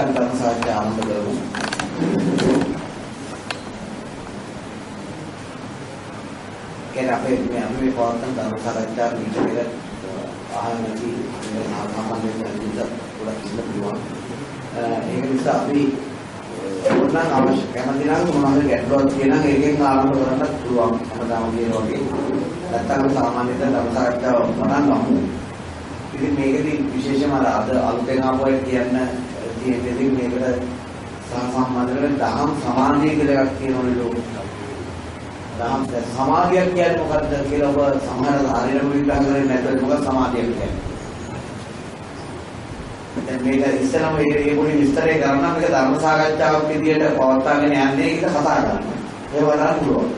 අපි ධර්ම සාකච්ඡා ආරම්භ කරමු. කියන්නේ අපේ මේ අපි මේ පවත්වන ධර්ම සාකච්ඡා මීට පෙර අහන්න නැති සාමාන්‍ය කෙනෙකුට ගොඩක් ඉන්න පුළුවන්. ඒක නිසා අපි ඕනනම් අවශ්‍ය කැමති නම් මොනවාද ගැටලුවක් තියෙනවා ඒකෙන් ආරම්භ කරන්න පුළුවන්. හැමදාම කියන වගේ. නැත්තම් සාමාන්‍ය ධර්ම සාකච්ඡාව පටන් ගමු. ඉතින් මේකදී විශේෂම අර අද අලුතෙන් ආපු අය කියන්න තියෙන්නේ මේකට සම්බන්ධ කරගෙන දහම් සමාධිය කියලා එකක් තියෙනවනේ ලෝකෙට. දහම් සමාධියක් කියන්නේ මොකක්ද කියලා ඔබ සමහර හරියටම විග්‍රහ කරන්නේ නැත්නම් මොකක්ද සමාධිය කියන්නේ? දැන් මේක ඉස්සෙල්ලාම මේ මේ පොඩි විස්තරය කරන්න මේක ධර්ම සාකච්ඡාවක් විදියට පවත්වාගෙන යන්නේ ඒක කතා කරනවා. ඒක වඩා පුළුවන්.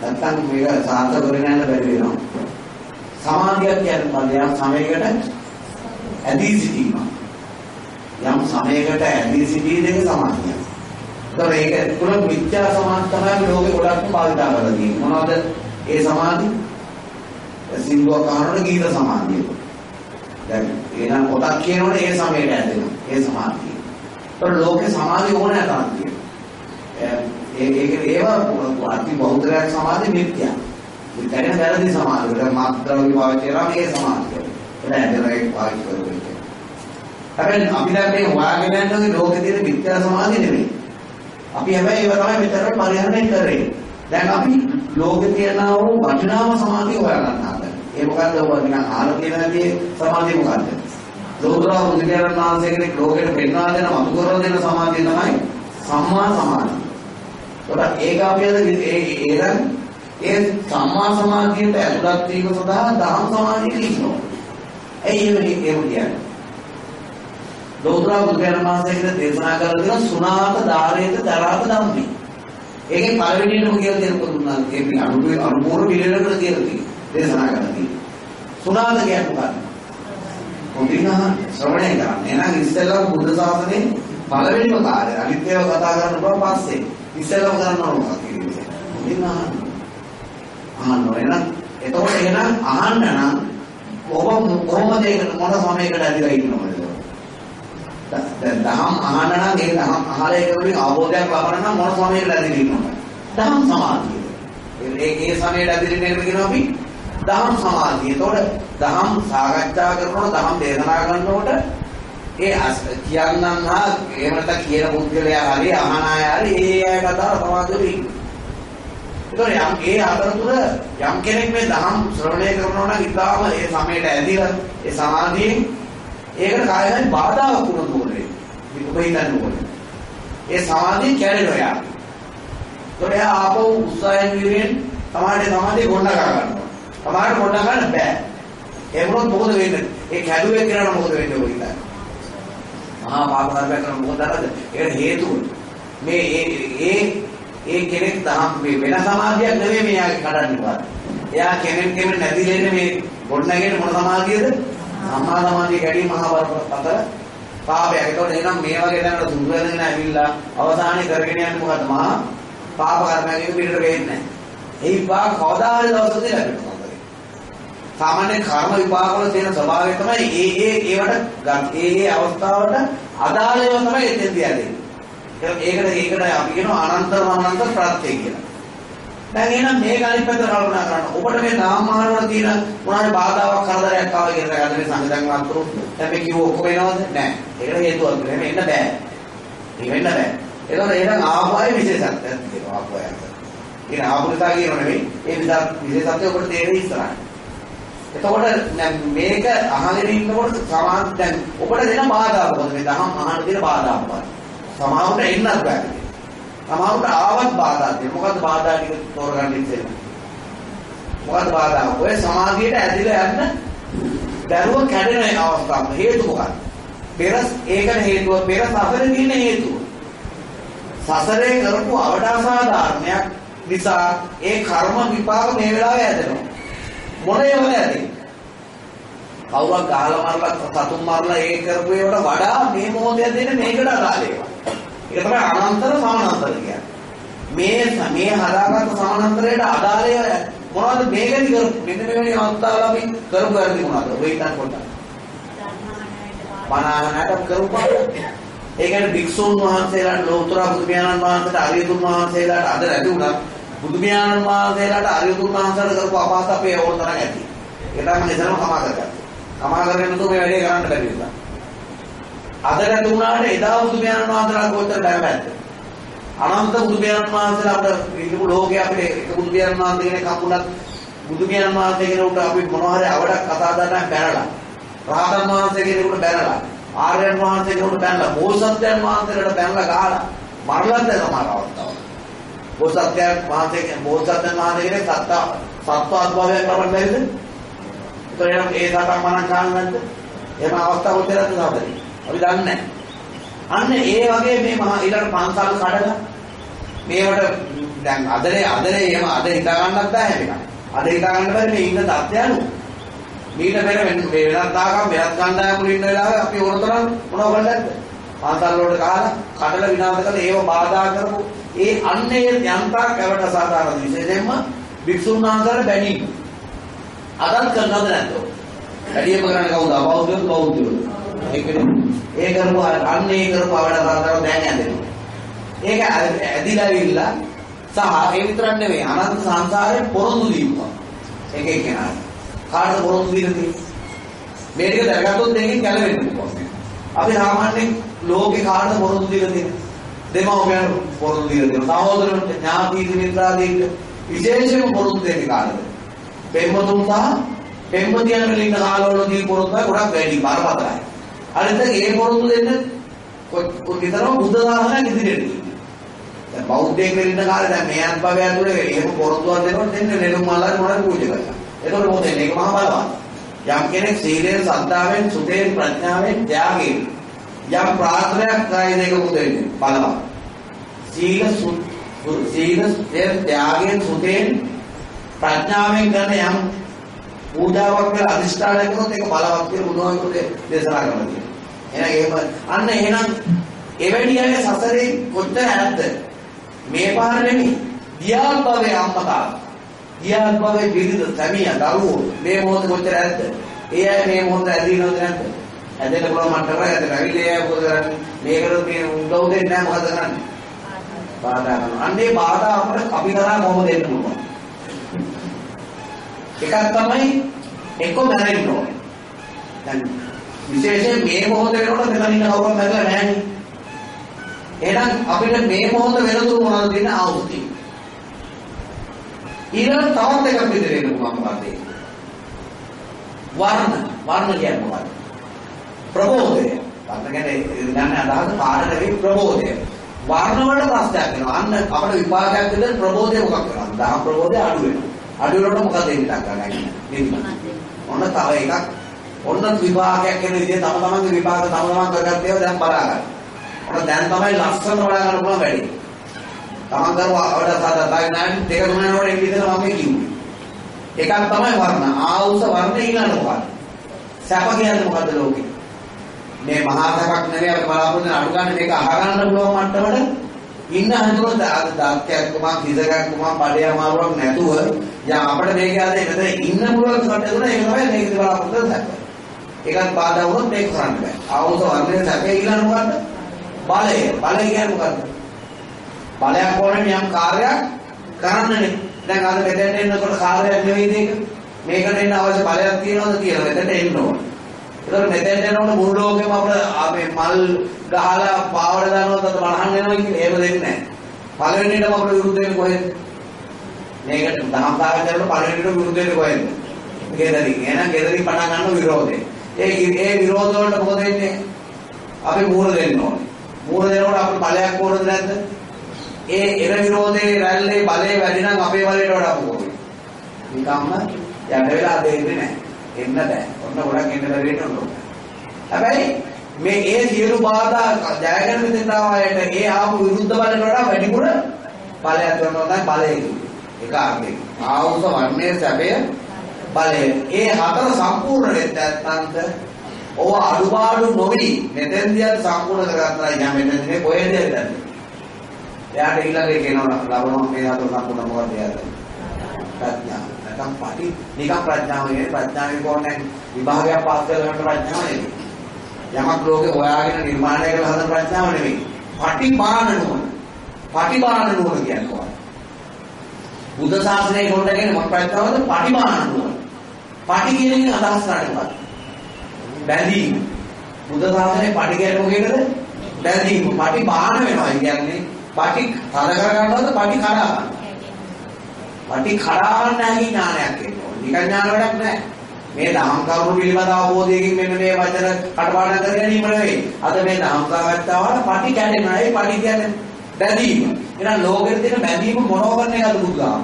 නැත්නම් මේක සාර්ථක කරගෙන යන්න බැරි වෙනවා. සමාධියක් කියන්නේ මොකද? යම් සමයකට ඇදී සිටීම. යම් සමයකට ඇදී සිටීම එක සමාධියක්. ඒතකොට ඒක තුල මිත්‍යා සමාධි තමයි ලෝකේ ගොඩක්ම භාවිතා කරලා තියෙන්නේ. මොනවද ඒ සමාධි? සිංහව කහනට ගීත සමාධිය. දැන් එනම් පොතක් කියනවනේ ඒ සමයට ඇදෙනවා. ඒ සමාධිය. ඒතකොට ලෝකේ සමාධි ඕනෑ තරම් තියෙනවා. ඒ ඒක ඒවා අති බෞද්ධයක් සමාධි මිත්‍යා. ඉතින් වැරදි සමාධියට මාත්‍රාවි පාවිච්චි කරා මේ සමාධිය. ඒක ඇදලා පාවිච්චි කරනවා. හැබැයි අපි දැන් මේ හොයාගෙන යන්නේ ලෝකේ තියෙන මිත්‍යා සමාධිය නෙමෙයි. අපි හැබැයි ඒව තමයි මෙතන පරිහරණය කරේ. දැන් අපි ලෝකේ තියෙනා වූ වටිනාම සමාධිය හොයාගන්න හදන්නේ. ඒ මොකද්ද ඔබ නිකන් අහලා තියෙන දේ සමාධිය මොකද්ද? ලෝකරා බුදුරජාණන් වහන්සේ කෙනෙක් ලෝකෙට පෙන්වා දෙන වතු කරලා දෙන සමාධිය තමයි සම්මා සමාධිය. ඒකට ඒක අපි අද ඒ ඒරන් ඒ සම්මා සමාධියට ඇතුළත් වීම සඳහා දහම් සමාධිය ඉන්නවා. ඇයි එහෙම කියන්නේ? ලෝතුරා බුදුරජාණන් වහන්සේට දේශනා කරලා තියෙන සුණාත ධාරේත දරාත ධම්මි. ඒකේ පළවෙනියටම කියලා දෙන්න පුදුනා. ඒ අනුපේ අනුපූර්ව පිළිවෙලකට කියලා තියෙනවා. දේශනා කරලා තියෙනවා. සුණාත කියන්නේ මොකක්ද? හොඳින් ශ්‍රවණය කරන්න. එහෙනම් ඉස්සෙල්ලා බුද්ධ ශාසනයේ පළවෙනිම කාර්යය අනිත් ඒවා කතා කරන්න පුළුවන් පස්සේ. ඉස්සෙල්ලාම කරන්න ඕන මොකක්ද කියන්නේ. හොඳින් අහන්න. අහන්න එහෙනම් එතකොට එහෙනම් අහන්න නම් ඔබ කොහොමද ඒකට මොන සමයකට ඇදලා ඉන්නවද? දැන් දහම් අහන්න නම් ඒ දහම් අහලා ඒක වලින් අවබෝධයක් ලබන්න නම් මොන සමයකට ඇදලා ඉන්නවද? දහම් සමාධිය. ඒ ඒ සමයට ඇදලා ඉන්න එක කියනවා අපි දහම් සමාධිය. ඒතකොට දහම් සාකච්ඡා කරනකොට දහම් දේශනා කරනකොට ඒ කියන්නම් හා එහෙම නැත්නම් කියන පුද්ගලයා හරි අහන අය හරි ඒ අය කතාව සමාධියට ඉන්නේ. ඒතකොට යම් ඒ අතරතුර යම් කෙනෙක් මේ දහම් ශ්‍රවණය කරනවා නම් ඉතාලම ඒ සමයට ඇදිලා ඒ සමාධියෙන් ඒකට කායයෙන් බාධාවක් වුණොත් මොකද වෙන්නේ? ඔබ හිතන්න ඕනේ. ඒ සමාධිය කැඩෙනවා යා. ඒතකොට එයා ආපහු උත්සාහයෙන් විරෙන් තමයි සමාධිය ගොඩනගා ගන්නවා. සමාධිය ගොඩනගා ගන්න බෑ. ඒ වුණොත් මොකද වෙන්නේ? ඒ කැඩුවේ කරන මොකද වෙන්නේ ඔය හිතන්න. මහා පාප කර්මයක් කරන මොකද අරද? ඒකට හේතුව මේ ඒ ඒ ඒ කෙනෙක් දහම් මේ වෙන සමාධියක් නෙමෙයි මෙයාගේ කඩන්නේ පාර. එයා කෙනෙක් කෙනෙක් නැතිලෙන්නේ මේ ගොඩනගෙන මොන සමාධියද? සම්මා සමාධිය කැඩීම මහා බරපතල පාපයක්. ඒතකොට එහෙනම් මේ වගේ දැනට දුර වෙනගෙන ඇවිල්ලා අවසානයේ කරගෙන යන්නේ මොකද්ද? මහා පාප කර්මයක් එක පිටට වෙන්නේ නැහැ. ඒ විපාක කවදා හරි දවසකදී ලැබෙනවා. සාමාන්‍ය කර්ම විපාක වල තියෙන ස්වභාවය තමයි ඒ ඒ ඒවට ඒ ඒ අවස්ථාවට අදාළ ඒවා තමයි එතෙන්දී ඇදෙන්නේ. ඒකට ඒකට අපි කියනවා අනන්ත අනන්ත ප්‍රත්‍ය කියලා. දැන් එහෙනම් මේක අනිත් පැත්තට කල්පනා කරන්න. ඔබට මේ නාමමානවල තියෙන මොනවාරි බාධාවක් කරදරයක් ආවා කියලා අද මේ සංගතන් වතුරු දැන් මේ කිව්ව ඔක්කොම එනවද? නැහැ. ඒකට හේතුවක් නෙමෙයි එන්න බෑ. ඒක වෙන්න බෑ. ඒකට එහෙනම් ආපුවායි විශේෂත්වයක් තියෙනවා ආපුවායි. ඒක ආපුනිතා කියනෝ නෙමෙයි. ඒ විදා විශේෂත්වය ඔබට තේරෙයි ඉස්සරහට. එතකොට මේක අහගෙන ඉන්නකොට සමාන දැන් ඔබට දෙන බාධා මොකද මේ දහම් අහන්න දෙන බාධා මොකක්ද? සමාවට එන්නත් බෑ. සමාවට ආවත් බාධා තියෙනවා. මොකද්ද බාධා ටික තෝරගන්න ඉස්සෙල්ලා? මොකද්ද බාධා? ඔය සමාධියට ඇදලා යන්න දරුව කැඩෙන අවස්ථාව හේතු මොකක්ද? පෙර ඒකට හේතුව පෙර සසරේ තියෙන හේතුව. සසරේ කරපු අවඩාසාධාරණයක් නිසා ඒ කර්ම විපාක මේ වෙලාවේ ඇදෙනවා. මොන ඒවද ඇති? කවුරුක් ගහලා මරලා සතුන් මරලා ඒ කරපු ඒවට වඩා මේ මොහොතේ දෙන්නේ මේකට අදාළ ඒවා. ඒක තමයි අනන්තර සමානතර කියන්නේ. මේ මේ හදාගත්ත සමානතරයට අදාළ ඒවා මොනවද මේකෙදි කරපු මෙන්න මෙවැනි අවස්ථාවල අපි කරපු වැඩි මොනවද? ඔය හිතන්න පොඩ්ඩක්. බණානකට කරපු ඒ කියන්නේ භික්ෂුන් වහන්සේලාට ලෝතර බුදු පියාණන් වහන්සේට අරියතුන් වහන්සේලාට අද නැති උනත් බුදු පියාණන් වහන්සේලාට අරියතුන් වහන්සේලාට කරපු අපහාස අපේ ඕන තරම් ඇති. ඒක තමයි මම ඉතලම කමා කරගත්තා. කමා කරගෙන තු මේ වැඩේ කරන්න බැරි නිසා. අද නැති උනාට එදා බුදු පියාණන් වහන්සේලා කොච්චර බැලුවද? අනන්ත බුදු පියාණන් වහන්සේලා අපිට ඉන්නපු ලෝකේ අපිට එක බුදු පියාණන් වහන්සේ කෙනෙක් හම්බුණත් බුදු පියාණන් වහන්සේ කෙනෙකුට අපි මොනවා හරි අවඩක් කතා දාන්න බැනලා. රහතන් වහන්සේ කෙනෙකුට බැනලා. ආර්යයන් වහන්සේ කෙනෙකුට බැනලා. බෝසත්යන් වහන්සේලාට බැනලා ගහලා මරලත් සමහර අවස්ථාවල. බෝසත්යන් වහන්සේ බෝසත්යන් වහන්සේ කෙනෙක් සත්ත සත්වාත්භාවයක් ලබන්න බැරිද? ඒතර ඒ සතන් මනන් කාන්නේ නැද්ද? එහෙම අවස්ථාවක් දෙයක් නේද? අපි දන්නේ නැහැ. අන්න ඒ වගේ මේ මහා ඊළඟ පන්සල් කඩලා මේවට දැන් අදනේ අදනේ එහෙම අද හිතා ගන්නත් බෑ හැම එකක්. අද හිතා ගන්න බැරි මේ ඉන්න තත්ත්වයන් මීට පෙර මේ වෙනත් ආගම් වෙනත් කණ්ඩායම් වල ඉන්න වෙලාවේ අපි ඕනතරම් මොනව කරන්නද? පන්සල් වලට ගහලා කඩලා විනාශ කරලා ඒව බාධා කරපු ඒ අන්නේ යන්ත්‍රා කවට සාධාරණ විශේෂයෙන්ම භික්ෂුන් වහන්සේලා බැනීම. අදත් කරනවද නැද්ද? වැඩිම කරන්නේ කවුද? බෞද්ධයෝ බෞද්ධයෝ. ඒකනේ ඒ කරපු අන්න ඒ කරපු අවඩ සාධාරණ දැන් ඇදෙනවා. ඒක ඇදිලා විල්ලා සහ ඒ විතරක් නෙවෙයි අනන්ත සංසාරේ පොරොන්දු දීපුවා. එක එකනා. කාටද පොරොන්දු දීන්නේ? මේ ටික දැනගත්තොත් මේකෙන් ගැලවෙන්න පුළුවන්. අපි සාමාන්‍යයෙන් ලෝකේ කාටද පොරොන්දු දීලා තියෙන්නේ? දෙමව්පියන් පොරොන්දු දීලා තියෙනවා. සහෝදරයන්ට ඥාති මිත්‍රාදීන්ට විශේෂයෙන්ම පොරොන්දු දෙන්නේ කාටද? පෙම්වතුන් සහ පෙම්වතියන් වල ඉන්න කාලවලදී පොරොන්දු ගොඩක් වැඩි බරපතලයි. අනිත් ඒ පොරොන්දු දෙන්න කොච්චරම බුද්ධ දාහනක් ඉදිරියට දැන් බෞද්ධයෙක් වෙන්න කාලේ දැන් මේ අත්භවය ඇතුලේ එහෙම පොරොත්තුවක් දෙනකොට දෙන්නේ නෙළුම් මල්ලාට මොනවද පූජා කරලා. ඒකවල මොකද මේක මහා බලවත්. යම් කෙනෙක් සීලයෙන්, සද්ධාවෙන්, සුතයෙන්, ප්‍රඥාවෙන්, ත්‍යාගයෙන් යම් ප්‍රාර්ථනයක් කරයි දෙක මොකද වෙන්නේ? බලවත්. සීල සීල ත්‍යාගයෙන්, සුතයෙන්, ප්‍රඥාවෙන් කරන යම් පූජාවක් කියලා අදිෂ්ඨානයක් කරොත් ඒක බලවත් කියලා බුදුහාමුදුරේ දේශනා කරනවා කියනවා. එහෙනම් එහෙම අන්න එහෙනම් එවැනි අය සසරේ කොච්චර ඇද්ද? මේ පාර නෙමෙයි. ගියාත් භවයේ අම්මතා. ගියාත් භවයේ බිරිඳ සැමියා දරුවෝ මේ මොහොත කොච්චර ඇද්ද? ඒ අය මේ මොහොත ඇදිනවද නැද්ද? ඇදෙන්න පුළුවන් මට්ටම ඇදෙන්න. ඇවිල්ලා ඒ මොකද කරන්නේ? මේකට මේ උදව් දෙන්නේ නැහැ මොකද කරන්නේ? බාධා කරනවා. අන්නේ බාධා අපිට අපි කරා කොහොමද දෙන්න පුළුවන්? එකක් තමයි එක්ක මැරෙන්න ඕනේ. දැන් විශේෂයෙන් මේ මොහොත වෙනකොට මෙතන ඉන්න කවුරුත් මැරෙලා නැහැ. එහෙනම් අපිට මේ මොහොත වෙනතුරු මොනවද තියෙන ආවෘත්ති. ඊළඟ තවත් එකක් විතර මොකක්ද? වර්ණ වර්ණ කියන්නේ මොකක්ද? ප්‍රබෝධය. වර්ණ කියන්නේ ගන්න අදහස නෙවෙයි ප්‍රබෝධය. වර්ණ වල ප්‍රශ්නයක් වෙනවා. අන්න අපේ විපාකයක් විදිහට ප්‍රබෝධය මොකක් කරන්නේ? දහම් ප්‍රබෝධය අඩු වෙනවා. අඩු වෙනකොට මොකද වෙන්නේ ගන්න? ඔන්න තව එකක් ඔන්න විපාකයක් වෙන විදිහ තම තමන්ගේ විපාක තම තමන් කරගත්තේ දැන් බලා ගන්න. ඔන්න දැන් තමයි ලස්සන වඩා ගන්න පුළුවන් වැඩි. තමන් කරුවා අවඩ සාදා නෑ දෙක තුන වෙනකොට ඒක විතර මම කිව්වේ. එකක් තමයි වර්ණ. ආවුස වර්ණ ඊළඟ මොකක්ද? සැප කියන්නේ මොකද්ද ලෝකේ? මේ මහා සැපක් නෙවෙයි අපි බලාපොරොත්තු වෙන අඩු ගන්න මේක අහගන්න පුළුවන් මට්ටමට ඉන්න හඳුනන දාත්‍යයක් තුමා කිසකක් තුමා පඩේ අමාරුවක් නැතුව යා අපිට මේක ආද මෙතන ඉන්න පුළුවන් සම්පූර්ණ ඒක තමයි මේක බලාපොරොත්තු වෙන සැප. ඒකත් බාධා වුණොත් මේක කරන්න බෑ. ආවුස වර්ණේ සැපේ ඊළඟ මොකද්ද? බලය. බලය කියන්නේ මොකද්ද? බලයක් ඕනේ යම් කාර්යයක් කරන්නනේ. දැන් අද මෙතෙන්ට එන්නකොට කාර්යයක් නෙවෙයි මේක. මේකට එන්න අවශ්‍ය බලයක් තියෙනවද කියලා මෙතෙන්ට එන්න ඕනේ. ඒතකොට මෙතෙන්ට එනකොට මුළු ලෝකෙම අපේ මල් ගහලා පාවඩ දානවත් අත බලහන් වෙනවා කියන්නේ එහෙම දෙන්නේ නැහැ. පළවෙනියටම අපිට විරුද්ධ වෙන්නේ කොහෙද? මේකට දහම් සාකච්ඡාවල පළවෙනියට විරුද්ධ වෙන්නේ කොහෙද? ගෙදරින්. එහෙනම් ගෙදරින් පටන් ගන්න විරෝධය. ඒ ඒ විරෝධ වලට මොකද වෙන්නේ? අපි මුහුණ දෙන්න ඕනේ. මූණ දෙනකොට අපේ බලයක් ඕනද නැද්ද? ඒ එර විරෝධයේ රැල්ලේ බලය වැඩි නම් අපේ බලයට වඩා මොකද? නිකම්ම යට වෙලා දෙන්නේ නැහැ. එන්න බෑ. ඔන්න ගොඩක් එන්න බැරි වෙන්න හැබැයි මේ ඒ සියලු බාධා ජයගෙන මෙතෙන් ආවයට ඒ ආපු විරුද්ධ බලයට වඩා වැඩිපුර බලයක් ගන්නවා තමයි බලය කියන්නේ. ඒක අර්ථයක්. ආවුස වර්ණයේ සැපය බලය. ඒ හතර සම්පූර්ණ වෙද්දී නැත්නම් ඕව අඩුපාඩු නොවි මෙතෙන්දියත් සම්පූර්ණ කරගත්තා යම් මෙතෙන්දී කොහෙද යන්නේ එයාට ඊළඟේ කියනවා ලබනවා මේ හතර සම්පූර්ණ මොකද එයාට ප්‍රඥා නැත්නම් පටි නිකම් ප්‍රඥාව නේ ප්‍රඥාවේ කොහොනේ විභාගයක් පාස් කරගන්න ප්‍රඥාව නෙවෙයි යමක් ලෝකේ හොයාගෙන නිර්මාණය කරලා හදන ප්‍රඥාව නෙවෙයි. පටිපාන නුවණ. පටිපාන නුවණ කියන්නේ කොහොමද? බුද්ධ ශාසනය කොටගෙන මොකක් ප්‍රඥාවද? පටිපාන නුවණ. පටි කියන එකේ අදහස් ගන්නවත්. බැඳීම. බුද්ධ ශාසනයේ පටි කියන්නේ මොකේද? බැඳීම. පටි බාහන වෙනවා. ඒ කියන්නේ පටි තද කර ගන්නවද? පටි කඩා ගන්නවා. පටි කඩා ගන්න හැකි ඥානයක් එනවා. නිකන් ඥාන වැඩක් නැහැ. මේ දහම් කරුණු පිළිබඳ අවබෝධයකින් මෙන්න මේ වචන කටපාඩම් කර ගැනීම නෙවෙයි. අද මේ දහම් සාකච්ඡාවල පටි කැඩෙනවා. ඒ පටි කියන්නේ බැඳීම. එහෙනම් ලෝකෙට තියෙන බැඳීම මොනව කරන එකද බුදුදහම?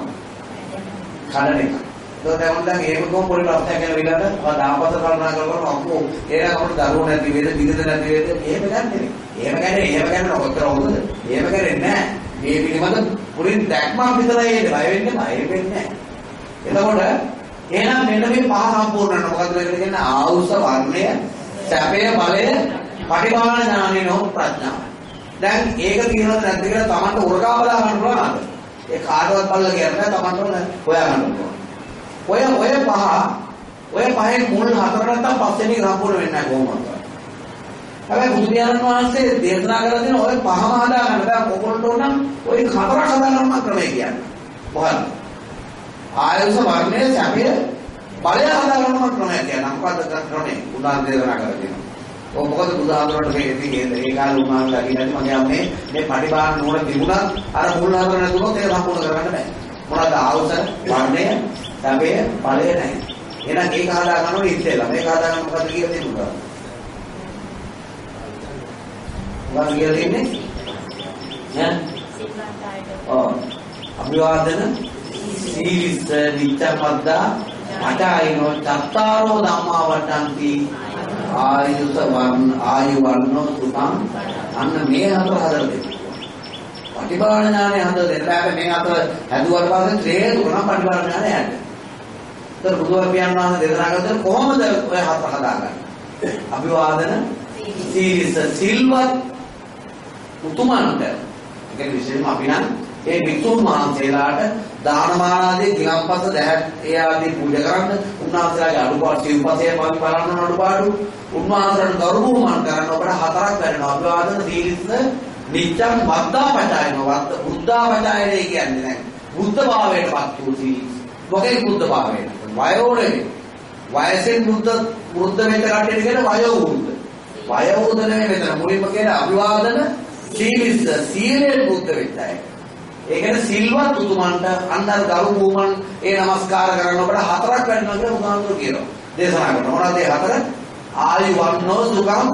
කඩන එක. ඒක දැන් දැන් ඒක කොහොම පොඩි ප්‍රශ්නයක් ගැන විලාට දාපත කල්පනා කරනකොට අම්මෝ ඒක අපිට දරුවෝ නැති වේද විදිත නැති වේද එහෙම ගන්නෙ. එහෙම ගන්නේ එහෙම ගන්න ඔච්චර හොඳද? එහෙම කරන්නේ නැහැ. මේ පිළිබඳ පුරින් දැක්මක් විතරයි එන්නේ. බය වෙන්නේ බය වෙන්නේ නැහැ. එතකොට එහෙනම් මෙන්න මේ පහ සම්පූර්ණ වෙනවා. මොකද මේකට කියන්නේ ආවුස වර්ණය, සැපය, බලය, පටිභාන ඥානෙ නෝ ප්‍රඥාව. දැන් ඒක තියෙනවද නැද්ද කියලා Tamanට උරගා බලා ගන්න පුළුවන්. ඒ කාටවත් බලලා කියන්නේ Tamanට හොයා ගන්න පුළුවන්. ඔය ඔය පහ ඔය පහෙන් මුල් හතර නැත්තම් පස්වෙනි සම්පූර්ණ වෙන්නේ නැහැ කොහොමද? හැබැයි බුදු පියාණන් වහන්සේ දේශනා කරලා තියෙන ඔය පහම හදා ගන්න බෑ කොකොල්ට උනම් ඔය හතරක් හදා ගන්න ක්‍රමය කියන්නේ. මොකද්ද? ආයුෂ වර්ණය සැපය බලය හදා ගන්න ක්‍රමය කියන්නේ. මොකද්ද ක්‍රමය? උදාහරණ දේශනා කරලා තියෙනවා. ඔය මොකද බුදුහාමුදුරන්ට මේ ඉතින් ඒ කාලේ උන්වහන්සේ දකින්නත් මගේ අම්මේ මේ පරිපාලන නෝන තිබුණා අර මුල් හතර නැතුනොත් ඒක සම්පූර්ණ කරගන්න බෑ. මොනවාද ආයුෂ වර්ණය සැපේ ඵලය නැහැ. එහෙනම් ඒක හදා ගන්න ඕනේ ඉස්සෙල්ලා. මේක හදා ගන්න මොකද කියලා තියෙනවා. මොකක්ද කියලා තියෙන්නේ? ඈ? ඔව්. අභිවාදන සීලිස නිච්ඡපද්දා අටායිනෝ චත්තාරෝ ධම්මා වට්ටන්ති ආයුෂ වර්ණ ආයු වර්ණෝ සුඛං අන්න මේ හතර හදලා දෙන්න. පටිභාන ඥානය හදලා දෙන්න. මේ හතර හැදුවට පස්සේ තේරුණා පටිභාන ඥානය හැදෙන්න. ඒතර බුදුරජාණන් වහන්සේ දේශනා කරද්දී කොහොමද ඔය හතර හදාගන්නේ? අභිවාදන සීලිස සිල්වත් උතුමන්ට. ඒක විශේෂයෙන්ම අපි නම් ඒ විතුන් මහන්සියලාට දානමාන ආදී ගිලම්පස දැහැත් ඒ ආදී පූජා කරන්න උන්වහන්සේලාගේ අනුපාඩු සිව්පසය පවි බලන්න අනුපාඩු උන්වහන්සේලාට ගෞරවමන් කරන්න ඔබට හතරක් වෙනවා අභිවාදන සීලිස නිච්ඡං වද්දාපචායන වද්ද බුද්ධාපචායනේ කියන්නේ නැහැ. බුද්ධ භාවයටපත් වූ සීලිස මොකේ බුද්ධ භාවයට වයෝනේ. වයසෙන් බුද්ධ බුද්ධ වෙච්ච කට්ටියට කියන වයෝ බුද්ධ වයෝ බුද්ධ නෙමෙයි මෙතන. මුලින්ම කියන අභිවාදන සීලිස සීලෙන් බුද්ධ වෙච්ච අය. ඒකනේ සිල්වත් උතුමන්ට අnder ගරු වූමන් ඒ নমස්කාර කරන ඔබට හතරක් වෙනවා කියලා උදාහරණ කියනවා. දේශනා කරනවා. මොනවද ඒ හතර? ආයු වන්නෝ සුඛං.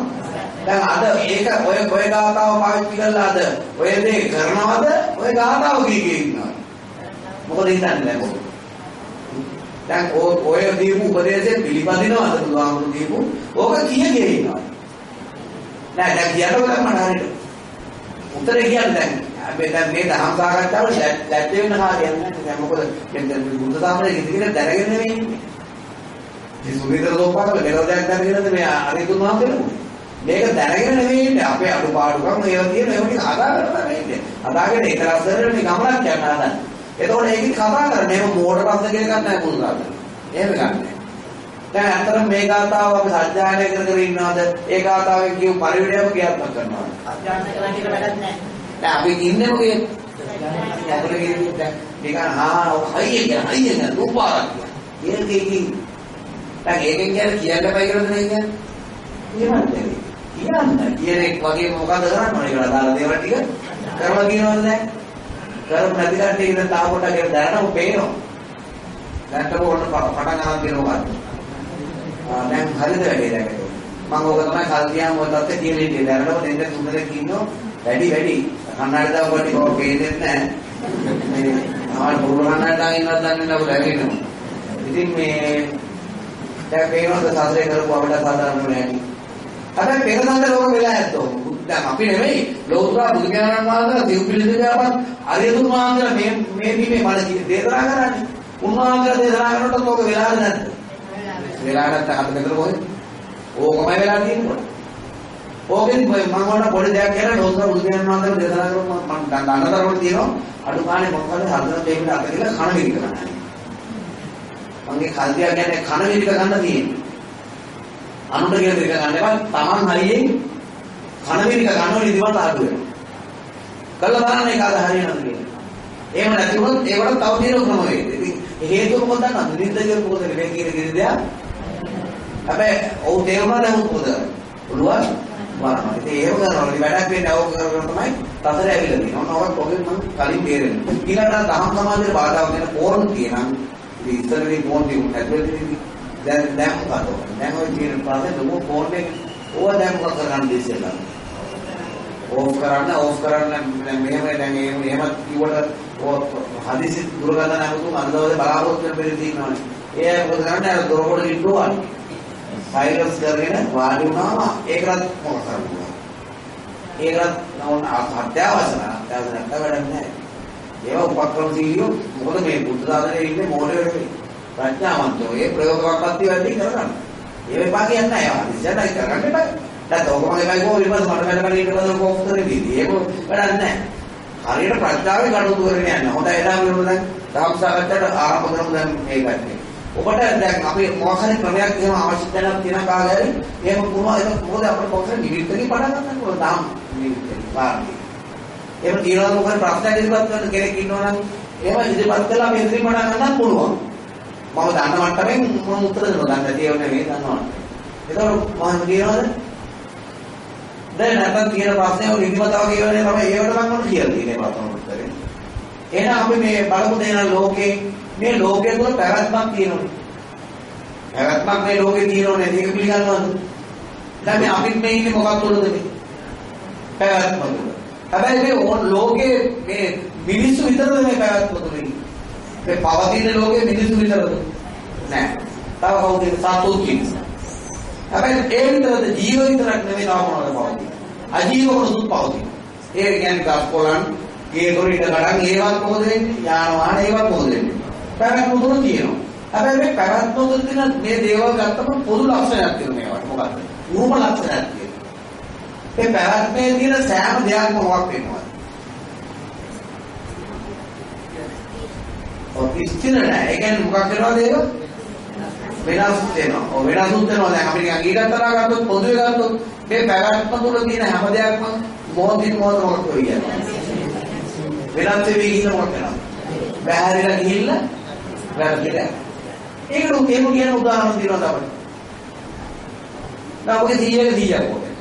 දැන් අද ඒක ඔය ඔය ගාතාව පාවිච්චි කරලා අද. ඔය දේ කරනවද? ඔය ගාතාව කී කී ඉන්නවද මොකද හිතන්නේ මොකද දැන් ඔය දීපු උපදේශයෙන් පිළිපදිනවද බුදුහාමුදුරු දීපු? ඕක කිය කිය ඉන්නවා නෑ දැන් කියනකොට මට හරියට උත්තරේ කියන්නේ දැන්. අපි දැන් මේ දහම් සාකච්ඡාවල ලැබ් වෙන්න කාර්යයක් නැහැ දැන් මොකද? දැන් බුද්ධ ධර්මයේ කිසිකෙනෙක් දැනගෙන නෙවෙයි ඉන්නේ. මේ සුවිතර ලෝපාවල මෙලොඩයක් දැනගෙනද මේ අරිතුන් වහන්සේලා මේක දැනගෙන නෙවෙයි ඉන්නේ. අපේ අඩුපාඩුකම් ඒවා තියෙන ඒවා ටික හදාගන්න තමයි ඉන්නේ. හදාගෙන ඒක රසයෙන් මේ ගමනක් යන්න හදන්නේ. එතකොට ඒකේ කතා කරන්නේ මේක මෝඩ රස කියන එකක් නෑ බුදුරජාණන්. එහෙම ගන්නෑ. දැන් අතර මේ ගාතාව අපි සත්‍යයනය කර කර ඉන්නවද? ඒ ගාතාවෙන් කියු පරිවිඩයම ක්‍රියාත්මක කරනවා. සත්‍යයනය කරලා කියලා වැඩක් නැහැ. දැන් අපි ඉන්නේ මොකේ? ඇතුලේ ගිහින් දැන් නිකන් හා හයිය කියන හයිය කියන රූපාරක් කියන. ඒකකින් දැන් ඒකෙන් කියන්නේ කියන්න බෑ කියලාද නේ කියන්නේ? කියන්නේ කියන්නේ වගේ මොකද කරන්නේ කියලා දාලා දේවල් ටික කරලා කියනවද දැන්? කරපු නැති කට්ටිය ඉතින් තා පොඩ්ඩක් ඒක දැනනම පේනවා. දැක්කම ඕන පටන් ගන්න දෙනවා. ආ දැන් හරිද වැඩේ දැන් ඒක. මම ඕක තමයි කල්තියාම ඔය තත්ත්වයේ කියලා ඉන්නේ. දැනනම දෙන්න තුනක් ඉන්නෝ වැඩි වැඩි. කන්නාඩි දාව කොට කෝ පේන්නේ නැහැ. මේ ආවල් පුරුණ කන්නාඩි දාගෙන ඉන්නවත් දන්නේ නැහැ ලැබෙනවා. ඉතින් මේ දැන් පේනවද සාදරය කරපු අපිට සාධාරණ නෑනේ. හැබැයි පෙර සංද ලෝක වෙලා ඇත්තෝ. දැන් අපි නෙමෙයි ලෝතුරා බුදු ඥානන් වහන්සේලා දිව් පිළිදෙවියපත් අරියතුන් වහන්සේලා මේ මේ දීමේ බල දේශනා කරන්නේ. උන්වහන්සේලා දේශනා කරනකොට ඕක වෙලාද නැද්ද? වෙලා නැත්නම් අපි මෙතන කොහෙද? ඕකමයි වෙලා තියෙන්නේ. ඕකෙන් මම වුණා පොඩි දෙයක් කියලා ලෝතුරා බුදු ඥානන් වහන්සේලා දේශනා කරනවා මම දන්නතරවට තියෙනවා අඩු ගානේ මොකද හදන දෙයකට අත කියලා කන විදි කරන්නේ. මගේ කල්තිය කියන්නේ කන විදි ගන්න තියෙන්නේ. අනුන්ට කියලා දෙක ගන්න එපා. Taman හයියෙන් කන විනික ගන්නව නිදිමත අඩු වෙනවා. කළා බලන්න ඒක අද හරියනවද කියලා. එහෙම නැති වුණොත් ඒවට තව තියෙන ක්‍රම වේද. ඉතින් හේතුව මොකක්ද දන්නවද? නිින්ද කියන මොකද නෙවෙයි කියන කිසි දෙයක්. හැබැයි ඔව් තේරුණා දැන් මොකද? පුළුවන් බලන්න. ඉතින් ඒව කරනවා. ඉතින් වැඩක් වෙන්නේ අවු කරගෙන තමයි තතර ඇවිල්ලා තියෙනවා. ඔන්න ඔය ප්‍රොබ්ලම් මම කලින් බේරෙන්නේ. ඊළඟට දහම් සමාජයේ බාධාවක් වෙන පෝරණ තියෙනවා. ඉතින් ඉස්සරදී ෆෝන් තිබුණ ඇතුළේ දැන් දැන් මොකද? දැන් ඔය කියන පාසේ ලොකු ෆෝන් එක ඕවා දැන් මොකක් කරන්න ඉස්සෙල්ලා. ඕෆ් කරන්න ඕෆ් කරන්න දැන් මෙහෙම දැන් එහෙම එහෙම කිව්වට හදිසි දුරගත නැවතුම් අද දවසේ බලාපොරොත්තු වෙන පෙරේ තියෙනවානේ. ඒ මොකද කරන්නේ අර දොරකොඩ ඉන්නවා. සයිලන්ස් කරගෙන වාඩි වුණාම ඒකවත් මොකක් කරන්නේ. ඒකවත් නෝන අත්‍යවශ්‍ය නැහැ. අත්‍යවශ්‍ය නැත්නම් වැඩක් නැහැ. ඒවා උපක්‍රම සීලියෝ මොකද මේ බුද්ධ දානයේ ඉන්නේ මොඩේ වෙන්නේ. ප්‍රඥාවන්තෝ ඒ ප්‍රයෝගවක්වත් වැඩි කරගන්න. ඒ වෙපා කියන්නේ නැහැ. ඒවා ඉස්සරහට කරගන්න එපා. නැත්නම් ඔක මගේ බයිකෝ ඊපස් මට වැඩ කරගෙන ඊට පස්සේ කොහොමද කරන්නේ? ඒක වැඩක් නැහැ. හරියට ප්‍රඥාවේ කටයුතු කරගෙන යන්න. හොඳ එදා වෙනු දැන් දහම් සාකච්ඡාවට ආරම්භ කරමු දැන් මේකත්. ඔබට දැන් අපි මොකක් හරි ක්‍රමයක් එහෙම අවශ්‍යතාවක් තියෙන කාලයයි එහෙම පුළුවන් ඒක මොකද අපිට කොහොමද නිවිත්තකින් පටන් ගන්න ඕන දාම් නිවිත්තකින් වාර්ණි. එහෙම තියනවා මොකද ප්‍රශ්නයක් ඉදිරිපත් කරන කෙනෙක් ඉන්නවා නම් එහෙම ඉදිරිපත් කළා අපි ඉදිරි පටන් ගන්නත් පුළුවන්. මම දන්න මට්ටමින් මම උත්තර දෙනවා. දන්න දේව නෙවෙයි දන්නවා. ඒතකොට මම කියනවාද? දැන් නැත්නම් තියෙන ප්‍රශ්නේ ඔය නිදිමතාව කියවනේ තමයි ඒවට මම මොන කියලා තියෙන්නේ ප්‍රශ්න උත්තරේ. එහෙනම් අපි මේ බලමු දෙන ලෝකේ මේ ලෝකයේ තුල පැවැත්මක් තියෙනවා. පැවැත්මක් මේ ලෝකේ තියෙනව නේද? ඒක පිළිගන්නවද? දැන් මේ අපිත් මේ ඉන්නේ මොකක් තුලද මේ? පැවැත්ම තුල. හැබැයි මේ ලෝකේ මේ මිනිස්සු විතරද මේ පැවැත්ම තුල ඉන්නේ? මේ පවතින ලෝකේ මිනිස්සු විතරද? නෑ. තව කවුද සතුන් ඉන්නේ? හැබැයි ඒ විතරද ජීව විතරක් නෙවෙයි තව මොනවද පවතින? අජීව කොටසුත් පවතින. ඒ කියන්නේ ගස් කොළන්, ගේ දොර ඉඩ ගඩන් ඒවත් මොකද වෙන්නේ? යාන වාහන ඒවත් මොකද වෙන්නේ? පැවැත්ම තුන තියෙනවා. හැබැයි මේ පැවැත්ම තුන තියෙන මේ දේවල් ගත්තම පොදු ලක්ෂණයක් තියෙනවා මේවට. මොකක්ද? රූප ලක්ෂණයක් තියෙනවා. මේ පැවැත්මේ තියෙන සෑම දෙයක්ම මොකක් වෙනවද? ඔය ස්ථිර නැහැ. ඒ කියන්නේ මොකක් වෙනවද ඒක? වෙනස් වෙනවා. ඔය වෙනස් වෙනවා. දැන් අපි නිකන් ඊටත් තරහ ගත්තොත් පොදුවේ ගත්තොත් මේ පැවැත්ම තුල තියෙන හැම දෙයක්ම මොහොතින් මොහොත මොකක් වෙයි කියන්නේ. වෙනස් වෙවි ඉන්න මොකක් වෙනවද? බැහැරිලා ගිහිල්ලා වැරදිලා. ඒකට උකේම කියන උදාහරණ දෙනවා තමයි. දැන් ඔගේ 100ක 100ක් ඔගේ.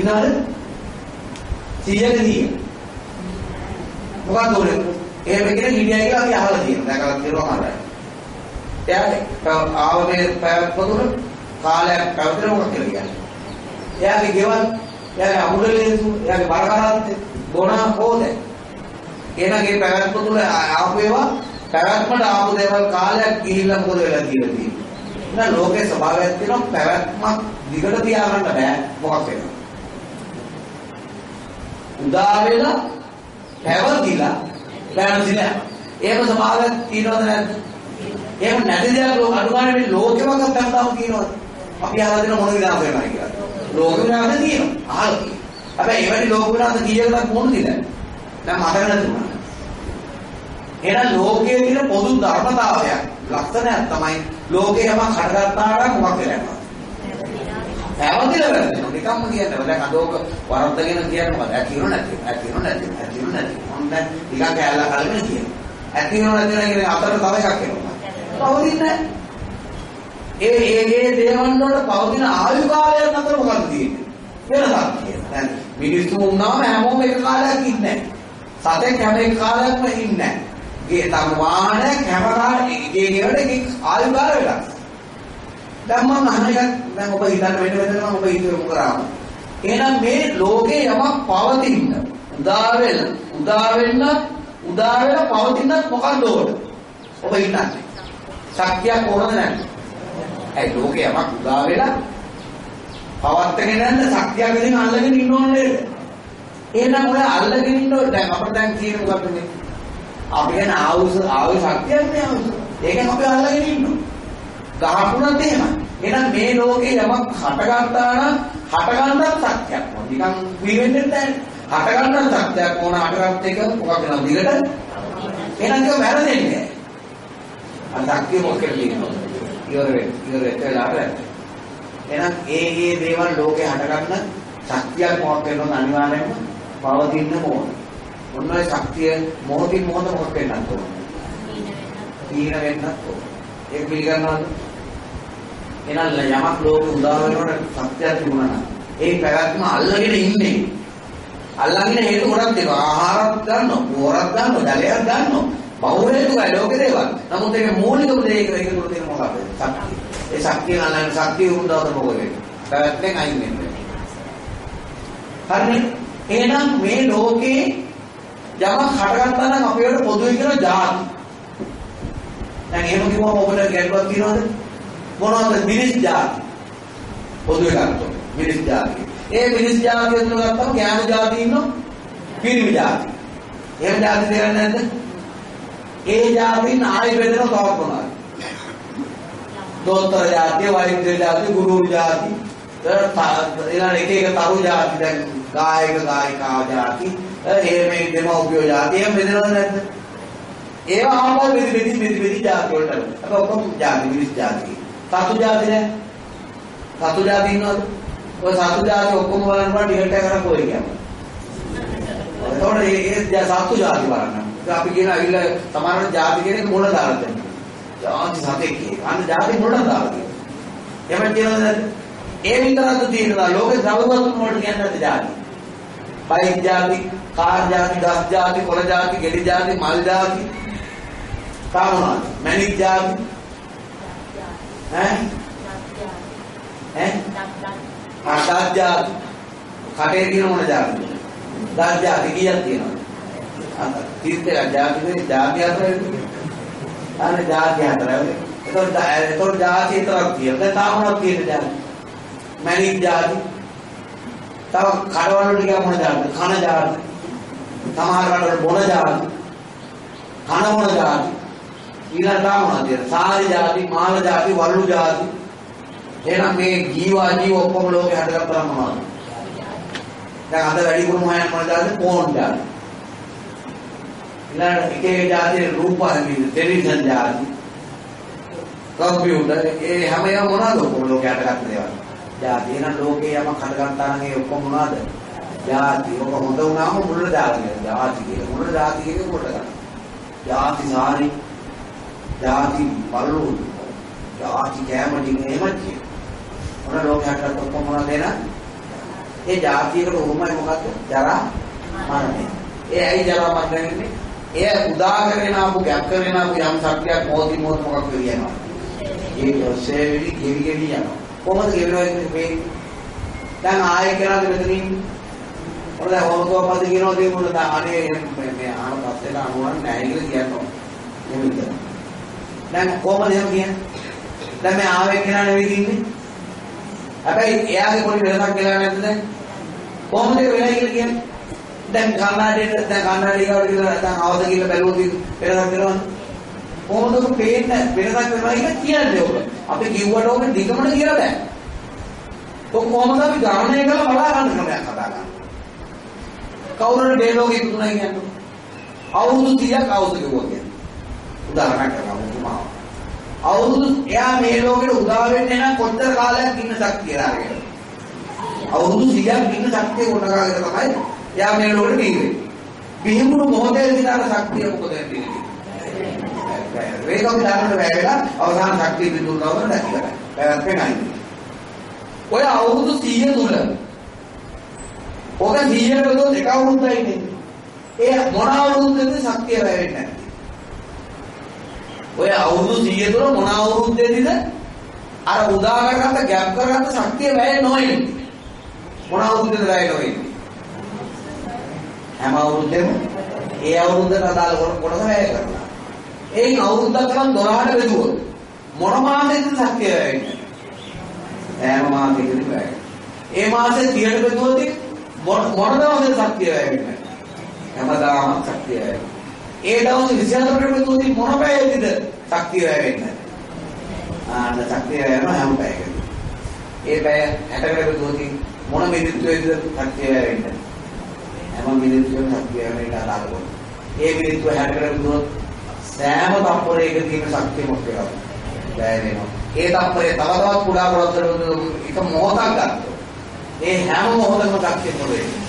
ඉනාද 100ක 100. මොකක්ද උනේ? එහෙම කෙනෙක් හිටියයි කියලා අපි අහලා තියෙනවා. දැකලා තියෙනවා කරන්නේ. එයාට ආවගේ පැවතුන කාලයක් පැවතුන මොකක් කියලා කියන්නේ. එයාගේ ගෙවල්, එයාගේ අමුඩලේසු, එයාගේ බරකරත් ගොනා හොදේ. එනගේ පැවැත්ම තුල ආපු ඒවා පැවැත්මට ආපු දේවල් කාලයක් ගිහිල්ලා මොකද වෙලා කියලා තියෙන්නේ. එහෙනම් ලෝකේ ස්වභාවයක් තියෙනවා පැවැත්මක් දිගට තියාගන්න බෑ මොකක් වෙනවද? උදා වෙලා පැවතිලා පැවතිලා එහෙම ස්වභාවයක් තියෙනවද නැද්ද? එහෙම නැති දේවල් අනුමාන මේ ලෝකෙම ගත්තාම තියෙනවද? අපි අහලා දෙන මොන විනාශ වෙනවා කියලා. ලෝක විනාශ තියෙනවා. අහලා තියෙනවා. හැබැයි එවැනි ලෝක විනාශ කීයකට මොනද ඉන්නේ? දැන් මතක නැතුණා. එහෙනම් ලෝකයේ තියෙන පොදු ධර්මතාවයක් ලක්ෂණයක් තමයි ලෝකේ යමක් හටගත්තාට මොකක් වෙලා පැවතිලා වෙනවා. නිකම්ම කියන්නේ දැන් අදෝක වරද්දගෙන කියන්නේ මොකද? ඇතිවෙන නැති. ඇතිවෙන නැති. ඇතිවෙන නැති. මොන් දැන් ටිකක් ඇල්ල කලගෙන කියනවා. ඇතිවෙන නැති කියන අතර තව එකක් එනවා. පවතින්නේ ඒ ඒ ඒ දේවල් වල පවතින ආයු කාලයන් අතර මොකක්ද තියෙන්නේ? වෙනසක් කියනවා. දැන් මිනිස්සු වුණාම හැමෝම එක කාලයක් ඉන්නේ නැහැ. සතෙක් හැම එක කාලයක්ම ඉන්නේ නැහැ. ගේ තම වාහනයක් හැම කාලෙක ගේ ගෙවඩ ආයු කාල වෙනස්. දැන් මම අහන එක දැන් ඔබ හිතන්න වෙන වෙනම ඔබ හිතුවේ මොකරාම. එහෙනම් මේ ලෝකේ යමක් පවතින්න උදා වෙන උදා වෙන්න උදා වෙන පවතිනත් මොකක්ද ඕන? ඔබ හිතන්නේ. ශක්තියක් ඕනද නැද්ද? ඒ ලෝකේ යමක් උදා වෙලා පවත්තගෙන යන්න ශක්තියක් විදිහින් අල්ලගෙන ඉන්න ඕනේ නේද? එහෙනම් ඔය අල්ලගෙන ඉන්න දැන් අපිට දැන් කියන මොකක්ද මේ? අපි කියන ආවුස ආවේ ශක්තියක් නේ ආවුස. ඒකෙන් අපි අල්ලගෙන ඉන්නවා. ගහපුණත් එහෙමයි. එහෙනම් මේ ලෝකේ යමක් හටගත්තා නම් හටගන්නත් සත්‍යයක් ඕන. නිකන් වී වෙන්නේ නැහැ. හටගන්නත් සත්‍යයක් ඕන. හටගත් එක මොකක් වෙනවද දිගට? එහෙනම් ඒක වැරදෙන්නේ නැහැ. අර සත්‍ය මොකක්ද කියනවා. ඉවර වෙන්න. ඉවර වෙච්ච වෙලාවට වැටෙනවා. එහෙනම් ඒ ඒ දේවල් ලෝකේ හටගන්න ශක්තියක් මොකක් වෙනවද අනිවාර්යයෙන්ම පවතින මොහොත. ඔන්න ඔය ශක්තිය මොහොතින් මොහොත මොකක් වෙන්නත් ඕන. තීන වෙන්නත් ඕන. ඒක පිළිගන්නවද? එහෙනම් යමක් ලෝකෙ උදා වෙනකොට සත්‍යයක් තිබුණා නම් ඒ පැවැත්ම අල්ලගෙන ඉන්නේ. අල්ලගෙන හේතු ගොඩක් දෙනවා. ආහාරයක් ගන්නවා, පොරක් ගන්නවා, ජලයක් ගන්නවා. බහුරේතුකයි ලෝක දේවල්. නමුත් ඒක මූලිකම දේ ඒක ඒක තුල තියෙන මොකක්ද? ශක්තිය. ඒ ශක්තිය නලන ශක්තිය උරුද්දවට මොකද වෙන්නේ? පැවැත්මෙන් අයින් වෙන්නේ. හරිනේ? එහෙනම් මේ ලෝකේ යමක් හටගත්තා නම් අපි වල පොදුයි කියන જાති. දැන් එහෙම කිව්වම ඔබට ගැටලුවක් තියනවද? මොනවද මිනිස් જાති? පොදුයි ගන්නකොට මිනිස් જાති. ඒ මිනිස් જાතිය තුල ගත්තම ඥාන જાති ඉන්නවා. පිරිමි જાති. එහෙම જાති දෙයක් නැද්ද? ඒ જાතින් ආයි බෙදෙන තවත් මොනවාද? දොස්තර જાතිය, වෛද්‍ය જાතිය, ගුරු જાතිය, ඊළඟ එක එක තරු જાති දැන් ගායක ගායිකා જાති, ඒ මේ දෙමව්පියෝ જાති එහෙම බෙදෙනවද නැද්ද? ඒවා ආපහු බෙදි බෙදි බෙදි බෙදි જાති වලට අරගෙන. අර ඔක්කොම જાති, මිනිස් જાති. සතු જાති නෑ. සතු જાති ඉන්නවද? ඔය සතු જાති ඔක්කොම බලනකොට ඩිගට් එක කරපොයි කියන්නේ. එතකොට ඒ සතු જાති බලන්න. අපි කියන ඇවිල්ලා සමහරවල් ಜಾති කෙනෙක් මොන දාලා දෙනවා. ಜಾති සතෙක් කියන. අන්න ಜಾති මොන දාලා දෙනවා. එහෙම කියනවාද? ඒ විතරක්ද තියෙනවා ලෝකේ සමගතුන් වලට කියන්නේ ಜಾති. පයින් ಜಾති, කාර් ಜಾති, දස් ಜಾති, කොළ ಜಾති, ගෙඩි ಜಾති, මල් ಜಾති. කාමනා, මැණික් ಜಾති. ඈ? ඈ? ආ දස් ಜಾති. කටේ තියෙන මොන ಜಾතිද? දස් ಜಾති කීයක් තියෙනවද? තීර්ථයක් ජාතිනේ ජාති හතරයි. අනේ ජාති හතරයි. එතකොට එතකොට ජාති හතරක් තියෙනවා. දැන් තාමවත් තියෙන ජාති. මැණික් ජාති. තව කඩවල ටික මොන ජාතිද? කන ජාති. සමහර කඩවල බොන ජාති. කන මොන ජාති. ඊළඟ තාමවත් තියෙන සාරි ජාති, මාල ජාති, වල්ලු ජාති. එහෙනම් මේ ජීවා ජීව ඔක්කොම ලෝකේ හටගත්තා මොනවද? දැන් අද වැඩිපුරම හොයන මොන ජාතිද? පෝන් ජාති. ඊළඟ එක එක જાතියේ රූපාන්විත ටෙලිවිෂන් જાති කම්පියුටර් ඒ හැම එකම මොනවද ඔක්කොම ලෝකයට ගන්න දේවල්. જાති එහෙනම් ලෝකේ යම කඩගත්තා නම් ඒ ඔක්කොම මොනවද? જાති ඔක හොඳ වුණාම මුල්ල જાති. જાති කියන මුල්ල જાති කියන්නේ කොට ගන්න. જાති සාරි જાති බලු જાති කැමති එහෙම කියන. මොන ලෝකයට ගත්ත ඔක්කොම මොනවද එන? ඒ જાතියේ කොහොමයි මොකද්ද? ජරා මරණය. ඒ ඇයි ජරා මරණය වෙන්නේ? එය උදා කරගෙන ආපු ගැප් කරගෙන ආපු යම් ශක්තියක් මොහොතින් මොහොත මොකක් වෙවි යනවා. ඒක ඔස්සේවිලි ගෙවි ගෙවි යනවා. කොහොමද ගෙවෙනවද මේ? දැන් ආයෙ කරාද මෙතනින්? ඔන්න දැන් හොරකෝපද කියනවා දේ මොකද අනේ මේ ආන පස්සේට අනුවන් නැහැ කියලා කියනවා. මොකද? දැන් කොහොමද එහෙම කියන්නේ? දැන් මේ ආවේ කෙනා නෙවෙයි ඉන්නේ. හැබැයි එයාගේ පොඩි වෙනසක් කියලා නැද්ද දැන්? කොහොමද ඒක වෙලා කියලා කියන්නේ? දැන් කන්නාඩියට දැන් කන්නාඩිය ගාවට කියලා දැන් අවද කියලා බැලුවොත් වෙනසක් වෙනවද? කොහොමද ඔක පේන්නේ වෙනසක් වෙනවා කියලා කියන්නේ ඔක. අපි කිව්වට ඔක නිගමන කියලා බෑ. ඔක කොහොමද අපි ගණනය කරලා බලා ගන්න ක්‍රමයක් හදා ගන්න. කවුරුහරි ඩේලෝගේ තුනයි කියන්නේ. අවුරුදු 30ක් අවුරුදු කිව්වා කියන්නේ. උදාහරණයක් කරගමු තුමා. අවුරුදු එයා මේ ලෝකෙට උදා වෙන්නේ නම් කොච්චර කාලයක් ඉන්න ශක්තිය ආරගෙන. අවුරුදු 100ක් ඉන්න ශක්තිය කොටකාගෙන තමයි එයා මේ ලෝකෙට බිහිවෙන්නේ. බිහිමුණු මොහොතේ දිනාර ශක්තිය මොකද වෙන්නේ? වේගම් දාන්නට වැයලා අවසාන ශක්තිය බිඳුන ගමන් නැති කරා. පැවැත්මේ නැයි. ඔය අවුරුදු 100 තුල ඔක 100ට බෙදුවොත් එක අවුරුද්දයි ඉන්නේ. ඒ මොන අවුරුද්දේද ශක්තිය වැවෙන්නේ නැති. ඔය අවුරුදු 100 තුල මොන අවුරුද්දේදීද අර උදා කරගත්ත ගැප් කරගත්ත ශක්තිය වැය නොවෙන්නේ. මොන අවුරුද්දේද වැය නොවෙන්නේ? හැම අවුරුද්දෙම ඒ අවුරුද්දට අදාළ කොටස වැය කරනවා. එයින් අවුරුද්දක් නම් 12ට බෙදුවොත් මොන මාසෙද ශක්තිය වැයෙන්නේ? හැම මාසෙකදී වැය. ඒ මාසේ 30ට බෙදුවොත් මොන මොන දවසේද ශක්තිය වැයෙන්නේ? හැමදාම ශක්තිය වැයෙන්නේ. ඒ දවස් 24ට බෙදුවොත් මොන පැයකද ශක්තිය වැයෙන්නේ? ආන්න ශක්තිය වැයෙනවා හැම පැයකදී. ඒ පැය 60කට බෙදුවොත් මොන මිනිත්තුවේද ශක්තිය වැයෙන්නේ? හැම මිනිත්තුවකම ශක්තිය වෙනට අදාළව. ඒ මිනිත්තුව 60කට දුනොත් සෑම තප්පරයකදීම ශක්තිය මොකද වෙනවා? ඒ තප්පරේ තව තවත් කුඩා කොටස් එක මොහොතක් ගත්තොත් ඒ හැම මොහොතකම ශක්තිය මොකද වෙන්නේ?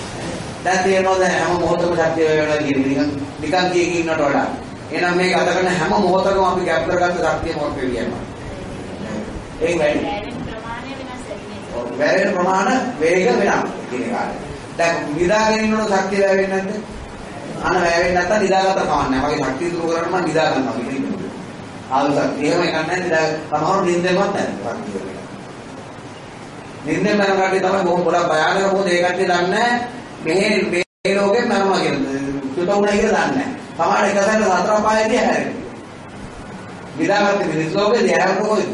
දැන් තේරෙනවද හැම මොහොතකම ශක්තිය වෙනවා කියන්නේ නිකන් නිකන් කිය කින්නට වඩා. එහෙනම් මේ ගත කරන හැම මොහොතකම අපි ගැප් කරගත්ත ශක්තිය මොකක්ද කියන්නේ? ඒක වැඩි. වැරෙන ප්‍රමාණ වේග වෙනවා කියන කාර්යය. දැන් නිදාගෙන ඉන්නකොට ශක්තිය වැවෙන්නේ නැද්ද? අන වැවෙන්නේ නැත්නම් නිදාගත්ත කමන්නේ. මගේ ශක්තිය දුරු කරන්න මම නිදා ගන්නවා කියන එක. ආවසක් එහෙම එකක් නැහැ නිදා සමහරව නිින්දෙමත් නැහැ ශක්තිය. නිින්දෙන් මරන කට්ටිය තමයි බොහොම ගොඩක් භයානක මොකද ඒ කට්ටිය දන්නේ මෙහෙ මේ ලෝකෙන් මරනවා කියලා. චුත උණයි කියලා දන්නේ නැහැ. සමහර එක සැරේ සතර පායේදී හැරෙන්නේ. නිදාගත්ත මිනිස් ලෝකේ හැරෙන්නේ කොහෙද?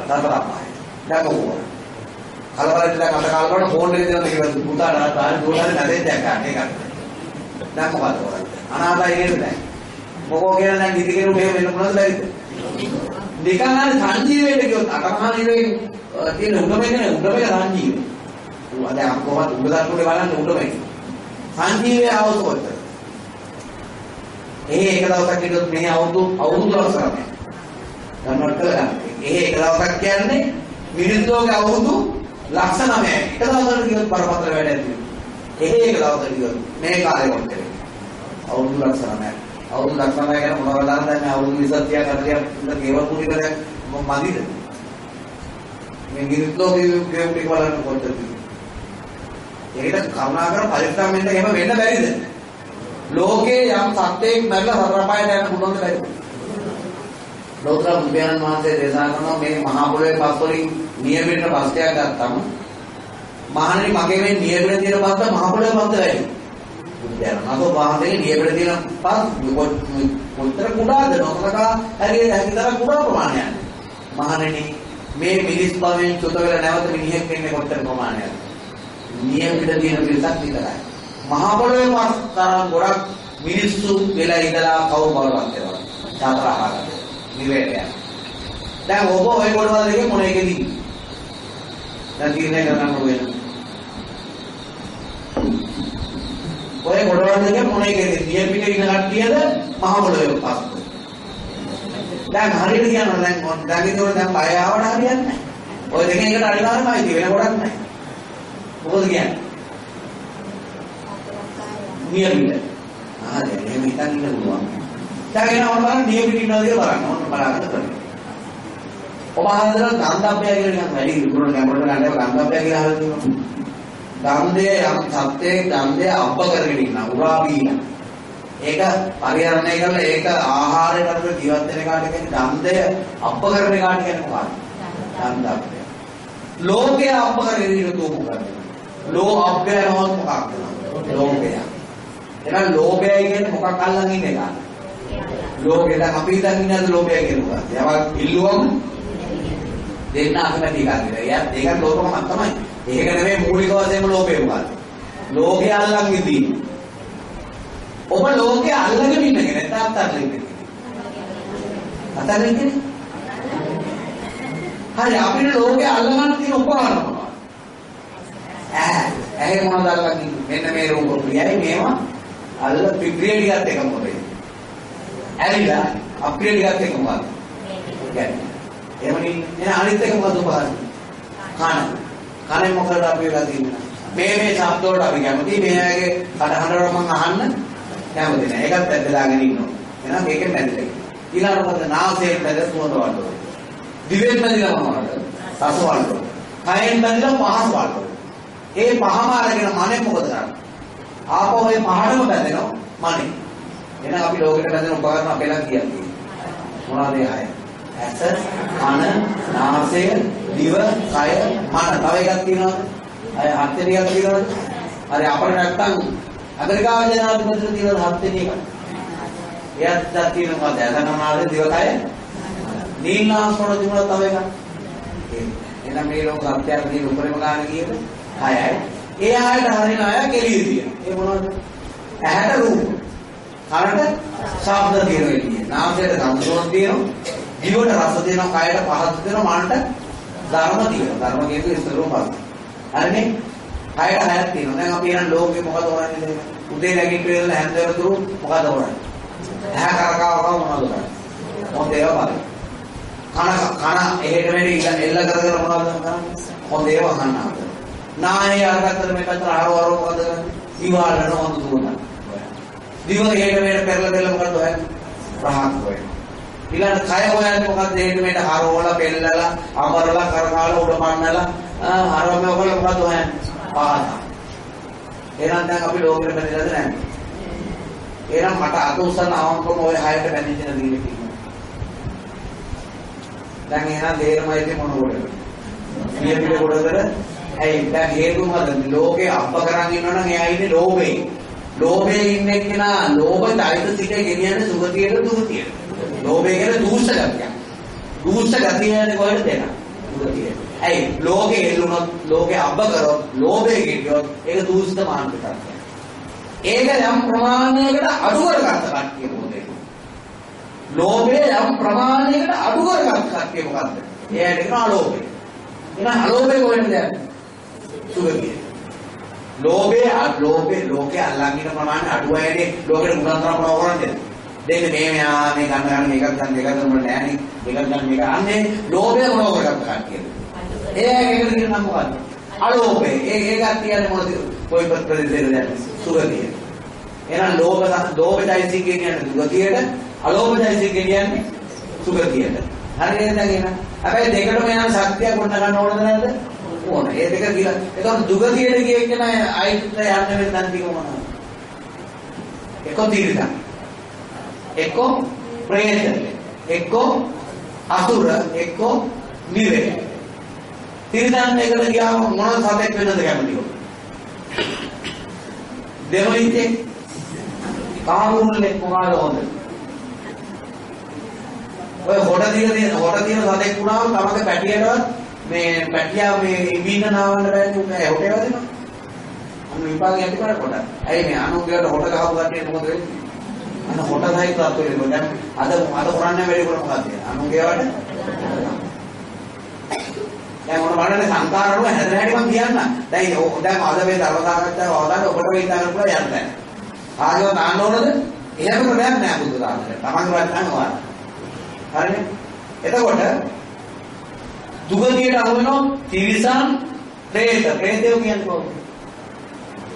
සතර පායේ. දැන් කොහොමද? කලබලට දැන් අත කාල කරන ෆෝන් එකේ දෙනවා කියලා පුතාට තාරි දුවලා නැදේ දැක්කා ඒක. දැන් මොකද කරන්නේ? අනාථයි නේද දැන්? මොකෝ කියන දැන් නිදි කෙරු මෙහෙම වෙන්න මොනවද බැරිද? නිකන් අර සංජීවයට කියොත් අකමහා නිරේ තියෙන උඩමේ නේ උඩමේ සංජීව. අද අපකොහත් උඩ දක්වලේ බලන්න උඩමේ. සංජීවයේ આવුත් කොච්චර? ඒ එක දවසක් හිටියොත් මෙහි අවුරුදු අවුරුදු දවසක්. ගන්නවට කරගන්න. ඒ එක දවසක් කියන්නේ මිනිස්සුගේ අවුරුදු ලක්ෂ 9යි. එක දවසකට කියොත් බරපතල වැඩ ඇති. එහෙ එක දවසකට කියොත් මේ කාලේ කොට අවුරුදු ලක්ෂ 9යි. අවුරුදු ලක්ෂ 9යි ගැන මොනවද දන්නේ අවුරුදු 20 30 40 කේවල් පුරි කරේ මදිද? මේ මිනිස්සුගේ ගෙවුම් ටික බලන්න කොච්චරද? ඒකට කරුණාකර පරිස්සම් වෙන්න එහෙම වෙන්න බැරිද? ලෝකේ යම් සත්‍යයක් මැරලා සතරපායට යන්න පුළුවන්ද බැරිද? ලෝතර බුදුන් වහන්සේ දේශනා කරනවා මේ මහා පොළොවේ පස් වලින් නියමෙට පස්යක් ගත්තම මහණනි මගේ මේ නියමෙට තියෙන පස්ස මහා පොළොවේ පස්ස වැඩි. බුදුන් වහන්සේ වහන්සේ නියමෙට තියෙන පස් කොතර කුඩාද නොකරකා හරියට හැකිතර කුඩා ප්‍රමාණයක්. මහණනි මේ මිනිස් භවයෙන් චුත වෙලා නැවත මිනිහෙක් වෙන්නේ කොතර ප්‍රමාණයක්ද? නියමෙට තියෙන පිරිසක් විතරයි. මහා පොළොවේ පස් තරම් ගොඩක් මිනිස්සු වෙලා ඉඳලා කවුරු බලවත් වෙනවා. චාතරහාගත. නිවේදනය. දැන් ඔබ ওই කොටවල දෙකේ මොන එකද? දැන් තීරණය කරන්න ඕන. ඔය කොටවල දෙකේ මොන එකද? නියම පිට ඉන්න කට්ටියද මහ පොළොවේ පස්. දැන් හරියට කියනවා දැන් දැන් ඒකවල දැන් බය ආවට හරියන්නේ නැහැ. ඔය දෙකෙන් එකට අනිවාර්යමයි වෙන කොටක් නැහැ. මොකද කියන්නේ? නියමිත. ආ දැන් එහෙම හිතන් ඉන්න පුළුවන්. දැන් එනවා බලන්න නියමිත ඉන්නවද කියලා බලන්න. ඕන බලාගෙන කරන්න. ඔබ ආන්දර ගන්ධබ්බය කියලා නිකන් වැඩි විකුණන ගැඹුරට ගන්නව ගන්ධබ්බය කියලා අහලා තියෙනවා. ගන්ධයේ යම් සත්‍යයේ ගන්ධය අබ්බ කරගෙන ඉන්න උරා බීන. ඒක පරිහරණය කරලා ඒක ආහාරයට අනුව ජීවත් වෙන කාට කියන්නේ ගන්ධය අබ්බ කරන කාට කියන්නේ මොකක්ද? ගන්ධබ්බය. ලෝකය අබ්බ කරගෙන ඉන්න තෝ මොකක්ද? ලෝ අබ්බය නෝත් මොකක්ද? ලෝකය. එහෙනම් ලෝභයයි කියන්නේ මොකක් අල්ලන් ඉන්න එකද? ලෝභය දැන් අපි හිතන් ඉන්නද ලෝභය කියලා. යමක් ඉල්ලුවම දෙන්න අකමැති එකක් නේද? එයාත් ඒකත් ලෝභකමක් තමයි. ඒක නෙමෙයි මූලික වශයෙන්ම ලෝභය උගන්වන්නේ. ලෝභය අල්ලන් ඉදී. ඔබ ලෝකේ අල්ලගෙන ඉන්නගෙන නැත්නම් අත්හරින්න ඉන්නේ. අත්හරින්න ඉන්නේ. හරි අපිට ලෝකේ අල්ලගන්න තියෙන උපකරණ මොනවද? ඈ ඇහි මොනවද අල්ලන් ඉන්නේ? මෙන්න මේ රූප ප්‍රියයි මේවා අල්ල ප්‍රිය ටිකත් එක මොකද? ඇරිලා අප්‍රිය ටිකත් එක? කියන්නේ. එහෙමනේ එන අනිත් එක මොකද උපකරණ? කන. කනෙන් මොකද අපි වෙලා තියෙන්නේ? මේ මේ ශබ්ද වලට අපි කැමති මේගේ කඩහඬ වල මම අහන්න කැමති නෑ. ඒකත් ඇදලාගෙන ඉන්නවා. එහෙනම් ඒකෙන් ඉන්නවා. ඊළඟට මොකද නාසයෙන් බැඳ සුවඳ වලට. දිවෙන් බැඳලා මොනවද? රස වලට. කයෙන් බැඳලා පහස වලට. ඒ පහම අරගෙන මනෙන් මොකද කරන්නේ? ආපහු ඒ පහඩම බැඳෙනවා මනෙන්. එහෙනම් අපි ලෝකෙට බැඳෙන උපකරණ අපේ ළඟ කියන්නේ. මොනවද ඒ අය? ඇස, කන, නාසය, දිව, කය, මන. තව එකක් තියෙනවද? අය හත් වෙනි එකක් තියෙනවද? හරි අපිට නැත්තම් ඇමරිකාව ජනාධිපතිතුමා තියෙනවද හත් වෙනි එක? එයාත් දැන් තියෙනවා දැනනමාද දිව කය? නීලාස්වර තිබුණා තව එකක්. එහෙනම් මේ ලෝක සත්‍යයක් දින උපරිම ගන්න කීයද? 6යි. ඒ ආයත හරින අය කෙලිය තියෙනවා. ඒ මොනවද? ඇහැට රූප. කනට ශබ්ද තියෙනවා එළියේ. නාසයට ගන්ධ සුවඳ තියෙනවා. දිවට රස දෙනවා, කයට පහස දෙනවා, මනට ධර්ම තියෙනවා. ධර්ම කියන්නේ ස්වરૂප පහස. හරිනේ? කයට හයක් තියෙනවා. දැන් අපි එහෙනම් ලෝකේ මොකද කරන්නේ? උදේ නැගිට වෙලා හැන්දවතුරු මොකද කරන්නේ? ඇහැ කරකාවකව මොනවද කරන්නේ? මොකද ඒවා බලන්න. කන කන එහෙට මෙහෙට ඉල්ල එල්ල කර කර මොනවද කරන්නේ? හොඳ ඒවා කන්න හදන. නායේ අරකට මේ පැත්තට ආරව ආරව මොකද කරන්නේ? දිවාලන හොඳ දුවන. දිව එහෙට මෙහෙට පෙරලා පෙරලා මොකද හොයන්නේ? රහක් හොයන්නේ. ඊළඟ කය හොයන්නේ මොකද්ද එහෙට මෙහෙට හරවලා පෙරලලා අමරලා කරකාලා උඩ මන්නලා හරවම ඔයගොල්ලෝ මොකද හොයන්නේ? පහත. එහෙනම් දැන් අපි ලෝකෙට බැඳලාද නැහැ? එහෙනම් මට අත උස්සන අවංකම ওই හයට බැඳින්න දීලා කිව්වා. දැන් එහෙනම් තේරමයි ඉතින් මොන කොටද? සිය පිට කොටද? ඇයි දැන් හේතුව මොකද? ලෝකේ අබ්බ කරන් ඉන්නවනම් එයා ඉන්නේ ලෝභේ. ලෝභයේ ඉන්න එක්කෙනා ලෝභ চৈতසිකය ගෙනියන්නේ සුගතියට දුගතියට. ලෝභය කියන්නේ දූෂ්‍ය ගතියක්. දූෂ්‍ය ගතිය යන්නේ කොහෙද දෙන? දුගතියට. ඇයි ලෝකේ එළුණොත් ලෝකේ අබ්බ කරොත් ලෝභය ගෙනියොත් ඒක දූෂිත මානසික තත්ත්වයක්. ඒක යම් ප්‍රමාණයකට අඩු කරගත්ත කට්ටිය මොකද? ලෝභය යම් ප්‍රමාණයකට අඩු කරගත්ත කට්ටිය මොකද්ද? එයාට කියන අලෝභය. එහෙනම් අලෝභය කොහෙන්ද යන්නේ? සුගතිය. ලෝභය අලෝභය ලෝකේ අල්ලන් ඉන්න ප්‍රමාණය අඩු අයනේ ලෝකෙට මුලන්තර ප්‍රව කරන්නේ. දෙන්න මේ මෙයා මේ ගන්න ගන්න මේකක් ගන්න දෙකක් ගන්න නෑනේ. දෙකක් ගන්න මේක අන්නේ ලෝභය ප්‍රව කරගත්ත කට්ටිය. ඒකට කියන නම මොකද්ද? අලෝභය. ඒ ඒකත් කියන්නේ මොනවද? කොයි ප්‍රතිදේශයද යන්නේ? සුගතිය. එහෙනම් ලෝභ ලෝභයිසික කියන්නේ දුගතියට, අලෝභයිසික කියන්නේ සුගතියට. හරිද නේද? හැබැයි දෙකටම යන ශක්තිය කොන්න ගන්න ඕනද නැද්ද? ඕන. ඒ දෙක කියලා. ඒතකොට දුගතියට ගිය කෙනා ආයිත් යන්න වෙන දන් ටික මොනවද? එක්ක තීරිත. එක්ක ප්‍රේත. එක්ක අසුර. එක්ක නිරේ. තිරිසන් එකට ගියාම මොන සතෙක් වෙනද කැමතිව? දෙමළිතේ කාමුල්ලෙක් මොනවාද හොඳ? ඔය හොට දින දින හොට දින සතෙක් වුණාම තමක පැටියටවත් මේ පැටියා මේ ඉබින්න නාවන්න බැරි උනේ හොටේ වදිනවා. අන්න විපාකයක් ඇති කර කොට. ඇයි මේ අනුගයට හොට ගහපු කට්ටිය මොකද වෙන්නේ? අන්න හොට සහිත තත්ත්වෙ වෙනවා. දැන් අද අද කරන්නේ වැඩි කර මොකක්ද? අනුගේවට දැන් මොන බලන්නේ සංකාරණව හැදෙන හැටි මම කියන්න. දැන් ඕක දැන් අද මේ ධර්ම සාකච්ඡාව අවදාන ඔබට වෙයි ගන්න පුළුවන් යන්න බෑ. ආයෙත් දාන්න ඕනද? එහෙම ක්‍රමයක් නෑ බුදු දානට. තමන්ගේ වචන වාර. හරිනේ? එතකොට දුගතියට අහු වෙනවා තිරිසන් പ്രേත. പ്രേතය කියන්නේ කොහොමද?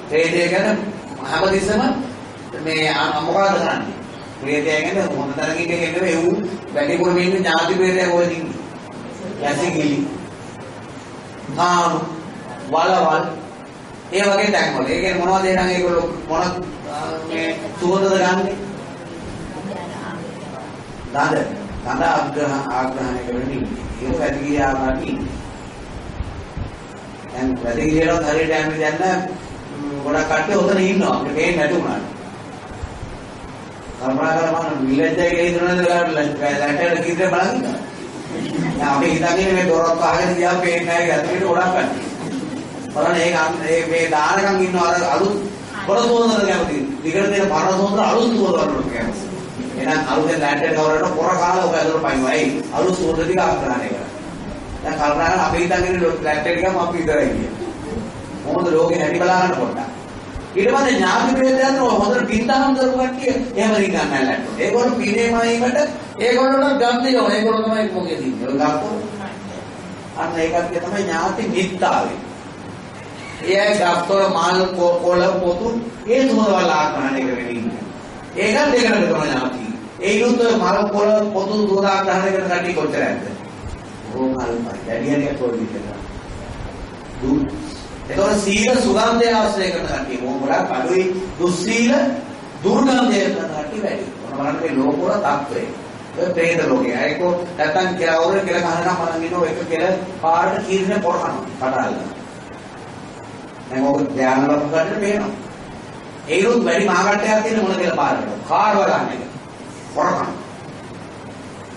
ප්‍රේතය ගැන හැමතිස්සම මේ මොකද කරන්නේ ප්‍රේතය ගැන හොඳ තරකින් කියන්නේ නෙවෙයි ඌ වැඩිපුරම ඉන්නේ ඥාති ප්‍රේතය හොයකින් යසිගිලි ගානු වලවල්. ඒ වගේ තැන් වල ඒ කියන්නේ මොනවද එහෙනම් ඒගොල්ලෝ මොන මේ සුවඳද ගන්නෙ? දාද දාද ආග්‍රහ ආග්‍රහණය කරන්නේ. ඒක වැඩිගිය ආකාරي. දැන් වැඩිගියට හරියට යන්නේ දැන් ගොඩක් කට්ටිය උතන ඉන්නවා. අපිට පේන්නේ නැති වුණාට. කල්පනා කරලා මම විලෙජ් එකේ ඉඳනද ලැටර් කීතේ බලන් ඉන්නවා. දැන් අපි හිතන්නේ මේ දොරක් අහගෙන ගියාම පේන්නේ නැහැ ගැතුමට ගොඩක් ගන්න. බලන්න ඒ මේ දානකම් ඉන්න අර අලුත් පොරසෝදන කැමති. දිගට තියෙන පරසෝදන අලුත් සෝදවලට කැමති. එහෙනම් අලුතෙන් ලෑන්ඩ් එක කවරකට පොර කාලා ඔක ඇතුළට පයින්නවා. ඒ අලුත් සෝද ටික ආග්‍රහණය කරා. දැන් කල්පනා කරලා අපි හිතන්නේ ලෑන්ඩ් එක ගම අපි විතරයි කියන්නේ. මොකද ලෝකේ හැටි බලන්න පොඩ්ඩක්. ඊට පස්සේ ඥාති ප්‍රේතයන් හොඳට පින්තහම් කරපු කට්ටිය එහෙම රින්ගන්න නැහැ. ඒගොල්ලෝ පිනේ මයිකට ඒගොල්ලෝට ගම් දෙනවා. ඒගොල්ලෝ තමයි මොකද ඉන්නේ. ඔය ගත්තොත් අන්න ඒකත් තමයි ඥාති මිත්තාවේ. ඒ ගත්තොර මාල් කොළ පොතු ඒ තුනවල ආග්‍රහණය කරගෙන ඉන්නේ. ඒකත් දෙකට තමයි ඥාති. ඒ යුත් මාල් කොළ පොතු දුර ආග්‍රහණය කරන කට්ටිය කොච්චරද? ඕම් අල්පයි. දැඩියනේ පොඩි කියලා. දුක් එතකොට සීල සුගන්ධය ආශ්‍රය කරන කට්ටිය මොකක් ගොඩක් අඩුයි දුස්සීල දුර්ගන්ධය කරන කට්ටිය වැඩි. මොන බලන්න මේ ලෝකවල තත්ත්වය. ඒ ප්‍රේත ලෝකේ. ඒකෝ නැත්තම් කියලා අවුරු කියලා කහනකම් බලන් ඉන්නෝ එක කියලා පාරට කීරනේ පොරකන කටහල්ල. දැන් ඔක ධ්‍යාන ලබ ගන්න පේනවා. ඒරුත් වැඩි මාකට්ටයක් තියෙන මොන කියලා පාරට. කාරව ගන්න එක. පොරකන.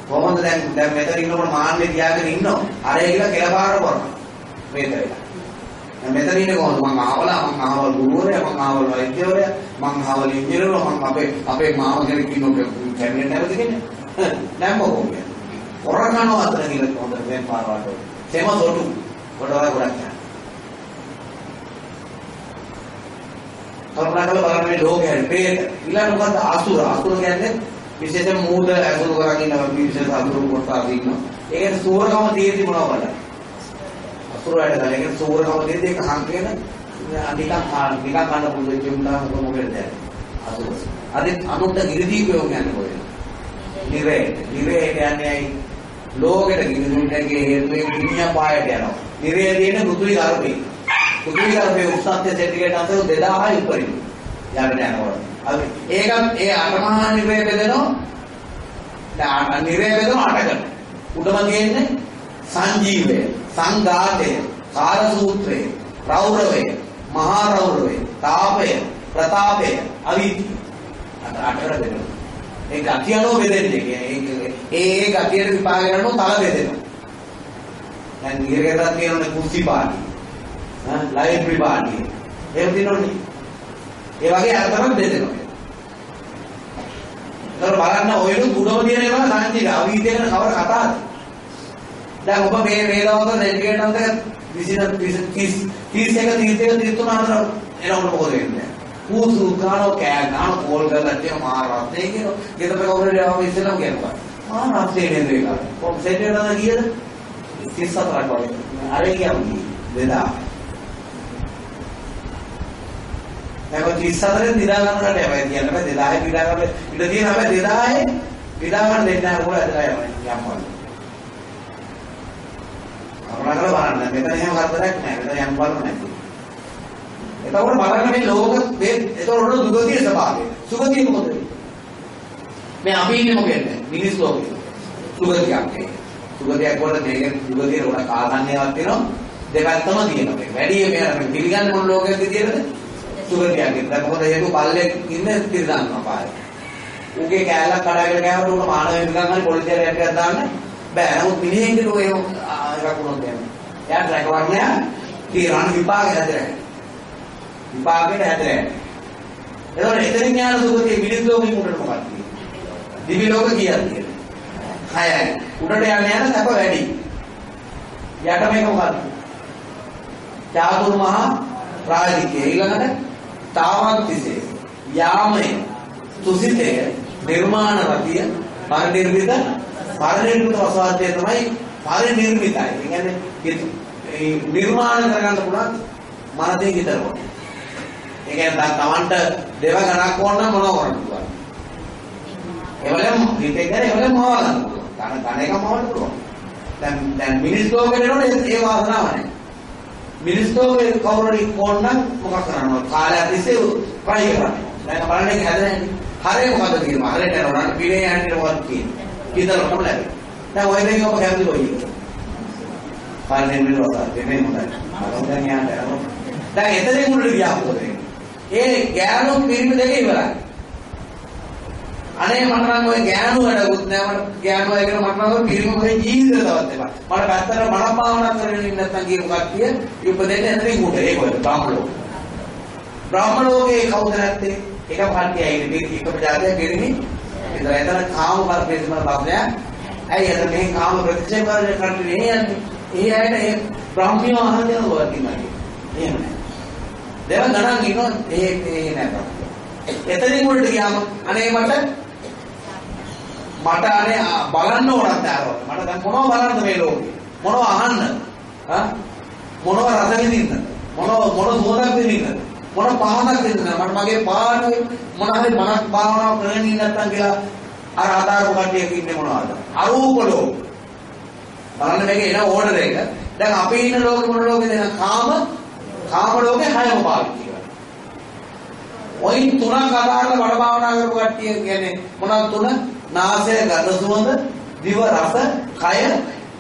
කොහොමද දැන් දැන් මෙතන ඉන්නකොට මාන්නේ තියාගෙන ඉන්නෝ. අර ඒ කියලා කියලා පාර පොරකන. ප්‍රේත වෙලා. මෙතන ඉන්නේ කොහොමද මං ආවලා මං ආවල් ගුරුවරයා මං ආවල් වෛද්‍යවරයා මං ආවල් ඉංජිනේරුවෝ මං අපේ අපේ මාම කෙනෙක් ඉන්නෝ කැබිනට් නැවත කියන්නේ දැන් මොකෝ කොරකනෝ අතර කියලා හොඳ දැන් පාරවලට තෙම සොටු කොටවා ගොඩක් යනවා කල්පනා කරලා බලන්න මේ ලෝකයේ ප්‍රේත ඊළඟ මොකද්ද අසුර අසුර කියන්නේ විශේෂයෙන් මූද ඇසුරු කරගෙන ඉන්න විශේෂ අසුරු කොටස් ඉන්නවා ඒකට සූරකම තියෙද්දි මොනව බලන්න? අසුර වැඩ කරලා ඒකට සූරකම තියෙද්දි ඒක හංකේන නිකන් කා නිකන් කන්න පුළුවන් ජීුණා මොකද මොකද අසුර. අද අනුන්ට ගිරිදීපයෝ කියන්නේ කොහෙද? නිරේ. නිරේ කියන්නේ ඇයි? ලෝකෙට ගිනිදුන්නගේ හේතුවෙන් ගිනිය පායට යනවා. නිරේ තියෙන පෘථිවි ගර්භේ. පෘථිවි ගර්භයේ උෂ්ණත්වය සෙන්ටිග්‍රේඩ් අතර 2000යි උඩරින්. යන්න යනකොට. අද ඒකත් ඒ අටමහා නිරේ බෙදෙනවා. දැන් නිරේ බෙදෙනවා අටකට. උඩම තියෙන්නේ සංජීවය, සංඝාතය, කාල සූත්‍රය, රෞරවය, මහා රෞරවය, තාපය, ප්‍රතාපය, අවීතිය. අට අටකට බෙදෙනවා. ඒ ගතියනෝ බෙදෙන්නේ. ඒ ඒ ගතියට විපාක කරනෝ තල බෙදෙනවා. දැන් නිරේකට තියෙනනේ කුස්ති පාටි. හා ලයිබ්‍රරි පාටි. එහෙම තියෙනෝනේ. ඒ වගේ අරතරම් බෙදෙනවා. ඒතර බලන්න ඔයලු උඩම තියෙන ඒවා සංජීව අවීතිය ගැන කවර කතාවද? දැන් ඔබ මේ මේ දවස්වල රෙඩිකේට් අන්ත 20 30 30 එක 30 එක 33 අතර එනකොට මොකද වෙන්නේ? පූසු ගානෝ කෑ ගානෝ කෝල් කරලා තියෙන මහරත්නේ කියන ගෙදර කවුරුරි ආවම ඉස්සෙල්ලාම කියනවා. මහරත්නේ නේද ඒක? කොම් සෙට් එකකට ගියද? 34ක් වගේ. අර කියමු දෙදා. දැන් 34 දිනා ගන්නකට යමයි කියන්න බෑ 2000 දිනා ගන්න ඉඳ තියෙන හැබැයි 2000 දිනා ගන්න දෙන්න අර උඩ ඇදලා යමයි යම්පල්. අපරාධ බලන්න මෙතන එහෙම කරදරයක් නැහැ. මෙතන යම්පල් නැහැ. එතකොට බලන්න මේ ලෝක මේ එතකොට දුගතිය ස්වභාවය. සුගතිය මොකද? මේ අපි ඉන්නේ මොකෙන්ද? මිනිස් ලෝකේ. සුගතියක් ඒ. සුගතියක් වල මේක සුගතිය උඩ කාදන්නේවත් තියෙනවා. දෙපැත්තම තියෙනවා. වැඩි මේ පිළිගන්න මොන ලෝකයකද තියෙනද? සුගතියක්. දැන් මොකද හේතුව පල්ලේ ඉන්න තිරදන්න අපායේ. ඌගේ කෑල්ලක් කඩාගෙන ගෑවුවට උන මානව විකම් හරි පොලිසියට යටට දාන්න බෑ. නමුත් මිනිහෙන්ගේ ඔය එකක් වුණොත් එහෙම. එයාට රැකවන්නේ තීරණ විපාක හැදෙන්නේ. විපාකෙට හැදෙන්නේ. එතකොට එතනින් යාන සුගතිය මිනිස් ලෝකෙ උඩට මොකක්ද කියන්නේ? දිවි ලෝක කියන්නේ. හයයි. උඩට යන යන සැප වැඩි. යට මේක මොකක්ද? චාතුරු මහා රාජිකය ඊළඟට තාවන්තිසේ යාමය තුසිතය නිර්මාණ රතිය පරිනිර්මිත පරිනිර්මිත වසවාදය තමයි පරිනිර්මිතයි. ඒ කියන්නේ නිර්මාණ කරගන්න පුළුවන් මනසේ විතරයි. ඒ කියන්නේ දැන් Tamanට දෙව ගණක් ඕන නම් මොනව කරන්න පුළුවන්? ඒවලම හිතේ කරේ ඒවලම මවා ගන්න පුළුවන්. ගණ ගණ එක මවන්න පුළුවන්. දැන් දැන් මිනිස් ලෝකෙට එනකොට ඒ වාසනාව නැහැ. මිනිස් ලෝකේ කවුරුරි ඕන නම් මොකක් කරන්නවද? කාලය තිස්සේ try කරන්නේ. දැන් බලන්නේ හැදෙන්නේ. හරේ මොකද කියනවා? හරේට යනවා පිනේ යන්නේ මොකක්ද කියන්නේ? හිතලටම ලැබෙයි. දැන් ඔය දෙක ඔබ කැමති කොයි එකද? පාරෙන් මෙලොවා දෙන්නේ මොකද? අරන් දැන් යනවා. දැන් එතනින් උඩට ගියා මොකද වෙන්නේ? ඒ ගෑනු පිරිමි දෙක ඉවරයි. අනේ මට නම් ඔය ගෑනු වැඩකුත් නෑ මට ගෑනු අය කියන මට නම් ඔය පිරිමි මොකද ජීවිතේ තවත් එපා. මට පැත්තට මන භාවනා කරගෙන ඉන්න නැත්නම් කියපු කට්ටිය ඉපදෙන්නේ එතනින් උඩ ඒක ඔය බ්‍රාහ්මණ ලෝකේ. බ්‍රාහ්මණ ලෝකේ කවුද නැත්තේ? එක කට්ටියයි ඉන්නේ එක ප්‍රජාතියක් ගෙරිනි. ඒතර එතන කාම පරිපේසම බබ්ලයා. ඇයි එතන මේ කාම ප්‍රතික්ෂේප කරන කට්ටිය යන්නේ? ඒ අයට ඒ බ්‍රාහ්මියව අහන්න යනවා වගේ. එහෙම නෑ. දෙව ගණන් ඉන්නෝ ඒ ඒ නෑ. එතනින් උඩට ගියාම අනේ මට මට අනේ බලන්න ඕනත් ආරෝ. මට දැන් මොනව බලන්නද මේ ලෝකේ? මොනව අහන්න? හා මොනව රස විඳින්න? මොනව මොන සුවඳක් විඳින්න? මොන පහනක් විඳින්න? මට මගේ පාඩුවේ මොන හරි මනක් භාවනාව කරගෙන ඉන්න නැත්නම් කියලා අර ආදාරක කට්ටියක ඉන්නේ මොනවද? අරූප ලෝක. බලන්න මේකේ එන ඕඩර් එක. දැන් අපි ඉන්න ලෝකෙ මොන ලෝකෙද? කාම කාම ලෝකේ හයම පාවිච්චි කරනවා. ওই තුනක් අදාළව වඩ භාවනා කරපු කට්ටිය කියන්නේ මොනවද තුන? නාසය ගඳ සුවඳ, දිව රස, කය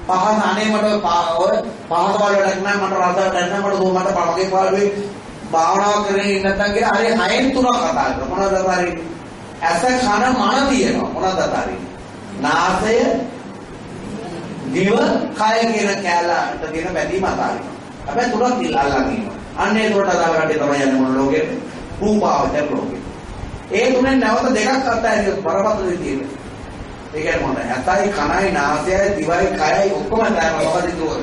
පහස අනේ මට ඔය පහස වල වැඩක් නැහැ මට රස වැඩක් නැහැ මට මට පමගේ පාළුවේ භාවනා කරගෙන ඉන්න නැත්නම් කියලා හරි හයෙන් තුනක් කතා කරනවා. මොනවද අතාරින්? ඇස කන මන තියෙනවා. මොනවද අතාරින්? නාසය දිව කය කියන කැලලට තියෙන බැඳීම අතාරිනවා. හැබැයි තුනක් ඉල්ලල්ලා ඉන්නවා. අන්න ඒකට අදාළ කට්ටිය තමයි යන්නේ මොන ලෝකෙට? රූපාව ලැබුණා. ඒ තුනෙන් නැවත දෙකක් අත්හැරියොත් බරපතල දෙයක්. ඒ කියන්නේ මොකද? ඇතයි කනයි නාසයයි දිවයි කයයි ඔක්කොම අත්හැරලා මොකද ඉතුරු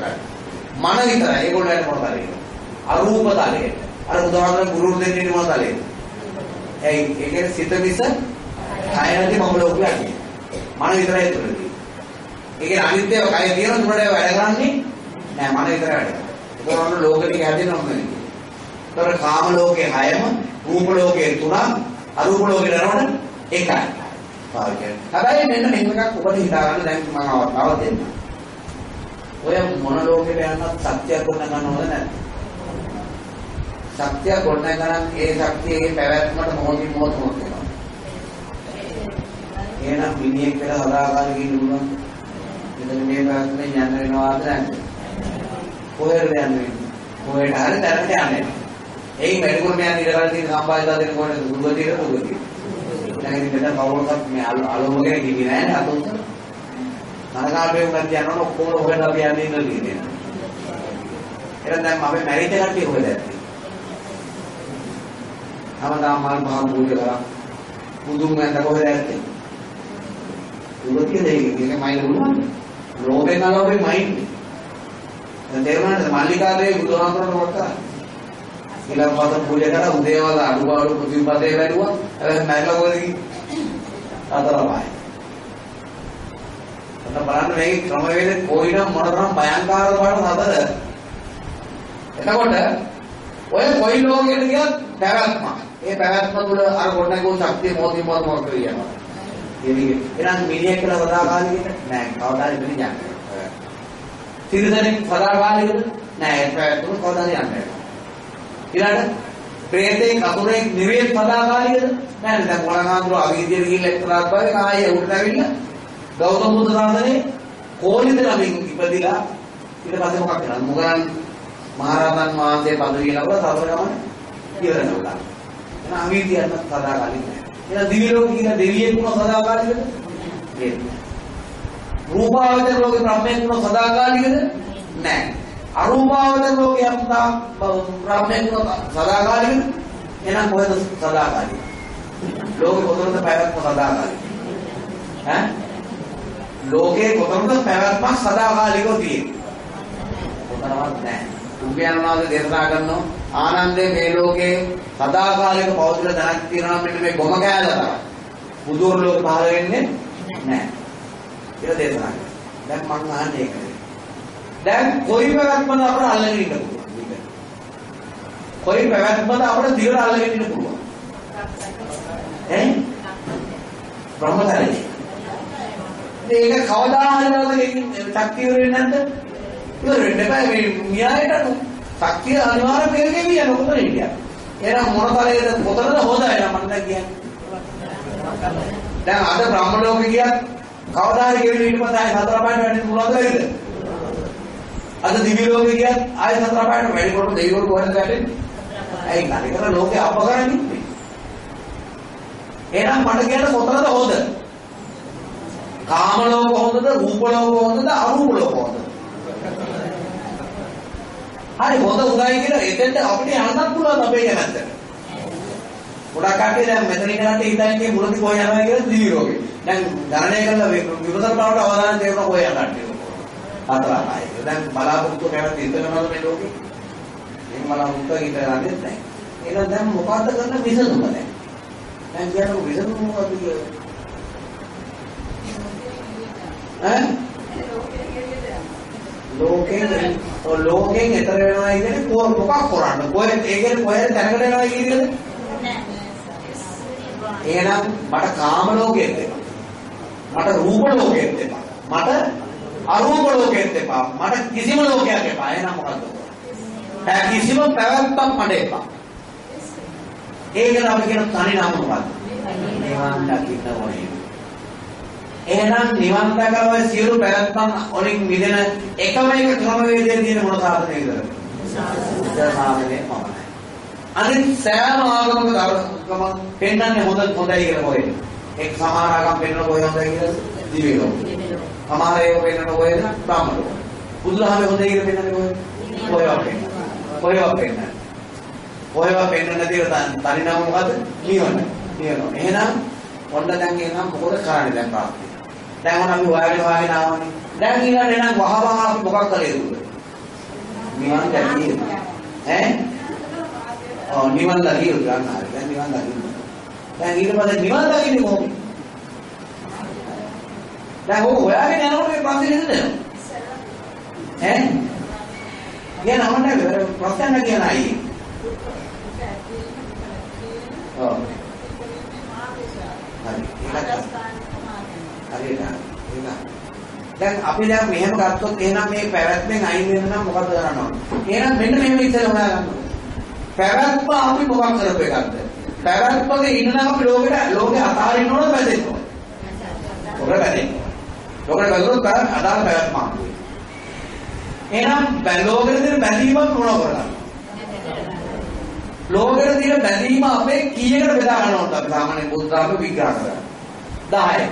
මන විතරයි ඒගොල්ලන්ට මොනවද කරන්නේ? අරූප තලයේ. අර උදාහරණ ගුරු දෙන්නේ මොනවද තලයේ? ඒ කියන්නේ සිත මිස කය නැති මම ලෝක යන්නේ. මන විතරයි ඉතුරු වෙන්නේ. ඒ කියන්නේ අනිත් ඒවා කය තියෙන උඩට වැඩ කරන්නේ නෑ මන විතරයි වැඩ කරන්නේ. ඒක වල ලෝකෙට හැදෙනවම නෙමෙයි. ඒතර කාම ලෝකේ හැයම රූප ලෝකයේ තුනක් අරූප ලෝකේ නරවන එකයි. හැබැයි මෙන්න මෙහෙම එකක් ඔබට හිතාගන්න දැන් මම අවතාව දෙන්න. ඔය මොන ලෝකෙට යනවත් සත්‍ය ගොඩ ගන්නවද නැද්ද? සත්‍ය ගොඩ ගන්න ඒ ශක්තියේ පැවැත්මට මොහොතින් මොහොත මොහොත වෙනවා. එහෙනම් මිනිහෙක් කියලා සදාකාලික ඉන්න පුළුවන්. මෙතන මේ පැවැත්මෙන් යන්න වෙනවාද නැද්ද? කොහෙද යන්නේ? කොහෙට හරි තැනට යන්නේ. එයින් වැඩිපුරම යන ඉරවල තියෙන සම්භාවිතා දෙන කොහෙද දුර්ව තියෙන දුර්ව තියෙන. දැන් ඉතින් මෙතන කවුරුත් මේ අලෝමගෙන හිමි නැහැ නේ අතොත්. තරකාපේ උනත් යනවනේ ඔක්කොම හොයන අපි යන්නේ ඉන්න ලීනේ. එහෙනම් දැන් අපි මැරිච්ච කට්ටිය හොයද ඇත්තේ. හැමදාම මල් මහා පූජා කරා. බුදුන් වැඳ කොහෙද ඇත්තේ. දුර්ව තියෙන දෙයක ඉන්නේ මයින් උනන්නේ. ලෝකේ නලෝකේ මයින්. දැන් දේවනාත මල්ලිකාගේ බුදුහාමුදුරන් වටා ඊළඟ මාස පූජා කරා උදේවල අනුබාවල ප්‍රතිපදේ බැලුවා. හැබැයි මැරලා කොහෙද අතරමයි. අන්න බලන්න මේ ක්‍රමවේද කොයිනම් මොනතරම් භයංකාර බලන හතර. එතකොට ඔය කොයි ලෝකෙද කියත් පැවැත්ම. ඒ පැවැත්ම තුළ අර ගොඩනැගුණු ශක්තිය මොහොතින් මොහොත මොකද කියනවා. එනික එහෙනම් මිනිහෙක් කියලා සදාකාලිකද? නෑ කවදා හරි මිනිහ යන්නේ. තිරිසනෙක් සදාකාලිකද? නෑ පැවැත්ම කවදා හරි යන්නේ. ඊළඟ ප්‍රේතේ කතුරේ නිරේ පදාකාලියද නෑ නේද? දැන් මොලනාඳුර අවීදියට ගිහිල්ලා එක්තරාක් භාවයක ආයේ උඩට ඇවිල්ලා ගෞතම බුදු සාසනේ කෝලිද නමින් ඉපදිලා ඊට පස්සේ මොකක් කරන්නේ? මොගලන් මහරහතන් වහන්සේ පදවිය ලැබුණා සතර ගමන ඉවර නෝලා එහෙනම් අවීදියට පදාකාලියද එහෙනම් දිව්‍ය ලෝකේ කියලා දෙවියෙකුම සදාකාලියද නේද රූපාවචර ලෝකේ ප්‍රඥෙකුම සදාකාලියද නෑ. අරූපාවචර ලෝකයක් පුරා බ්‍රහ්මෙන්ව සදාකාලිකද? එහෙනම් කොහෙද සදාකාලික? ලෝකෙ කොතනද පැවැත්ම සදාකාලික? ඈ? ලෝකේ කොතනද පැවැත්ම සදාකාලිකව තියෙන්නේ? කොතනවත් නැහැ. උගයන්වාද දේශනා කරනවා ආනන්දේ මේ ලෝකේ සදාකාලික පෞද්ගල ධනක් තියෙනවා මෙන්න මේ ගොම කෑල්ල තමයි. බුදුර ලෝක පහළ වෙන්නේ නැහැ. කියලා දේශනා කරනවා. දැන් මම අහන්නේ ඒක. දැන් කොයි පැවැත්මද අපිට අල්ලගෙන ඉන්න පුළුවන්? කොයි පැවැත්මද අපිට දිවට අල්ලගෙන ඉන්න පුළුවන්? ඈ? බ්‍රහ්මචාරී. මේක කවදා හරිනවද ශක්තිය ඉවර වෙන්නේ නැද්ද? ඉවර වෙන්න බෑ මේ න්‍යායට ශක්තිය අනිවාර්යයෙන්ම පෙරගෙන යන මොකද කියන්නේ? එහෙනම් මොනතරේද කොතරද හොදයි නම් මම කියන්නේ. දැන් අද බ්‍රහ්ම ලෝකේ ගියත් කවදා හරි ගෙවිලා ඊට පස්සේ ආයෙ සතර පහට වැඩි පුළුවන් වෙයිද? අද දිවි ලෝකේ ගියත් ආයෙ සතර පාට වැඩිකොට දෙවිවරු කොහෙන්ද වැටෙන්නේ ඇයි කාරිකර ලෝකේ අප කරන්නේ එහෙනම් මට කියන්න කොතනද හොද කාම ලෝක හොඳද රූප ලෝක හොඳද අරූප ලෝක හොඳද? හරි හොඳ උදායි කියලා එතෙන්ට අපිට යන්නත් පුළුවන් අපේ යනන්ට ගොඩක් කට්ටිය දැන් මෙතන ඉන්නත් හිතන්නේ මුලදී කොහේ යනවා කියලා දිවි රෝගේ දැන් ගණනය කරලා විපතර බවට අවධානය දෙන්න කොහේ යනවා හතරයි. දැන් බලාපොරොත්තු කැමති ඉතනමද මේ ලෝකේ? එහෙනම් බලාපොරොත්තු ඉතනදෙත් නැහැ. එහෙනම් දැන් මොකද්ද කරන්න විසඳුම දැන්? දැන් කියන්නේ විසඳුම මොකද කියලා? ඈ? ලෝකෙන් ඔය ලෝකෙන් එතර වෙනවා කියන්නේ කො මොකක් කරන්නේ? කොහෙද ඒ කියන්නේ කොහෙද දැනකට යනවා කියන්නේ? එහෙනම් මට කාම ලෝකෙත් එපා. මට රූප ලෝකෙත් එපා. මට අරූප ලෝකෙත් එපා. මට කිසිම ලෝකයක් එපා. එහෙනම් මොකද්ද? ඈ කිසිම පැවැත්මක් මට එපා. ඒකට අපි කියන තනි නම මොකද්ද? නිවන් දකින්න ඕනේ. එහෙනම් නිවන් දකව සියලු පැවැත්මන් වලින් මිදෙන එකම එක ක්‍රමවේදය තියෙන මොන සාධනයද? සාධනය පමණයි. අනිත් සෑම ආගමක ධර්ම පෙන්වන්නේ හොඳ හොඳයි කියලා කොහෙද? එක් සමාන ආගම් පෙන්වන කොහෙද කියලා දිවිලෝ. සමහර ඒවා පෙන්නන කොහෙද? බ්‍රහ්ම ලෝක. බුදුදහමේ හොඳයි කියලා පෙන්නන්නේ කොහෙද? කොහෙවත් පෙන්නන්නේ. කොහෙවත් පෙන්නන්නේ. කොහෙවත් පෙන්නන දේ තනිනම මොකද? නිවන. නිවන. එහෙනම් ඔන්න දැන් එහෙනම් මොකද කරන්නේ දැන් ප්‍රාර්ථනා? දැන් ඔන්න අපි හොයාගෙන හොයාගෙන ආවනේ. දැන් ඊළඟ එහෙනම් වහවහ අපි මොකක් කළේ දුර? නිවන් දැකීම. ඈ? ඔව් නිවන් දැකීම ගන්න හරි. දැන් නිවන් දැකීම. දැන් ඊට පස්සේ නිවන් දැකීම කොහොමද? දැන් ඕක හොයාගෙන යනකොට මේ ප්‍රශ්නේ නේද? ඈ? කියන අපිට ප්‍රශ්න කියන අය. ඔව්. හරි. දැන් අපි දැන් මෙහෙම ගත්තොත් එහෙනම් මේ පැවැත්මෙන් අයින් වෙන්න නම් මොකද කරන්න? එහෙනම් මෙන්න මෙහෙම ඉස්සෙල්ලා හොයාගන්න ඕනේ. පැවැත්ම අපි මොකක් කරපු එකක්ද? පැවැත්මක ඉන්න නම් අපි ලෝකෙට ලෝකේ අතාරින්න ඕන බැඳෙන්න ඕන. ඔබ බැඳෙන්න. ලෝකෙට බැඳුනොත් පැවැත් අදාළ පැවැත්ම ආපුයි. එහෙනම් ලෝකෙට තියෙන බැඳීම මොනව කරන්නේ? ලෝකෙට තියෙන බැඳීම අපේ කීයකට බෙදා ගන්න ඕනද? අපි සාමාන්‍ය බුද්ධාගම විග්‍රහ කරා. 10.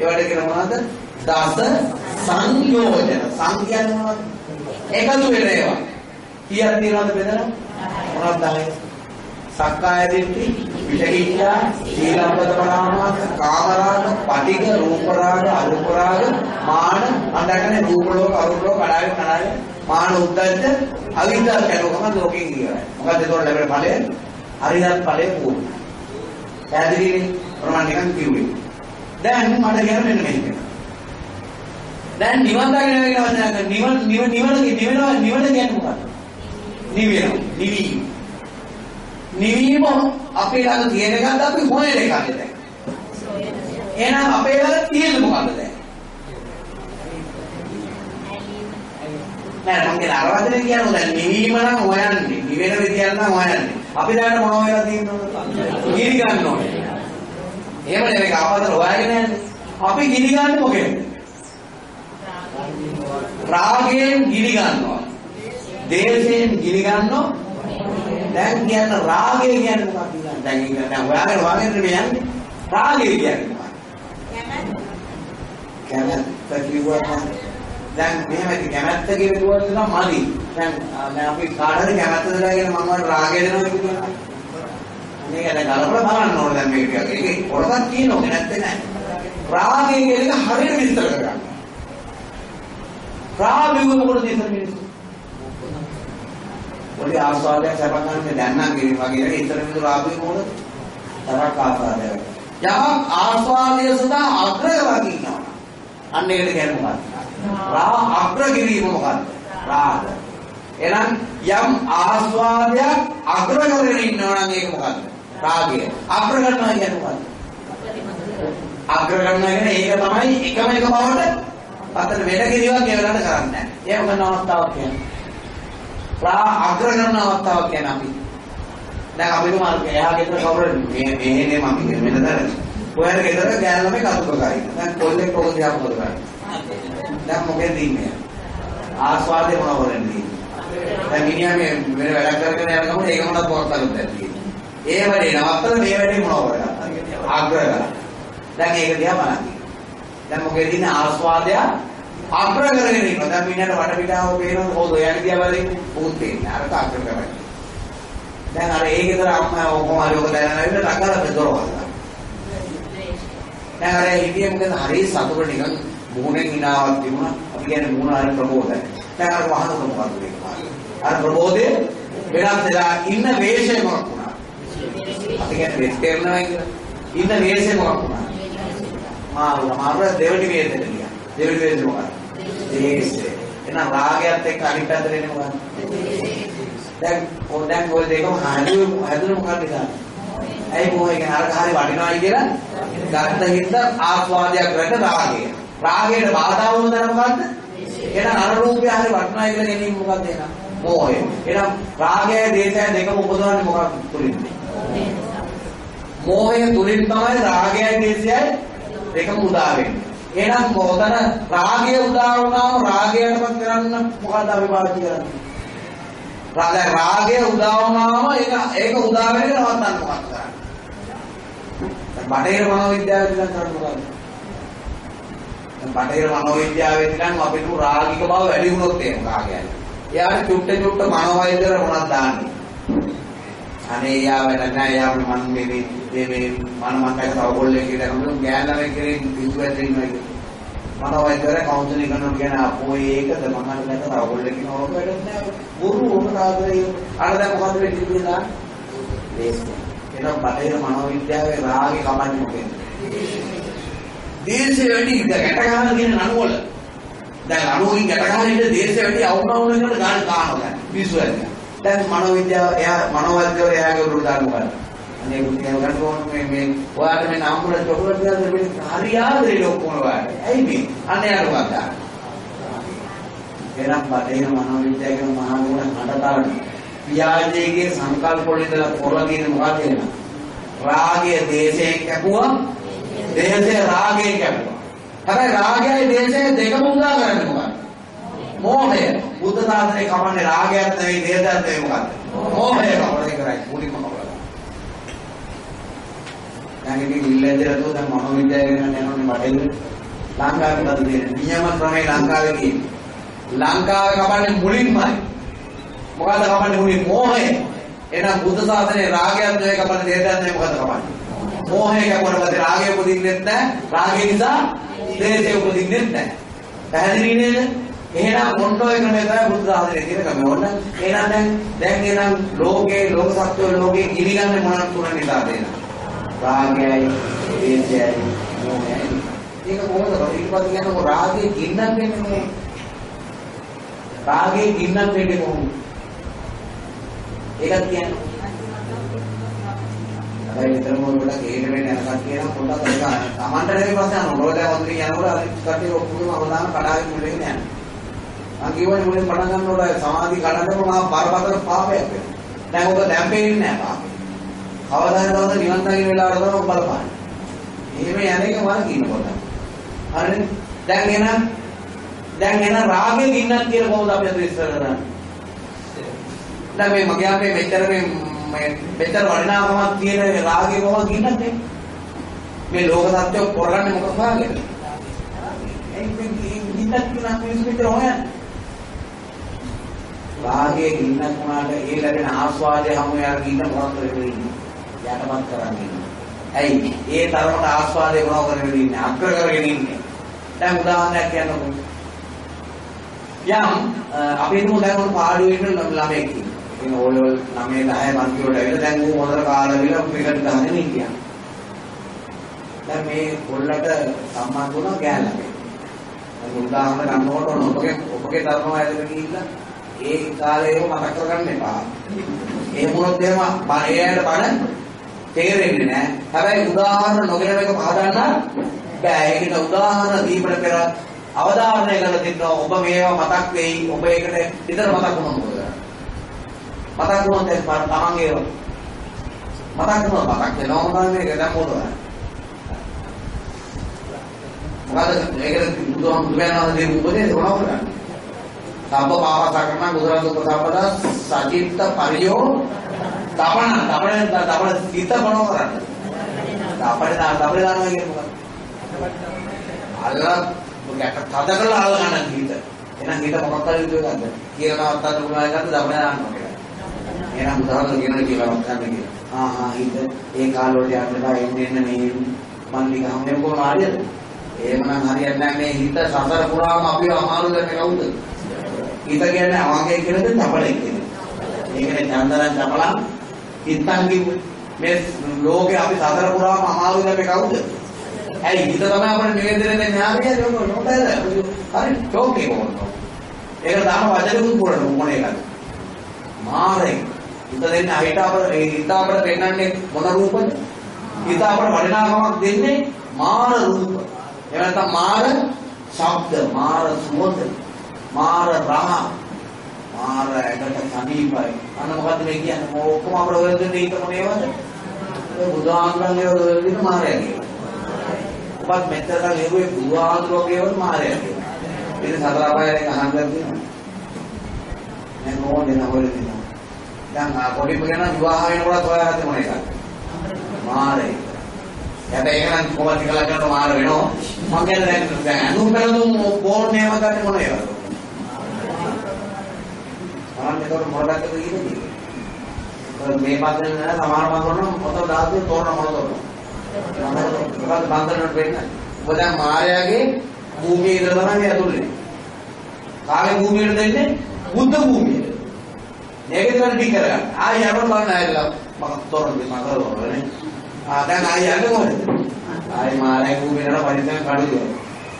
ඒවට කියන මොනවද? දස සංයෝජන. සං කියන්නේ මොනවද? එකතු වෙන ඒවා. කීයක් තියෙනවද බෙදලා? මොනවද 10? සක්කාය දිට්ඨි, විචිකිච්ඡා, සීලබ්බත පරාමාස, කාමරාග, පටිඝ, රූපරාග, අරූපරාග, මාන, අඬකනේ රූප ලෝක, අරූප ලෝක, කඩාවේ කඩාවේ, මාන උද්දච්ච, අවිද්‍යාව කියනකොම ලෝකෙන් ඉවරයි. මොකද ඒතකොට ලැබෙන ඵලය? හරියට ඵලය පූර්ණ. පැහැදිලිනේ? ප්‍රමාණ නිකන් කිව්වේ. දැන් මට කියන්න මෙන්න මේක. දැන් නිවන් දකින්න කියන වචනයක් නිවන නිවන නිවන නිවන නිවන කියන්නේ මොකක්ද? නිවෙනවා. නිවීම. නිවීම අපේ ළඟ තියෙන එකක්ද අපි හොයන එකක්ද දැන්? එහෙනම් අපේ ළඟ තියෙන මොකක්ද දැන්? නෑ මම කියන අර වචනේ කියනවා දැන් නිවීම නම් හොයන්නේ. නිවෙන විදියක් නම් හොයන්නේ. අපි දැන් මොනව වෙලා තියෙනවද? ගිනි ගන්න ඕනේ. එහෙම නෙවෙයි ආපතර හොයාගෙන යන්නේ. අපි ගිනි ගන්නේ මොකෙන්ද? රාගයෙන් ගිනි ගන්නවා. දේශයෙන් ගිනි ගන්නවා. දැන් කියන්න රාගය කියන්නේ මොකක්ද කියන්නේ? දැන් ඒක දැන් හොයාගෙන හොයාගෙන මේ යන්නේ. රාගය කියන්නේ මොකක්ද? කැමැත්ත කිව්වම දැන් මෙහෙම කැමැත්ත කියනකොට නම් මදි. දැන් දැන් අපි කාට හරි කැමැත්ත දෙලා කියන මම වල රාගය දෙනවා කියනවා. මේක දැන් ගලපලා බලන්න ඕනේ දැන් මේක. ඒකේ පොරවක් කියනවා නැත්තේ නෑ. රාගය කියන එක හරියට විස්තර කරගන්න. රාගය මොකටද ඉතින් මිනිස්සු? පොඩි ආස්වාදයක් සැප ගන්න දැන් නම් ගෙවි වගේ නේද ඉතර මිනිස්සු රාගය මොකද? තරක් ආස්වාදයක්. යමක් ආස්වාදය සඳහා අග්‍රව ඉන්නවා. අන්න ඒකට කියන්නේ මොකක්ද? රා අග්‍ර කිරීම මොකක්ද? රාග. එහෙනම් යම් ආස්වාදයක් අග්‍ර කරගෙන ඉන්නවා නම් ඒක මොකක්ද? රාගය. අග්‍ර කරනවා කියන්නේ මොකක්ද? අග්‍ර කරනවා කියන්නේ ඒක තමයි එකම එක බවට අතන වෙන කිරියක් ඒ වෙලාවට කරන්නේ නැහැ. ඒක මොන අවස්ථාවක් කියන්නේ? රා අග්‍ර කරන අවස්ථාවක් කියන්නේ අපි. දැන් අපි තුමාට එහා ගෙදර කවුරුද මේ මෙහෙනේ මම කියන්නේ මෙතන. ඔයාලා ගෙදර ගෑන ළමයි කතුකකාරයි. දැන් කොල්ලෙක් ඔක දිහා මොකද කරන්නේ? දැන් මොකෙන්ද ඉන්නේ? ආස්වාදේ මොනව වෙන්නේ? දැන් මිනිහා මේ වෙන වැඩක් කරගෙන යන ගමන් ඒක මොනවද පොරක් කරලා තියෙන්නේ. ඒ වැඩේ නවත්තලා මේ වැඩේ මොනව කරගත්තා? අග්‍ර කරලා. දැන් ඒක දිහා බලන්න. දැන් මොකෙද ඉන්නේ ආස්වාදය අග්‍ර කරගෙන ඉන්නවා. දැන් මිනිහට වටපිටාව පේනවා කොහොමද යන්නේ කියලා බලන්නේ. උත් තේන්නේ. අරක අග්‍ර කරන්නේ. දැන් අර ඒ ගෙදර අම්මා ඔක්කොම හරි ඔක දැනගෙන ඉන්න ටක්කලා බෙදොර වහලා. දැන් අර හිටියේ මොකද හරි සතුට නිකන් මුහුණෙන් hinaවක් තිබුණා. අපි කියන්නේ මුහුණ අර ප්‍රබෝධය. දැන් අර වහනක මොකද්ද මේක? අර ප්‍රබෝධය වෙනස් වෙලා ඉන්න වේශය මොකක් වුණා? අපි කියන්නේ වෙස් කරනවා කියලා. ඉන්න වේශය මොකක් වුණා? මාරු මාරු දෙවනි වේදෙට ගියා. දෙවනි වේදෙට මොකක්ද? දේශය. එහෙනම් රාගයත් එක්ක අනිත් පැත්තට එන්නේ මොකක්ද? දැන් ඔය දැන් ඔය දෙකම හැදුව හැදුන මොකක්ද ගන්න? ඇයි මොහේ කියන අර හරි වටිනවයි කියලා ගත්ත හින්දා ආස්වාදයක් වෙන්න රාගය. රාගයට බාධා වුණ දර මොකද්ද? එහෙනම් අර රූපය හරි වටිනවයි කියලා ගැනීම මොකද්ද එහෙනම්? මොහය. එහෙනම් රාගය දේශය දෙකම උපදවන්නේ මොකක්ද තුලින්ද? මෝහය තුලින් තමයි රාගය දේශයයි දෙකම උදා වෙන්නේ. එහෙනම් මොතන රාගය උදා වුණාම රාගයටපත් කරන්න මොකද්ද අපි පාවිච්චි කරන්නේ? රාග රාගය උදා වුණාම ඒක ඒක උදා වෙන්නේ නවත්තන්න මොකක්ද කරන්නේ? බටහිර මනෝවිද්‍යාවේ ඉඳන් කරන්නේ මොකක්ද? දැන් බටහිර මනෝවිද්‍යාවේ ඉඳන් අපිට රාගික බව වැඩි වුණොත් එහෙම රාගයයි. එයාට චුට්ට චුට්ට මනෝවෛද්‍යවර මොනවද දාන්නේ? අනේ යා වැඩ නැහැ යා මම මේ මේ මේ මන මන්දක තව කොල්ලෙක් කියලා නමුත් ගෑනලම කෙරේ පිස්සු ඇතුලේ ඉන්නවා කියලා. මනෝවෛද්‍යවර කවුන්සලින් කරනවා කියන අපෝ ඒකද මම හිතන්නේ තව කොල්ලෙක් ඉන්නවොත් වැඩක් නැහැ. ගුරු උඹ ආදරේ අර දැන් මොකද වෙන්නේ කියලා. ඒස්. එහෙනම් බටහිර මනෝවිද්‍යාවේ රාගේ කමන්නේ මොකෙන්ද? දේශය වැඩි ගැට ගන්න කියන නඩුවල. දැන් අණුවකින් ගැට ගන්න ඉන්න දේශය වැඩි අවුනවුන එකට ගන්න කානවා. පිස්සු ඇති. දැන් මනෝවිද්‍යාව එයා මනෝවෛද්‍යවරයා එයාගේ උඩට දාන්න මොකද? අනේ යන ගන්න ඕන මේ මේ ඔයාලට මේ නාම්පුර චොකලට් දාන්න මේ හරි ආදරේ ඔක්කොම ඔයාලට. ඇයි මේ? අනේ යාළුවා ගත්තා. එනම් බටේන මනෝවිද්‍යාවේ මහා ගුණ හඬතාවන. පියාජේගේ සංකල්ප වල ඉඳලා පොරලා තියෙන මොකක්ද එන? රාගය දේශයෙන් කැපුවා. දේශය රාගයෙන් කැපුවා. හැබැයි රාගයයි දේශය දෙකම උදා කරන්නේ මොකක්ද? මෝහය. බුද්ධ ශාසනය කමන්නේ රාගයක් නෙවෙයි දේශයක් නෙවෙයි මොකක්ද? මෝහය කවරේ කරයි. මුලින්ම කවරලා. දැන් ඉතින් ඉල්ලෙන්දලා තෝ දැන් මනෝවිද්‍යාව ගැන යනෝනේ බටේට. ලංකාවේ බද දෙන නියම ක්‍රමේ ලංකාවේ කියන්නේ. ලංකාවේ කපන්නේ මුලින්මයි. මොකද්ද කපන්නේ මුලින් මෝහය. එහෙනම් බුද්ධ ශාසනයේ රාගයක් නෙවෙයි කපන්නේ දේශයක් නෙවෙයි මොකද්ද කපන්නේ? මෝහය කපනකොට පස්සේ රාගය උපදින්නෙත් නැහැ. රාගය නිසා දේශය උපදින්නෙත් නැහැ. පැහැදිලි නේද? එහෙනම් මොන්ටෝ එක නේ තමයි බුද්ධ ශාසනයේ තියෙන කම. ඕන එහෙනම් දැන් දැන් එහෙනම් ලෝකේ ලෝක සත්වෝ ලෝකේ ගිනිගන්නේ මොනක් තුන නිසා දෙන. රාගයයි, දේශයයි, මෝහයයි. ඒක කොහොමද? ඊට පස්සේ කියනකො රාගයේ ගින්නක් වෙන්නේ මොකක්ද? රාගයේ ගින්නක් වෙන්නේ කොහොමද? ඒකත් කියන්නේ. අර විතරම වල ගේට වෙන්නේ නැකත් කියන පොඩ්ඩක් ඒක තමන්ට නෙවෙයි ප්‍රශ්න නෝරෝදය වන්දි යනකොට අර කට්ටිය ඔක්කොම අවදාන කඩාගෙන මුලගෙන යනවා. මම කියවනේ මුලින් පටන් ගන්නකොට සමාධි කඩන්නකො මම බරපතල පාපයක් වෙනවා. දැන් ඔබ දැන් පේන්නේ නැහැ පාපේ. කවදා හරි දවසක නිවන් දකින්න වෙලාවට තමයි ඔබ බලපාන්නේ. එහෙම යන එක මම කියනකොට. හරිනේ? දැන් එහෙනම් දැන් එහෙනම් රාගේ ගින්නක් කියලා කොහොමද අපි අද ඉස්සර කරන්නේ? දැන් මේ මගේ අපේ මෙච්චර මේ මේ මෙච්චර වටිනාකමක් තියෙන රාගේ කොහොමද ගින්නක් නේ? මේ ලෝක සත්‍ය කරගන්නේ මොකක් වාගේද? ඒ මේ ගින්නක් කියන මිනිස්සු මෙච්චර හොයන්නේ. රාගයේ ගින්නක් වුණාට ඒ ලැබෙන ආස්වාදය හැම යාර ගින්න මොකක්ද වෙන්නේ? යටපත් කරන්නේ. ඇයි? ඒ තරමට ආස්වාදේ මොනව කරගෙන ඉන්නේ? අග්‍ර කරගෙන ඉන්නේ. දැන් උදාහරණයක් කියන්නකෝ. යම් අපි හිතමු දැන් උන් පාඩුවේ ඉන්න ළමයෙක් ඉන්නවා. ඉතින් ඕලෙවල් 9 10 පන්ති වලට ඇවිල්ලා දැන් ඌ හොඳට කාලා බිලා ක්‍රිකට් ගහගෙන ඉන්නවා. දැන් මේ පොල්ලට සම්බන්ධ වුණා ගෑල්ලගේ. දැන් උදාහරණ ගන්නකොට ඔබගේ ඔබගේ ධර්ම වයසට ගිහිල්ලා ඒ කාලේ ඒව මතක් කරගන්න එපා. එහෙම වුණොත් එහෙම එයාට බණ තේරෙන්නේ නැහැ. හැබැයි උදාහරණ නොගෙන මේක පහදන්න බෑ. ඒකට උදාහරණ දීපට පෙර අවධාරණය කරලා තින්නවා ඔබ මේවා මතක් වෙයි. ඔබ ඒකට විතර මතක් වුණොත් මොකද කරන්නේ? මතක් වුණොත් ඒ තමන්ගේ මතක් වුණොත් මතක් වෙනවා මොකද මේක දැන් මොකද කරන්නේ? මොකද ඒකට බුදුහාම බුදුබැනවද දෙන්න උපදේශ මොනවද කරන්නේ? සබ්බ පාපසකරණ බුදුරජාණන් උපසම්පදා සචිත්ත පරියෝ තපන තපන තපන සිත මොනව කරන්නේ? තපන තපන දානවා කියන්නේ මොකක්ද? අල්ලා මොකට තද කරලා අල්ල ගන්න හිත. එහෙනම් හිත මොකක් කරේ විදියට ගන්නද? කියලා නවත්තන්න පුළුවන් එකක්ද තපන දානවා කියලා. එහෙනම් උදාහරණ කියනවා කියලා වත්තන්න කියලා. ආ ආ හිත ඒ කාලවලට යන්න බෑ එන්න එන්න මේ මන් නිකන් හැම කොහොම හරියද? එහෙමනම් හරියන්නේ නැහැ මේ හිත සසර පුරාම අපිව අමාරු කරන්නේ කවුද? හිත කියන්නේ අවංගේ කියලාද තපලෙක් කියන්නේ. ඒකනේ චන්දරන් තපලන් හිතන් කිව්වේ. මේ ලෝකේ අපි සතර පුරාම අමාරු කරන්නේ කවුද? ඇයි හිත තමයි අපිට නිවේදනය දෙන්නේ ආරියද නෝටද? හරි ටෝකේ වොන්නෝ. ඒක දාන වචනෙකුත් පුරන මොන එකද? මාරේ. හිත දෙන්නේ හිත අපිට හිත අපිට පෙන්වන්නේ මොන රූපද? හිත අපිට වටිනාකමක් දෙන්නේ මාර රූප. එහෙම නැත්නම් මාර ශබ්ද, මාර සුවඳ, මාර රහ, මාර ඇඟට සමීපයි. අන්න මොකද්ද මේ කියන්නේ? මො ඔක්කොම අපර ඔය දෙන්නේ හිත මොනේවද? ඔය බුදුහාමුදුරන්ගේ ඔය දෙන්න මාරය කියනවා. ඔබත් මෙතන ලියුවේ බුදුහාමුදුරන්ගේවත් මාරය කියනවා. ඉතින් සතර අපායයෙන් අහන්න තියෙනවා. මේ මොකද නවල දෙනවා. දැන් ආ පොඩි පුගෙන විවාහ වෙනකොට හොයාගත්තේ මොන එකද? මාරය. හැබැයි ඒක නම් කොහොමද කියලා කරන මාර වෙනවා. මම කියන්නේ දැන් දැන් අනුන් පෙරදුම් බෝඩ් නේම ගන්න මොන ඒවාද? මම ඒකට මොකක්ද කියන්නේ? මේ පස්සේ නේද සමහර මම කරන පොත දාද්දී තෝරන මොන තෝරන. මොකද බන්දරට වෙන්නේ. ඔබ දැන් මායාවේ භූමියේ ඉඳලා තමයි ඇතුළේ. කාගේ භූමියට දෙන්නේ? බුද්ධ භූමියට. මේක තමයි ටික කරගන්න. ආයෙ යන්න බලන්න ආයෙලා මම තෝරන දේ මම කරවන්නේ. ආ දැන් ආයෙ යන්නේ කොහෙද? ආයි මාරයි කූපේනට පරිස්සම් කඩුවේ.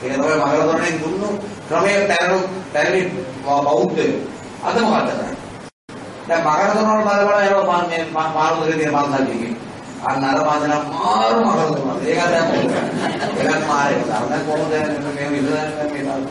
ඒක තමයි මගල දොරෙන් දුන්නු ක්‍රමයේ පැරණු පැරණි බෞද්ධය. අද මොකද කරන්නේ? දැන් මගල දොරවල් බල බල යනවා මේ පාරුදේ තියෙන පන්සල් එකේ. අන්න අර පාදන මාරු මගල දොරවල්. ඒක දැන් ඒකත් මාරේ. දැන් කොහොමද මේ විසඳන්නේ මේ තාල.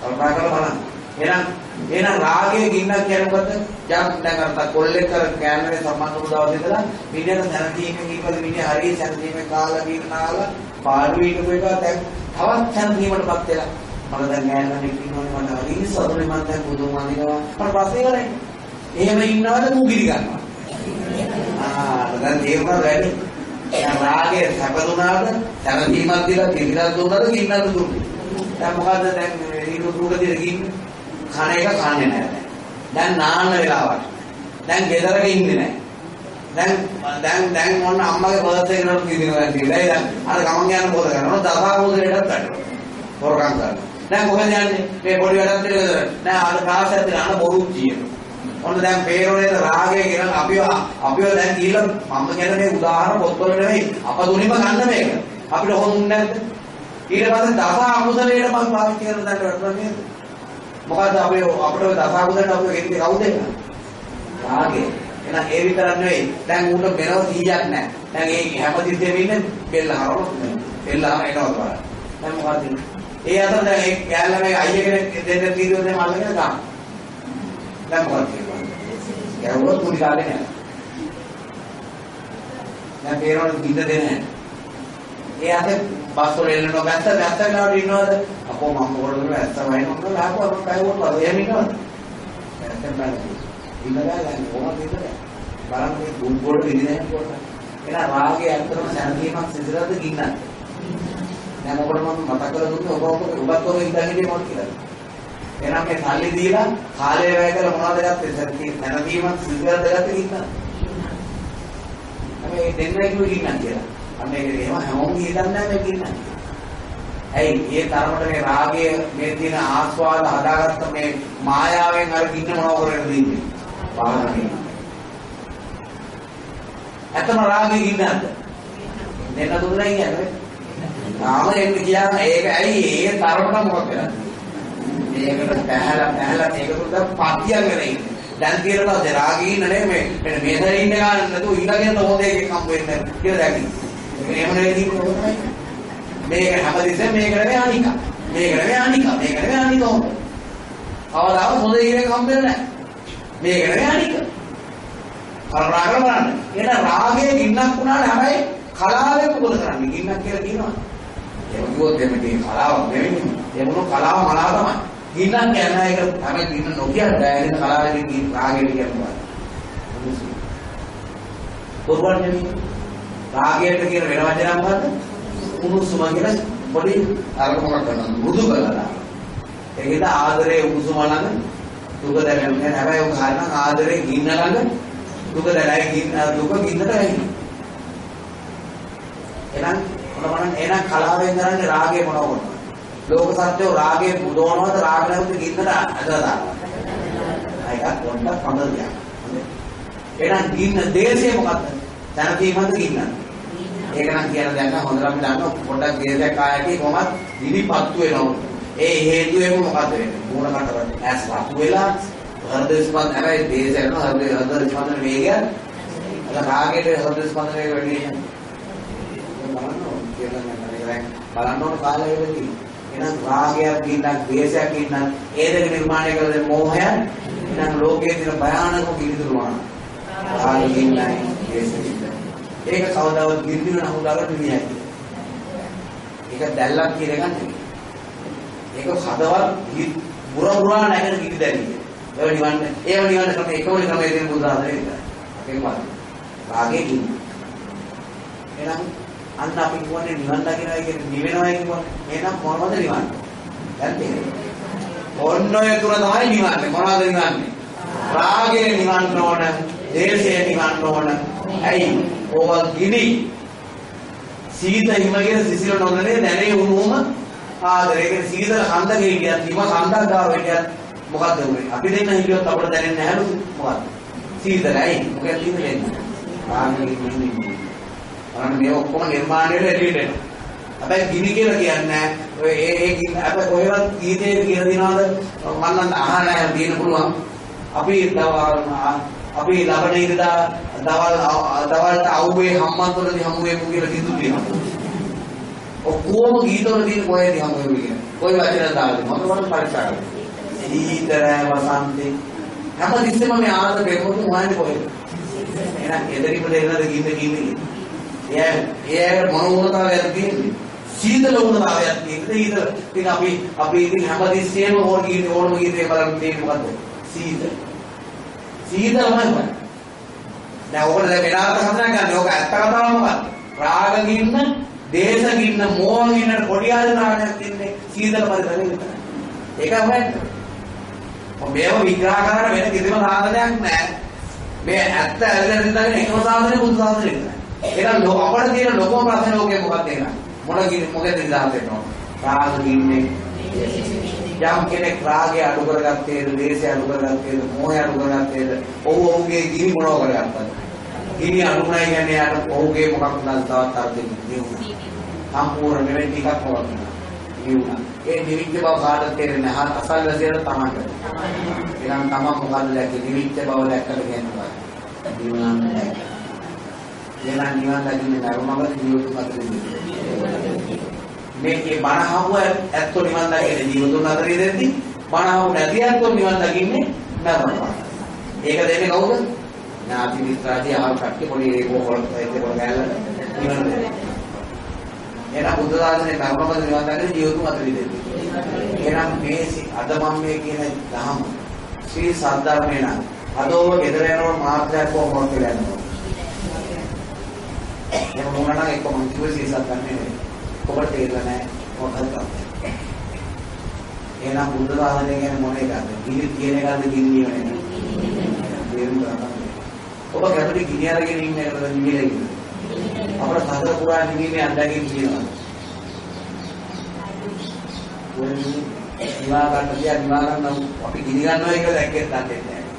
කල්පනා කරලා බලන්න. එහෙනම් එහෙනම් රාගයේ ගින්නක් කියන්නේ මොකද? යම් දැන් අර කොල්ලෙක් කර කෑමනේ සම්බන්ධ වුණ දවසේ ඉඳලා මිනිහට සැනසීමේ කීපද මිනිහ හරිය සැනසීමේ කාලා ගින්නාලා පාඩු වීටු එක දැන් තවත් සැනසීමටපත් වෙලා මම දැන් ගෑනන්නේ ඉන්නවනේ මට හරිය සතුටුයි මම දැන් බුදුන් වඳිනවා. මට ප්‍රශ්නේ කරන්නේ එහෙම ඉන්නවද මුගිරි ගන්නවා. ආ දැන් තේරුණා වැඩි දැන් රාගයේ සැපදුනාද සැනසීමක් දීලා කිරිදක් දුන්නද ගින්නක් දුන්නේ. දැන් මොකද්ද දැන් ඊට උඩදී ගින්නේ කන එක කන්නේ නැහැ. දැන් නාන්න වෙලාවක්. දැන් ගෙදරක ඉන්නේ නැහැ. දැන් දැන් දැන් මොන අම්මගේ බර්ත්ඩේ එකට කිදිනවා කියලා දැන් අර ගමන් යන පොත කරනවා දසාවුදේටත් ගන්නවා හොරකම් කරනවා. දැන් කොහෙද යන්නේ? මේ පොඩි වැඩක් දෙකද නෑ අර කාස් ඇතුලේ අන බොරු කියනවා ඔන්න දැන් පේරෝනේ රාගය කියන අපිව අපිව දැන් කියලා මම කියන මේ උදාහරණ පොත්වල නෙවෙයි අප දුනිම ගන්න මේක. අපිට හොඳුන්නේ නැද්ද? ඊට පස්සේ දස අකුසලයට මම පාවිච්චි කරන දඬ වැටුණා නේද මොකද අපේ අපිට දස අකුසලට අපිව ගෙන්නේ කවුද රාගය. එහෙනම් ඒ විතරක් නෙවෙයි. දැන් ඌට මෙලව 100ක් නැහැ. දැන් ඒ හැමතිස්සෙම ඉන්නේ. බෙල්ල හරවන බෙල්ල හරව එනවා බලන්න දැන් මොකද ඒ අතර දැන් ඒ කැලේ මේ අයිය කෙනෙක් දෙන්න කීරුව දෙන්න අල්ලගෙන ගන්න. දැන් මොකද කියන්නේ ගැවුවොත් මුලි කාලේ නෑ දැන් පේනවනේ කිඳ දෙන්නේ ඒ අතේ බස් වල එල්ලනවා ගත්ත ගත්ත ගාවට ඉන්නවද? අපෝ මම මොකටද ඇත්ත වයින් මොකද ආපුවා මම කයි වුණා එහෙම ඉන්නවද? ඇත්ත බෑ ඉන්නලා දැන් කොහොමද ඉන්නද බලන්න මේ දුක් වල විඳින හැටි එහෙනම් රාගය ඇත්තටම සැනසීමක් සිදුරද්ද ගින්නක් දැන් ඔබට මම මතක කරලා දුන්නේ ඔබ ඔබ ඔබත් ඔබ ඉඳන් හිටියේ මොකද කියලා. එහෙනම් මේ සල්ලි දීලා කාලය වැය කරලා මොනවද ගත්තේ සැනසීමක් සිදුරද්ද ගත්තේ ගින්නක් මේ දෙන්නයි කිව්වේ ගින්නක් කියලා. අන්න ඒක එහෙම හැමෝම හිතන්නේ නැහැ මේ ගින්නක් ඇයි? ඒ තරමට මේ රාගය මේ තියෙන ආස්වාද හදාගත්ත මේ මායාවෙන් අර ගින්න මොනව කරගෙන ඉන්නේ? පාරණේ ඇත්තම රාගේ ගින්නක්ද දෙන්න දුන්නා කියන්නේ තාම එන්න කියන්නේ ඒක ඇයි? ඒ තරමට මොකද කරන්නේ මේකට පැහැලා පැහැලා මේක තුල පත්‍යගෙන ඉන්නේ. දැන් තියෙන පස්සේ රාගේ ඉන්න නේ මේ මෙන්න මේ දේ ඉන්න ගන්න නැතුව ඊළඟට හොඳ එකක් හම්බ වෙන්න කියලා දැකි එහෙම නෙවෙයි මේක හැමදෙස්සෙම මේක නෙවෙයි අනික. මේක නෙවෙයි අනික. මේක නෙවෙයි අනික හොඳ කවදාවත් හොඳ ඉරෙක් හම්බෙන්නේ නැහැ. මේක නෙවෙයි අනික. කල්පනා කරලා බලන්න. එන රාගයේ ගින්නක් වුණාට හැබැයි කලාවේ මොකද කරන්නේ. ගින්නක් කියලා කියනවා. ඒක කිව්වොත් එමේ මේ කලාවක් නෙවෙයි ඒ මොන කලාව මලා තමයි. ගින්නක් කියන්නේ ඒක හැබැයි ගින්න නොකිය බෑගෙන කලාවේ ගින්න රාගයේ කියනවා පොරවල් නෙවෙයි රාගයට කියන වෙන වචනයක් මොකද්ද උණුසුම කියලා පොඩි අරමුණක් කරනවා. මෘදු කරලා. ඒකද ආදරේ උණුසුම ළඟ දුක දැනෙන්නේ හැබැයි උන් කාරණා ආදරේ ගින්න ළඟ දුක දැනයි ගින්න දුක ගින්නට වැහිලා එහෙනම් මොනවනම් එහෙනම් කලාවෙන් කරන්නේ රාගය මොනව කරනවද ලෝක සත්‍යෝ රාගයේ බුදවනවද? රාග නැවත ගින්නට ඇදලා දානවා. ඒක පොඩ්ඩක් කමදියා එහෙනම් ගින්න දේශය මොකක්ද දැනගීමද ගින්නද? ඒක නම් කියන දෙයක් නෑ. හොඳටම දන්න පොඩ්ඩක් දේශයක් ආයකේ කොහොමද නිවිපත්තු වෙනවා. ඒ හේතුවෙම මොකද වෙන්නේ? මූණ කටවට ඇස් වතු වෙලා හෘද ස්පන්දන හැබැයි දේශය කරන හෘද හෘද ස්පන්දන වේගය. අර රාගයේ හෘද ස්පන්දන වේගය වැඩි වෙනවා බලන්න කියලා නේද බලන්න ඕන කාලය වෙලදී එහෙනම් රාගයක් ගින්නක් ද්වේෂයක් ගින්නක් ඒ දෙක නිර්මාණය කළ දේ මෝහය එහෙනම් ලෝකයේ තියෙන භයානක පිළිතුරුවන රාගය ගින්නයි ද්වේෂය ඒක කවදාවත් ගින්දින නමුදාකට නියයි. ඒක දැල්ලක් කියන එක නෙවෙයි. ඒක හදවත් බුර බුරා නැගෙන ගිනි දැරිය. ඒව නිවන්න ඒව නිවන්න ක්‍රම එකම ක්‍රමයේ තියෙන බුදුහාමරේ විතරයි. අපේ මාත්. රාගේ ගිනි. එහෙනම් අන්න අපි කියන්නේ නිවන් දකින්නයි කියන්නේ නිවෙනවයි කියන්නේ. එහෙනම් මොනවද නිවන්න? දැන් තේරෙන්නේ. ඔන්න ඔය තුන තමයි නිවන්නේ. මොනවද නිවන්නේ? රාගේ නිවන්න ඕන, දේශේ නිවන්න ඕන. ඇයි? ඕවා ගිනි සීත හිමගෙන සිසිල නොදැනේ දැනේ වුණුම ආදරේ ඒක සීතල කන්දක හිටියත් හිම කන්දක් ගාව හිටියත් මොකද්ද උනේ අපි දෙන්න හිටියොත් අපිට දැනෙන්නේ නැහැලු මොකද්ද සීතලයි මොකද සීතල එන්නේ ආන්නේ ඉන්නේ බලන්න මේ ඔක්කොම නිර්මාණය වෙලා එළියට එනවා. හැබැයි ගිනි කියලා කියන්නේ ඔය ඒ ඒ ගිනි අපේ කොහෙවත් ගීතේ කියලා දිනවද මම නම් අහන්න නැහැ දින පුළුවන්. අපි අපි ලබන ඉරිදා දවල් දවල්ට අවුවේ හම්මන්තොලදී හමු වෙමු කියලා කිව්තු තියෙනවා. ඔක්කොම ගීතවල තියෙන කොහෙද හමු වෙමු කියන්නේ. කොයි වචන දාන්නේ මොකද වල පරිචාර. සීතල වසන්තේ හැම තිස්සෙම මේ ආනන්ද පෙරමුණු හොයන්නේ කොහෙද? එහෙනම් එදරිම දෙන්නද ගීත කියන්නේ. එයා එයාට මොන වුණතාවයක් තියෙන්නේ? සීතල වුණතාවයක් තියෙන්නේ. ඊට ඉතින් අපි අපි ඉතින් හැම තිස්සෙම ඕන ගීත ඕනම ගීතේ බලන්න තියෙන්නේ මොකද්ද? සීතල. සීතලමයි. දැන් ඔකට දැන් වෙන අර්ථ හඳුනා ගන්න. ඕක ඇත්ත කතාව මොකක්ද? රාග ගින්න, දේශ ගින්න, මෝහ ගින්න පොඩි ආදී රාගයක් තින්නේ සීතල පරිසරෙ විතරයි. ඒක හොයන්න. මේව විග්‍රහ කරන්න වෙන කිසිම සාධනයක් නැහැ. මේ ඇත්ත ඇරගෙන ඉඳගෙන එකම සාධනය බුදු සාධනය විතරයි. එහෙනම් අපිට තියෙන ලොකම ප්‍රශ්නේ ලෝකේ මොකක්ද එහෙනම්? මොන මොකද නිදහස් වෙනවා? රාග ගින්නේ යම් කෙනෙක් රාගය අඩු කරගත්තේද, දේශය අඩු කරගත්තේද, මෝහය අඩු කරගත්තේද, ඔහු ඔහුගේ ගිනි මොනව කරගත්තද? ගිනි අඩුුණයි කියන්නේ යාට ඔහුගේ මොකක් වුණාද තවත් අර්ථයක් නෙවෙයි. සම්පූර්ණ නෙවෙයි ටිකක් වුණා. නිවුණා. ඒ නිවිච්ච බව කාටද තේරෙන්නේ නැහැ. අසල්වැසියට තමයි. එහෙනම් තමන් මොකද දැක්කේ? නිවිච්ච බව දැක්කට කියනවා. නිවුණා නැහැ. එහෙනම් නිවන් දකින්නේ නරමග ජීවිත මතකද? මේකේ බණ අහුව ඇත්තෝ නිවන් දකින්නේ ජීවතුන් අතරේ දෙද්දි බණ අහුව නැති ඇත්තෝ නිවන් දකින්නේ නරමග. ඒක දෙන්නේ කවුද? ඥාති මිත්‍රාදී අහල් කට්ටිය පොඩි ඒක හොරත් ඒක ගෑල්ල නිවන් දෙන්නේ. එහෙනම් බුද්ධ දාසනේ ධර්මපද නිවන් දකින්නේ ජීවතුන් අතරේ දෙද්දි. එහෙනම් මේ අද මම මේ කියන ධහම ශ්‍රී සද්ධර්මේන අදෝව ගෙදර යනකොට මාත්‍රයක් කොහොමද කියලා යනවා. එහෙම වුණා නම් එක්ක මං කිව්වේ ශ්‍රී සද්ධර්මේ නෙවෙයි. ඔබට තේරෙන්නේ නැහැ මොකක්ද කරන්නේ. එහෙනම් බුද්ධ දාසනේ කියන්නේ මොන එකක්ද? ගිනි කියන එකක්ද ගිනි කියන එකක්ද? තේරුම් ගන්න. ඔබ කැමති ගිනි අරගෙන ඉන්න එකද නිවිලා ඉන්නේ? අපේ සතර පුරා නිවීමේ අත්දැකීම් තියෙනවා. නිවා ගන්න තියා නිවා ගන්න අපි ගිනි ගන්නවා එක දැක්කේ නැහැ.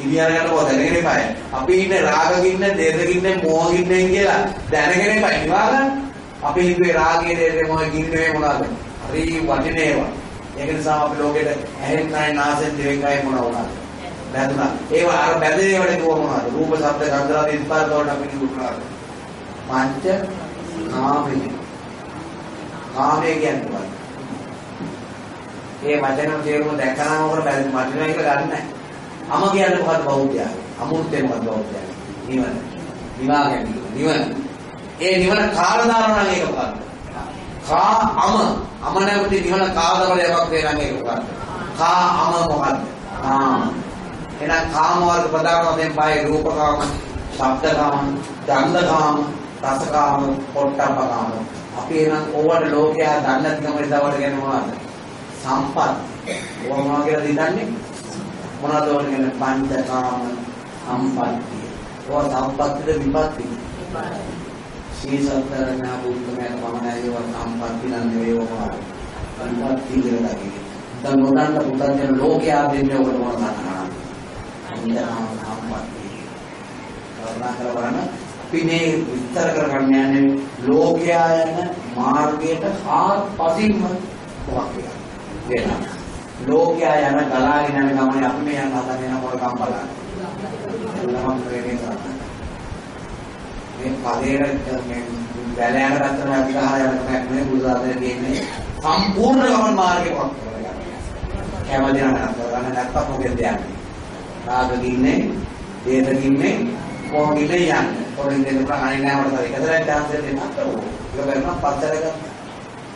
ගිනි අරගන්න කොහොමද දැනගෙන ඉපায়. අපි ඉන්නේ රාග ගින්න, දේශ ගින්න, මෝහ ගින්නෙන් කියලා දැනගෙන ඉපায় නිවා ගන්න. අපි හිතුවේ රාගයේ දේශේ මොහ ගින්නේ මොනවාද? හරි වටිනේවා. ඒක නිසා අපි ලෝකෙට ඇහෙන් කයි නාසෙන් දිවෙන් කයි මොනවා වුණාද? බැඳුනා. ඒවා අර බැඳේ වලට කොහොම මොනවාද? රූප, ශබ්ද, ගන්ධ, රස, ස්පර්ශ වලට අපි කිව්වා. පංච කාමයේ. කාමයේ කියන්නේ මොකක්ද? ඒ වචන තේරුම දැක්කම මොකද වටිනවා කියලා ගන්න නැහැ. අම කියන්නේ මොකද්ද බෞද්ධය? අමූර්තේ මොකද්ද බෞද්ධය? නිවන. නිවා ගැනීම. නිවන. ඒ නිවන කාරණාව නම් ඒක මොකද්ද? කා අම අම නැවති නිවන කාදවලයක් වේ නම් ඒක මොකද්ද? කා අම මොකද්ද? කාම. එහෙනම් කාම වර්ග ප්‍රධාන වශයෙන් පහේ රූපකාම, ශබ්දකාම, ගන්ධකාම, රසකාම, පොට්ටබ්බකාම. අපි එහෙනම් ඕවට ලෝකයා දන්නේ නැතිකම ඉදවට කියන්නේ මොනවද? සම්පත්. ඕවා මොනවා කියලාද හිතන්නේ? මොනවද ඕනේ කියන්නේ පංචකාම සම්පත්තිය. ඕවා සම්පත්තිද විපත්ති. ශීසතරණා බුද්ධමයට පමණයි ඒවා සම්පත්ති නම් නෙවෙයි ඕවා. සම්පත්ති කියලා දකින්නේ. දැන් නොදන්න පුතන් ලෝකයා දෙන්නේ ඔකට මොනවද කරන්නේ? පංචකාම සම්පත්තිය. කරුණා කරලා බලන්න අපි මේ විස්තර කරගන්න යන්නේ ලෝකයා යන මාර්ගයට ආත්පසින්ම මොකක්ද වෙනවා. ලෝකයා යන ගලාගෙන යන ගමනේ අපි මේ යන හදන යන මොකක්ම් බලන්න. ළමම් ප්‍රේමේ කරන්න. මේ පදේට මේ බැල යන පැත්තට අපි ගහලා යන කමක් නෙවෙයි බුදුදාසනේ කියන්නේ සම්පූර්ණ ගමන් මාර්ගේ වක් කරගන්න. කැමති නම් කරගන්න නැත්තම් මොකද යන්නේ? රාග ගින්නේ, දේශ ගින්නේ, මොහ ගින්නේ යන්නේ. පොරින් දෙන්න ප්‍රහාණය නැහැ වලට එකතරයි chance එක දෙන්නත් ඕන. ඒක කරනවා පස්සට ගන්න.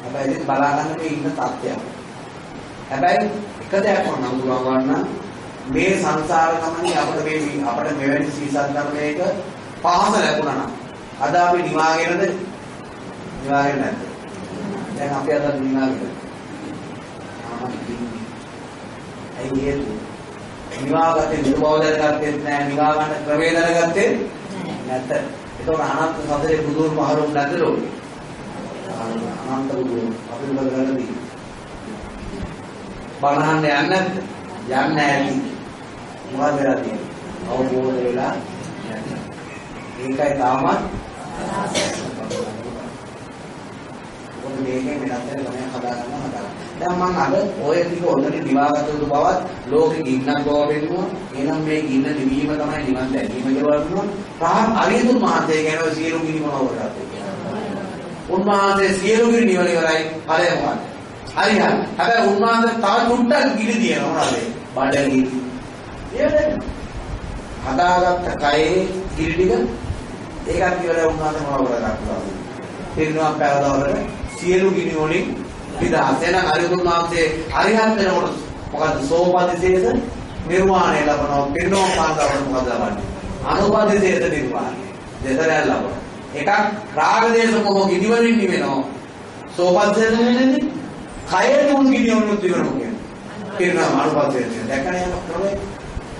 හැබැයි ඉතින් බලා ගන්න මේ ඉන්න තත්ත්වයක්. හැබැයි එක දෙයක් මම නඳුනා ගන්න මේ සංසාර ගමනේ අපිට මේ අපිට මෙවැනි සීසත් ධර්මයක පහස ලැබුණා නම්. අද අපි නිවාගෙනද? නිවාගෙන නැද්ද? දැන් අපි අද නිවාගෙන ඇයි හේතුව නිවාගත්තේ නිර්භව දැනගත්තේ නැහැ නිවා ගන්න ක්‍රමේ දැනගත්තේ නැත. ඒතකොට අනන්ත සතරේ බුදුන් පහරුම් නැද්ද ලෝකේ අනන්ත බුදුන් අපි මොකද කරන්නේ බණහන්න යන්නේ නැද්ද? යන්නේ නැති. මොකද වෙලා තියෙන්නේ? අවබෝධ වෙලා ඒකයි තාමත් මොකද මේකෙන් වෙනස් වෙන ක්‍රමයක් හදාගන්න හදාගන්න. දැන් මම අද ඔය ටික ඔන්නට දිවාගත යුතු බවත් ලෝකෙ ගින්නක් බව වෙන්නවා. එහෙනම් මේ ගින්න නිවීම තමයි නිවන් දැකීම කියලා වුණා. රහත් අරියතුන් මහත්තයා කියන ඔය සියලු ගිනි මොනව කරත් උන්වහන්සේ සියලු ගිනි නිවන ඉවරයි. ඵලය මොකක්ද? හරි හරි. හැබැයි උන්වහන්සේ තව චුට්ටක් ගිනි දිනනවා මොනවද? බඩගිනි. ඒකද? හදාගත්ත කයේ ගිනි ටික ඒකත් ඉවරයි උන්වහන්සේ මොනව කරගත්තා. පිරිනවම් පැවදවලට සියලු ගිනි වලින් විදහාස. එහෙනම් අරිහතුන් වහන්සේ අරිහත් වෙනකොට මොකද්ද සෝපදිශේෂ නිර්වාණය ලබනවා. පිරිනවම් පාන්දවල මොකද ලබන්නේ? අනුපදිශේෂ නිර්වාණය. දෙතරයක් ලබනවා. එකක් රාග දේශ මොහ ගිනි වලින් නිවෙනවා. සෝපදිශේෂ නෙවෙන්නේ. කයේ තුන් ගිනි වලින් නිවෙනවා කියන්නේ. පිරිනවම් අනුපදිශේෂ. දැක්කනේ යන ක්‍රමය.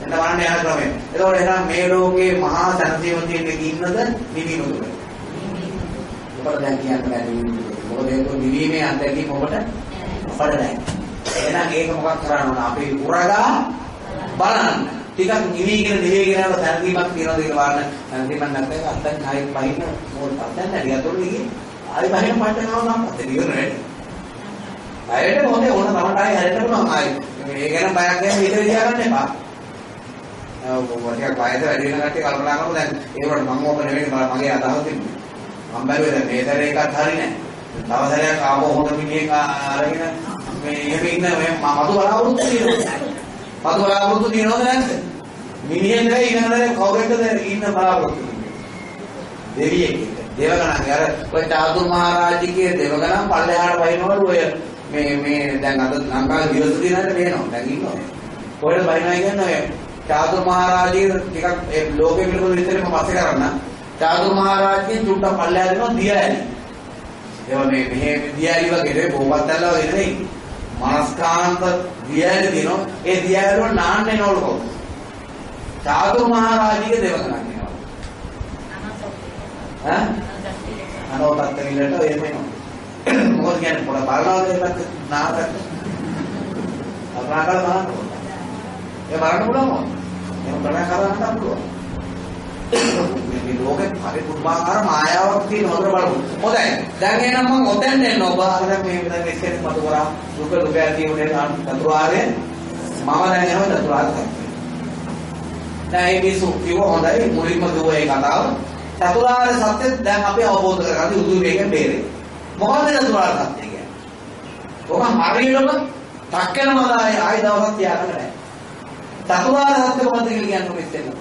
එන්න බලන්න යන ක්‍රමය. එතකොට එහෙනම් මේ ලෝකේ මහා සැනසීම තියෙන ඉන්නද නිවිනුද? ඔබට දැන් කියන්න බෑ නිවීම. මොකද ඒක නිවීමේ අත්දැකීම ඔබට අපට නැහැ. එහෙනම් ඒක මොකක් කරන්න ඕන? අපි උරගා බලන්න. ටිකක් නිවිගෙන නිවිගෙන යන තැනදීමක් තියනවාද කියලා බලන්න. තැනදීමක් නැත්නම් අත්දැක ආයෙත් පහින්න මොකද අත්දැක නැහැ. ඒතකොට ඉතින් ආයෙ පහින්න පට්ට යනවා නම් අතේ ඉවර නේද? අයයට මොකද ඕන තමන්ට ආයෙ හැරෙන්න පුළුවන් ආයෙ. මේ ගැන බයක් ගැන හිත තියාගන්න එපා. ඔව් ටිකක් වයස වැඩි වෙන කට්ටිය කල්පනා කරමු දැන් ඒකට මම ඕක නෙවෙයි මගේ අදහස තිබුණේ. මම බැලුවේ දැන් මේ සැරේ එකත් හරිනේ. තව සැරයක් ආපහු හොඳ මිනිහෙක් අරගෙන මේ එහෙම ඉන්න මේ මතු බලාපොරොත්තු තියෙනවා. මතු බලාපොරොත්තු තියෙනවද නැද්ද? මිනිහෙක් නෙවෙයි ඊළඟට කවුරෙක්ද ඉන්න බලාපොරොත්තු දෙවියෙක්. දේවගණන් අර ඔය චාතුරු මහරජිකේ දේවගණන් පල්ලෙහාට වහිනවලු ඔය මේ මේ දැන් අද ලංකාවේ දිවස දිනකට වෙනවා. දැන් ඉන්නවා. කොහෙද වහිනවා කියන්නේ ඔය චාතුරු මහරජික ටිකක් ඒ ලෝකෙ පිළිබඳ විතරම පස්සේ කරන්න. චාතුරු මහරජාගෙන් චුට්ටක් පල්ලෙහා දෙනවා දියඇලි. ඒවා මේ මෙහෙ දියඇලි වගේ නෙවෙයි බොහොමත්ලා වගේ නෙවෙයි. මනස්කාන්ත දියඇලි දිනෝ ඒ දියඇලි වල නාන්න එනවලු කවුද? චාතුරු මහරජාගේ දේවගණන් කියනවා. ඈ? අනෝතත් විලට එහෙම එනවා. මොකද කියන්නේ පොළ බලනවාද ඒකට නාකට? අපරාකල බලන්න. ඒ බලන්න පුළුවන්. එහෙම බලන්න කරන්න පුළුවන්. මේ ලෝකේ හරි පුදුමාකාර මායාවක් තියෙන හොඳට බලමු. හොඳයි. දැන් එහෙනම් මම ඔතෙන් එන්න ඔබ අර මේ දැන් ඉස්සෙල් මතු කරා දුක දුක ඇති උනේ චතුරාර්ය මම දැන් එනවා චතුරාර්ය සත්‍ය. දැන් මේ මිසු කිව්ව හොඳයි මුලින්ම කිව්ව ඒ කතාව. චතුරාර්ය සත්‍ය දැන් අපි අවබෝධ කරගන්න උදු මේකෙන් බේරෙයි. මොකද චතුරාර්ය සත්‍ය කියන්නේ? ඔබ හරියටම තක්කනම ආයි ආයි දවසක් තියාගන්න නැහැ. චතුරාර්ය සත්‍ය කියලා කියන්නේ ඉස්සෙල්ලා?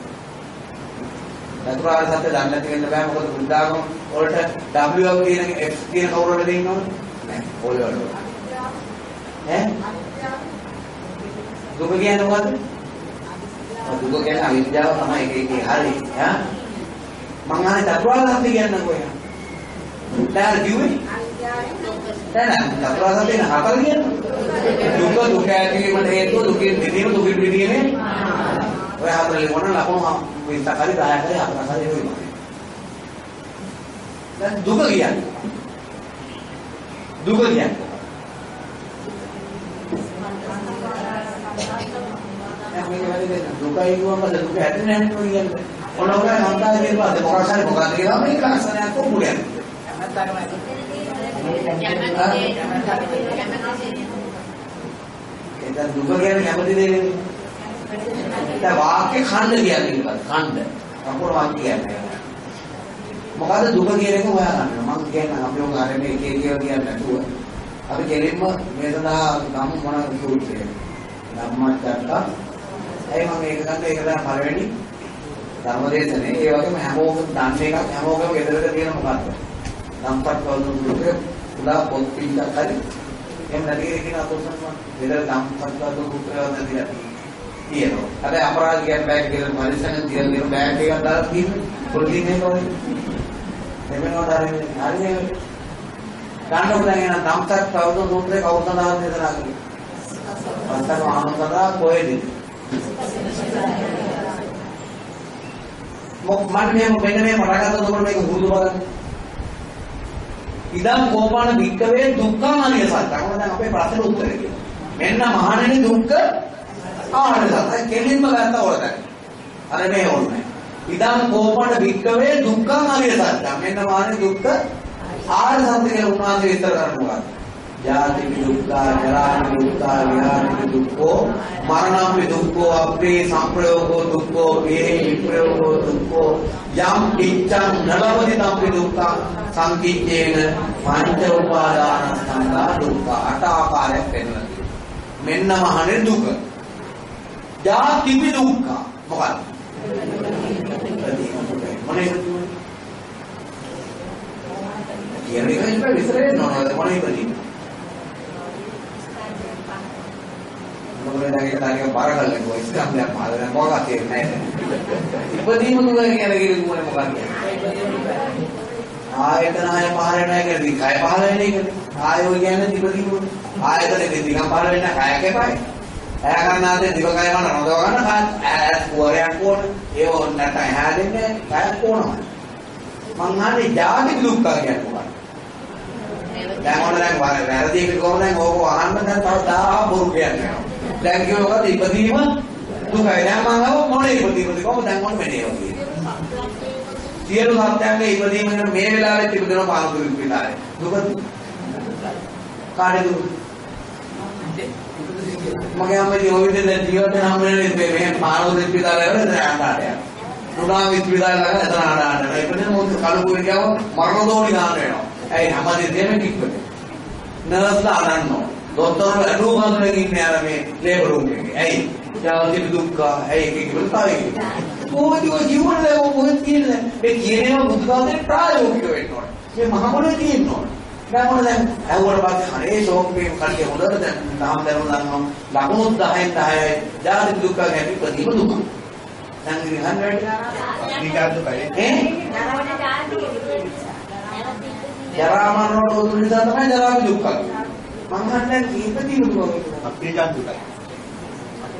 චතුරාර්ය සත්‍ය දන්නේ නැති වෙන්න බෑ මොකද බුද්ධාගම වලට W කියන X කියන කවුරුහරි දෙන්නවද? නෑ. ඕල වල. ඈ? දුක කියන්නේ මොකද්ද? දුක කියන්නේ අවිද්‍යාව තමයි ඒක ඒකේ හරි. ඈ? මං අහන්නේ චතුරාර්ය සත්‍ය කියන්නේ කොහේ? දැන් කිව්වේ? දැන් චතුරාර්ය සත්‍ය කියන හතර කියන්නේ. දුක දුක ඇතිවීමට හේතුව දුකින් මිදීම දුකින් මිදීමේ ඔය හතරේ මොන ලකුණු විස්තර කරි 10 කරේ අපර කරේ වෙනවා. දැන් දුක කියන්නේ. දුක කියන්නේ. දැන් මේ වැඩි දෙන්න දුකයි කියවම දුක ඇති නැහැ නේද කියන්නේ. ඔන්න ඔය හන්දා කියපුවාද මොකක් හරි මොකක්ද කියලා මේක ලක්ෂණයක් කොහොමද? ඒක දුක කියන්නේ කැමති දේ නෙමෙයි. දැන් වාක්‍ය ඛණ්ඩ කියන්නේ මොකක්ද? ඛණ්ඩ. අකුර වාක්‍ය කියන්නේ. මොකද්ද දුක කියන එක හොයාගන්න. මම කියන්නේ අපි උන් අර මේ එක එක ඒවා කියන්නේ නැතුව. අපි කෙලින්ම මේ සඳහා ගමු මොන සූත්‍රය. ධම්මචක්ක. ඒ මම මේක ගන්න ඒක තමයි පළවෙනි ධර්මදේශනේ. ඒ වගේම හැමෝගම දන්න එකක් හැමෝගම ගෙදරක තියෙන මොකද්ද? ධම්පත් වල සූත්‍රය පුලා පොත් පිටක් හරි. එහෙම නැති කෙනෙක් අතොස්සන් මම ගෙදර ධම්පත් වල සූත්‍රය නැතිලා තියෙනවා. හැබැයි අපරාධ කියන බෑග් කියලා පරිස්සමෙන් තියලා තියෙන බෑග් එකක් දාලා තියෙන්නේ. පොලිසියෙන් එනවනේ. එමෙන්නෝ දාන්නේ. හරිනේ. ගන්න උදන් යන ධම්පත් වල සූත්‍රය කවුරුද දාන්නේ දේශනා කළේ? අන්තර ආනන්දලා කොහෙද? මොක් මට මේ මෙන්න මේ මරගත්ත උඩ මේක හුරුදු බලන්න. ඉදම් කෝපාන වික්කවේ දුක්ඛ අනිය සත්‍ය. දැන් අපේ ප්‍රශ්නෙට උත්තරේ කියනවා. මෙන්න මහණෙනි දුක්ඛ ආනන්ද සත්‍ය. කෙලින්ම ගත්ත ඕලද. අර මේ ඕනේ. ඉදන් කෝපණ වික්කවේ දුක්ඛං අරිය සත්‍යං. මෙන්න මානේ දුක්ඛ ආර්ය සත්‍ය කියලා උන්වහන්සේ විස්තර කරනවා. ජාති දුක්ඛ, ජරා දුක්ඛ, ව්‍යාධි දුක්ඛෝ, මරණම් දුක්ඛෝ, අප්‍රේ සංප්‍රයෝගෝ දුක්ඛෝ, වේහි විප්‍රයෝගෝ දුක්ඛෝ, යම් පිච්ඡං නලවති තම්පි දුක්ඛ සංකිච්ඡේන පංච උපාදාන ස්කන්ධා දුක්ඛ අට ආකාරයක් වෙනවා. මෙන්න මහනේ දුක. ජාතිපි දුක්ඛ මොකක්ද? මොනේ කියන එක ඉතින් විස්තර වෙන්න ඕනද මොනේ ඉතින් මොකද නැගේ තාරිය බාරගල්ල කො ඉස්ලාම් දැන් පාදන මොකක්ද තේරෙන්නේ නැහැ ඉපදීම දුක කියන එක මොනේ මොකක්ද ආයතන ආය පහල නැහැ කියන්නේ කය පහල වෙන්නේ කියන්නේ ආයෝ කියන්නේ ඉපදීම ආයතන දෙකක් පහල වෙන්න කයක එපායි ඇය ගන්නාතේ දිව කය ගන්න නොදව ගන්න ඇස් පුවරයක් ඕන ඒව නැත්නම් එහා දෙන්නේ කයක් ඕනමයි මං අහන්නේ ජාති දුක්ඛ කියන්නේ මොකක්ද දැන් ඔන්න දැන් වැරදි එකට කොහොමද දැන් ඕක අහන්න දැන් තව 1000 බොරු කියන්නේ දැන් කියව මොකද ඉපදීම දුකයි. දැන් මං අහුව මොනේ ඉපදීමද? කොහොමද දැන් මොන මෙනේ වගේ සියලු සත්‍යයන්ගේ ඉපදීම වෙන මේ වෙලාවෙත් ඉපදෙන පාරදුරු විලාරේ දුක කාටද දුක? මගේ අම්මගේ ඔය විදිහට ජීවිත නම් වෙන්නේ මේ මේ පාරදුරු විලාරේ වල දැන් ආඩාට යනවා නුනා විශ්වවිද්‍යාලය ළඟ එතන ආඩාට යනවා ඉපදෙන මොකද කලුපුරේ ගාව මරණ දෝණි ගන්න වෙනවා. ඇයි? හැමදේම කික්කද නර්ස්ලා අනන්නෝ දොස්තරලා අඩුව ගන්නගෙන ඉන්නේ අර මේ ලේබර් රූම් එකේ. ඇයි? ජාති දුක්ඛ. ඇයි? ඒක කිව්වතාවයි කොහොමද ඔය ජීවනයේ මොකද කියන්නේ? මේ කියනවා බුදුදාසේ ප්‍රායෝගික වෙන්න ඕනේ. මේ මහමොනේ තියෙන්න ඕනේ. දැන් මොන දැන් ඇහුවට පස්සේ හරේ ෂෝක් මේ කල්කේ හොඳට දැන් තාම දරුවෝ දන්නවා. ලකුණු 10න් 10යි ජාති දුක්ඛ ගැටි ප්‍රතිම දුක දැන් ඉහන් වැඩි නිකාත් දුකයි. ඈ? ජරා මරණ රෝග නිසා තමයි ජරා දුක්ඛ මම හන්නේ කීපදී දුක අප්‍රියජාත දුකයි.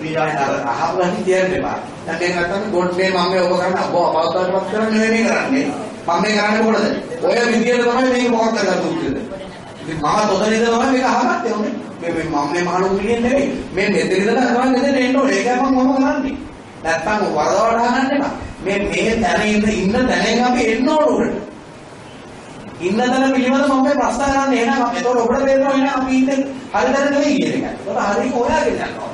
ඊළඟ අර අහවලි දෙන්න එපා. දැන් මේ නැත්තම් ගොඩ මේ මම මේ ඔබ කරන්න ඔබ අවස්ථාවටපත් කරන්නේ නෙවෙයි කරන්නේ. මම මේ කරන්නේ මොකටද? ඔය විදියට තමයි මේක මොකක්ද කරලා දුක්කද. ඉතින් මම තොතන ඉඳලා තමයි මේක අහගත්තේ උනේ. මේ මේ මම මේ මහණු පිළියෙන් නෙවෙයි. මේ මෙතන ඉඳලා තමයි මෙතන එන්න ඕනේ. ඒකයි මම මම කරන්නේ. නැත්තම් වරදවට අහන්න එපා. මේ මේ තැන ඉන්න ඉන්න තැනෙන් අපි එන්න ඕන උඩට. ඉන්න තැන පිළිබඳව මම මේ ප්‍රශ්න කරන්නේ එහෙනම් ඒතකොට ඔබට තේරෙනවා එහෙනම් අපි ඉන්නේ හරි තැන නෙවෙයි කියන එක. ඒතකොට හරියට හොයාගෙන යනවා.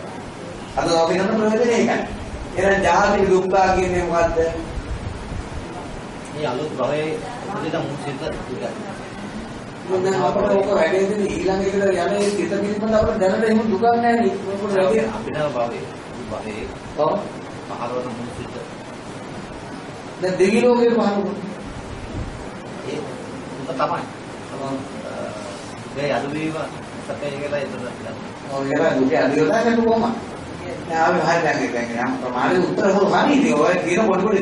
අද අපි කරන ප්‍රයෝජනේ ඒකයි. එහෙනම් ජාති දුක්ඛ කියන්නේ මොකද්ද? මේ අලුත් භවයේ උදිත මුසිත දුකයි. මොකද අපිට ඕක වැඩේදී ඊළඟ එකට යන්නේ සිත පිළිබඳ අපිට දැනට එහෙම දුකක් නැහැ නේ. මොකද අපිට භවයේ භවයේ ඔව්. පහළවන මුසිත දැන් දෙවි ලෝකේ පහළ ඒ දුක තමයි. ඒ අදුවීම සැපේ කියලා එතන ඔව් ඒවා දුකේ අදියලා ගන්න කොහොමද? දැන් අපි හරි දැන් දැන් යම් ප්‍රමාණික උත්තර හොර ගන්න ඉතින් ඔය කියන පොඩි පොඩි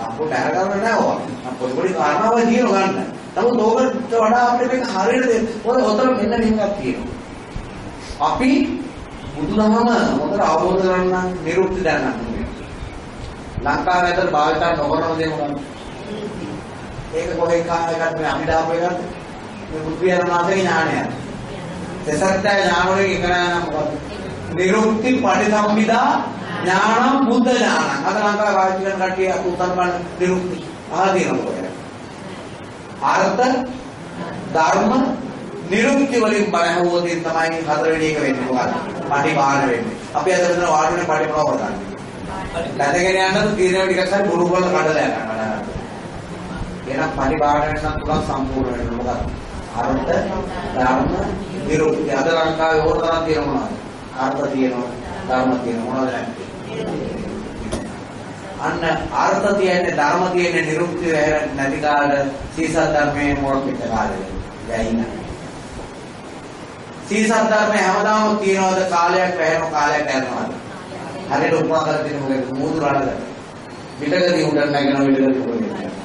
අපෝ ඩර ගන්න නෑ ඔය. පොඩි පොඩි කාරණාවල් කියන ගන්න. නමුත් ඕකට වඩා අපිට මේක හරියට දෙන්න. ඔය ඔතන මෙන්න මේකක් තියෙනවා. අපි බුදුදහම හොඳට අවබෝධ කරගන්න නිරුක්ති දැනගන්න ඕනේ. ලංකාවේ ඇතර භාවිතා නොකරන දේ මොකක්ද? ඒක කොහෙන් කායකට මේ අමිඩාප එකක්ද? මේ බුදු පියාණන්ගේ ඥානය. දෙසත්‍ය ඥාන වලින් එක නෑ මොකක්ද? නිරුක්ති පටිසම්භිදා ඥානම් බුද්ධ ඥානං. අද ලංකාවේ පාවිච්චි කරන කට්ටිය උත්තර බලන නිරුක්ති. තියෙනවා ඔය. අර්ථ ධර්ම නිරුක්ති වලින් බලහුවොත් තමයි හතරවෙනි එක වෙන්නේ මොකක්ද? පටිපාණ වෙන්නේ. අපි අද මෙතන වාඩිනේ පටිපාව කරන්නේ. බැඳගෙන යනකොට තීරණ ටිකක් හරි බුරු වල කඩලා යනවා. එහෙනම් පරිබාහන වෙනසක් තුනක් සම්පූර්ණ වෙනවා මොකක්ද? අර්ථ, ධර්ම, නිරුක්ති. අද ලංකාවේ ඕන තරම් තියෙනවා මොනවද? අර්ථ තියෙනවා, ධර්ම තියෙනවා මොනවද නැත්තේ? අන්න අර්ථ තියෙන්නේ ධර්ම තියෙන්නේ නිරුක්ති නැති කාලේ සීසත් ධර්මයේ මොකක් පිට කාලේ. යයින. සීසත් ධර්මයේ හැමදාම තියෙනවද කාලයක් වැහෙන කාලයක් යනවාද? හරියට උපමා කරලා තියෙන මොකද? මූදු රණද. පිටකදී උඩ නැගෙන පිටකදී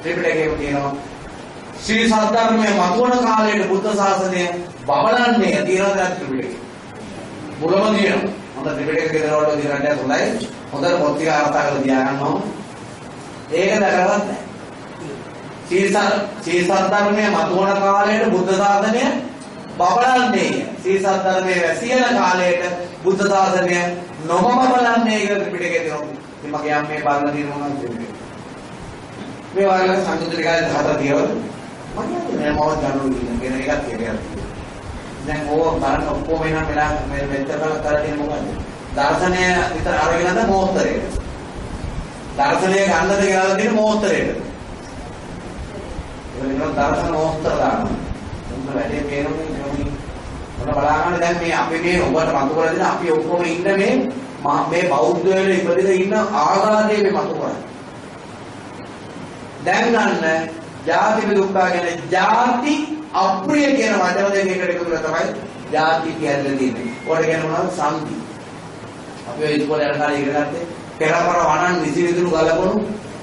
උඩ ත්‍රිපිටකයේ තියෙනවා ශ්‍රී සද්ධර්මයේ මතුවන කාලයේ බුද්ධ ශාසනය බබලන්නේ තියෙනවද නැත්නම් ත්‍රිපිටකේ මුලම තියෙනවා. හොඳ ත්‍රිපිටක ගෙදරවල දිරන්නේ හොඳයි. හොඳට පොත් ටික අර්ථ කරලා තියාගන්න ඕන ඒක දැකවත් නැහැ. ශ්‍රී ශ්‍රී සද්ධර්මයේ මතුවන කාලයේ බුද්ධ ශාසනය බබලන්නේ. ශ්‍රී සද්ධර්මයේ වැසියන කාලයට බුද්ධ ශාසනය නොම බබලන්නේ කියලා ත්‍රිපිටකයේ තියෙනවා ඉතින් මගේ අම්මේ බලන දිනවන ත්‍රිපිටකේ මේ වගේ සංගුත්‍රිකාවේ හතර තියවල මම කියන්නේ මම ගන්නු කියන එකක් කියලා. දැන් ඕව බලන්න ඔක්කොම එනම් වෙලා මේ මෙතන කරලා තියෙන මොකද්ද? දර්ශනය විතර අරගෙනද මෝස්තරේට. දර්ශනය ගන්නද කියලා තියෙන මෝස්තරේට. ඒ වෙනවා දර්ශන මෝස්තර දානවා. මොකද වැඩේ පේනොනේ නෙවෙයි. මොන බලාගන්න දැන් මේ අපි මේ ඔබට මතු කරලා දෙන අපි ඔක්කොම ඉන්න මේ මා- මේ බෞද්ධ වෙල ඉපදෙලා ඉන්න ආගාධයේ මේ මතු කරන්නේ. දැන් ගන්න ජාති දුක්ඛ කියන ජාති අප්‍රිය කියන වචන දෙක එකට එකතු කරලා තමයි ජාති කියන්නේ තියෙන්නේ. ඔකට කියන මොනවද? සම්පි. අපි ඔය ඉස්කෝලේ යන කාලේ ඉගෙන ගත්තේ පෙරපර වණන් විසිවිදුණු ගලපොණු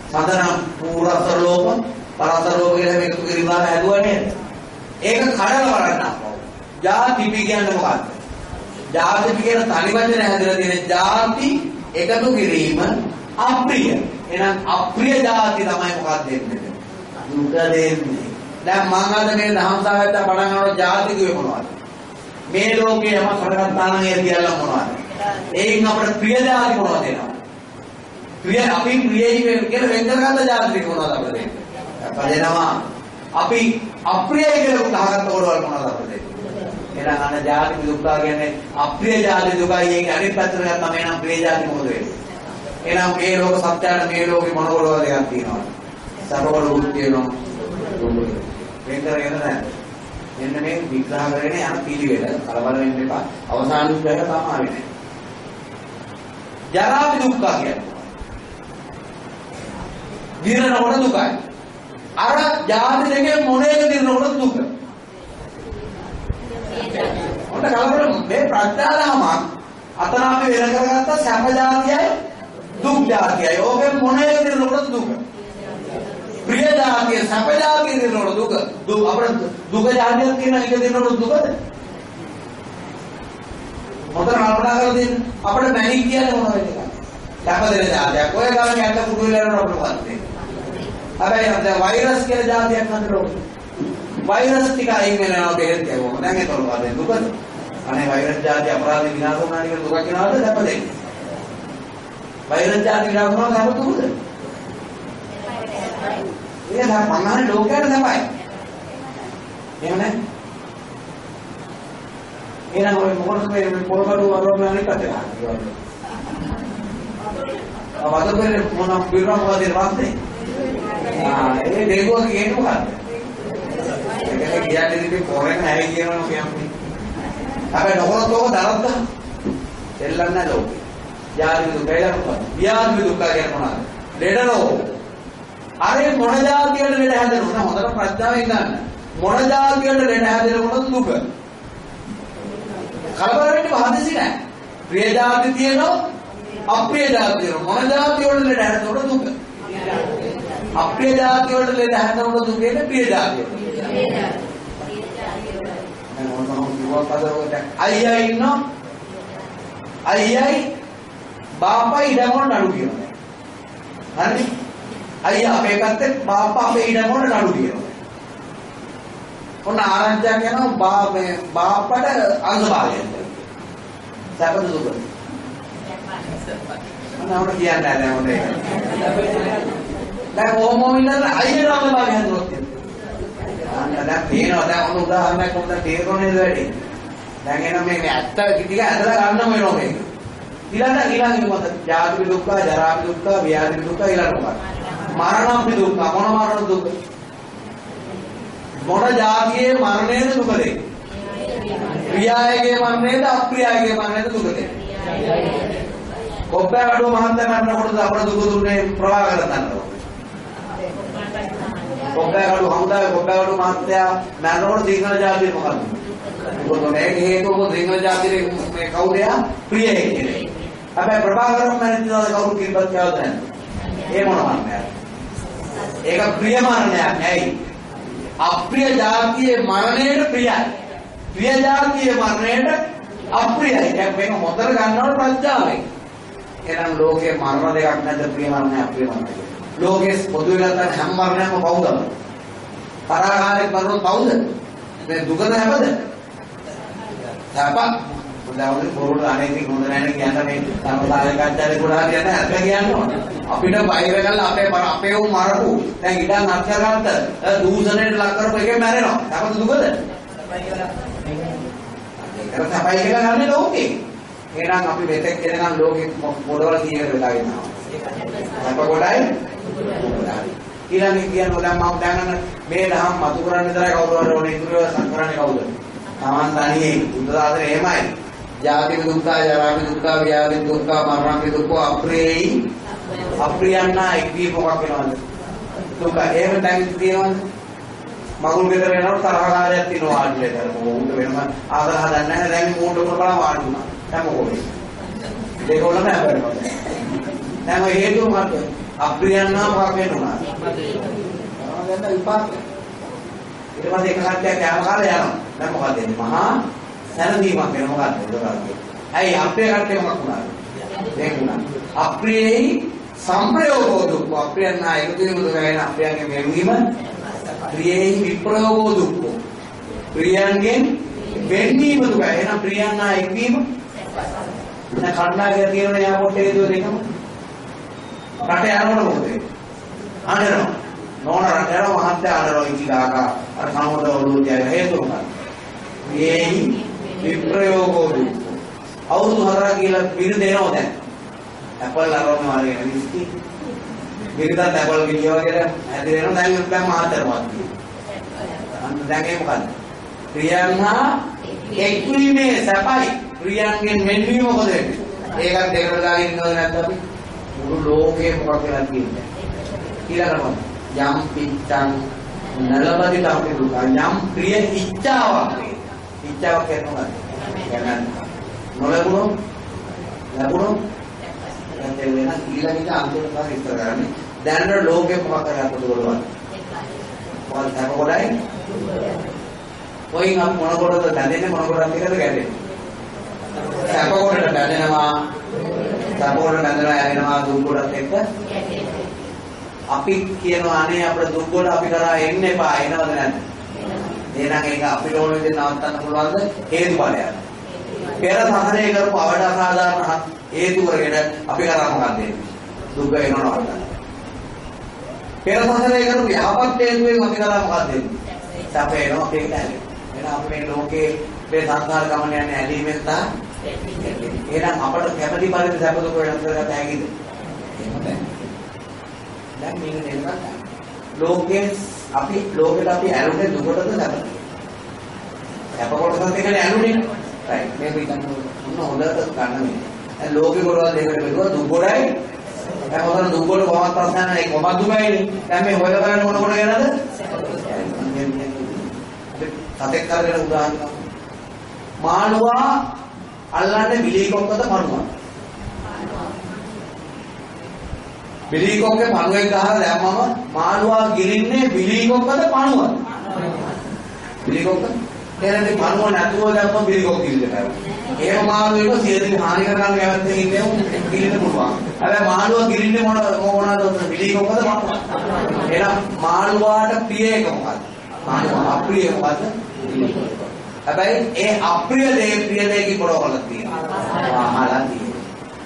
සඳනම් පූරසර ලෝක පරසර ලෝක කියලා මේක කිරිමාන හැදුවා නේද? ඒක කඩලා බලන්න අපෝ. ජාතිපි කියන්නේ මොකක්ද? ජාතිපි කියන තනි වචන හැදලා තියෙන ජාති එකතු කිරීම අප්‍රිය. එහෙනම් අප්‍රිය ජාති තමයි මොකක්ද දෙන්නේ? දුක දෙන්නේ. දැන් මම අද මේ දහම් සාහිත්‍ය පටන් ගන්නකොට ජාති කිව්වේ මොනවද? මේ ලෝකේ යම කරගත්තා නම් ඒ කියලා මොනවද? ඒකින් අපිට ප්‍රිය ජාති මොනවද දෙනවා? ප්‍රිය අපි ප්‍රියයි වෙන කියලා වෙන් කරගත්ත ජාති මොනවද අපිට දෙන්නේ? අපදෙනවා. අපි අප්‍රියයි කියලා උදාහරණ කොටවල මොනවද අපිට දෙන්නේ? එහෙනම් අන්න ජාති දුක්ඛ කියන්නේ අප්‍රිය ජාති දුකයි ඒක අනිත් පැත්තට ගත්තම එහෙනම් ප්‍රිය ජාති මොකද වෙන්නේ? එහෙනම් මේ ලෝක සත්‍යයට මේ ලෝකේ මොන කොටවල දෙයක් තියෙනවද? සබවල උත් තියෙනවා. වෙන් කරගෙන නැහැ. මෙන්න මේ විග්‍රහ කරගෙන යන පිළිවෙල කලබල වෙන්න එපා. අවසාන උත්තරය තමයි වෙන්නේ. ජරා දුක්ඛ කියන්නේ. දිරනකොට දුකයි. අර ජාති දෙකේ මොන එක දිරනකොට දුක. ඔන්න කලබල මේ ප්‍රඥාදාමක් අතන අපි වෙන කරගත්ත සැප ජාතියයි දුක් ජාතියයි. ඕකෙන් මොන එක දිරනකොට දුක. ප්‍රිය ජාතිය සැප ජාතිය දිනනකොට දුක. දුක අපිට දුක ජාතියක් තියෙන එක දිනනකොට දුකද? මොකද කල්පනා කරලා දෙන්න අපිට මැනික් කියන්නේ මොනවද කියලා සැප දෙන ජාතියක් ඔය ගමන් යන්න කුඩු වෙලා අපිට මොකක්ද හැබැයි අද වෛරස් කියලා ජාතියක් හදලා වෛරස් ටික අයින් වෙනවා දෙයක් කියවම දැන් ඒක මොකද? දුකද? අනේ වෛරස් ජාතිය අපරාධ විනාශ වුණා කියන දුක කියනවාද? සැප දෙන්නේ වෛරස් ජාතිය විනාශ වුණා සැප දුකද ඒක තමයි මනහනේ ලෝකයට තමයි. එහෙම නැහැ. එහෙනම් ඔය මොකටද මේ පොරබඩු වරවම අනිත් පැත්තට ආන්නේ. ආ වදපෙරේ මොන පිරුණා මොකද ඉරවන්නේ? ආ ඒ දෙගෝ කියන්නේ මොකක්ද? ඒකනේ කියන්නේ ඉතින් පොරෙන් නැහැ කියනවා කියන්නේ. හැබැයි නොකරත් ඔක දරද්ද? දෙල්ලන්නේ නැහැ ලෝකේ. යාවි දුකයි ලකුණයි. ව්‍යාධි දුක කියන්නේ මොනවාද? ලෙඩ රෝග. අර මොන જાතියට ලෙඩ හැදෙනවා? හොඳට ප්‍රශ්නාවෙන් ගන්න. මොන જાතියට ලෙඩ හැදෙනකොට දුක? කලබල වෙන්න මහදසි නෑ. ප්‍රිය જાති තියෙනවා, අප්‍රිය જાති තියෙනවා. මොන જાතියට ලෙඩ හැදෙනකොට දුක? අප්‍රිය જાතියට ලෙඩ හැදෙනකොට දුක කියන්නේ ප්‍රිය જાතිය. ප්‍රිය જાතිය. අයියා ඉන්නවා අයියයි බාප්පා ඉඩමොන් නඩු කියනවා. හරිද? අයියා අපේ පැත්තේ බාප්පා අපේ ඉඩම වල නඩු කියනවා. ඔන්න ආරංචියක් යනවා බා මේ බාප්පට අංශභාගයක්. සැපද දුකද? මම නවර කියන්නේ නැහැ දැන් හොඳ ඒක. දැන් කොහොම ඉන්නද අයියට අංශභාගය හදුනොත් අන්න දැන් පේනවා දැන් ඔන්න උදාහරණයක් කොහොමද තේරෙන්නේ වැඩි. දැන් එන මේ මේ ඇත්ත ටික ඇදලා ගන්න වෙනවා මේක. ඊළඟ ඊළඟ මොකද? ජාති දුක්ඛ, ජරා දුක්ඛ, ව්‍යාධි දුක්ඛ ඊළඟ මොකක්ද? මරණ දුක්ඛ මොන මරණ දුක මොන જાතියේ මරණයද දුක දෙන්නේ ප්‍රියායගේ මරණයද අප්‍රියායගේ මරණයද දුක දෙන්නේ කොබ්බෑ වඩුව මහන්තය මරනකොට අපර දුක දුන්නේ ප්‍රවාහකර තනනවා කොබ්බෑ වඩුව හමුදාවේ කොබ්බෑ වඩුව මහත්තයා මරනකොට සිංහල ජාතිය මොකද්ද? මොකද මේක හේතුව සිංහල ජාතියේ මේ කවුද යා? ප්‍රියයි කියන්නේ හැබැයි ප්‍රභාකරන් මැරිච්චාද කවුරු කිව්වත් කියවද නැහැ ඒ මොන මරණයක්ද ඒක ප්‍රිය මරණයක් ඇයි? අප්‍රිය જાතියේ මරණයට ප්‍රියයි. ප්‍රිය જાතියේ මරණයට අප්‍රියයි. ඒක මේක හොඳට ගන්නවට ප්‍රඥාවෙන්. එහෙනම් ලෝකේ මරණ දෙකක් නැද්ද ප්‍රිය මරණය අප්‍රිය මරණය. ලෝකේ පොදු වෙලා තියෙන හැම මරණයක්ම පවුදම. තරහාරේ මරණ පවුද? මේ දුකද හැමද? හැප උදාහරණ බොරුට අනේක හොඳ නැහැ කියන්න මේ සමකාලිකච්ඡාලේ ගොඩාක් කියන්න අර්ථ කියන්න ඕන. අපිට බයිර කරලා අපේ බර- අපේ උන් මරපු දැන් ඉඩම් අත්කරගත්ත දූෂණයට ලක් කරපු එකේ මැරෙනවා. අපත දුකද? ඒකට සපයි කියලා ගන්න ලෝකේ. එහෙනම් අපි මෙතෙක් එනකන් ලෝකෙ මොඩවල තියෙන වෙලා ඉන්නවා. අප ගොඩයි ඊළඟ කියනවා දැන් මම දැනන මේ දහම් මතු කරන්න විතරයි කවුරු හරි ඕනේ ඉතුරු සංකරන්නේ කවුද? Taman තනියේ බුද්ධ සාසනේ එහෙමයි. ජාති දුක්ඛ, ජරා දුක්ඛ, ව්‍යාධි දුක්ඛ, මරණ දුක්ඛ අප්‍රේයි අප්‍රියන්නා එක්වී මොකක් වෙනවද? දුක එහෙම දැන් තියෙනවද? මගුල් ගෙදර යනකොට තරහකාරයක් තියෙනවා ආඩිලේ කරපො උන්ට වෙනම ආදර හදන්නේ නැහැ දැන් මූණ උඩ බලලා වාඩි වුණා. දැන් මොකද? ඒකෝලම හැබැයි. දැන් ඔය හේතුව මොකක්ද? අප්‍රියන්නා මොකක් වෙන්නුණා? දැන් විපාක. ඊට පස්සේ එක කට්ටියක් කෑම කාලා යනවා. දැන් මොකද වෙන්නේ? මහා සැනදීමක් වෙන මොකක්ද ඒක කරන්නේ? ඇයි අපේ කට්ටිය මොකක් වුණාද? මේක වුණා. අප්‍රියයි සංප්‍රයෝගෝ දුක්ඛ අප්‍රියන්නා එකතු වීම දුක වෙන අප්‍රියන්ගේ මෙවීම ප්‍රියයි විප්‍රයෝගෝ දුක්ඛ. ප්‍රියන්ගෙන් වෙන්නීම දුක. එහෙනම් ප්‍රියන්නා එක්වීම දැන් කණ්ඩායම තියෙන එයාපෝට් එකේ දුව දෙකම රට යනකොට මොකද වෙන්නේ? අඬනවා. නෝන රට යනවා මහත්තයා අඬනවා ඉතිගාකා. අර කනකොට ඔළුව තියාගෙන හේතුව මොකක්ද? මේහි විප්‍රයෝගෝ දුක්ඛ. අවුරුදු හතරක් කියලා බිරිඳ එනවා දැන්. ඇපල් අරවම මාරිගෙන ඉස්ති. බිරිඳත් ඇපල් ගිලිය වගේ හැදිරෙනවා දැන් දැන් මහත්තරවත් කියනවා. අන්න දැන් ඒ මොකද්ද? ප්‍රියන්හා එක්වීමේ සැපයි ප්‍රියන්ගෙන් මෙන්වීම මොකද වෙන්නේ? ඒකත් දෙකට දාගෙන ඉන්නවද නැද්ද අපි? මුළු ලෝකේ මොකක් වෙලා තියෙන්නේ? ඊළඟට යම් පිටං නලබදි තමයි දුක යම් ප්‍රිය ඉච්ඡාවක් ඉච්ඡාවක් කියනවා ගන්න නොලැබුණොත් ලැබුණොත් දැන් වෙන ඊළඟට අන්තිමට තමයි ඉස්සර කරන්නේ. දැන් ලෝකේ මොකක් කරලා පුදුරවන්නේ මොකක්ද හැම කොටයි? කොයින් අප මොන කොටද බැඳෙන්නේ මොන කොටද එකද ගැටෙන්නේ? සැප කොටට බැඳෙනවා සැප කොට බැඳෙනවා යනවා දුක් කොටත් එක්ක. අපි කියනවා අනේ අපේ දුක් කොට අපි කරා එන්න එපා එනවද නැද්ද එහෙනම් ඒක අපිට ඕන විදිහට නවත්තන්න පුළුවන්ද? හේතුඵලයක්. පෙර සසරේ කරපු අවඩ අසාධාරණ හේතු කරගෙන අපි කරා මොකක්ද එන්නේ දුක එනව නවත්තන්න පෙර සසරේ කරපු යහපත් හේතුවෙන් අපි කරා මොකක්ද එන්නේ සැප එනවා ඒක නැහැ එහෙනම් අපි මේ ලෝකේ මේ සංසාර ගමන යන්නේ ඇලීමෙන් තමයි එහෙනම් අපට කැමැති පරිදි සැප දුක වෙනස් කරගත හැකිද? එහෙම බෑ. දැන් මේක තේරුම් ලෝකේ අපි ලෝකෙට අපි ඇලුනේ දුකටද සැපද? සැප කොටසත් එකනේ ඇලුනේ. රයිට් මේක ඉතින් මොන හොඳට ගන්න මේ. දැන් ලෝකේ කොටවල් දෙකට බෙදුවා දුක කොටයි. දැන් මොකද දුක කොට කොහොමද ප්‍රශ්න නැහැ කොහොමද දුකයිනේ. දැන් මේ හොයලා බලන්න මොන කොට ගැනද? සතෙක් කරගෙන උදාහරණයක්. මාළුවා අල්ලන්නේ බිලී කොක්කද මනුවා? බිලී කොක්කේ මනුවෙක් ගහලා දැම්මම මාළුවා ගිලින්නේ බිලී කොක්කද මනුවද? බිලී කොක්ක? එහෙනම් මනුව නැතුව දැම්මම බිලී කොක්ක ගිලින්න එහෙම මාළුවෙක සියදින් හානි කරගන්න කැමැත්තෙන් ඉන්නේ ගිලින්න පුළුවන්. හැබැයි මාළුවා ගිලින්නේ මොන මොනවද බිලී කොක්කද මනුවා? එහෙනම් මාළුවාට ප්‍රිය එක මොකක්ද? මාළුවා අප්‍රිය මොකද්ද? බිලී කොක්ක. හැබැයි ඒ අප්‍රිය දේ ප්‍රිය දේ කිපරවල තියෙනවා. අහලා තියෙනවා.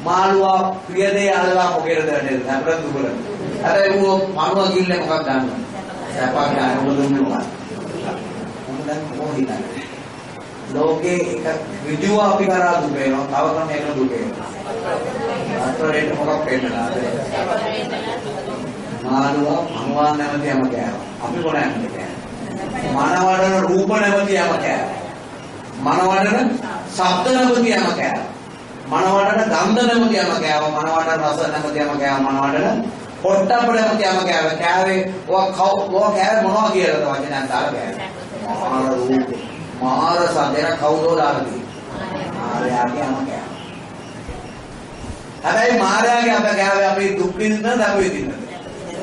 මාළුවා ප්‍රිය දේ අල්ලා මොකේද වැටෙන්නේ? අපිට දුබල. හැබැයි ඌ මාළුවා කිල්ලේ මොකක්ද ගන්නව? සපා ගන්න මොකද දුන්නා. මොකද මොහිතා. ලෝකේ එක ඍජුව අපි කරා දුක වෙනවා. තව ක්‍රමයක දුක වෙනවා. අතරේට මොකක් වෙන්නලාද? මාළුවා අනුවාන් නැමැති යම කෑවා. අපි කොහොමද කෑවේ? මනවඩන රූප නැමැති යම කෑවා. මනවඩන ශබ්ද නැමැති යම කෑවා. මනවඩන ගන්ධ නැමැති යම කෑවා. මනවඩන රස නැමැති යම කෑවා. මනවඩන පොට්ටබ්බ නැමැති යම කෑවා. කෑවේ ඔය කව් ඔය කෑවේ මොනවා කියලාද වචනයක් දාලා කෑවේ. මාර රූප මාර සදේන කවුදෝ දාලා තියෙන්නේ. මාරයාගේ යම කෑවා. හැබැයි මාරයාගේ අප කෑවේ අපි දුක් විඳින්නද අපි විඳින්නද?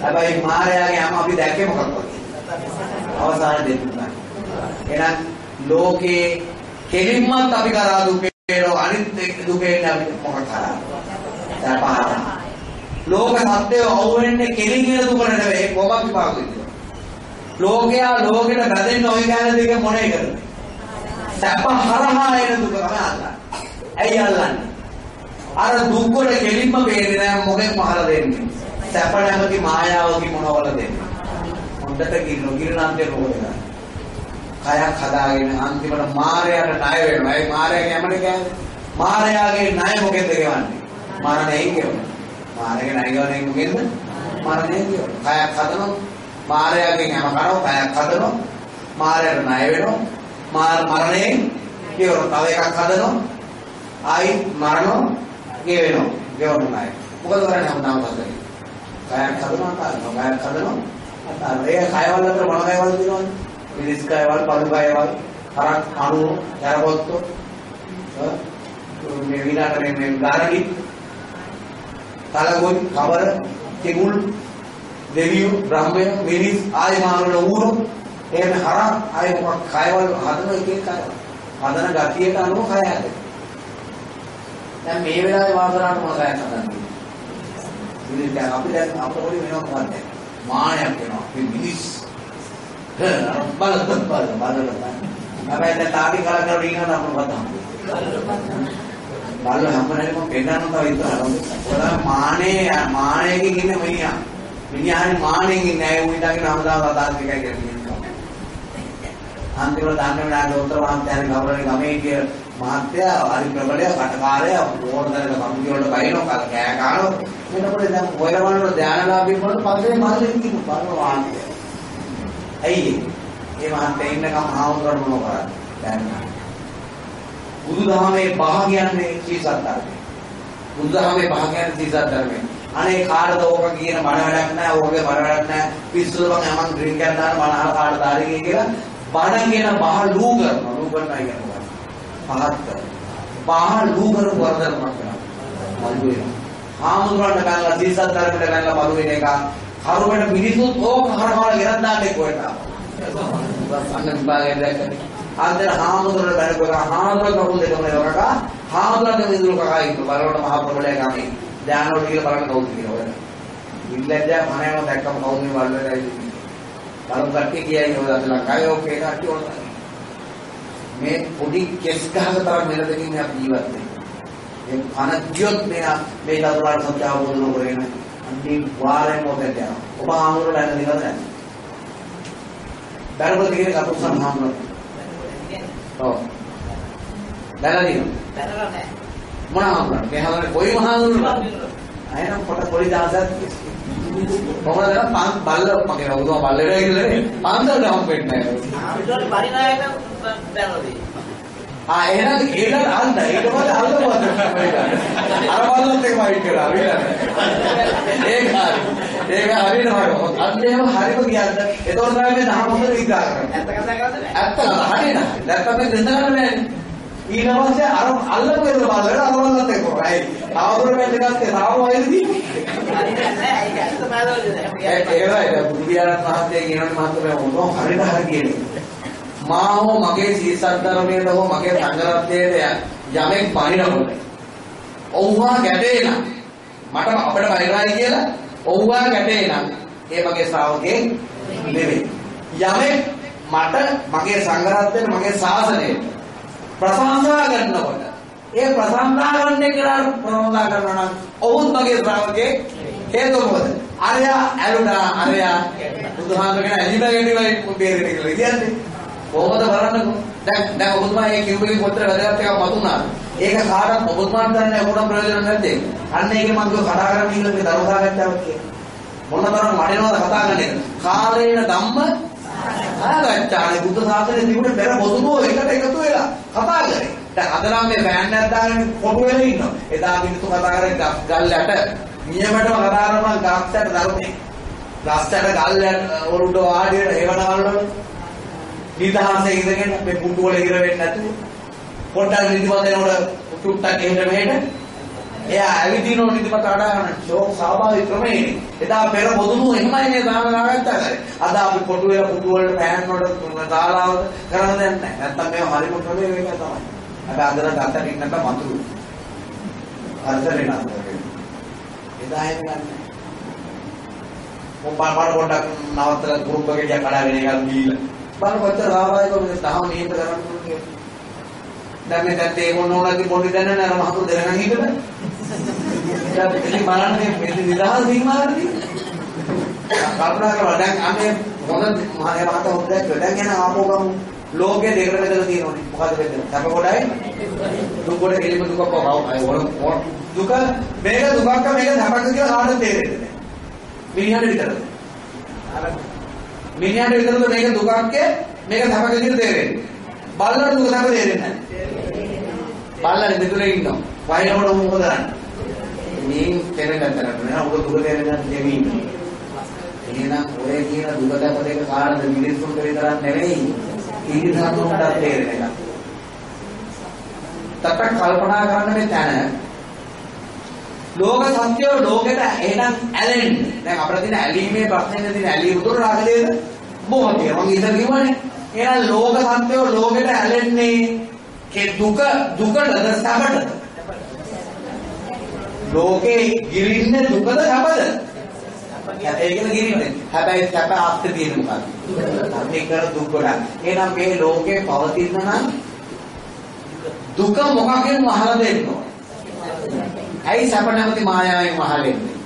හැබැයි මාරයාගේ යම අපි දැක්කේ මොකක්ද? අවසාන දෙන්නා. එහෙනම් ලෝකේ කෙලින්මත් අපි කරා දුකේ අනිත් එක්ක දුකේ අපි මොකක් කරා? සපහර. ලෝක සත්‍යය අවුෙන්නේ කෙලින් කියන දුක නෙවෙයි කොහොමද විපාක දෙන්නේ. ලෝකයා ලෝකෙට බැඳෙන්න ඔය කියන දෙක මොනේ කරන්නේ? සපහරහා එන දුක තමයි අල්ලන්නේ. ඇයි අල්ලන්නේ? අර දුක් වල කෙලින්ම බේරෙන්නේ නැහැ මොකෙක් මහල දෙන්නේ. සැප නැමැති මායාවකින් මොනවල දෙන්නේ. හොඳට කිරිනු කිරිනාන්තේ මොකද කරන්නේ? කයක් හදාගෙන අන්තිමට මායයට ණය වෙනවා. ඒ මායя යමනේ කියන්නේ. මායාගේ ණය මොකෙන්ද ගෙවන්නේ? මරණයෙන් ගෙවන්නේ. මායාගේ ණය ගෙවන්නේ මොකෙන්ද? මරණයෙන් ගෙවන්නේ. කයක් හදනවා. මායාගෙන් යම කරනවා. කයක් හදනවා. මායයට ණය වෙනවා. මාර මරණයෙන් ගෙවනවා. තව එකක් හදනවා. ආයි මරනවා. ගෙවෙනවා. ගෙවන්න ණය. මොකද කරන්නේ හැමදාම පස්සේ? කයක් හදනවා. කයක් හදනවා. අර ඒ කයවල අතර මොන කයවල තියෙනවද? මිනිස් කයවල්, පළු කයවල්, හරක් කණු, යරපොත්තු මේ විනාට මේ මේ ගාරඩි තලගොයි කවර කෙගුල් දෙවියෝ බ්‍රහ්මය මිනිස් ආය මානවල ඌරෝ. එහෙම හරක් ආය මොකක් කයවල් හදන එක එක කයවල්. හදන ගතියට අනුව කය හැදේ දැන් මේ වෙලාවේ වාසනාවට මොකද හදන්නේ? ඉතින් දැන් අපි දැන් අපේ වෙනවා මොකක්ද? මානයක් වෙනවා. මේ මිනිස් බල බල බල බල හැබැයි දැන් තාටි කල කර ඉන්න නම් අපේ බල්ල හැමෝටම පෙන්නන්න තව ඉස්සරහ. ඔයාලා මානේ මානයකින් ඉන්නේ මිනිහා. මිනිහානේ මානෙන් ඉන්නේ නැහැ. ඌ ඉඳගෙන හැමදාම අදාස් එකයි කියන්නේ. අන්තිමට දාන්න වෙනාට උත්තර මහත්තයාගේ ගෞරවනේ ගමේ කිය මහත්තයා හරි ප්‍රබලය කටකාරය ඕනතරක සම්පූර්ණ වලට බයිනෝ කෑ කානෝ එතකොට දැන් ඔයලා වල ධානලාභී වල පස්සේ මාළෙන් කිව්ව බලන වාන්තිය. ඇයි ඒ මහත්තයා ඉන්නකම් ආවුන්කරන මොන කරන්නේ? දැන් බුදුදහමේ පහ කියන්නේ සීසත් ධර්මය. බුදුදහමේ පහ කියන්නේ සීසත් ධර්මය. අනේ කාටද ඕක කියන බණ වැඩක් නැහැ. ඕකේ බණ වැඩක් නැහැ. පිස්සුද මං යමන් ඩ්‍රින්ක් එකක් දාන බණ අහලා කාටද ආරිගේ කියලා බණ කියන පහ ලූ කරනවා. ලූ කරනවා කියන්නේ පහත් කරනවා. පහ ලූ කරපු වර්ධනයක් කරනවා. මල්ලු වෙනවා. ආමුදුරන්ට ගන්නලා සීසත් ධර්මයට ගන්නලා බලු වෙන එක. කරුවට මිනිසුත් ඕක හරහාලා ගෙනත් දාන්නේ කොහෙට ආවා. අන්න විභාගයෙන් දැක්කනේ. අන්තර හාමුදුරන බැලුවක හාමුදුර කවුද දෙකම නේවක හාමුදුරන් දෙවිදුරු කකා ඉන්න. බලවට මහා ප්‍රබලය ගමේ ධාන වල කියලා බලන්න කවුද කියලා ඔය. ඉල්ලද්දා මනෑම දැක්කම කවුද මේ වල්වලයි බලමු කට්ටිය කියයි ඔය අතල කයෝ කේ කට්ටිය ඔන්න මේ පොඩි කෙස් ගහක තරම් මෙලදකින් අපි ජීවත් වෙන්නේ. ඒ කන ගියොත් මේ මේ දරුවාට සත්‍ය අවබෝධ නොකරගෙන අනිවාර්යයෙන්ම මොකද යනවා ඔබ හාමුදුරලා යන දිනවද නැහැ බැලුවද කියන කතුසන් හාමුදුරුවෝ ඔව්. දිනු. දැනලා නැහැ. මොන හාමුදුරනේ? මේ හාමුදුරනේ කොයි මහාමුදුරනේ? අයනම් පොට පොඩි දවසක් කොහොමද පන් බල්ල මගේ වගුරුම බල්ලේ කියලා පන්දල් ගම් වෙන්නේ නැහැ. ආවිතර පරිණායක දැනලාදී. ආ එහෙනම් ඒකට අල්ල ඊට පස්සේ අල්ලපුවා. අර බල්ලත් එක වයිට් කරා විලන්න. ඒක හරි. ඒක හරිනවා. අන්න එහෙම හරිම කියන්න. ඒතකොට තමයි මේ දහම හොඳට විග්‍රහ කරන්නේ. ඇත්ත කතා කරන්නේ. ඇත්ත හරියන. නැත්තම් මේ දෙන්න ගන්න බෑනේ. ඊට පස්සේ අර අල්ලපු එක බලලා අර බල්ලත් එක්ක කරයි. ආවුර මෙන්න ගත්තේ තාම වයිදී. හරියන්නේ නැහැ. ඒක ඇත්ත බෑදවලුද? ඒ ඒවයි බුදුරජාණන් වහන්සේ කියනකොට මහත්මයා මොනවා හරියට හරි කියන්නේ. මා හෝ මගේ සීසත් ධර්මයට හෝ මගේ සංඝරත්නයට යමෙක් පණිනකොට ඔව්වා ගැටේ නම් මට අපිට බයිරයි කියලා ඔව්වා ගැටේ නම් ඒ මගේ ශ්‍රාවකේ නෙවෙයි. යමෙක් මට මගේ සංඝරත්නයට මගේ ශාසනයට ප්‍රශංසා කරනකොට ඒ ප්‍රශංසා කරන්නේ කියලා ප්‍රශංසා කරනවා නම් ඔවුන් මගේ ශ්‍රාවකේ හේතුව මොකද? අරයා ඇලුනා අරයා බුදුහාමගෙන ඇලිලා ගෙනිවයි බේරෙන්නේ කියලා කියන්නේ. කොහොමද බලන්නකො? දැන් දැන් ඔබතුමා මේ කිව්වේ කොතර වැදගත් එකක් මතුණා. ඒක කාටවත් ඔබතුමාට දැනන්නේ මොකටද ප්‍රයෝජන නැද්ද? අන්න ඒකේ මම කිව්ව කතා කරන්න කියලා මේ ධර්ම සාකච්ඡාවක් කියලා. මොනතරම් වටිනවද කතා කරන්නේ? කාලේන ධම්ම ආගච්ඡානේ බුද්ධ ශාසනය තිබුණේ පෙර බොදුනෝ එකට එකතු වෙලා කතා කරේ. දැන් අද නම් මේ බෑන් එකක් දාගෙන කොටු වෙලා ඉන්නවා. එදා මිනිස්සු කතා කරේ ගල් යට නියමටම කතා කරනවා ගස්යට ධර්මයේ. ගස්යට ගල් යට වලට වාඩි වෙන ඒවන වල නිදහසේ ඉඳගෙන මේ පුටු වල ඉර වෙන්නේ නැතුව පොඩ්ඩක් නිදිමත එනකොට ටුට්ටක් එහෙට මෙහෙට එයා ඇවිදිනෝ නිදිමත අඩා ගන්න. ෂෝක් ස්වාභාවික ක්‍රමයනේ එදා පෙර බොදුනු එහෙමයි මේ දාන දාගත්තා කරේ අද අපි පොටු වල පුටු වල පෑන් වල දාලාව කරන්න දෙයක් නැහැ. නැත්තම් මේ හරිම ක්‍රමය මේක තමයි. අපි අදට ගත්තට ඉන්නට මතුරු. අර්ථරේ නෑ එදා එහෙම ගන්නෑ මොම්බා පාඩ පොඩ්ඩක් නවත්තලා ගෲප් එකේ කඩාගෙන එකක් දීලා බලන්න කොච්චර ලාභයකද මේ තහම නිහිත කරන්න පුළුවන් දැන් මේ දැන් තේ මොන ඕනද පොඩි දැන නෑ අර මහතුරු දෙනකන් හිටද? දැන් ඉතින් බලන්න මේ මේ නිදහස් සීමාවලදී කල්පනා කරලා දැන් අනේ හොඳ මහේ මහත හොද්දක් දැන් යන ආපෝ ගමු. ලෝකේ දෙකට බෙදලා තියෙනවනේ. මොකද වෙන්නේ? සැප කොටයි දුක කොට එළිම දුක පවව අය වල දුක මේක දුකක් මේක සැපක් කියලා කාටද තේරෙන්නේ මිනිහට විතරද අර මිනිහට විතරද මේක දුකක් මේක සැපක් කියලා තේරෙන්නේ. බල්ලට දුක සැප තේරෙන්නේ නැහැ. බල්ලා දෙතුලේ ඉන්නවා. වයින්කොට මොකද කරන්නේ? මේ තේරෙන්නේ නැත්නම් නෑ. උඩ දුක තේරෙන්නේ නැති එහෙනම් ඔය කියන දුක දැක දෙක කාටද මිනිස්සුන්ට විතරක් නෙවෙයි ඉරිසතුන්ට තේරෙන එක. තත්ත කල්පනා කරන්න මේ තැන ලෝක සත්‍යය ලෝකෙට එහෙනම් ඇලෙන්නේ. දැන් අපිට තියෙන ඇලීමේ ප්‍රශ්නේ තියෙන ඇලීම උතුර රාගදේද? මොහොතේ මම ඉතින් කිව්වනේ. එහෙනම් ලෝක සත්‍යය ලෝකෙට ඇලෙන්නේ කේ දුක දුකටද සැපටද? ලෝකේ ගිරින්නේ දුකද සැපද? ඒකද ගිරින්නේ. හැබැයි සැප ආස්තේ තියෙන මොකක්ද? අපි කර දුක් ගොඩක්. එහෙනම් මේ ලෝකේ පවතින නම් දුක මොකකින් වහලා දෙන්න ඕන? ඇයි සැප නැමැති මායාවෙන් වහලා දෙන්නේ?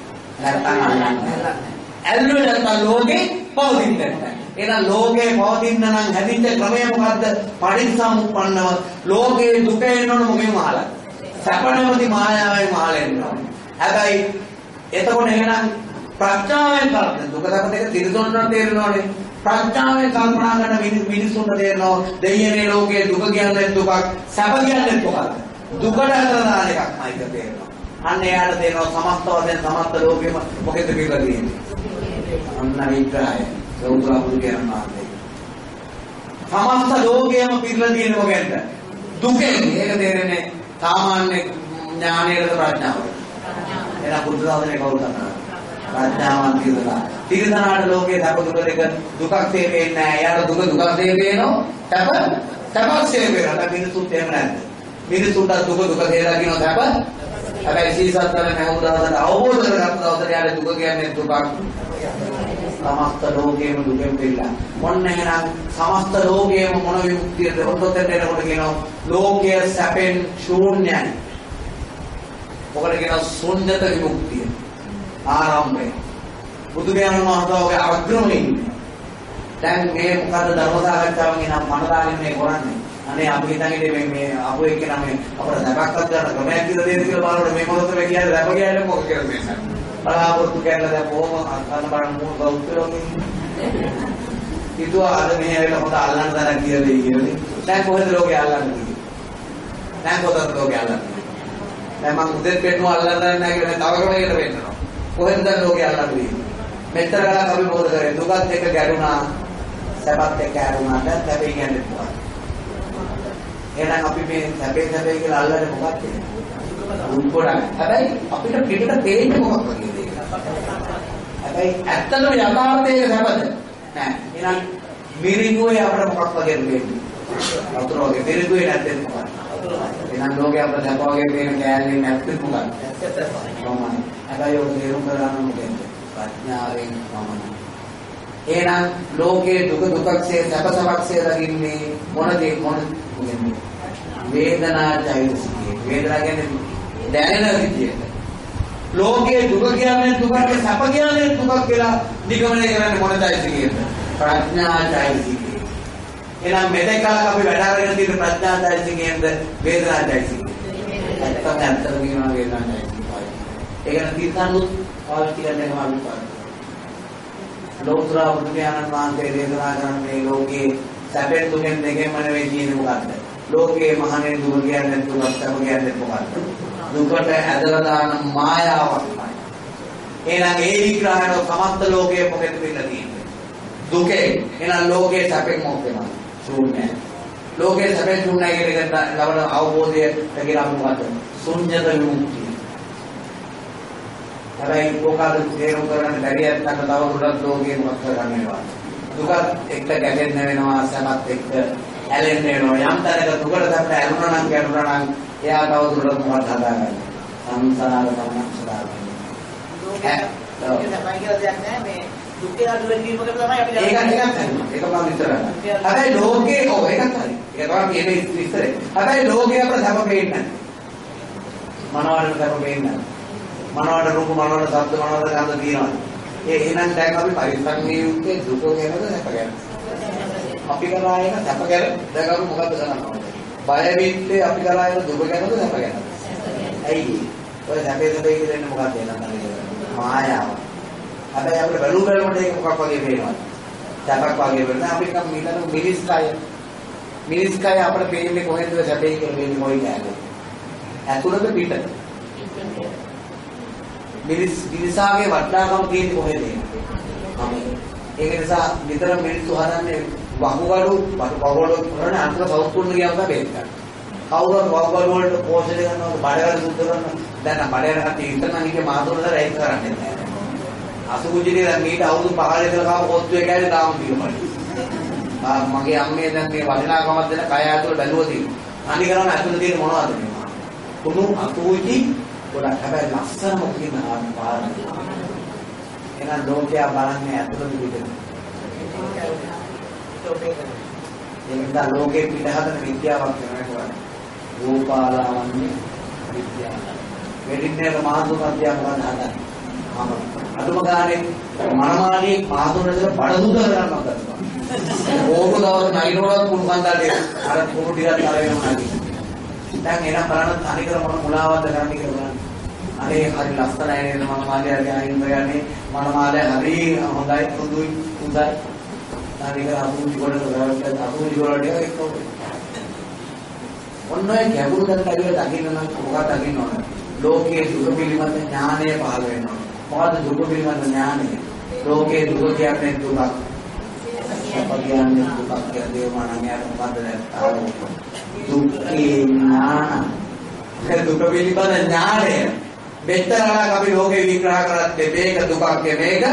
නැත්තම් ඇල්ලුවේ නැත්තම් ලෝකේ පවතින්නේ නැහැ. එහෙනම් ලෝකේ පවතින නම් හැදිච්ච ක්‍රමය මොකද්ද? පරිසම්පන්නව ලෝකේ දුක එන්නොන මොකෙන් වහලා? සැප නැමැති මායාවෙන් වහලා එන්න ඕන. හැබැයි එතකොට එහෙනම් ප්‍රඥාවෙන් කල්පන දුක දක දෙක තිරසොන්නට තේරෙනවානේ ප්‍රඥාවෙන් කල්පනා කරන මිනිස්සුන්ට තේරෙනවා දෙයියනේ ලෝකයේ දුක කියන්නේ දුකක් සැප කියන්නේ මොකක්ද දුකට අතර දාන එකක්මයි ඒක තේරෙනවා අන්න එයාට තේරෙනවා සමස්ත වශයෙන් සමස්ත ලෝකෙම මොකෙද කියලා තියෙන්නේ අන්න විග්‍රහය සෞද්‍රා බුදු කියන මාර්ගය සමස්ත ලෝකයම පිරලා තියෙන මොකෙන්ද දුකෙන් ඒක තේරෙන්නේ සාමාන්‍ය ඥානයේද ප්‍රඥාවට එන බුද්ධ ධර්මයේ කවුරුද කරන්නේ ප්‍රඥාවන් තිරසනා. තිරසනාට ලෝකේ සැප දුක දෙක දුකක් තේරෙන්නේ නැහැ. එයාට දුක දුකක් තේරෙනවා. සැප සැපක් තේරෙනවා. නැත්නම් මිනිසුත් එහෙම නැද්ද? මිනිසුන්ට දුක දුක තේරලා කියනවා සැප. හැබැයි සීසත්තර නැවුදාට අවබෝධ කරගත්ත දවසට යාට දුක කියන්නේ දුකක්. සමස්ත ලෝකේම දුකෙන් පිළිලා. මොන්න එහෙනම් සමස්ත ලෝකේම මොන විමුක්තියද? ඔතොතට එනකොට කියනවා ලෝකය සැපෙන් ශූන්‍යයි. මොකද කියනවා ශුන්්‍යත විමුක්තිය. ආරම්භය. බුදු පියාණන් වහන්සේගේ අග්‍රමනේ. දැන් මේ මොකද ධර්ම සාකච්ඡාවෙන් නම් මනදාගෙන මේ කරන්නේ. අනේ අපි හිතන්නේ මේ මේ අපෝ එක්ක නම් මේ අපර දැකක්වත් ගන්න ක්‍රමයක් කියලා දෙන්න කියලා බලනකොට මේ මොකද මේ කියන්නේ දැක කියන්නේ මොකද කියලා මේ. බලාපොරොත්තු කරලා දැන් කොහොම අන්න බලන්න මොකද උත්තරෝනේ. හිතුවා අද මෙහෙ ඇවිල්ලා හොඳ අල්ලන්න තරක් කියලා දෙයි කියලා. දැන් කොහෙද ලෝකේ අල්ලන්නේ? දැන් කොහෙද ලෝකේ අල්ලන්නේ? දැන් මම උදේට පෙන්නුවා අල්ලන්න නැහැ කියලා තව ක්‍රමයකට වෙන්නවා. කොහෙන්ද ලෝකේ අල්ලන්නේ? මෙතර ගලක් අපි මොකද කරේ? දුකත් එක්ක ගැටුණා, සැපත් එක්ක ගැටුණාට සැපේ කියන්නේ මොකක්ද? එහෙනම් අපි මේ සැපේ සැපේ කියලා අල්ලන්නේ මොකක්ද? දුක් ගොඩක්. හැබැයි අපිට පිටට පේන්නේ මොකක් වගේද ඒක? හැබැයි ඇත්තටම යථාර්ථයේ සැපද? නෑ. එහෙනම් මිරිඟුවේ අපිට මොකක් වගේද වෙන්නේ? වතුර වගේ මිරිඟුවේ නැත්නම් මොකක්ද? එහෙනම් ලෝකේ අපිට සැප වගේ පේන කෑල්ලේ නැත්නම් මොකක්ද? මමයි. හැබැයි ඔය තේරුම් ගන්න මොකෙන්ද? ප්‍රඥාවෙන් මමයි. එහෙනම් ලෝකයේ දුක දුකක්සේ සැප සැපක්සේ දකින්නේ මොන දේ මොන මොකෙන්ද? වේදනා චෛතසිකේ. වේදනා කියන්නේ දැනෙන විදියට. ලෝකයේ දුක කියන්නේ දුකට සැප කියන්නේ දුකක් කියලා නිගමනය කරන්නේ මොන චෛතසිකේද? ප්‍රඥා චෛතසිකේ. එහෙනම් මෙතෙක් කාලක් අපි වැඩ අරගෙන තියෙන ප්‍රඥා චෛතසිකේන්ද වේදනා චෛතසිකේ. ඇත්තම ඇත්තම කියනවා වේදනා චෛතසිකේ. ඒක නම් තීර්ථනුත් පාවිච්චි කරන්න එකම අනුපාතය. ලෝතර බුදු ඥානන් වහන්සේ දේශනා කරන්නේ ලෝකේ සැපෙන් දුකෙන් දෙකෙන්ම නෙවෙයි කියන්නේ මොකද්ද? ලෝකේ මහණේ දුක කියන්නේ දුක සැප කියන්නේ මොකද්ද? දුකට ඇදලා දාන මායාවක් තමයි. එහෙනම් ඒ විග්‍රහයට සමස්ත ලෝකයේ මොකෙද වෙලා තියෙන්නේ? දුකේ. එහෙනම් ලෝකේ සැපෙන් මොකද? ශූන්‍යයි. ලෝකේ සැපෙන් ශූන්‍යයි කියන එක ලබන අවබෝධයට කියලා මොකද්ද? ශුන්‍යත විමුක්තිය. හැබැයි මොකද තේරුම් කරගන්න බැරි නැත්නම් තව දුරක් ලෝකේ මොකක් කරගන්න වෙනවා. දුකත් එක්ක ගැටෙන්න වෙනවා සමත් එක්ක ඇලෙන්න වෙනවා. යම් තැනක දුකට දැක්ක ඇලුනා නම් ගැටුණා නම් එයා දුරක් මොකක්ද හදාගන්නේ. සංසාර කරනවා. හැබැයි ලෝකේ ඔව් ඒකත් හරි. ඒක තමයි කියන විස්තරේ. හැබැයි ලෝකේ අපිට සැප පේන්නේ නැහැ. මනෝවල සැප පේන්නේ නැහැ. මනෝවල රූප මනෝවල ශබ්ද මනෝවල ගන්ධ තියෙනවා. ඒ එහෙනම් දැන් අපි පරිසංගේ යුත්තේ දුක ගැනද සැප ගැනද? අපි කරා එන සැප ගැන දැන් අපි මොකද්ද කරන්නේ? බය විත්තේ අපි කරා එන දුක ගැනද සැප ගැනද? ඇයි? ඔය සැපේ සැපේ කියන්නේ මොකක්ද එනකන් මායාව. හැබැයි අපිට බැලු බැලමට ඒක මොකක් වගේ පේනවද? සැපක් වගේ වෙන අපි නිකන් මිලන මිනිස් කය. මිනිස් කය අපිට පේන්නේ කොහෙන්ද සැපේ කියලා පේන්නේ මොයි නෑනේ. ඇතුළත පිට. මිනිස් මිනිසාගේ වටිනාකම තියෙන්නේ කොහෙද? අනේ. ඒක නිසා විතර මිනිස්සු හදන්නේ වහුගඩු වහුගඩු කරන අන්තර සෞතුර්ණ කියනවා බේත් ගන්න. කවුරුත් වහුගඩු වලට පෝෂණය කරනවා බඩවැල් සුද්ධ කරනවා. දැන් නම් බඩ යන කට්ටිය ඉතන නම් ඉන්නේ මාතෘකාවට ඒක කරන්නේ නැහැ. අසුකුජිනේ දැන් මීට අවුරුදු 5 ඉඳලා කාපු පොත්තු එකයි තාම පිළිමයි. ආ මගේ අම්මේ දැන් මේ වටිනාකමක් දෙන කය ඇතුළ බැලුවා තියෙනවා. අනික කරන්නේ ඇතුළ තියෙන මොනවද මේ? කුණු අසුකුජි ගොඩක් හැබැයි ලස්සනම කියන ආකාරය. එහෙනම් ලෝකයා බලන්නේ ඇතුළත පිටත. ඒ නිසා ලෝකේ පිට හදන විද්‍යාවක් වෙනවා රූපාලාවන්‍ය විද්‍යාව. වෙඩින්නේක මහතුමත්යා මොකද හදන්නේ? මම අදුම ගානේ මනමාලී මහතුමතර බඩදුද කරන්න ගත්තා. ඕක දවස් නයිනෝවත් කුණු කන්දාලේ අර කුණු ටිකක් අරගෙන නැති. දැන් එන බලන්න තනිකර මොන මුලාවක්ද කරන්නේ කියලා බලන්න. අනේ හරි ලස්සනයි නේද මනමාලේ අරගෙන යන්නේ මනමාලේ හරි හොඳයි පුදුයි හොඳයි. තනිකර අමුජි කොට කරවට අමුජි කොට එක ඔන්න ඔය ගැඹුරු දැන් ඇවිල්ලා දකින්න නම් මොකක්ද දකින්න ඕන? ලෝකයේ දුක පිළිබඳ ඥානය පහළ වෙන්න ඕන. මොකද්ද දුක පිළිබඳ ඥානය? ලෝකයේ දුක කියන්නේ දුකක්. සැප කියන්නේ දුකක් කියලා දේවමානන් යාර මොකද්ද දැක්කා? දුක්ඛේ ඥාන. ඒ දුක පිළිබඳ ඥානය. මෙතරණක් අපි ලෝකේ විග්‍රහ කරත් මේක දුකක් මේක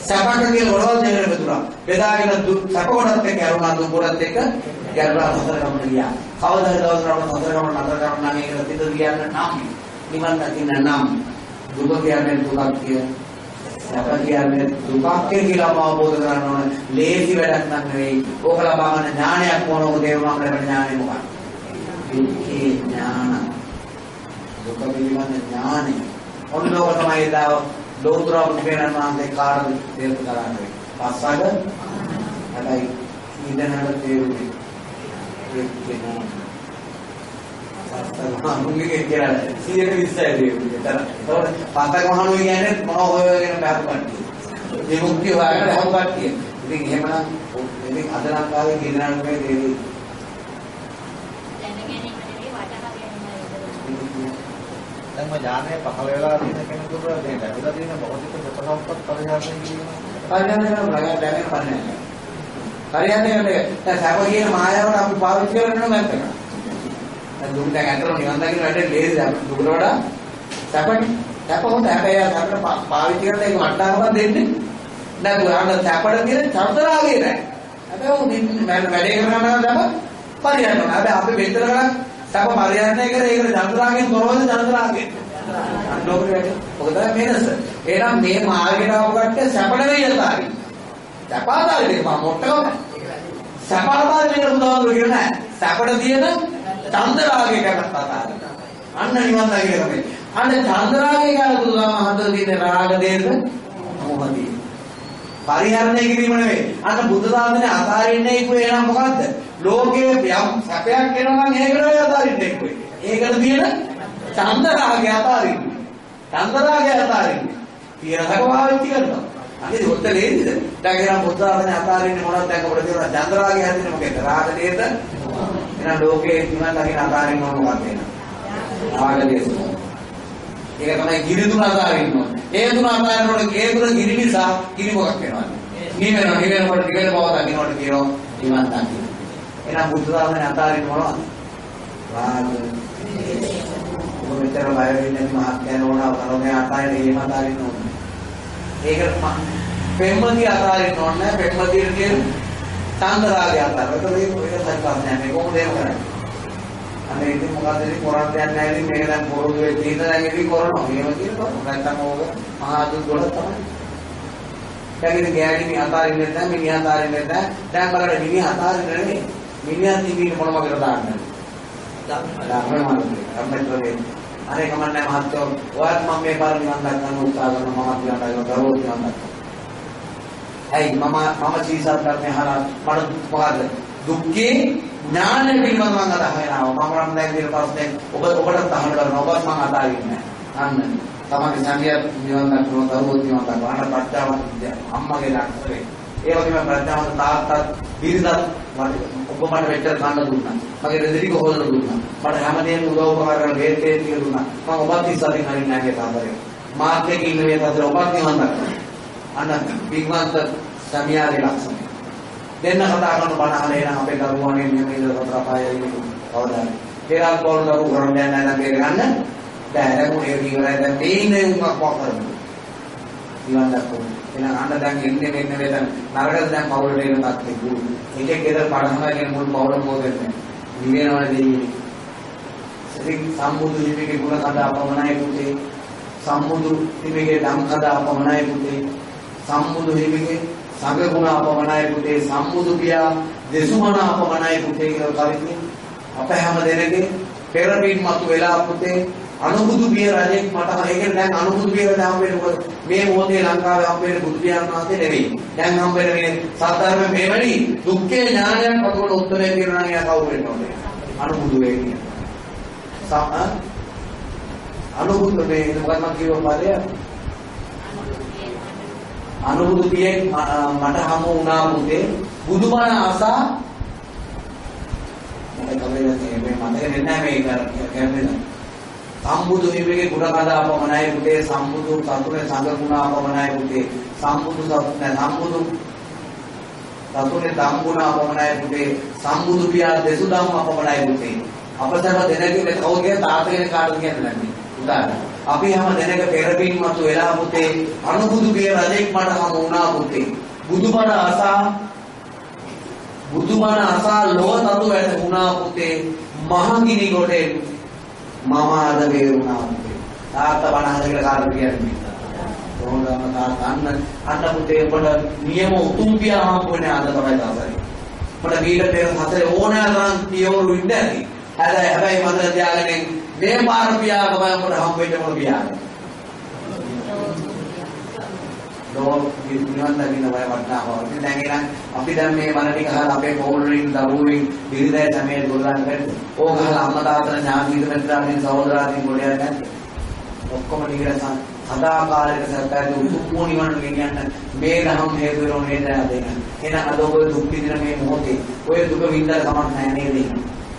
සැපක කියලා මොනවද දෙන්නේ මෙතුණා. බෙදාගෙන දුක් සැප කොටත් එක්ක අරුණා දුක් කොටත් එක්ක ගැරුණා හතර ගමන ගියා. කවදා හරි දවසකට හතර ගමන නතර කරන්න නම් ඒකට පිට කියන්න නම් නිවන් දකින්න නම් දුක කියන්නේ දුකක් කිය. සැප කියන්නේ දුකක් කියලා අවබෝධ කරගන්න ඕන. ලේසි වැඩක් නම් නෙවෙයි. ඕක ලබා ගන්න ඥානයක් මොනෝක දේවමම් ලැබෙන ඥානෙ මොකක්ද? දුක්ඛේ ඥාන. දුක පිළිබඳ ඥානෙ. ඔන්නෝක තමයි එදා ලෝතර බුදුරජාණන් වහන්සේ කාටද දේශ කරන්නේ. පස්සග හැබැයි ඉඳනකට තේරුනේ. ඒක කියනවා. මුංගිගේ කියලා 120යි දෙන්නේ. ඒතකොට පතක මහණුයි කියන්නේ මොන හොයගෙන බහපු කට්ටිය. මේ මුක්තිය හොයාගෙන බහපු කට්ටිය. ඉතින් එහෙමනම් ඉතින් අද ලංකාවේ ගෙනරන්න මේ දෙවි. දැන් මම ඥානය පහළ වෙලා තියෙන කෙනෙකුට මේ ලැබිලා තියෙන භෞතික ප්‍රතිසම්පත් පරිහරණය කිරීම පරිණාමය කරන ප්‍රගත දැනෙන්න පන්නේ. හරියන්නේ දැන් සැප කියන මායාවට අපි පාවිච්චි කරනවා නැත්නම්. දැන් දුක දැන් අතන නිවන් දකින්න වැඩේ ලේසි දැන් දුකට වඩා සැපනේ. සැප හොඳ හැබැයි අපිට පාවිච්චි කරන එක වටාවම දෙන්නේ. දැන් දුරාන සැපට තියෙන චර්තරාගේ නැහැ. හැබැයි උන් වැඩේ කරනවා නම් පරිහරණය. හැබැයි අපි මෙතන කරා සැප පරිහරණය කරේ ඒකට චර්තරාගෙන් තොරවද චර්තරාගෙන්. අන්නෝකට වැඩි. ඔක තමයි වෙනස. එහෙනම් මේ මාර්ගයට ආව කට්ටිය සැප නෙවෙයි යතාරි. සැපාදාරි මම මොට්ටකම. සැපාදාරි වෙන බුදුහාමුදුරු කියන නෑ. සැපට තියෙන චන්දරාගය ගැන කතා කරනවා. අන්න නිවන් දකින්න තමයි. අන්න චන්දරාගය ගැන බුදුහාමුදුරු තියෙන රාග දේද මොහොතී. පරිහරණය කිරීම නෙවෙයි. අන්න බුද්ධ ශාසනය අතාරින්නේ කිව්වේ එහෙනම් මොකද්ද? ලෝකයේ යම් සැපයක් එනවා නම් ඒකට අතාරින්නේ කිව්වේ. ඒකට තියෙන චන්දරාගය අතාරින්නේ. චන්දරාගය අතාරින්නේ. තියෙන සැප පාවිච්චි කරනවා. අනේ ඔත්ත ලේදිද? දැන් එහෙනම් බුද්ධ ශාසනය අතාරින්නේ මොනවද දැන් අපිට තියෙනවා චන්දරාගය හැදෙන්නේ මොකේද? රාග නේද? එහෙනම් ලෝකයේ නිවන් දකින්න අතාරින්න ඕන මොකක්ද එහෙනම්? රාග දේශ. ඒක තමයි ගිරි තුන අතාරින්න ඕන. ඒ තුන අතාරිනකොට ඒ තුන ගිරි නිසා ගිරි මොකක් වෙනවද? නිවෙනවා නිවෙනකොට නිවෙන බව දකින්නකොට කියනවා නිවන් දකින්න. එහෙනම් බුද්ධ ශාසනය අතාරින්න මොනවද? රාග ඔබ මෙතන බය වෙන්නේ මහත්යන ඕන කරුණේ අතාරින්න එහෙම අතාරින්න ඕන. ඒකට පෙම්මතිය අතාරින්න ඕන නැහැ පෙම්මතියට කියන චන්දරාගය අතාරින්න. ඒක ඒක ඒක සංකල්පයක් නේ කොහොමද ඒක කරන්නේ? අනේ ඉතින් මොකද ඉතින් කරන්න දෙයක් නැහැ ඉතින් මේක දැන් පොරොන්දු වෙච්ච ඉඳ දැන් ඉතින් කරනවා. එහෙම කියනකොට නැත්තම් ඕක මහා දුක් ගොඩ තමයි. දැන් ඉතින් ගෑණි මේ අතාරින්නේ නැහැ මිනිහා අතාරින්නේ නැහැ. දැන් බලන්න මිනිහා අතාරින්නේ නෙමෙයි. මිනිහා තිබීම මොන වගේද දාන්නේ? ධර්ම මාර්ගය. අම්මෙත්‍රේ. අනේ කමන්නේ මහත්තයෝ ඔයත් මම මේ පාර නිවන් දක්වන්න උත්සාහ කරනවා. මම කියන්න ගියා දරුවෝ නිවන් දක්වන්න. ඇයි? මම මම සීසත් ධර්මය අහලා මට මොකද දුක්ඛේ ඥාන පිළිබඳව මම අදහනවා මම නම් දැන් කියන ප්‍රශ්නේ ඔබ ඔබට තහන කරනවා ඔබත් මම අදාරින්නේ නැහැ. අන්න. තමයි සංගය නිවන් දක්වන දරුවෝ නිවන් දක්වන අන්න විද්‍යාව. අම්මගේ ලක්ෂණය ඒ වගේම ප්‍රඥාවත් තාත්තත් බිරිඳත් මට ඔබ මට මෙච්චර කන්න දුන්නා මගේ රෙදිරික හොදලා දුන්නා මට හැමදේම උදව් උපකාර කරලා වේත් වේත් කියලා දුන්නා මම ඔබත් ඉස්සරින් හරින්නේ නැහැ කියලා තාතරේ මාත් එක්ක ඉන්න මේ තාතර ඔබත් නිවන් දක්වනවා අන්න පින්වන්ත සමියාගේ ලක්ෂණය. දෙන්න කතා කරන බණ අහලා එන අපේ දරුවානේ මෙහෙම ඉඳලා සතර පායයි කවදාද? ඒලා කොල් දරු කරන්නේ නැහැ නම් ඒක ගන්න. බෑ ඒක මොනේ ඉවරයි දැන් තේින්නේ උන්වක් වක් කරමු. ඊවන් දක්වමු. එහෙනම් අන්න දැන් එන්නේ මෙන්න වේදන් නරකද දැන් පවුලට එන තත්ත්වෙ ගුරු. එකෙක් ගෙදර පඩහනවා කියන මුළු පවුලම මොකදන්නේ? නිවෙනවනේ දෙන්නේ. ඉතින් සම්බුදු හිමිගේ ගුණ කඳ අපමණයි පුතේ. සම්බුදු හිමිගේ ධම් කඳ අපමණයි පුතේ. සම්බුදු හිමිගේ සංඝ ගුණ අපමණයි පුතේ සම්බුදු පියා දෙසුමන අපමණයි පුතේ කියලා කවිතින් අප හැම දෙනගේ පෙරපින් මතු වෙලා පුතේ අනුබුදු පිය රජෙක් මට ඒ කියන්නේ දැන් අනුබුදු පිය රජ හම් වෙනකොට මේ මොහොතේ ලංකාවේ හම් වෙන බුදු පියාණන් වහන්සේ නෙවෙයි. දැන් හම් වෙන මේ සාධර්ම මෙවැනි දුක්ඛේ ඥානයක් පතකොට උත්තරේ කියනවා නම් එයා කවුරු වෙන්න ඕනේ? අනුබුදු වේ කියන සම අනුබුදු මේ මොකක්ද මම කියව පදය? අනුබුදු පියෙක් මට හමු වුණා පුතේ බුදුබණ අසා මට කවදද මේ මතක නැහැ මේ කියන්නේ සම්බුදු හිමිගේ ගුණ කඳ අපමණයි පුතේ සම්බුදු සතුනේ සංඝ ගුණ අපමණයි පුතේ සම්බුදු සතුනේ සම්බුදු සතුනේ ධම් ගුණ අපමණයි පුතේ සම්බුදු පියා දෙසු ධම් අපමණයි පුතේ අපසම දෙනකේ කවුගේ තාතගෙන කාටද කියන්නේ නැන්නේ උදාහරණ අපි හැම දෙනක පෙරපින් මතු වෙලා පුතේ අනුබුදු පිය රජෙක් මට හමු වුණා පුතේ බුදුබණ අසා බුදුබණ අසා ලොව තතු වැටුණා පුතේ මහගිනි ගොඩේ මම අද වේරුණා පුතේ තාත්තා බණ අහලා කියලා කාටද කියන්නේ? කොහොමදම තාත්තා අන්න අන්න පුතේ ඔබට නියම උතුම් පියා හම්බුනේ අද තමයි තාසරි මට මීට පෙර හතරේ ඕනෑ තරම් පියවරු ඉන්න ඇති. හැබැයි හැබැයි මන්ද තියාගෙන මේ පාර පියා තමයි අපට හම් වෙන්න මොන පියාද? ලෝ නිවන් දකින්න බය වටනවා. ඉතින් දැන් එනම් අපි දැන් මේ මන ටික අහලා අපේ පොවුලින් දරුවෙන් බිරිඳයි තමයි ගොල්ලන් කරන්නේ. ඕක අහලා අම්මා තාත්තලා ඥාතිද මෙත්තාමින් සහෝදරාදී ගොඩයක් නැද්ද? ඔක්කොම නිගරස සදාකාලික සත්‍යයේ උතුම් නිවන ගෙනියන්න මේ ධම් හේතු වෙනෝ නේද දෙන්න. එහෙනම් අද ඔය දුක් විඳින මේ මොහොතේ ඔය දුක විඳලා කමක් නැහැ නේද?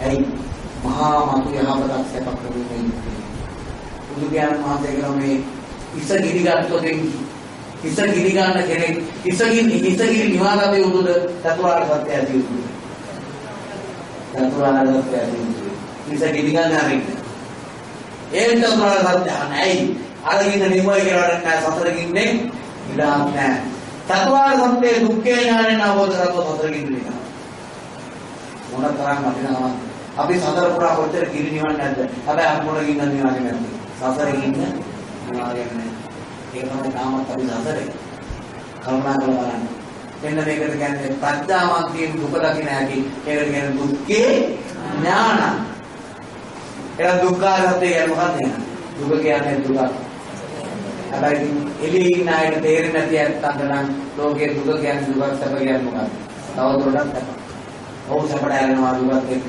ඇයි? මහා මතු යහපතක් සැපක් ලැබෙන්නේ. බුදු පියාණන් වහන්සේ කියන මේ ඉස ගිනි ගත්තොත් ඉස ගිනි ගන්න කෙනෙක් ඉස ගිනි ඉස ගිනි නිවාගත යුතුද චතුරාර්ය සත්‍ය ඇති යුතුද? චතුරාර්ය සත්‍ය ඇති යුතුද? ඉස ගිනි ගන්න හරින්න. ඒ චතුරාර්ය සත්‍ය නැයි. අර ගින්න නිවයි කියලා නෑ සතර ගින්නේ ඉඩක් නෑ. චතුරාර්ය සත්‍ය දුක්ඛේ ඥානෙන් අවබෝධ කරගත්තොත් සතර ගින්නේ නෑ. මොන තරම් වටිනවද? අපි සතර පුරා කොච්චර කිරි නිවන්නේ නැද්ද? හැබැයි අපි මොන ගින්න නිවන්නේ නැද්ද? සසරේ ඉන්න නිවාගෙන නැහැ. ඒක තමයි තාමත් අපි සසරේ. කල්පනා කරලා බලන්න. මෙන්න මේකට කියන්නේ ප්‍රඥාවන්තයෙන් දුක දකින්න ඇති. ඒකට කියන්නේ දුක්ඛේ ඥාන. ඒක දුක්ඛාර සත්‍ය කියන්නේ මොකක්ද එහෙනම්? දුක කියන්නේ දුක. හැබැයි එළියේ ඉන්න අයට තේරෙන්නේ නැති ඇත්තන්ට නම් ලෝකයේ දුක කියන්නේ දුක සැප කියන්නේ මොකක්ද? තවදුරටත් සැප. ඔව් සැපට ඇලෙනවා දුකත් එක්ක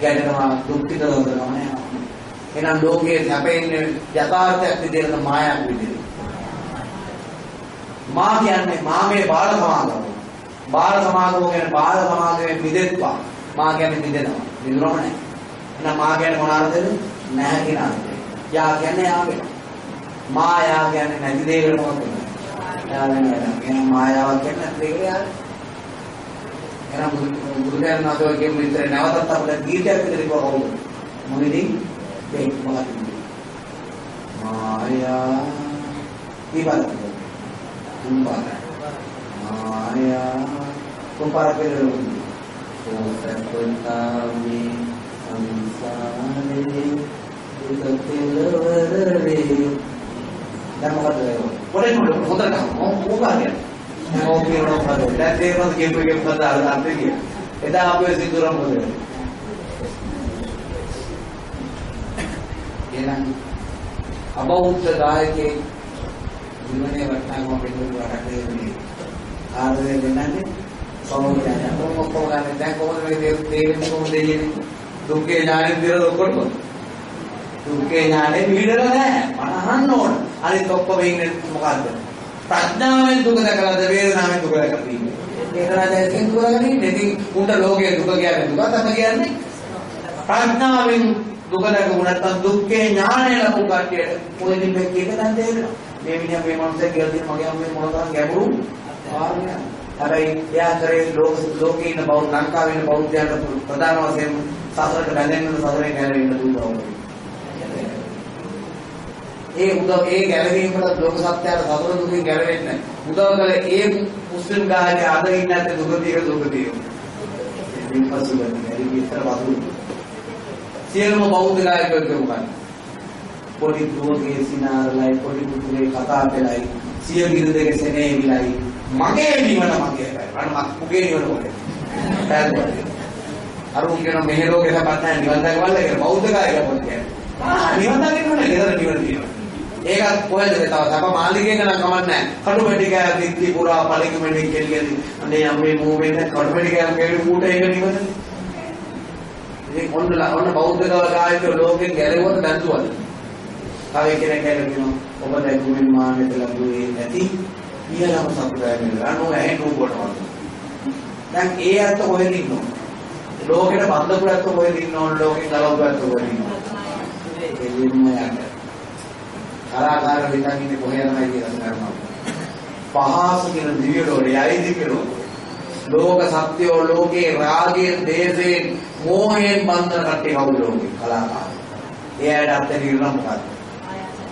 ගැටෙනවා දුක්ඛිත දොරනවා නෑ. එහෙනම් ලෝකයේ සැපෙන්නේ යථාර්ථයක් විදිහට මායක් විදිහට. මා කියන්නේ මාමේ බාල සමාගම. බාල සමාගම කියන්නේ බාල සමාගමේ මිදෙත්වා. මා කියන්නේ මිදෙනවා. මිදුනම නැහැ. එහෙනම් මා කියන්නේ මොන අර්ථයද? නැහැ කියන අර්ථය. යා කියන්නේ යාවේ. මායා කියන්නේ නැති දෙයකට මොකද? යාවෙන්නේ නැහැ. එහෙනම් මායාවක් කියන්නේ නැති දෙයකට යාවේ. එහෙනම් බුදුරජාණන් වහන්සේ කියමු විතර නැවතත් අපිට ගීතයක් විතර කිව්වා කවුද? මොනේදී? මේ මොකක්ද? මායා ඊබලද? තුන්පාර. මායා තුන්පාර කියලා සෝසත්තාමි සංසාරේ දුක කෙලවරේ දැන් මොකද පොඩේ පොඩේ හොඳට මොකක්ද ඕක කියනවා මොකද? දැන් තේරෙනවද කියපු එකේ මොකද අර්ථය කියන්නේ? එදා අපේ සිතුරම් මොකද වෙන්නේ? එහෙනම් අබෞද්ධ දායකයේ ජීවනයේ වටනම පෙන්වන රටේ ඉන්නේ. ආදරය වෙනන්නේ සමෝධය. කොහොම කොහොමද දැන් කොහොමද මේ තේරෙන්නේ කොහොමද දෙන්නේ? දුක්ඛේ ඥානෙ විතර ඔක්කොම. දුක්ඛේ ඥානෙ පිළිදලා නැහැ. මන අහන්න ඕන. අනිත් ඔක්කොම ඉන්නේ මොකද්ද? ප්‍රඥාවෙන් දුක දැකලාද වේදනාවෙන් දුක දැකලා තියෙන්නේ. වේදනාවෙන් දුක දැකලා ඉන්නේ. ඉතින් උන්ට ලෝකයේ දුක කියන්නේ දුක තමයි කියන්නේ. ප්‍රඥාවෙන් දුක දැකපු නැත්නම් දුක්ඛේ ඥානය ලැබු කට්ටියට පොයින් මේක එක දැන් තේරෙනවා. මේ මිනිහා මේ මනුස්සයා කියලා තියෙන මගේ අම්මේ මොන තරම් ගැඹුරු කාරණයක්. හැබැයි එයා කරේ ලෝක ලෝකේ ඉන්න බෞද්ධ ලංකාවේ ඉන්න බෞද්ධයන්ට ප්‍රධාන වශයෙන් සසරට බැඳෙන්න සසරෙන් ගැලවෙන්න දුන්නා. ඒ උදව් ඒ ගැලවීමකට ලෝක සත්‍යයට සතර දුකින් ගැලවෙන්න උදව් කළ ඒ මුස්ලිම් ගායක අද ඉන්න ඇත්තේ දුක తీර දුක తీර. ඉතින් පසු වෙන්නේ ඒ විතර වතුරු. සියලුම බෞද්ධ ගායකයෝ කියනවා. පොඩි දුවගේ සිනාරලයි පොඩි පුතුගේ කතා පෙළයි සිය බිරිඳගේ සෙනෙහිලයි මගේ නිවන මගේ අර මගේ නිවන මොකද? පැහැදිලි. අර උන් කියන මෙහෙරෝගේ සපත් නැහැ නිවන් දක්වන්න ඒක බෞද්ධ ගායකයෝ කියන්නේ. ආ නිවන් දකින්න ඕනේ ගෙදර නිවන තියෙනවා. ඒකත් කොහෙද තව තව මාළිගයක නම් කමන්නේ කඩු වැඩි කෑ දික්ටි පුරා පළකි මෙඩි කෙල්ලෙදි අනේ අම්මේ මූ වෙන්න කඩු වැඩි කෑ කෙලි ඌට ඒක නිවන ඉතින් ඔන්න ඔන්න බෞද්ධ ගායකයෝ ලෝකෙන් ගැලෙවුවට බැඳුවද තව කෙනෙක් කියනවා ඔබ දැකුමින් මානෙට ලැබුවේ නැති ඊළම සම්ප්‍රදායෙ රණෝ ඇහෙන් ඌකට දැන් ඒ අත්ත කොහෙද ඉන්නව ලෝකෙට බන්ධපු ඇත්ත කොහෙද ඉන්නව ලෝකෙන් ගලවපු ඇත්ත කොහෙද ඉන්නව එළින්ම යන්න කලාකාර විතන් ඉන්නේ කොහේ යනයි කියලා කරනවා. පහස කියන දිව්‍ය ලෝකේ යයි දිව්‍ය ලෝකේ. ලෝක සත්‍යෝ ලෝකේ රාගයෙන්, දේශයෙන්, මෝහයෙන් බන්ධන කට්ටිය කවුද ලෝකේ කලාකාර. එයාට අත්දැකීම මොකක්ද?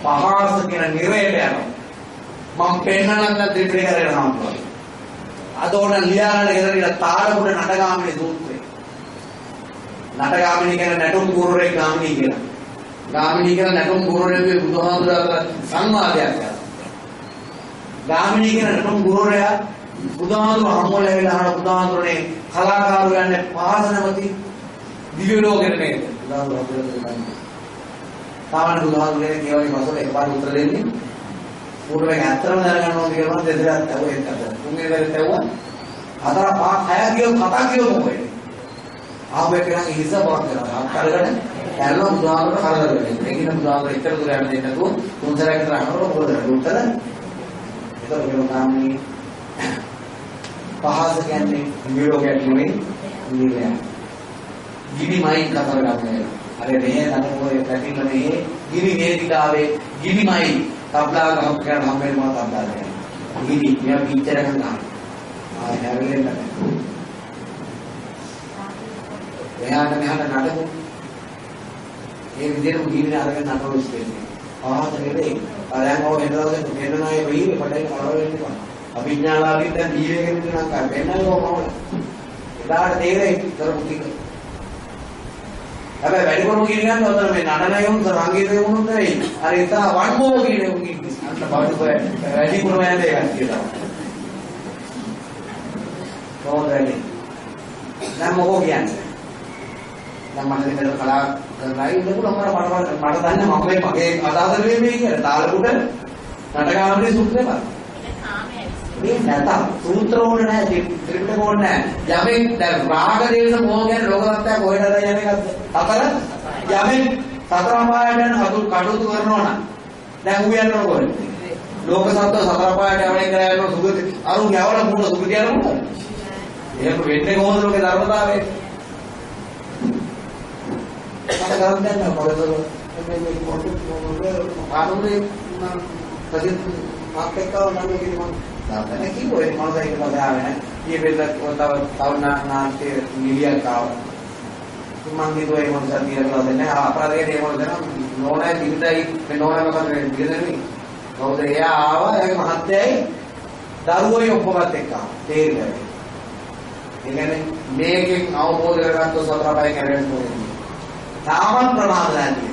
පහස කියන නිරේට යනවා. මම පෙන්නන්න ත්‍රිපිටකය කරනවා. අද ඕන ලියාගෙන ගෙදරින් තාරපුර නටගාමිනී සූත්‍රය. නටගාමිනී කියන නැටුම් ගුරුරේ ගාමිනී කියලා. ගාමිණී කියන නැටුම් ගුරුවරයෙකුගේ බුදුහාමුදුර අතර සංවාදයක් කරා. ගාමිණී කියන නැටුම් ගුරුවරයා බුදුහාමුදුර හම්බුල ඇවිල්ලා අහන බුදුහාමුදුරනේ කලාකාරයෝ යන්නේ පාසනමති දිව්‍ය ලෝකෙට නේද? බුදුහාමුදුර හම්බුලා සාමාන්‍ය බුදුහාමුදුරනේ කියවනේ මාසෙ එකපාර උත්තර දෙන්නේ. උඩරේ ඇත්තම දැනගන්න ඕනේ කියලා මම දෙදරක් ඇහුවා එක්කද. තුන්වෙනි දවසේ ඇහුවා. හතර පහ හය කියෝ කතා කියෝ මොකද? ආපු එක නම් හිස බවක් කරනවා. අත්තරගෙන ඇල්ලෝ බුදුහාමර කරදර වෙන්නේ. ඒකින බුදුහාමර එච්චර දුර යන්න දෙන්නේ නැතුව තුන් සැරයකට අහනකොට මොකද කරන්නේ? උත්තර ඒතකොට කියන කාමී පහස කියන්නේ නිරෝගයක් නෙමෙයි නිරය. ගිනිමයි කතාව ගන්න. අර මේ නමෝය පැතිල මේ ගිනි වේදිකාවේ ගිනිමයි තබ්ලා ගහක් කරන හැමෙම මා තබ්ලා දෙනවා. ගිනි මෙයා පිටර ගන්නවා. ආ හැරෙන්න නැහැ. එයාට මෙහාට නඩමු ඒ විදිහටම ජීවිතය අරගෙන නටන ඉස්තෙන්නේ. ආහත නෙවෙයි. දැන් ඔය වෙන දවසේ වෙන අය වෙයි පටයි කරව වෙන්නේ. අභිඥාලාභී දැන් දීවේගෙන ඉන්න නම් කර වෙනයි කොහොමද? එදාට තේරෙයි කරපු ටික. හැබැයි වැඩිපුරම කියන ගන්න ඔතන මේ නඩනයුන් සංගීතය වුණොත් නෙවෙයි. අර ඉත වන්මෝ කියන උන්ගේ අන්න බඩු වැඩිපුරම යන්නේ ඒකක් කියලා. කොහොමද වෙන්නේ? දැන් මොකෝ කියන්නේ? දැන් මට මෙතන කලා කරලා ඉන්නකොට මම මට මට දන්නේ මම මේ මගේ අදහස නෙවෙයි මේ කියන්නේ තාලපුට නටගාමනේ සූත්‍රේ බලන්න. මේ නැතම් සූත්‍ර ඕනේ නැහැ ත්‍රිපිටක ඕනේ නැහැ. යමෙක් දැන් රාග දේශ මොහ ගැන ලෝක සත්‍ය කොහෙද යන එකක්ද? අතර යමෙක් සතර පායට යන කටු කටුතු කරනවා නම් දැන් ඌ යනවා කොහෙද? ලෝක සත්‍ය සතර පායට යවන්නේ කරලා යනවා සුගති අරුන් යවල මුණ සුගති යනවා. එහෙම වෙන්නේ කොහොමද ලෝකේ ධර්මතාවය? මට ගන්න දැන් මොකද මේ මේ පොඩි ආනුනේ ප්‍රතිත් මාක්කේකව නම් කියන මම තාත්තනේ කිව්වා ඒ මම ඒක බදාගෙන ඊයේ වෙලක් තව තව නාට්‍ය නිලියක් ආවා මම කිව්වා ඒ මොකද කියලා දෙන්නේ අපරාධයේ ඒ මොකද නෝනා දිවිතයි මේ නෝනා මොකද දිවිදෙන්නේ කවුද එයා ආවා එයාගේ මහත්තයයි දරුවෝයි ඔක්කොමත් එක්ක තේරෙන්නේ ඒ කියන්නේ මේකෙන් අවබෝධ කරගත්තොත් සතර බය කරගෙන පොරේ තාමත් ප්‍රමාද නැහැ.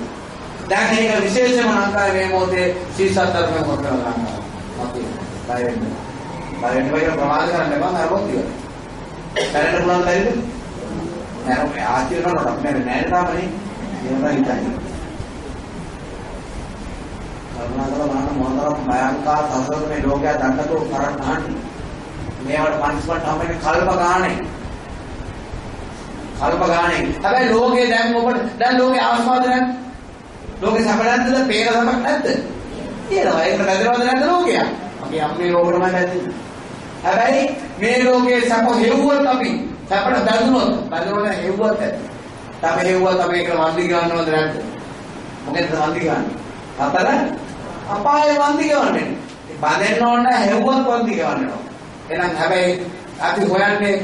දැන් ඒක විශේෂම ලංකාවේ මේ මොහොතේ සීසත් ධර්ම මොකද ලංකාව. අපි බය වෙන්නේ. බලන්න බෑ ප්‍රමාද කරන්න එපා නරඹොත් ඉවරයි. දැනට පුළුවන් බැරිද? නෑ ආච්චි කරනකොට අපේ නෑ තාමනේ. ඒවා හිතන්නේ. කරුණාකර බලන්න මොනතරම් භයංකාර සසර මේ ලෝකයා දඬතෝ කරන්න ආන්නේ. මේවට පන්ස්පට් හම්බෙන්නේ කල්ප ගානේ. කල්ප ගානේ. හැබැයි ලෝකේ දැන් ඔබට දැන් ලෝකේ ආස්වාද නැද්ද? ලෝකේ සැප නැද්ද? පේන සැපක් නැද්ද? තියෙනවා. ඒක බැඳෙනවද නැද්ද ලෝකයා? අපි අම්මේ ලෝකෙම බැඳෙන්නේ. හැබැයි මේ ලෝකේ සැප හෙව්වොත් අපි සැපට බැඳුනොත් බැඳුනොත් හෙව්වොත් ඇති. අපි හෙව්වොත් අපි ඒක වන්දි ගන්නවද නැද්ද? මොකෙන්ද වන්දි ගන්නේ? හතර අපායේ වන්දි ගවන්නේ. බැඳෙන්න ඕන හෙව්වොත් වන්දි ගන්නවා. එහෙනම් හැබැයි අපි හොයන්නේ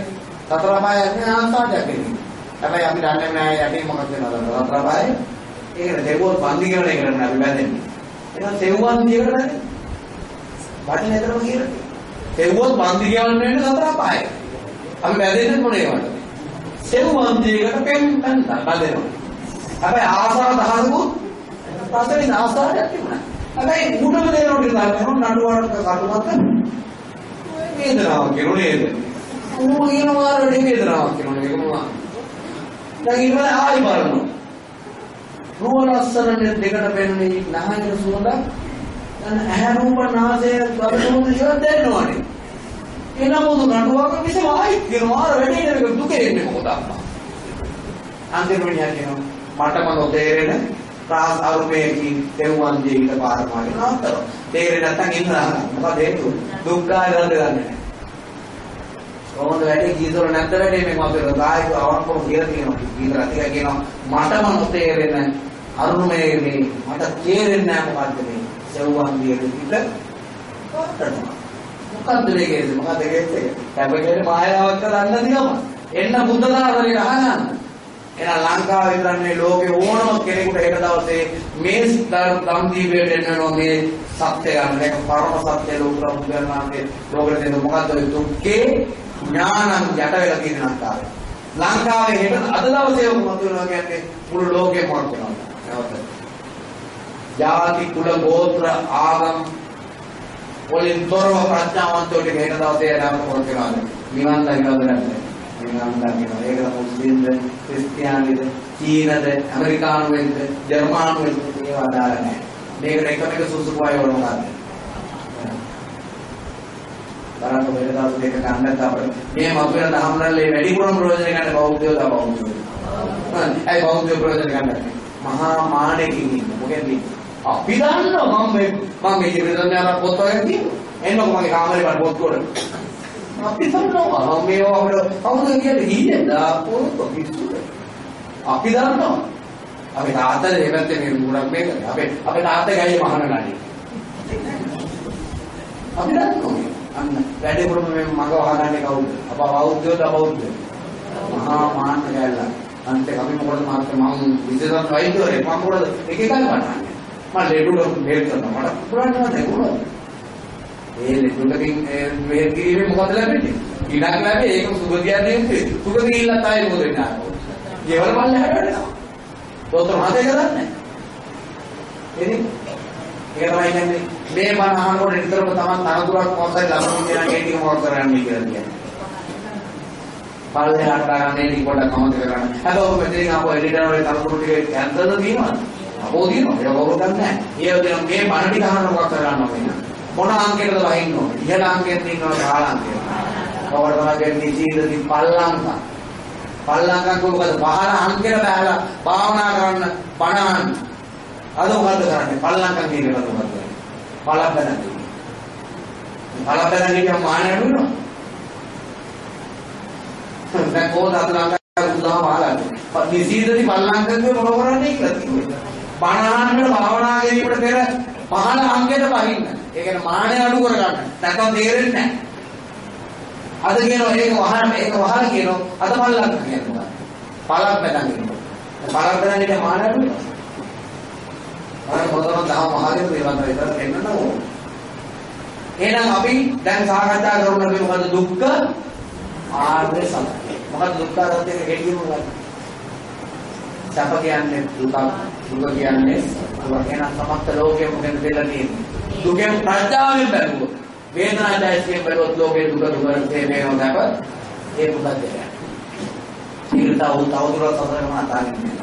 සතර අපායේ යන්නේ ආස්වාදයක් වෙන්නේ. හැබැයි අපි දන්නේ නැහැ යටි මොකක්ද වෙනවද සතර අපායේ. ඒකට දෙවොත් වන්දි කරන එක නෙවෙයි අපි බැඳෙන්නේ. එහෙනම් සෙව්වන් දියකට බැඳෙන්නේ. වටිනතරම කියලා. සෙව්වොත් වන්දි කියවන්න වෙන්නේ සතර අපායේ. අපි බැඳෙන්නේ මොනේ වලද? සෙව්වන් දියකට පෙන් පෙන් බැඳෙනවා. හැබැයි ආසාව දහසකුත් පස්සේ ආසාවයක් තිබුණා. හැබැයි ඌටම දෙනකොට ගන්නවා නඩුවට කටුමත් වේදනාවක් කියනෝ නේද? ඌ කියනවා රෙඩි වේදනාවක් කියනවා ඒක මොනවා? දැන් ඊට පස්සේ ආයි බලනවා. රූප ලස්සන දෙකට පෙන්නේ නහයන සුවඳ දැන් ඇහැ රූප නාසය ගබඩොන ඉවත් දෙන්නවනේ. එනමුදු නඩුවක විස ආයි කියනවා අර වැඩේ නේද දුකේ ඉන්නේ මොකද අම්මා. අන්තිමට කියනවා මටම නොතේරෙන ප්‍රාස අරුමේකින් දෙව්වන් ජීවිත පාරමාගෙන නතර. තේරෙන්නේ නැත්නම් ඉන්න රහන. මොකද හේතුව? දුක්ඛාය ගන්න ගන්න. කොහොමද වැඩේ කීතර නැද්ද වැඩේ මේ මතර කායික අවංකව කියලා තියෙනවා. කීතර අතික කියනවා මටම නොතේරෙන අරුමේගේ මට තේරෙන්නේ නැහැ මොකද්ද මේ දෙව්වන් ජීවිත පාරනවා. මොකද්ද මේකේ මොකද්ද කියන්නේ? කැපකේ මායාවක් කරන්න දිනම. එන්න බුද්ධ ධර්මයේ අහන්න. එහෙනම් ලංකාවේ විතරක් නෙවෙයි ලෝකේ ඕනම කෙනෙකුට හෙට දවසේ මේ ධම් දීපයට එන්නෝ මේ සත්‍ය ගන්න එක පරම සත්‍ය ලෝකර බුදුරණාගේ ලෝකෙට දෙන මොකද්ද ඔය දුක්ඛේ ඥානං යට වෙලා තියෙන ලංකාවේ ලංකාවේ හෙට අද දවසේ මොකද වෙනවා කියන්නේ මුළු ලෝකෙම මොකද වෙනවා නැවත ජාති කුල ගෝත්‍ර ආගම් වලින් තොරව ප්‍රඥාවන්තයෙකුට හෙට දවසේ නැවත මොකද වෙනවද නිවන් දකින්නද නැත්නම් නිවන් දකින්න ඒක මුස්ලිම්ද ක්‍රිස්තියානිද චීනද ඇමරිකානුවෙන්ද ජර්මානුවෙන්ද ඒවා අදාළ නැහැ. මේකට එකම එක සුසුපුවයි වල මොකද්ද? බලන්න වෙන දවස් දෙක ගන්නත් අපිට මේ මතුවෙන දහම්රල්ලේ වැඩිපුරම ප්‍රයෝජන ගන්න බෞද්ධයෝ තමයි බෞද්ධයෝ? ඒ බෞද්ධයෝ ප්‍රයෝජන ගන්න මහා මානෙකින් ඉන්න. මොකෙන්ද අපි දන්නවා මම මේ මම මේ ජීවිතේ යන පොත් වගේ තියෙනවා. එන්නකො මගේ කාමරේ බල පොත් වල. අපි දන්නවා මම මේ වගේ කවුද කියන්නේ ඊයේද පොත් පිස්සුද? අපි දන්නවා. අපි තාත්තගේ දෙපැත්තේ මේ මුණක් මේක. අපේ අපේ තාත්තා ගෑයේ මහාන ගන්නේ? අපි දන්නවා. අන්න. වැඩේ වලම මේ මග වහගන්නේ කවුද? අප බෞද්ධයෝද අබෞද්ධයෝද? මහා මාන්න ගැල්ල. අන්තිම අපි මොකද මාත් මම විදේශන් වෛද්‍යවරයෙක්. මම මොකද එක එකක් වටන්නේ. මම ලෙඩුඩ මේල් කරනවා මට පුරන්න නැහැ ඒ ලෙඩුඩකින් මේල් කිරීමේ මොකද ලැබෙන්නේ? ඉඩක් ලැබේ ඒක සුගතියක් නෙමෙයි. සුගතිය ඉල්ලත් ආයේ මොකද වෙන්නේ? ගෙවල් මල්ල හැදෙනවා. දොස්තර මතේ කරන්නේ. එනේ ඒක තමයි කියන්නේ මේ බණ අහනකොට නිතරම තමන් තනතුරක් මොකක්ද ලබන කියන ඒ ටික මොකක් කරන්නේ කියලා කියන්නේ. පල්ලෙහාට ගන්න ඒ ටික පොඩ්ඩක් අමතක කරගන්න. හැබැයි ඔබ මෙතනින් ආපු එඩිටර් වල තනතුරු ටික කැන්සල්ද තියෙනවද? අපෝ තියෙනවා. ඒක කවුරුත් දන්නේ නැහැ. ඒ වගේ මේ බණ ටික අහනකොට මොකක් කරගන්නව වෙන. මොන අංකයකද වහින්න ඕනේ? ඉහළ අංකයෙන් තියෙනවා පහළ අංකයෙන්. කවර තමයි කියන්නේ සීලදී පල්ලංක. පල්ලංකක් කොහොමද? පහළ අංකයට බහලා භාවනා කරන්න බණ අහන්න. අද මොකද්ද කරන්නේ? පල්ලංකම් කියන එක මොකද්ද? පළබැන දෙන්නේ. පළබැන කියපුවම මානෙ අඩුනවා. දැන් කොහොමද අද ලංකාවේ උදාහ වහලන්නේ? නිසීදති පල්ලංකම්ගේ මොන කරන්නේ කියලා කිව්වේ. බණහන්නට භාවනා කිරීමට පෙර පහළ අංගයට බහින්න. ඒ කියන්නේ මානෙ අඩු කරගන්න. නැත්නම් තේරෙන්නේ නැහැ. අද කියනවා ඒක වහන ඒක වහන කියනවා අද පල්ලංක කියනවා. පළක් බැලන් කියනවා. පළක් බැලන් ඉතින් මානෙ අඩුනවා. අර මොතන දහම මහදේව දේවල් විතර එන්නන ඕන. එහෙනම් අපි දැන් සාකච්ඡා කරමු අපි මොකද දුක්ඛ ආර්ය සත්‍ය. මොකද දුක්ඛ සත්‍යක හේතුව මොකක්ද? සැප කියන්නේ දුක, දුක කියන්නේ දුක. එහෙනම් සමස්ත ලෝකෙම මොකද දෙලා තියෙන්නේ? දුකෙන් ප්‍රඥාවෙන් බැලුවොත් වේදනා චෛතසිකයෙන් බලවත් ලෝකේ දුක දුක තේමේව නැප ඒ මොකද ඊට තව තවදුරටත් සතරම අතාරින්න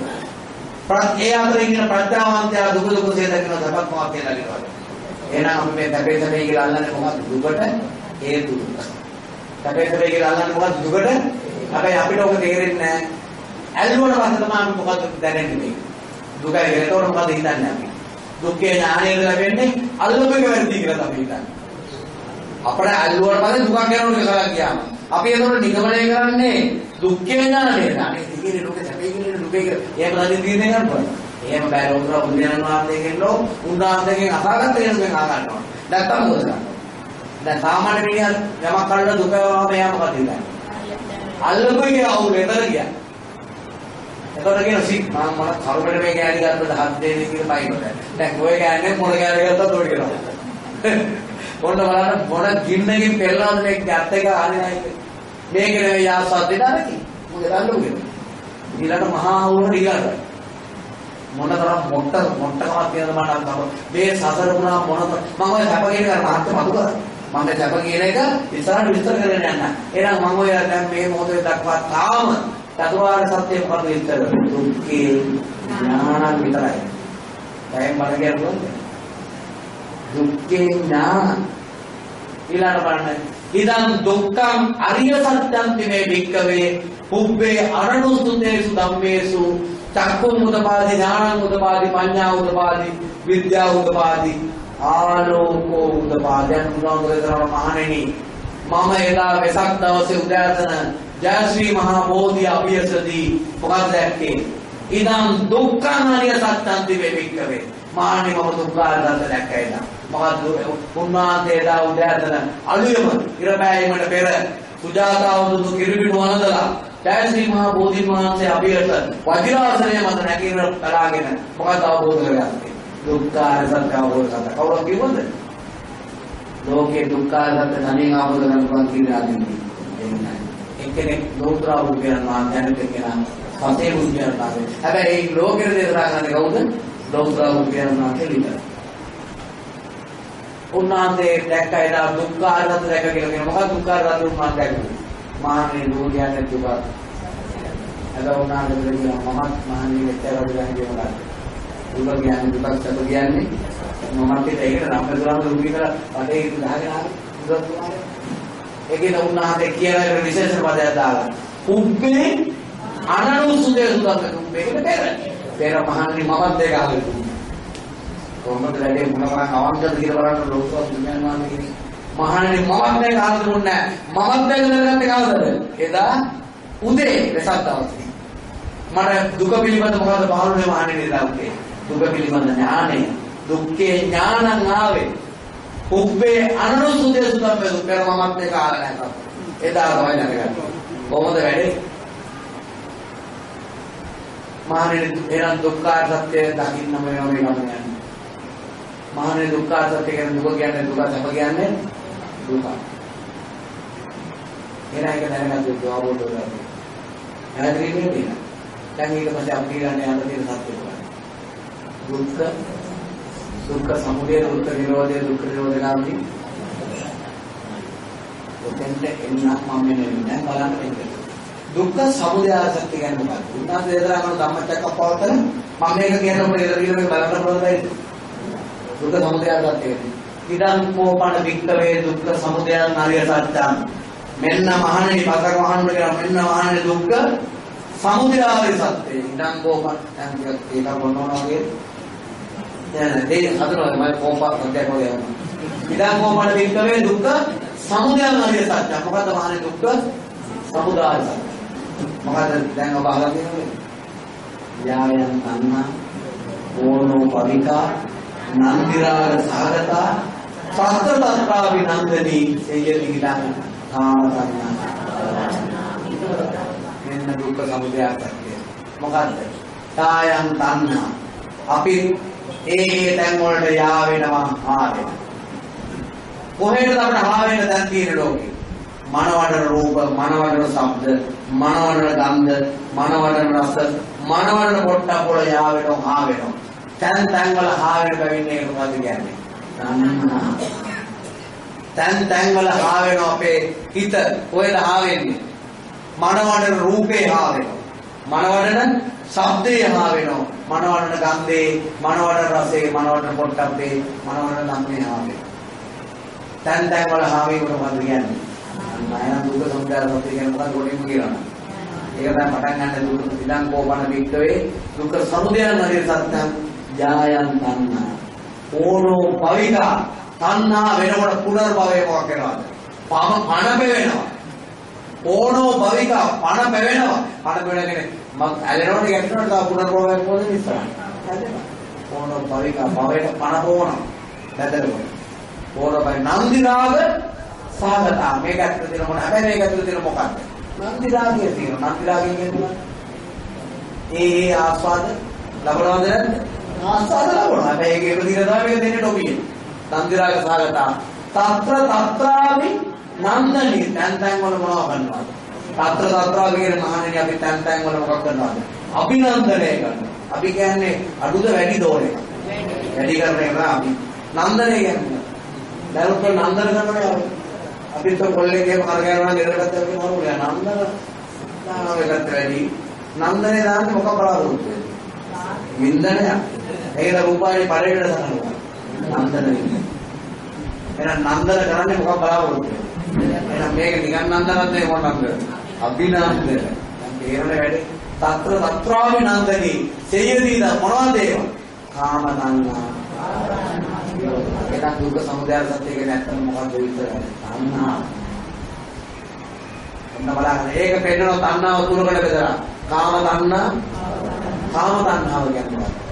ප්‍රත් ඒ අතරින් ඉන්න ප්‍රඥාවන්තයා දුක දුක සේදකින සපත් මොකක් කියලා කියනවා. එහෙනම් අපි මේ තපේ තපේ කියලා අල්ලන්නේ මොකක්ද? දුකට හේතු තපේ තපේ කියලා අල්ලන්නේ මොකක්ද? දුකට. හැබැයි අපිට ඔක තේරෙන්නේ නැහැ. ඇල්ලුවට පස්සේ තමයි අපි මොකද්ද දැනෙන්නේ? මේ දුකයි ඒතකොට මොකද හිතන්නේ අපි? දුක්ඛේ ඥානය ලැබෙන්නේ අල්ලපු එක වැරදි කියලා තමයි හිතන්නේ. අපිට ඇල්ලුවට පස්සේ දුකක් යනවා කියලා කියනවා අපි ඒතකොට නිගමනය කරන්නේ දුක්ඛේ ඥානය අනේ ඉතින් ලෝකේ සැපේ කියන දුකේ කියලා. එහෙම නැති දිනේ ගන්නවා එහෙම බෑ ලෝකර බුදුරජාණන් වහන්සේගෙන් ලෝ උන්වහන්සේගෙන් අසාගත වෙනකන් ආ ගන්නවා. නැත්තම් මොකද කරන්නේ? දැන් සාමාන්‍ය මිනිහා යමක් කරලා දුක වහම එයා මොකද හිතන්නේ? අල්ලපු එක අවුල් එතන ගියා. එතකොට කියන සි මම මම කරුමඩ මේ ගෑණි ගත්තද හත් දෙන්නේ කියලා බයිනොට. දැන් ඔය ගෑන්නේ මොන ගෑණි ගත්තත් ඔය කියනවා. මොන බලන්න මොන ගින්නකින් පෙරලාද මේ ගැත් එක ආන්නේ නැහැ. මේක නෙවෙයි ආසත් දෙන්න අරකි. මොකද දන්නු ඊළඟ මහා වුණ ඊළඟ මොන තරම් මොට්ට මොට්ටකමක් කියනද මට අන්තම මේ සසර වුණා මොන මම ඔය සැප කියන කර මහත්ම මතු කරා මම සැප කියන එක ඉස්සරහට විස්තර කරගෙන යන්න එහෙනම් මම ඔය දැන් මේ මොහොතේ දක්වා තාම චතුරාර්ය සත්‍ය මොකද විස්තර දුක්ඛේ ඥාන විතරයි. දැන් මම කියන්නේ දුක්ඛේ ඥාන. ඊළඟ බලන්න ඉදන් දුක්ඛං අරිය සත්‍යං තිනේ වික්කවේ පුබ්බේ අරණුසුතේසු ධම්මේසු චක්කු මුදපාදි ඥාන මුදපාදි පඤ්ඤා උදපාදි විද්‍යා උදපාදි ආලෝකෝ උදපාදයන් උදාහරණ මහණෙනි. මම එදා වෙසක් දවසේ උදෑසන ජයශ්‍රී මහා බෝධි අභියසදී මොකක්ද දැක්කේ ඉදන් දුක්ඛං අරිය සත්‍යං තිනේ වික්කවේ මහණෙනි මම දුක්ඛාරදත දැක්කේ නෑ මොකද්ද උන්වහන්සේ එදා උදෑසන අලුයම ඉරපෑයීමට පෙර සුජාතාවුදු කිරිබිඩු වළඳලා ජයශ්‍රී මහා බෝධීන් වහන්සේ අභියට වජිරාසනය මත නැගින බලාගෙන මොකද අවබෝධ කරගත්තේ? දුක්ඛාර සත්‍ය අවබෝධ කරගත්තා. කවුරුත් කිව්වද? ලෝකේ දුක්ඛාර සත්‍ය ධනෙන් අවබෝධ කරගන්න පුළුවන් කියලා ආදින්නේ එන්නේ එක්කෙනෙක් ලෝතර අවබෝධයන් මාර්ගයන්ට කියන සතේ බුද්ධයන් පාදේ හැබැයි ඒ ලෝකෙට දෙදරා ගන්න කවුද? ලෝතර අවබෝධයන් මාර්ගය විතරයි. උන්වහන්සේ දැක්ක එදා දුක්ඛාර සත්‍ය දැක කියලා කියන මොකක්ද දුක්ඛාර සත්‍ය උන්වහන්සේ දැක්කේ? මහණේ දුරියන්නේ දුක. අද උනාගේ කියන මමත් මහණේ මෙච්චර වඩා මොකක්ද? දුක කියන්නේ දුක සැප කියන්නේ. මමත් ඒකට නම් කරලා දුක කියලා අඩේ ගහගෙන ආවේ දුක තුමාගේ. ඒකේ උන්වහන්සේ කියලා විශේෂ පදයක් දාලා. උබ්බේ අනනුසුදේ සුදක උබ්බේකට පෙර. පෙර මහණේ මමත් ඒක ආවේ. කොහොමද වැඩේ මොනවා අවංකද කියලා බලන්න ලෝකවත් දුන්නා මාන්නේ කියන්නේ. මහණනි මමත් දැන් ආන්දර දුන්නේ නැහැ. මමත් දැන් දැනගත්තේ කවදද? එදා උදේ වෙසක් දවසේ. මට දුක පිළිබඳ මොකද පහළුනේ මහණනි එදා උදේ. දුක පිළිබඳ ඥානය. දුක්ඛේ ඥානං ආවේ. උබ්බේ අනුසුදේ සුදම්බේ පෙර මමත් ඒක ආලා නැහැ. එදා තමයි දැනගත්තේ. කොහොමද වැඩේ? මහණනි එනම් දුක්ඛාර සත්‍ය දකින්නම වෙනවා මේ ගමන යන්නේ. මහණනි දුක්ඛාර සත්‍ය කියන්නේ දුක කියන්නේ දුක සැප කියන්නේ දුක. එන එක දැනගන්න දුක අවබෝධ කරගන්න. හැදෙන්නේ නේද? දැන් ඊට පස්සේ අපි කියන්නේ අර තියෙන සත්‍ය කොහොමද? දුක්ඛ දුක්ඛ සමුදය දුක්ඛ නිරෝධය දුක්ඛ නිරෝධ ගාමී. ඔතෙන්ට එන්න මම මෙන්න දැන් බලන්න එන්න. දුක්ඛ සමුදය සත්‍ය කියන්නේ මොකක්ද? උන්වහන්සේ දේශනා කරන ධම්මචක්කප්පවත්තන මම මේක කියනකොට ඒක ඊළඟට බලන්න පුළුවන් වෙයි. දුක්ඛ සමුදය සත්‍ය කියන්නේ. ඉදං කෝපණ වික්කවේ දුක්ඛ සමුදයං අරිය සත්‍යං මෙන්න මහණනි පතක මහණුන්ට කියන මෙන්න මහණනි දුක්ඛ සමුදය ආරිය සත්‍යය ඉදං කෝපණ දැන් ඒක මොනවා වගේ දැන් දෙය හදනවා මම කෝපක් අධ්‍යයනය කරනවා ඉදං කෝපණ වික්කවේ දුක්ඛ සමුදයං අරිය සත්‍යං. මොකද්ද මහණනි දුක්ඛ සමුදය සත්‍ය? මොකද්ද දැන් ඔබ අහලා තියෙනවද යායන් තණ්හා ඕනෝ පවිකා නන්දිරාග සාගතා සත්‍ය තත්තා විනන්දනී එය නිගලන කාම සංඥා මෙන්න දුක්ඛ සමුදය සත්‍ය. මොකද්ද? කායං තණ්හා අපි ඒ ඒ තැන් වලට යා වෙනවා ආවෙන කොහෙද අපිට ආ වෙන දැන් තියෙන ලෝකේ මනවඩන රූප මනවඩන ශබ්ද මනවඩන ගන්ධ මනවඩන රස මනවඩන පොට්ටප් වල යා වෙනවා ආ වෙනවා තැන් තැන් වල ආ වෙන බැවින් ඒක මොකද්ද කියන්නේ තණ්හා තැන් තැන් වල හා වෙනවා අපේ හිත. කොහෙද හා වෙන්නේ? මනවඩන රූපේ හා වෙනවා. මනවඩන ශබ්දේ හා වෙනවා. මනවඩන ගන්ධේ, මනවඩන රසේ, මනවඩන පොට්ටබ්බේ, මනවඩන ධම්මේ හා වෙනවා. තැන් තැන් වල හා වීමට මොකද කියන්නේ? මයන දුක සමුදය සත්‍ය කියන මොකක්ද කොටින්ම කියනවා. ඒක තමයි පටන් ගන්න දුක ඉදන් කෝපන වික්කවේ දුක සමුදයන් හරි සත්‍යං ජායන් තණ්හා. ඕනෝ භවිකා තණ්හා වෙනකොට පුනර්භවය මොකක් වෙනවද? පම පණ පෙවෙනවා. ඕනෝ භවිකා පණ පෙවෙනවා. පණ පෙවෙනකනේ මම ඇලෙනකොට ගැටෙනකොට තව පුනර්භවයක් මොකද ඉස්සරහ. හැදෙනවා. ඕනෝ භවිකා භවයට පණ පොවනවා. හැදෙනවා. ඕනෝ භවි නන්දි රාග සාගතා මේක ඇතුළේ තියෙන මොන හැබැයි මේක ඇතුළේ තියෙන මොකක්ද? නන්දි රාගය තියෙනවා. නන්දි රාගය කියන්නේ ඒ ඒ ආස්වාද ලබනවද නැද්ද? ආස්වාද ලබනවා. හැබැයි ඒකේ ප්‍රතිර තමයි මේක දෙන්නේ ඩොමිනේ. නන්දි රාග සාගතා. తත්‍ර తත්‍රාමි නන්දනි තැන් තැන් වල මොනව කරනවද? తත්‍ර తත්‍රාමි කියන මහණෙනි අපි තැන් තැන් වල මොකක් කරනවද? අභිනන්දනය කරනවා. අපි කියන්නේ අඩුද වැඩිද ඕනේ? වැඩි කරන එක අපි නන්දනය කියන්නේ. දැනුත් නන්දන කරනවා අපි. අපිත් කොල්ලේකේම කරගෙන යනවා ගෙදරකට අපි මොනවා නන්දන දානවා එකට වැඩි. නන්දනේ දාන්නේ මොකක් බලාපොරොත්තු වෙන්නේ? වින්දනය. ඒකද රූපාවේ පරිවර්තන කරනවා. නන්දන එහෙනම් නන්දන කරන්නේ මොකක් බලාපොරොත්තු වෙන්නේ? එහෙනම් මේක නිකන් නන්දනත් නේ මොකක්ද? අභිනන්දන. දැන් තේරෙන්නේ වැඩි. తත්‍ර తත්‍රාවි නන්දනී. සෙයදීද මොනවද ඒවා? කාම තණ්හා. ඒක දුක්ඛ සමුදය සත්‍ය කියන්නේ ඇත්තම මොකක්ද විතරයි. තණ්හා. එන්න බලන්න ඒක පෙන්නන තණ්හාව තුනකට බෙදලා. කාම තණ්හා, කාම තණ්හාව කියන්නේ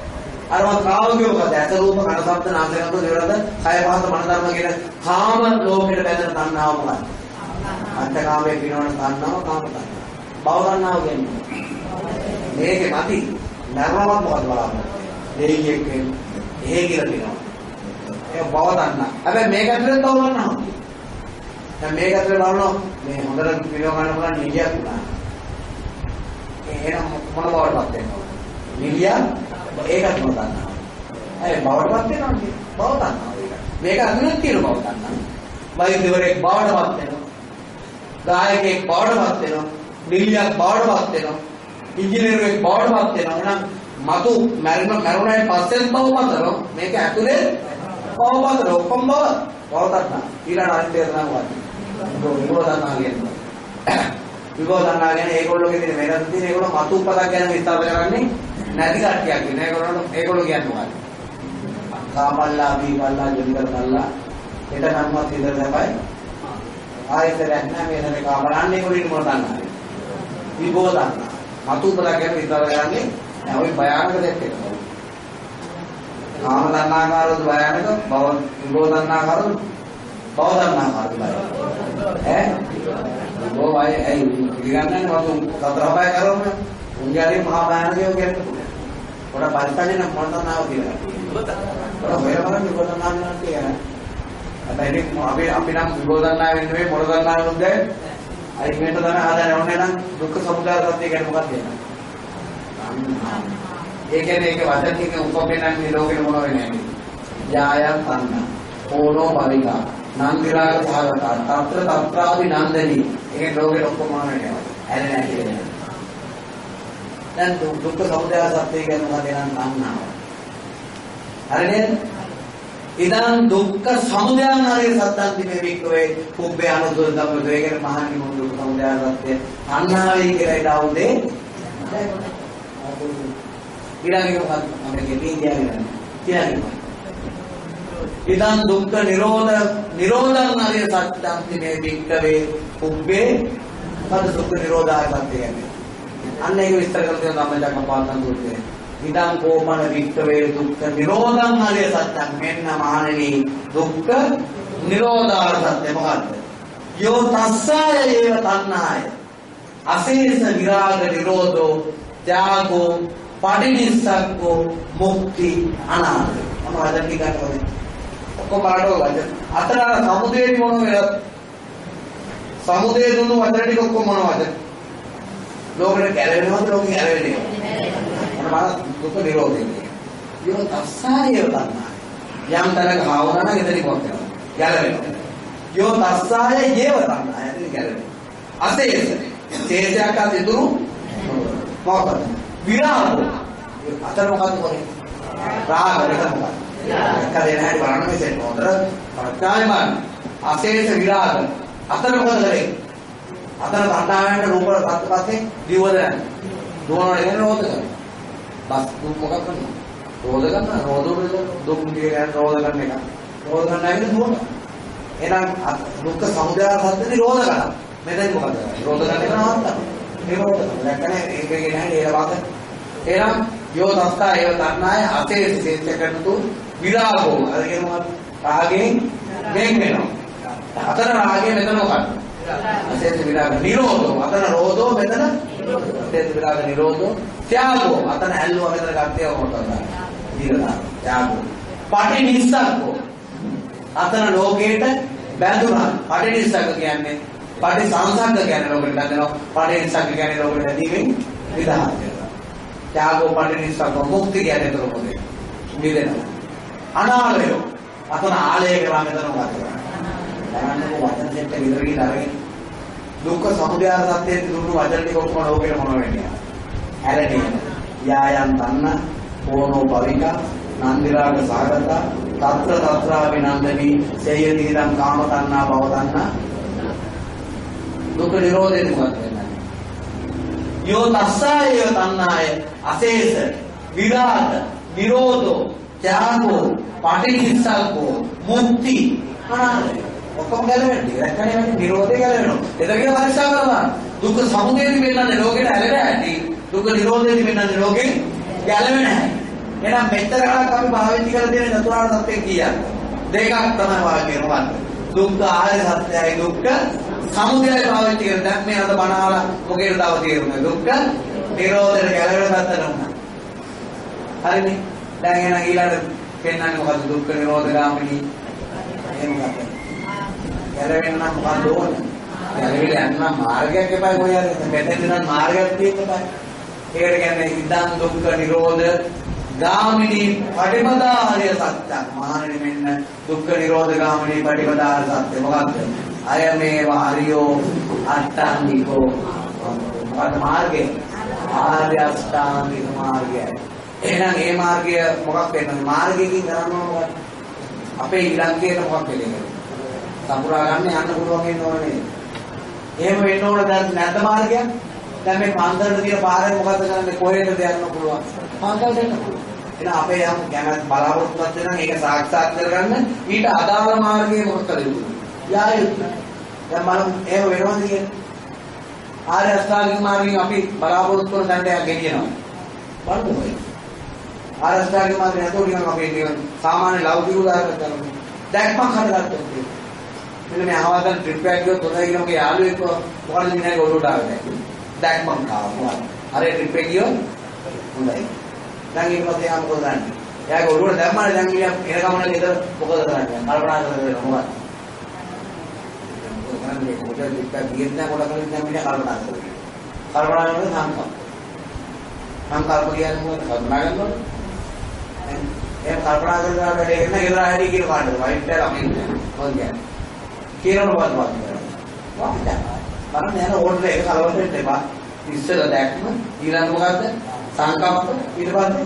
අර වත් කාමකේ මොකද? ඇස රූප කන ශබ්ද නාසය ගන්ධ දේවලද කය පහත මන ධර්ම කියන කාම ලෝකෙට බැඳෙන තණ්හාව මොකක්ද? අන්තකාමයේ පිනවන තණ්හාව කාම තණ්හාව. භව තණ්හාව කියන්නේ මේකේ නැති නරමවත් මොකද බලන්න. දෙයියෙක් එහෙ කියලා කියනවා. ඒක භව තණ්හා. හැබැයි මේක ඇතුලේ තව ගන්නවා. දැන් මේක ඇතුලේ බලනවා මේ හොඳට පිනව ගන්න පුළුවන් නිලියක් උනා. එහෙනම් මොන බවටපත් වෙනවද? නිලියක් ඒකත් මොන තණ්හාව. ඒ බවටපත් වෙනවා කියන්නේ භව තණ්හාව ඒක. මේක අඳුනක් තියෙන භව තණ්හාව. වෛද්‍යවරයෙක් බවටපත් වෙනවා. ගායකයෙක් බවටපත් වෙනවා. නිලියක් බවටපත් වෙනවා. ඉංජිනේරුවෙක් බවටපත් වෙනවා. එහෙනම් මතු මරුණ මරුණයි පස්සෙන් බවපතන මේක ඇතුලේ බවපතන ඔක්කොම බව බවතන්න ඊළඟ අනිත් එක තමයි වාදී විභෝධනා කියන්නේ විභෝධනා කියන්නේ ඒගොල්ලෝගේ තියෙන වෙනස් තියෙන ඒගොල්ලෝ මතු උපතක් ගැන විස්තර කරන්නේ නැති කට්ටියක් ඉන්නේ ඒගොල්ලෝ ඒගොල්ලෝ කියන්නේ මොකක්ද කාපල්ලා බීපල්ලා ජොලිකල්ලා එත නම්වත් ඉඳලා තමයි ආයතරයක් නෑ මේ නේද කාපලන්නේ ඒගොල්ලෝ මොකද දන්නන්නේ විභෝධනා මතු උපතක් ගැන විස්තර කරන්නේ නෑ ওই භයානක දෙයක් එක. කාම දන්නාකාරවද භයානක භව විභව දන්නාකාරවද භව දන්නාකාරවද භයානක. ඈ විභව අය ඇයි පිළිගන්නේ වතු සතර පය කරන්නේ උන්ජාලේ මහා භයානකයෝ කියන්නේ. පොඩ පරිස්සන්නේ නම් මොන දන්නාව කියලා. පොඩ හොයලා බලන්න විභව දන්නාව නම් කියන්නේ. හැබැයි අපි අපි නම් විභව දන්නාව වෙන්නේ මොන දන්නාවද දැන් අයි මේක දන්න ආදාය ඕනේ නම් දුක්ඛ සමුදය සත්‍ය කියන්නේ මොකක්ද කියන්නේ? ඒ කියන්නේ ඒක වදකින් උපපේනන්නේ ලෝකෙට මොන වෙන්නේ නැහැ. යායන් තන්න. ඕනෝ පරිකා. නන්දිරාග සහගතා. తත්‍ර తත්‍රාවි නන්දනි. ඒක ලෝකෙට ඔක්කොම මොන වෙන්නේ නැහැ. ඇලෙ නැති වෙනවා. දැන් දුක්ඛ සමුදය සත්‍ය කියන්නේ මොකද නම් තණ්හාව. හරි නේද? ඉදන් දුක්ඛ සමුදයන් හරිය සත්‍යන්ති මේ වික්‍රේ පුබ්බේ අනුදුර ධම්ම දෙයකට මහණනි මොන දුක්ඛ සමුදය සත්‍ය තණ්හාවයි කියලා ඉදාවුදේ ඊළඟ එක මොකක්ද? මම කියන්නේ කියන්නේ කියන්නේ ඉදන් දුක්ඛ නිරෝධ නිරෝධං අරිය සත්‍යන්ති මේ වික්කවේ උබ්බේ පද දුක්ඛ නිරෝධාය සත්‍ය කියන්නේ අන්න ඒක විස්තර කරලා තියෙනවා ධම්මචක්කපවත්තන් දුන්නේ ඉදන් කෝපන වික්කවේ දුක්ඛ නිරෝධං අරිය සත්‍යං. මෙන්න මහණෙනි දුක්ඛ නිරෝධාර සත්‍ය මොකද්ද? යෝ තස්සාය ඒව තණ්හාය. අශේෂ විරාග නිරෝධෝ ත්‍යාගෝ පටිනිස්සක්කෝ මුක්ති අනාගත. මම වචන ටිකක් ඕනේ. ඔක්කොම බලන්න වචන අතර අර සමුදේ මොන වෙලත් සමුදේ දුන්නු වචන ටික ඔක්කොම මොන වචන ලෝකෙට ගැලවෙනවද ලෝකෙ ගැලවෙන්නේ මොන බලන්න දුක නිරෝධය යෝ තස්සාය තණ්හා යම් තරක ආවරණ එතන කොට ගැලවෙනවා යෝ තස්සාය යේව තණ්හාය ඉතින් ගැලවෙන්නේ. අසේස. තේජයක් අත ඉතුරු මොකද? විරාගෝ. අතර මොකද්ද කරන්නේ? රාග එක මොකක්ද? එක දෙන හැටි බලන්න මේ සෙට් හොඳට ප්‍රඥායමන් අශේෂ විරාග අතර මොකද කරේ? අතර තණ්හාවෙන් රූප සත්‍ය පස්සේ දිවද දුවනවා කියන රෝධ කරනවා. බස් දුක් මොකක් කරන්නේ? රෝධ ගන්න රෝධ දුක් කියන රෝධ ගන්න එක. රෝධ ගන්න නැවිද දුවනවා. එහෙනම් දුක්ඛ සමුදය සත්‍ය නිරෝධ කරනවා. මෙතන මොකද කරන්නේ? රෝධ ගන්න එක නවත්තනවා. නිරෝධ කරනවා. දැක්කනේ ඒකේ නැහැ ඒල වාද. එහෙනම් යෝ තස්සා ඒව තණ්හාය අතේ සිතේකටතු විරාගෝ. අර කියනවා රාගයෙන් වෙන් වෙනවා. අතන රාගය මෙතන මොකක්ද? අසේත විරාග නිරෝධෝ. අතන රෝධෝ මෙතන අසේත විරාග නිරෝධෝ. ත්‍යාගෝ. අතන ඇල්ලුවා මෙතන ගත්තේ මොකටද? දීලා ත්‍යාගෝ. පටි නිස්සක්කෝ. අතන ලෝකේට බැඳුනා. පටි නිස්සක්ක කියන්නේ පටි සංසක්ක කියන්නේ ලෝකෙට බැඳෙනවා. පටි නිස්සක්ක කියන්නේ ලෝකෙට බැඳීමෙන් විදහා කරනවා. ත්‍යාගෝ පටි නිස්සක්ක මුක්ති කියන්නේ ඒක මොකද? මිදෙනවා. අනාලය. අතන ආලය කරා මෙතන මොකද කරන්නේ? දැනන්නකො වචන දෙක විතර ගිහින් අරගෙන දුක්ඛ සමුදය සත්‍යයේ දුන්නු වචන ටික ඔක්කොම ලෝකෙට මොන වෙන්නේ? ඇරෙන්නේ. යායන් තන්න ඕනෝ භවික නන්දිරාග සාගත తත්‍ර తත්‍රා විනන්දනි සේයති ඉදං කාම තණ්හා භව තණ්හා දුක්ඛ නිරෝධේ මොකක්ද වෙන්නේ? යෝ තස්සාය තණ්හාය අශේෂ විරාග නිරෝධෝ ත්‍යාගෝ පටිච්චසමුප්පාදෝ මුක්ති අනාලය ඔක්කොම ගැලවෙන්නේ. දැක්කනේ මේ නිරෝධය ගැලවෙනවා. එතකොට පරීක්ෂා කරනවා. දුක්ඛ සමුදයදි වෙන්නන්නේ ලෝකෙට ඇලෙන ඇති. දුක්ඛ නිරෝධයදි වෙන්නන්නේ ලෝකෙ ගැලවෙන හැටි. එහෙනම් මෙච්චර කාලක් අපි භාවිත කරලා තියෙන චතුරාර්ය සත්‍ය කීයද? දෙකක් තමයි වාක්‍යය මොකක්ද? දුක්ඛ ආර්ය සත්‍යයි දුක්ඛ සමුදයයි භාවිත කරන දැන් මේ අද බණාලා මොකේද තව තේරුනේ? දුක්ඛ නිරෝධයට ගැලවෙන පැත්තට උනා. හරිනේ. දැන් එහෙනම් ඊළඟට පෙන්වන්නේ මොකද්ද? දුක්ඛ නිරෝධ ගාමිනී එහෙම මොකක්ද? ගැලවෙන්න නම් මොකක්ද ඕන? ගැලවිලා යන්න නම් මාර්ගයක් එපා කොහේ හරි. මෙතෙන් නම් මාර්ගයක් තියෙන්න එපා. ඒකට කියන්නේ ඉදන් දුක්ඛ නිරෝධ ගාමිනී පටිපදාාරිය සත්‍යං. මහණෙනි මෙන්න දුක්ඛ නිරෝධ ගාමිනී පටිපදාාර සත්‍ය මොකක්ද? අය මේ වාරියෝ අට්ඨාංගිකෝ මොකක්ද මාර්ගය? ආර්ය අෂ්ටාංගික මාර්ගයයි. එහෙනම් මේ මාර්ගය මොකක් වෙනවද? මාර්ගයකින් කරන්න ඕන මොකක්ද? අපේ ඉලක්කයට මොකක් වෙන්නේ? සම්පූර්ණ ගන්න යන්න පුළුවන් වෙන්න ඕනේ. එහෙම වෙන්න ඕන දැන් නැද්ද මාර්ගයක්? දැන් මේ පන්සලට තියෙන පාරේ මොකද්ද කරන්නේ? කොහෙටද යන්න පුළුවන්? පන්සලට එන්න පුළුවන්. එහෙනම් අපේ යම් කැමැත් බලාපොරොත්තුවක් වෙනවා ඒක සාක්ෂාත් කරගන්න ඊට අදාළ මාර්ගය මොකක්ද යුතුද? යා යුතුද? දැන් බලමු එහෙම වෙනවද කියන්නේ? ආර්ය අෂ්ටාංගික මාර්ගයෙන් අපි බලාපොරොත්තු වන තැනට ගෙනියනවා. බලමු? ආර්ය අෂ්ටාංගික මාර්ගය නැතෝ නිකන් අපේ නිකන් සාමාන්‍ය ලෞකික උදාහරණයක් ගන්න. දැක්මක් හදගත්තොත් මෙන්න මේ අහවල් ට්‍රිප් එකක් ගියොත් හොඳයි කියලා මගේ යාළුවෙක් මොකද මිනිහගේ ඔළුවට ආවේ දැක්මක් ආවා. අර ට්‍රිප් එක ගියොත් හොඳයි. දැන් ඊට පස්සේ යා මොකද කරන්නේ? එයාගේ ඔළුවට දැම්මම දැන් ඊය එන ගමන ගෙදර මොකද කරන්නේ? කල්පනා කරගෙන මොකද? කරන්නේ මොකද ට්‍රිප් එක ගියෙත් නැහැ කොට කලින් දැන් මිනිහා කල්පනා කරනවා. කල්පනා කරන සංකල්ප. සංකල්ප කියන්නේ මොකද? කල්පනා කරනවද? එහෙනම් කල්පනා කරලා වැඩේ කරන ගෙදර හැටි කියන කාණ්ඩ වයිට් එක ළමින් මොකද කියන්නේ? කියනවලුවත් වාක්‍ය කරනවා. වාක්‍ය බලන්න යන ඕඩර් එක කලවම් වෙන්න එපා. ඉස්සෙල්ලා දැක්ම ඊළඟ මොකද්ද? සංකප්ප ඊට පස්සේ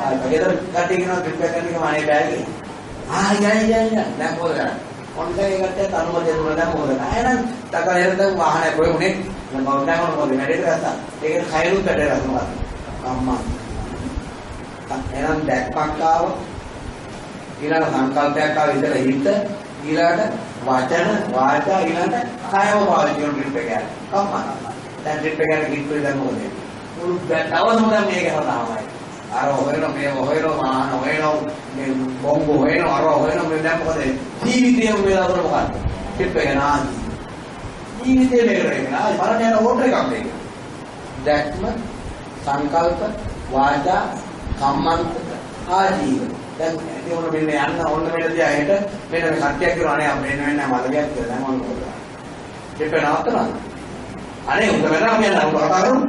ආ ගෙදර කට්ටිය කියනවා ට්‍රිප් එක කරන්න කිව්වම අනේ බෑ කියලා. ආ යයි යයි යයි දැන් මොකද කරන්නේ? ඔන්න දැන් ඒකට අනුමැතිය දුන්නා දැන් මොකද කරන්නේ? එහෙනම් තකල එහෙනම් වාහනේ කොහෙ උනේ? මම දැන් මොනවද වැඩේට ගත්තා. ඒක කයලුත් වැඩේ ගන්නවා. අම්මා. එහෙනම් දැක්මක් ආව ඊළඟ සංකල්පයක් ආව ඉතල හිත ඊළඟට වචන වාචා ඊළඟට කයව පාවිච්චි කරන ට්‍රිප් එක යන. කම්මන. දැන් ට්‍රිප් එක යන කිට්ටුවේ දැන් මොකද වෙන්නේ? මුළු දවසම දැන් මේක හදාමයි. අර හොයන මේ හොයන මාන හොයන මේ බොම්බ හොයන අර හොයන මේ දැන් මොකද ජීවිතේම මේ දවසට මොකක්ද? ට්‍රිප් එක නාදි. ජීවිතේ මේක නෙවෙයි. ආයි බලන්න යන ඕටර් එකක් මේක. දැක්ම සංකල්ප වාචා කම්මන්ත ආජීව දැන් ඒ වුණ මෙන්න යන්න ඕන මෙන්න තියා හෙට මෙන්න මේ කට්ටියක් කියනවා අනේ මෙන්න මෙන්න මලගයක් කියලා දැන් මොනවද කරන්නේ? දෙපේ නවත්තනවා අනේ උඹ වෙනවා කියන උඹ කතා කරමු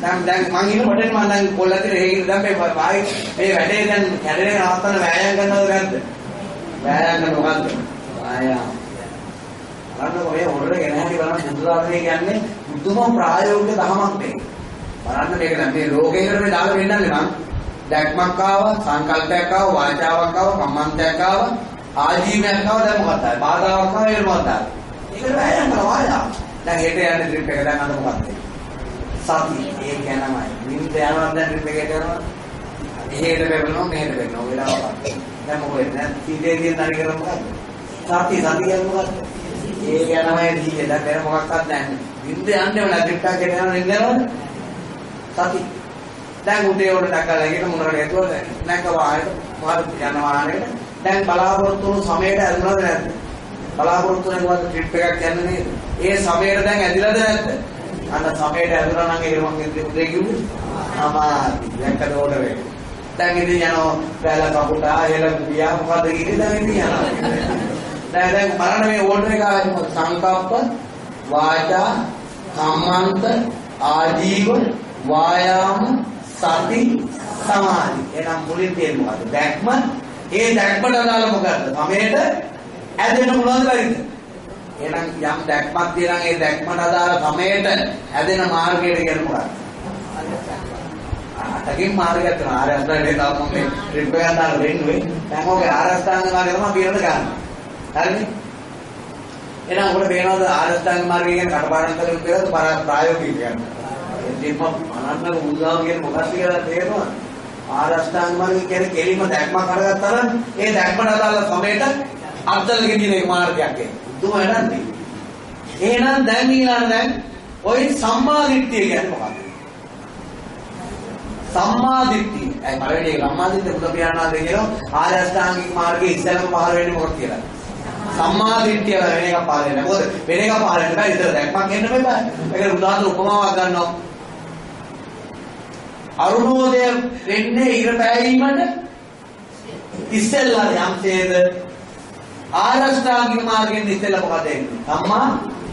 දැන් දැන් මං ඉන්න කොටෙන් මං දැන් කොල්ලතේ හේගින් දැන් මේ බායි මේ වැඩේ දැන් කැඩෙන නවත්තන වෑයම් කරනවද නැද්ද? වෑයම් කරන මොකද්ද? වෑයම්. බලන්නකො මේ හොරේ ගෙන හැටි බලන්න බුදුරජාණන් කියන්නේ බුදුම ප්‍රායෝගික ධමයක් මේ. බලන්න මේක දැන් මේ ලෝකේකට මේ දාලා වෙන්නන්නේ නම් දැක්මක් ආවා, සංකල්පයක් ආවා, වාචාවක් ආවා, කම්මන්තයක් ආවා, ආජීවයක් ආවා දැන් මොකක්ද? බාධාවක් ආවා ඒක මොකක්ද? ඒකට බෑ යන්න වායා. දැන් හෙට යන්නේ ට්‍රිප් එක දැන් අද මොකක්ද? සති. ඒ කියනමයි. නිින්ද යනවා දැන් ට්‍රිප් එකට යනවා. එහෙට වෙනවා මෙහෙට වෙනවා වෙලාවක්. දැන් මොකද? දැන් සීදේ කියන හරි කරා මොකක්ද? සති සති කියන්නේ මොකක්ද? ඒ කියනමයි දීයේ දැන් වෙන මොකක්වත් නැහැ. නිින්ද යන්නේ නැහැ ට්‍රිප් එකකට යනවා නිින්ද යනවද? සති. දැන් උදේ උඩ ඩකලා ගිහින් මොනවද හේතුවද? නැක වාහනේ මාරු යන වාහනේට දැන් බලාපොරොත්තු වුණු සමයට ඇදුනද නැද්ද? බලාපොරොත්තු වෙනවා ට්‍රිප් එකක් යන්න නේද? ඒ සමයට දැන් ඇදිලාද නැද්ද? අන්න සමයට ඇදුනා නම් ඒක මම උදේ කිව්වේ. අමාරුයි. දැන් කඩ ඕඩර් එක. දැන් ඉතින් යනවා බැල කපුට ආයෙල ගියා මොකද කිව්වේ දැන් ඉතින් යනවා. දැන් දැන් බලන්න මේ ඕඩර් එක ආවේ සංකප්ප වාචා කම්මන්ත ආජීව වායාම සති සමාධි එහෙනම් මුලින් තියෙන මොකද්ද දැක්ම ඒ දැක්මට අදාළ මොකද්ද? සමයට ඇදෙන්න පුළුවන්ද බැරිද? එහෙනම් යම් දැක්මක් තියෙනවා ඒ දැක්මට අදාළ සමයට ඇදෙන මාර්ගයට කියන මොකක්ද? අතකින් මාර්ගයක් කරනවා ආර්ය අෂ්ටාංගයේ තව මම මේ ට්‍රිප් එකක් දාලා දෙන්නුවේ දැන් ඔගේ ආර්ය අෂ්ටාංග මාර්ගය තමයි පිරෙන්න ගන්න. හරිනේ එහෙනම් ඔබට පේනවද ආර්ය අෂ්ටාංග මාර්ගය කියන්නේ කටපාඩම් කරලා කියලා ප්‍රායෝගික කියන්නේ? ඉතින් මම අනන්න උදාව කියන මොකක්ද කියලා තේරෙනවා ආරෂ්ඨාංග මාර්ගය කියන්නේ කෙලින්ම දැක්මක් අරගත්තා නම් ඒ දැක්මට අදාළ සමයට අත්දල ගෙනියන එක මාර්ගයක් ඒක. දුම වැඩන්නේ. එහෙනම් දැන් ඊළඟ දැන් ওই සම්මා දිට්ඨිය කියන්නේ මොකක්ද? සම්මා දිට්ඨිය. ඒ පළවෙනි එක සම්මා දිට්ඨිය බුදු පියාණන් කියනවා ආරෂ්ඨාංගික මාර්ගයේ ඉස්සෙල්ලම පහළ වෙන්නේ මොකක්ද කියලා. සම්මා දිට්ඨිය වෙන එකක් පහළ වෙන්නේ. මොකද වෙන එකක් පහළ වෙන්න බෑ. ඉතින් දැක්මක් එන්න බෑ. ඒකට උදාහරණ උපමාවක් ගන්නවා. අරුණෝදය වෙන්නේ ඉර පෑවීමට ඉස්සෙල්ලා යම්සේද ආරෂ්ඨාංගික මාර්ගයෙන් ඉස්සෙල්ලා මොකද එන්නේ? සම්මා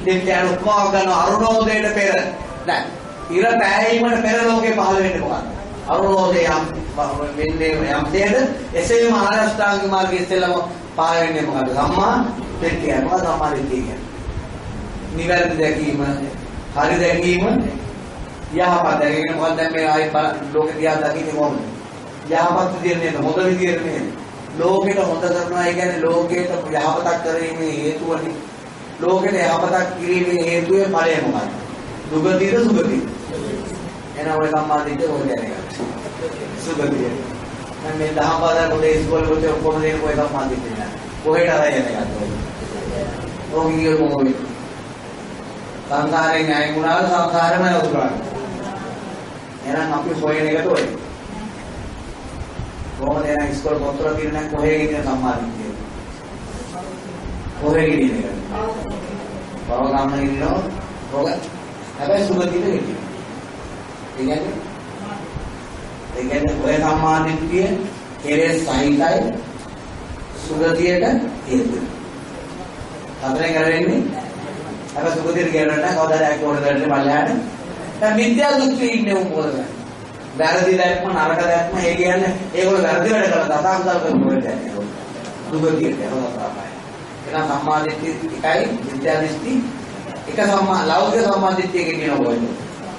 දිට්ඨිය උපමාවක් ගන්නවා අරුණෝදයට පෙර. දැන් ඉර පෑවීමට පෙර ලෝකේ පහළ වෙන්නේ මොකක්ද? අරුණෝදය යම් වෙන්නේ යම්සේද එසේම ආරෂ්ඨාංගික මාර්ගයේ ඉස්සෙල්ලාම පහළ වෙන්නේ මොකද්ද? සම්මා දිට්ඨිය. මොකද සම්මා දිට්ඨිය කියන්නේ? නිවැරදි දැකීම, හරි දැකීම, යහපත් දැකීම මොකක්ද දැන් මේ ආයි ලෝකෙ දිහා දකින්නේ කොහොමද? යහපත් විදියට නේද? හොඳ විදියට නේද? ලෝකෙට හොඳ කරනවා ඒ කියන්නේ ලෝකයට යහපතක් කිරීමේ හේතුවනේ. ලෝකෙට යහපතක් කිරීමේ හේතුවේ ඵලය මොකක්ද? දුගතියද සුගතියද? එනවා ඔය සම්මාදිට ඔය කියන්නේ. සුගතිය. දැන් මේ දහම් පාදල් පොතේ ඉස්කෝලේ පොතේ ඔක්කොම දෙන ඔය සම්මාදිට නෑ. කොහෙට ආරයි යන්නේ ගත්තොත්. ඕකී කොහොමද? සංසාරයෙන් අයින් වුණාද සංසාරෙම නතුරානේ. එහෙනම් අපි හොයන එකට ඔය. කොහොමද එහෙනම් ඉස්කෝල පොත්වල තියෙන නම් කොහේ ඉන්න සම්මාදිටිය? කොහේ ඉන්නේ ඒක? බව ගන්න ඉන්නවා. රෝග හැබැයි සුගතියට ගෙටිය. ඒ කියන්නේ ඒ කියන්නේ ඔය සම්මාදිටිය කෙලෙස් සහිතයි සුගතියට හේතු. හතරෙන් කරන්නේ හැබැයි සුගතියට ගියනට කවදාද ඇක්ක උඩ දැරෙන්නේ පල්ලෙහාට දැන් මිත්‍යා දෘෂ්ටි ඉන්නේ උන් මොකද කරන්නේ? වැරදි දැක්ම නරක දැක්ම ඒ කියන්නේ ඒගොල්ලෝ වැරදි වැඩ කරලා තථාගතයන් කරපුවට යන්නේ. දුගතියට යනවා තමයි. එහෙනම් සම්මාදිට්ඨිය එකයි මිත්‍යා දෘෂ්ටි එක සම්මා ලෞකික සම්මාදිට්ඨිය කියන කොහෙද?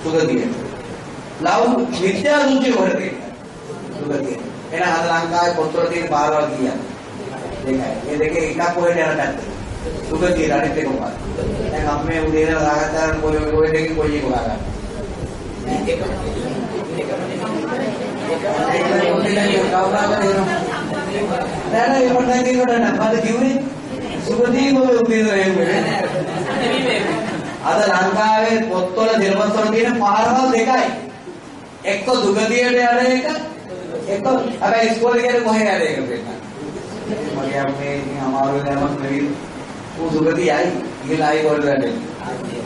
දුගතියට. ලෞ මිත්‍යා දෘෂ්ටි කොහෙද? දුගතියට. එහෙනම් අද ලංකාවේ පොත්වල තියෙන පාරවල් කියන්නේ. දෙකයි. මේ දෙකේ එකක් කොහෙද යන පැත්ත? දුගතියට අනිත් එක මොකක්ද? දැන් අපි මේ උදේ ඉඳලා සාකච්ඡා කරන කොයි කොයි දෙකකින් කොයි එක හොයාගන්න. නෑ නෑ මට කියනකොට නෑ කිව්වේ සුගතිය මොකද උදේ අද ලංකාවේ පොත්වල දිනපොත්වල තියෙන පාරවල් දෙකයි. එක්ක දුගතියට යන එක එක්ක හැබැයි ඉස්කෝලේ ගියද කොහේ යන එක දෙන්න. මගේ අම්මේ ඉතින් අමාරු වෙලාවක් නෙවෙයි. ඌ දුගතියයි ඉහළයි වල වැඩේ.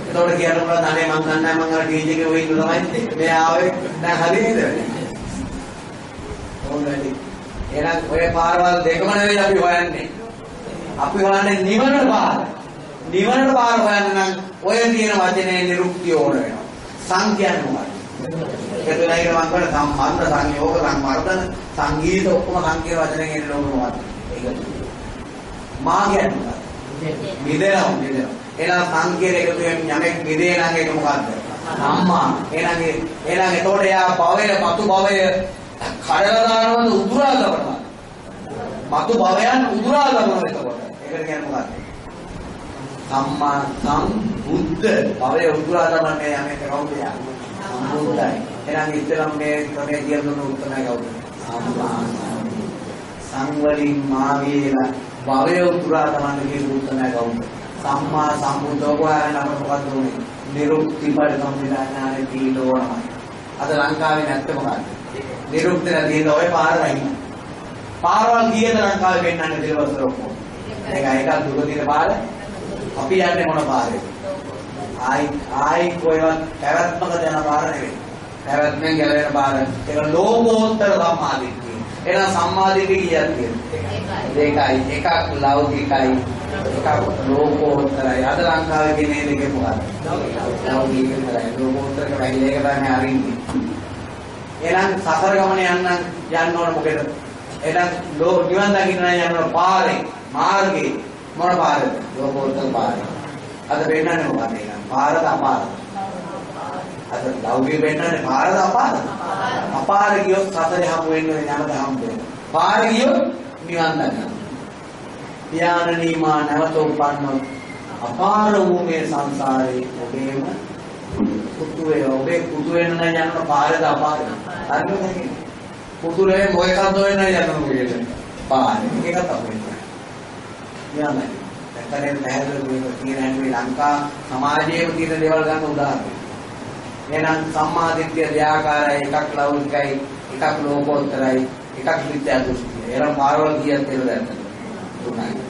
එතකොට කියනවා අනේ මං දන්නේ නැහැ මං අර ටීචර් එකේ වෙයි තමයි මේ ආවේ දැන් හරියද? හොඳයි. එහෙනම් ඔය පාරවල් දෙකම නෙවෙයි අපි හොයන්නේ. අපි හොයන්නේ නිවන පාර. නිවනට පාර හොයන්න නම් ඔය තියෙන වචනේ නිරුක්තිය ඕන වෙනවා. සංඛ්‍යාන මොකක්ද? එතන ඉගෙන මම කරන සම්බන්ධ සංයෝග සංවර්ධන සංගීත ඔක්කොම සංකේත වචනෙන් එන්න ඕන මොකක්ද? ඒක. මා කියන්නේ මොකක්ද? මිදෙනවා මිදෙනවා. එහෙනම් සංකේත එකතු වෙන යමෙක් මිදේ නම් ඒක මොකද්ද? අම්මා. එහෙනම් ඒ- එහෙනම් එතකොට එයා භවය පතු භවය කඩලා දානවද උදුරා දමනවා. මතු භවයන් උදුරා දමනවා එතකොට. ඒකට කියන්නේ මොකක්ද? සම්මා සම්බුද්ධ භවය උදුරා දමන්නේ යමෙක් කවුද යා? සම්බුද්ධයි. එහෙනම් ඉතලම් මේ ක්‍රමයේ කියන උත්තරය කවුද? සම්මා සම්බුද්ධ. සංවලින් මාවේලා භවය උතුරා තමන්න කියන උත්තරය කවුද? සම්මා සම්බුද්ධ ඔයාලා නම මොකද්ද උනේ? නිරුක්ති පරිසම් විඥානයේ තීලෝණමයි. අද ලංකාවේ නැත්te මොකද්ද? නිරුක්ති නැතිද ඔය පාර වහින්න. පාරවල් කීයද ලංකාවේ පෙන්වන්නේ සිලබස් ඔක්කොම? මේක එකක් දුර තියෙන පාර. අපි යන්නේ මොන පාරේද? ආයි ආයි කොයිවත් පැවැත්මක යන පාර නෙවෙයි. පැවැත්මෙන් ගැලවෙන පාර. ඒක ලෝකෝත්තර සම්මාදිට්ඨිය. එහෙනම් සම්මාදිට්ඨිය කීයක් තියෙනවද? දෙකයි. එකක් ලෞකිකයි. එකක් ලෝකෝත්තරයි. අද ලංකාවේ කියන්නේ දෙකේ මොකක්ද? ලෞකික විතරයි. ලෝකෝත්තර කැවිල එක තමයි අරින්නේ. එහෙනම් සසර ගමන යන්න යන්න ඕන මොකද? එහෙනම් ලෝ නිවන් දකින්න නම් යන්න ඕන පාරේ, මාර්ගේ මොන පාරද? ලෝකෝත්තර පාරේ. අද වෙන්නන්නේ මොකද එහෙනම්? පාරද අපාරද? අද ලෞකික වෙන්නන්නේ පාරද අපාරද? අපාර ගියොත් සසරේ හමු වෙන්නේ නැමද හම්බ වෙනවා. පාර ගියොත් නිවන් දකින්න. ධානනීමා නැවත උපන්නොත් අපාර වූ මේ සංසාරේ ඔබේම පුතුවේ ඔබේ පුතුවෙන් නම් යන්න පාරද අපාරද? හරිද? පුතුලේ මොකක්ද වෙන්න යන්න මොකේද? පාරේ. ඒක තමයි. යන්නේ. දැන් පැහැදිලි මේක තියෙන හැටි ලංකා සමාජයේ තියෙන දේවල් ගන්න උදාහරණයක්. එහෙනම් සම්මාදිට්ඨිය දෙආකාරයි එකක් ලෞකිකයි එකක් ලෝකෝත්තරයි එකක් විද්‍යා දෘෂ්ටිය. එහෙනම් පාරවල් කීයක් තියෙනවද ඇත්තට? තුනයි.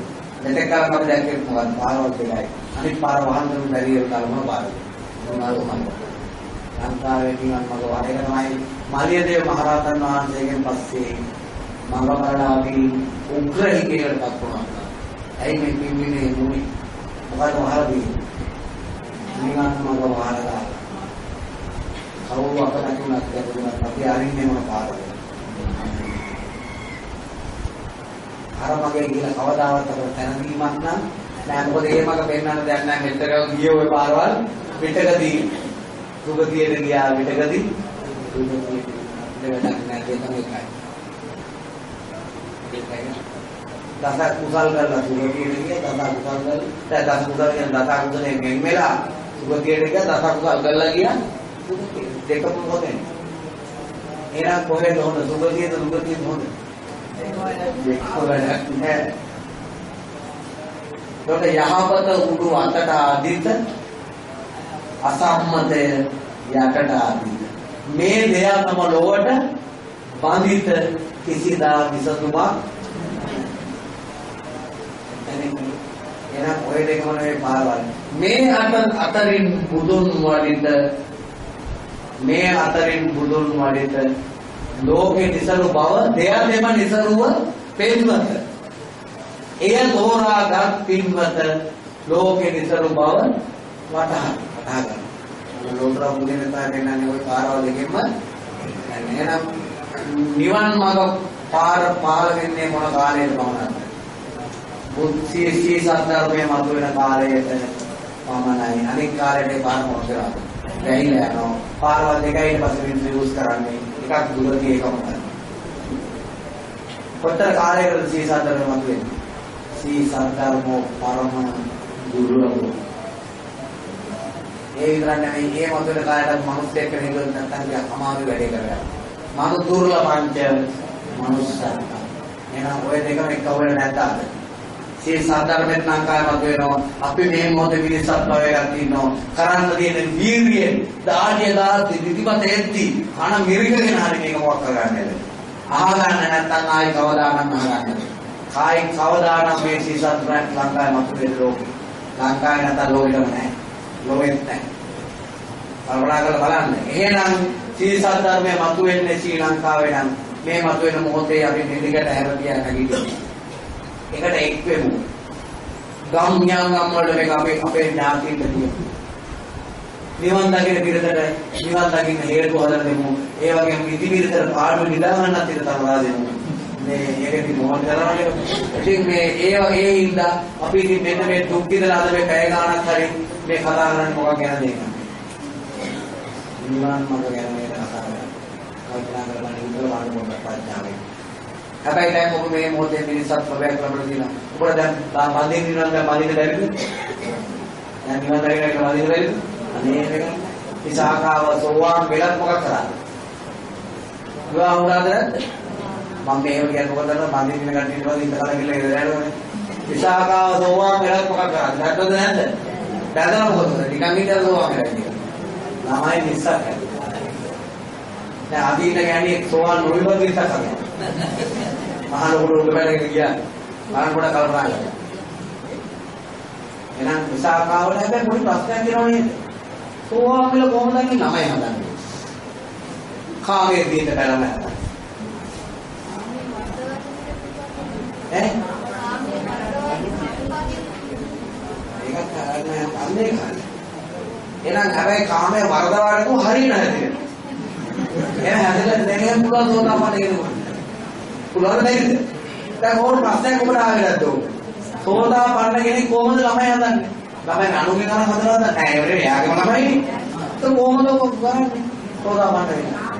මෙතෙක් කල අපි දැක්කේ මොකක්ද? පාරවල් දෙකයි. අනිත් පාර වහන්න දුන්න බැරි එක කලම පාරද. මොනවාද මම. ලංකාවේ නිවන් මග වඩේක තමයි මාලියදේව මහරහතන් වහන්සේගෙන් පස්සේ මඟ බලලා අපි උග්‍රහිකයකටපත් වුණා. ඇයි මේ පින්විනේ නුයි? මොකද වහරදී? නිවන් මඟ වහරලා. කවුරු අපතකින්වත් දැකුණත් අපි අරින්නේ මොන පාරද? අර මගේ කියලා කවදාවත් අපට තැනදීමක් නම් නෑ. මොකද ඒ මග පෙන්වන්න දෙයක් නෑ. මෙතන ගිය ওই පාරවල් පිටකදී සුගතියට ගියා පිටකදී සුගතියට දෙවටක් නෑ ඒ තමයි එකයි ඒකයි දස කුසල් කරලා සුගතියට ගියා දස කුසල් කරලා. දැන් දස කුසල් කියන දස කුසලයෙන් ගෙන් වෙලා සුගතියට ගියා දස කුසල් කරලා ගියා. සුගතියට දෙකම හොදේ එහෙනම් කොහෙද හොඳ? සුගතියද සුගතියද හොඳ? එතකොට යහපත උඩු අතට ආදිත අසම්මතය යටට ආදිත මේ දෙයක්ම ලොවට බඳිත කිසිදා විසඳුමක් එහෙනම් ඔය දෙකම නෙවෙයි පාරවල් මේ අත අතරින් බුදුන් වඩිත මේ අතරින් බුදුන් වඩිත ලෝකේ නිසරු බව දෙයදෙම නිසරුව පෙන්වත. එය තෝරාගත් පින්වත ලෝකේ නිසරු බව වටහා වටහා ගන්න. ලෝතර මුලින් තමයි දෙන්නන්නේ ওই පාරවල් දෙකෙන්ම. එහෙනම් නිවන් මාර්ග පාර පාර වෙන්නේ මොන කාලයකද පමණද? බුද්ධිය සී සත්‍යර්මයේ මතුවෙන කාලයට පමණයි. අනික් කාලයට පාර මොකද කරන්නේ? වැහිලා යනවා. පාරවල් දෙකයි ඊට පස්සේ මිනිස්සු යූස් කරන්නේ. එකක් දුරදී එකම කරන්නේ. කොතර කාලයකද සී සත්‍යර්ම මතුවෙන්නේ? සී සත්‍යර්මෝ පරම දුර්ලභෝ. ඒ විතර නෙවෙයි මේ මතුවෙන කාලයට මිනිස්සෙක් කෙනෙක් නැත්නම් ටිකක් අමාරු වැඩේ කරගන්න. මනු දුර්ලභංච මනුස්සයන්. එහෙනම් ඔය දෙකම එකවර නැත්නම් ඒ සාධර්මෙත් ලංකාවේ මත වෙනවා. අපි මේ මොහොතේ මිනිස්සුත් භවයක් ඉන්නවා. කරන්න තියෙන වීර්යය දාඩිය දාති දිදිපත එද්දි කන මිරිකගෙන හරි මේක මොකක් කරගන්නද අහගන්න නැත්නම් ආයි කවදානම් අහගන්නද? කායි කවදානම් මේ සීසත් බ්‍රෑන්ඩ් ලංකාවේ මත වෙන ලෝකේ. ලංකාවේ නැත්නම් ලෝකෙම නැහැ. ලෝකෙත් නැහැ. කල්පනා කරලා බලන්න. එහෙනම් සීසත් ධර්මයේ මත වෙන්නේ ශ්‍රී ලංකාවේ නම් මේ මත වෙන මොහොතේ අපි නිදිකට හැරගියා නැගිටිනවා. එකට එක් වෙමු. ගම් ඥානම් වල මේක අපේ අපේ ඥාතියින්ට තියෙනවා. නිවන් දකින පිරිතට නිවන් දකින්න හේතු හදලා දෙමු. ඒ වගේම ඉති පිරිතට පාඩු නිදා ගන්නත් ඉත තරලා දෙමු. මේ ඒකෙදි මොකද කරන්නේ? ඉතින් මේ ඒ වගේ හින්දා අපි ඉතින් මෙන්න මේ දුක් විඳලා අද මේ පැය ගාණක් හරි මේ කතා කරන්නේ මොකක් ගැනද ඒක? නිවන් මඟ ගැන මේ කතා කරන්නේ. කල්පනා කරලා ඉඳලා වාඩි මොකක්ද ප්‍රඥාවෙන්. හැබැයි දැන් ඔබ මේ මොහොතේ මිනිස්සුත් ප්‍රබයක් ලබලා දිනා. ඔබට දැන් තා මන්දිර නිවන් දැන් මන්දිර බැරිද? දැන් නිවන් දකින්න එක මන්දිර බැරිද? අනේ මේක විසාකාව සෝවාන් වෙලත් මොකක් කරන්නේ? විවාහ වුණාද නැද්ද? මම මේව කියන්නේ මොකද දන්නවද? මන්දිර නිවන් ගන්න ඉන්නවද ඉන්න කලින් ගිහලා ඉඳලානේ. විසාකාව සෝවාන් වෙලත් මොකක් කරන්නේ? දැක්කද නැද්ද? බැලලා මොකද? නිකන් හිටියද සෝවාන් වෙලා කියන්නේ. ළමයි මිස්සක් දැන් අදීන ගෑණියෙක් සෝවාන් නොවිවද මිස්සක් කරනවා. මහා ලොකුට උඩ බැලගෙන ගියා. බලන්න පොඩ කල්පනා කරලා. එහෙනම් විසාකාවට හැබැයි පොඩි ප්‍රශ්නයක් තියෙනවා නේද? සෝවාන් වෙලා කොහොමද මේ ළමයි හදන්නේ? කාමයේ දින්න බැලම හදන්නේ. ඈ? ඒක කරන්නේ අන්නේ කරන්නේ. එහෙනම් හැබැයි කාමයේ වරදවාරකෝ හරියට හැදෙන්නේ. එහෙනම් හැදෙලා දැනෙන්න පුළුවන් සෝතාපන්න කෙනෙකුට. පුළුවන් නේද? දැන් ඕන ප්‍රශ්නයක් ඔබට ආවේ නැද්ද? සෝතාපන්න කෙනෙක් කොහොමද ළමයි හදන්නේ? ළමයි අනුගේ කරන් හදනවද? නෑ ඒ වෙලේ එයාගේම ළමයි. ඒක කොහොමද ඔබ කරන්නේ? සෝතාපන්න වෙන්නේ.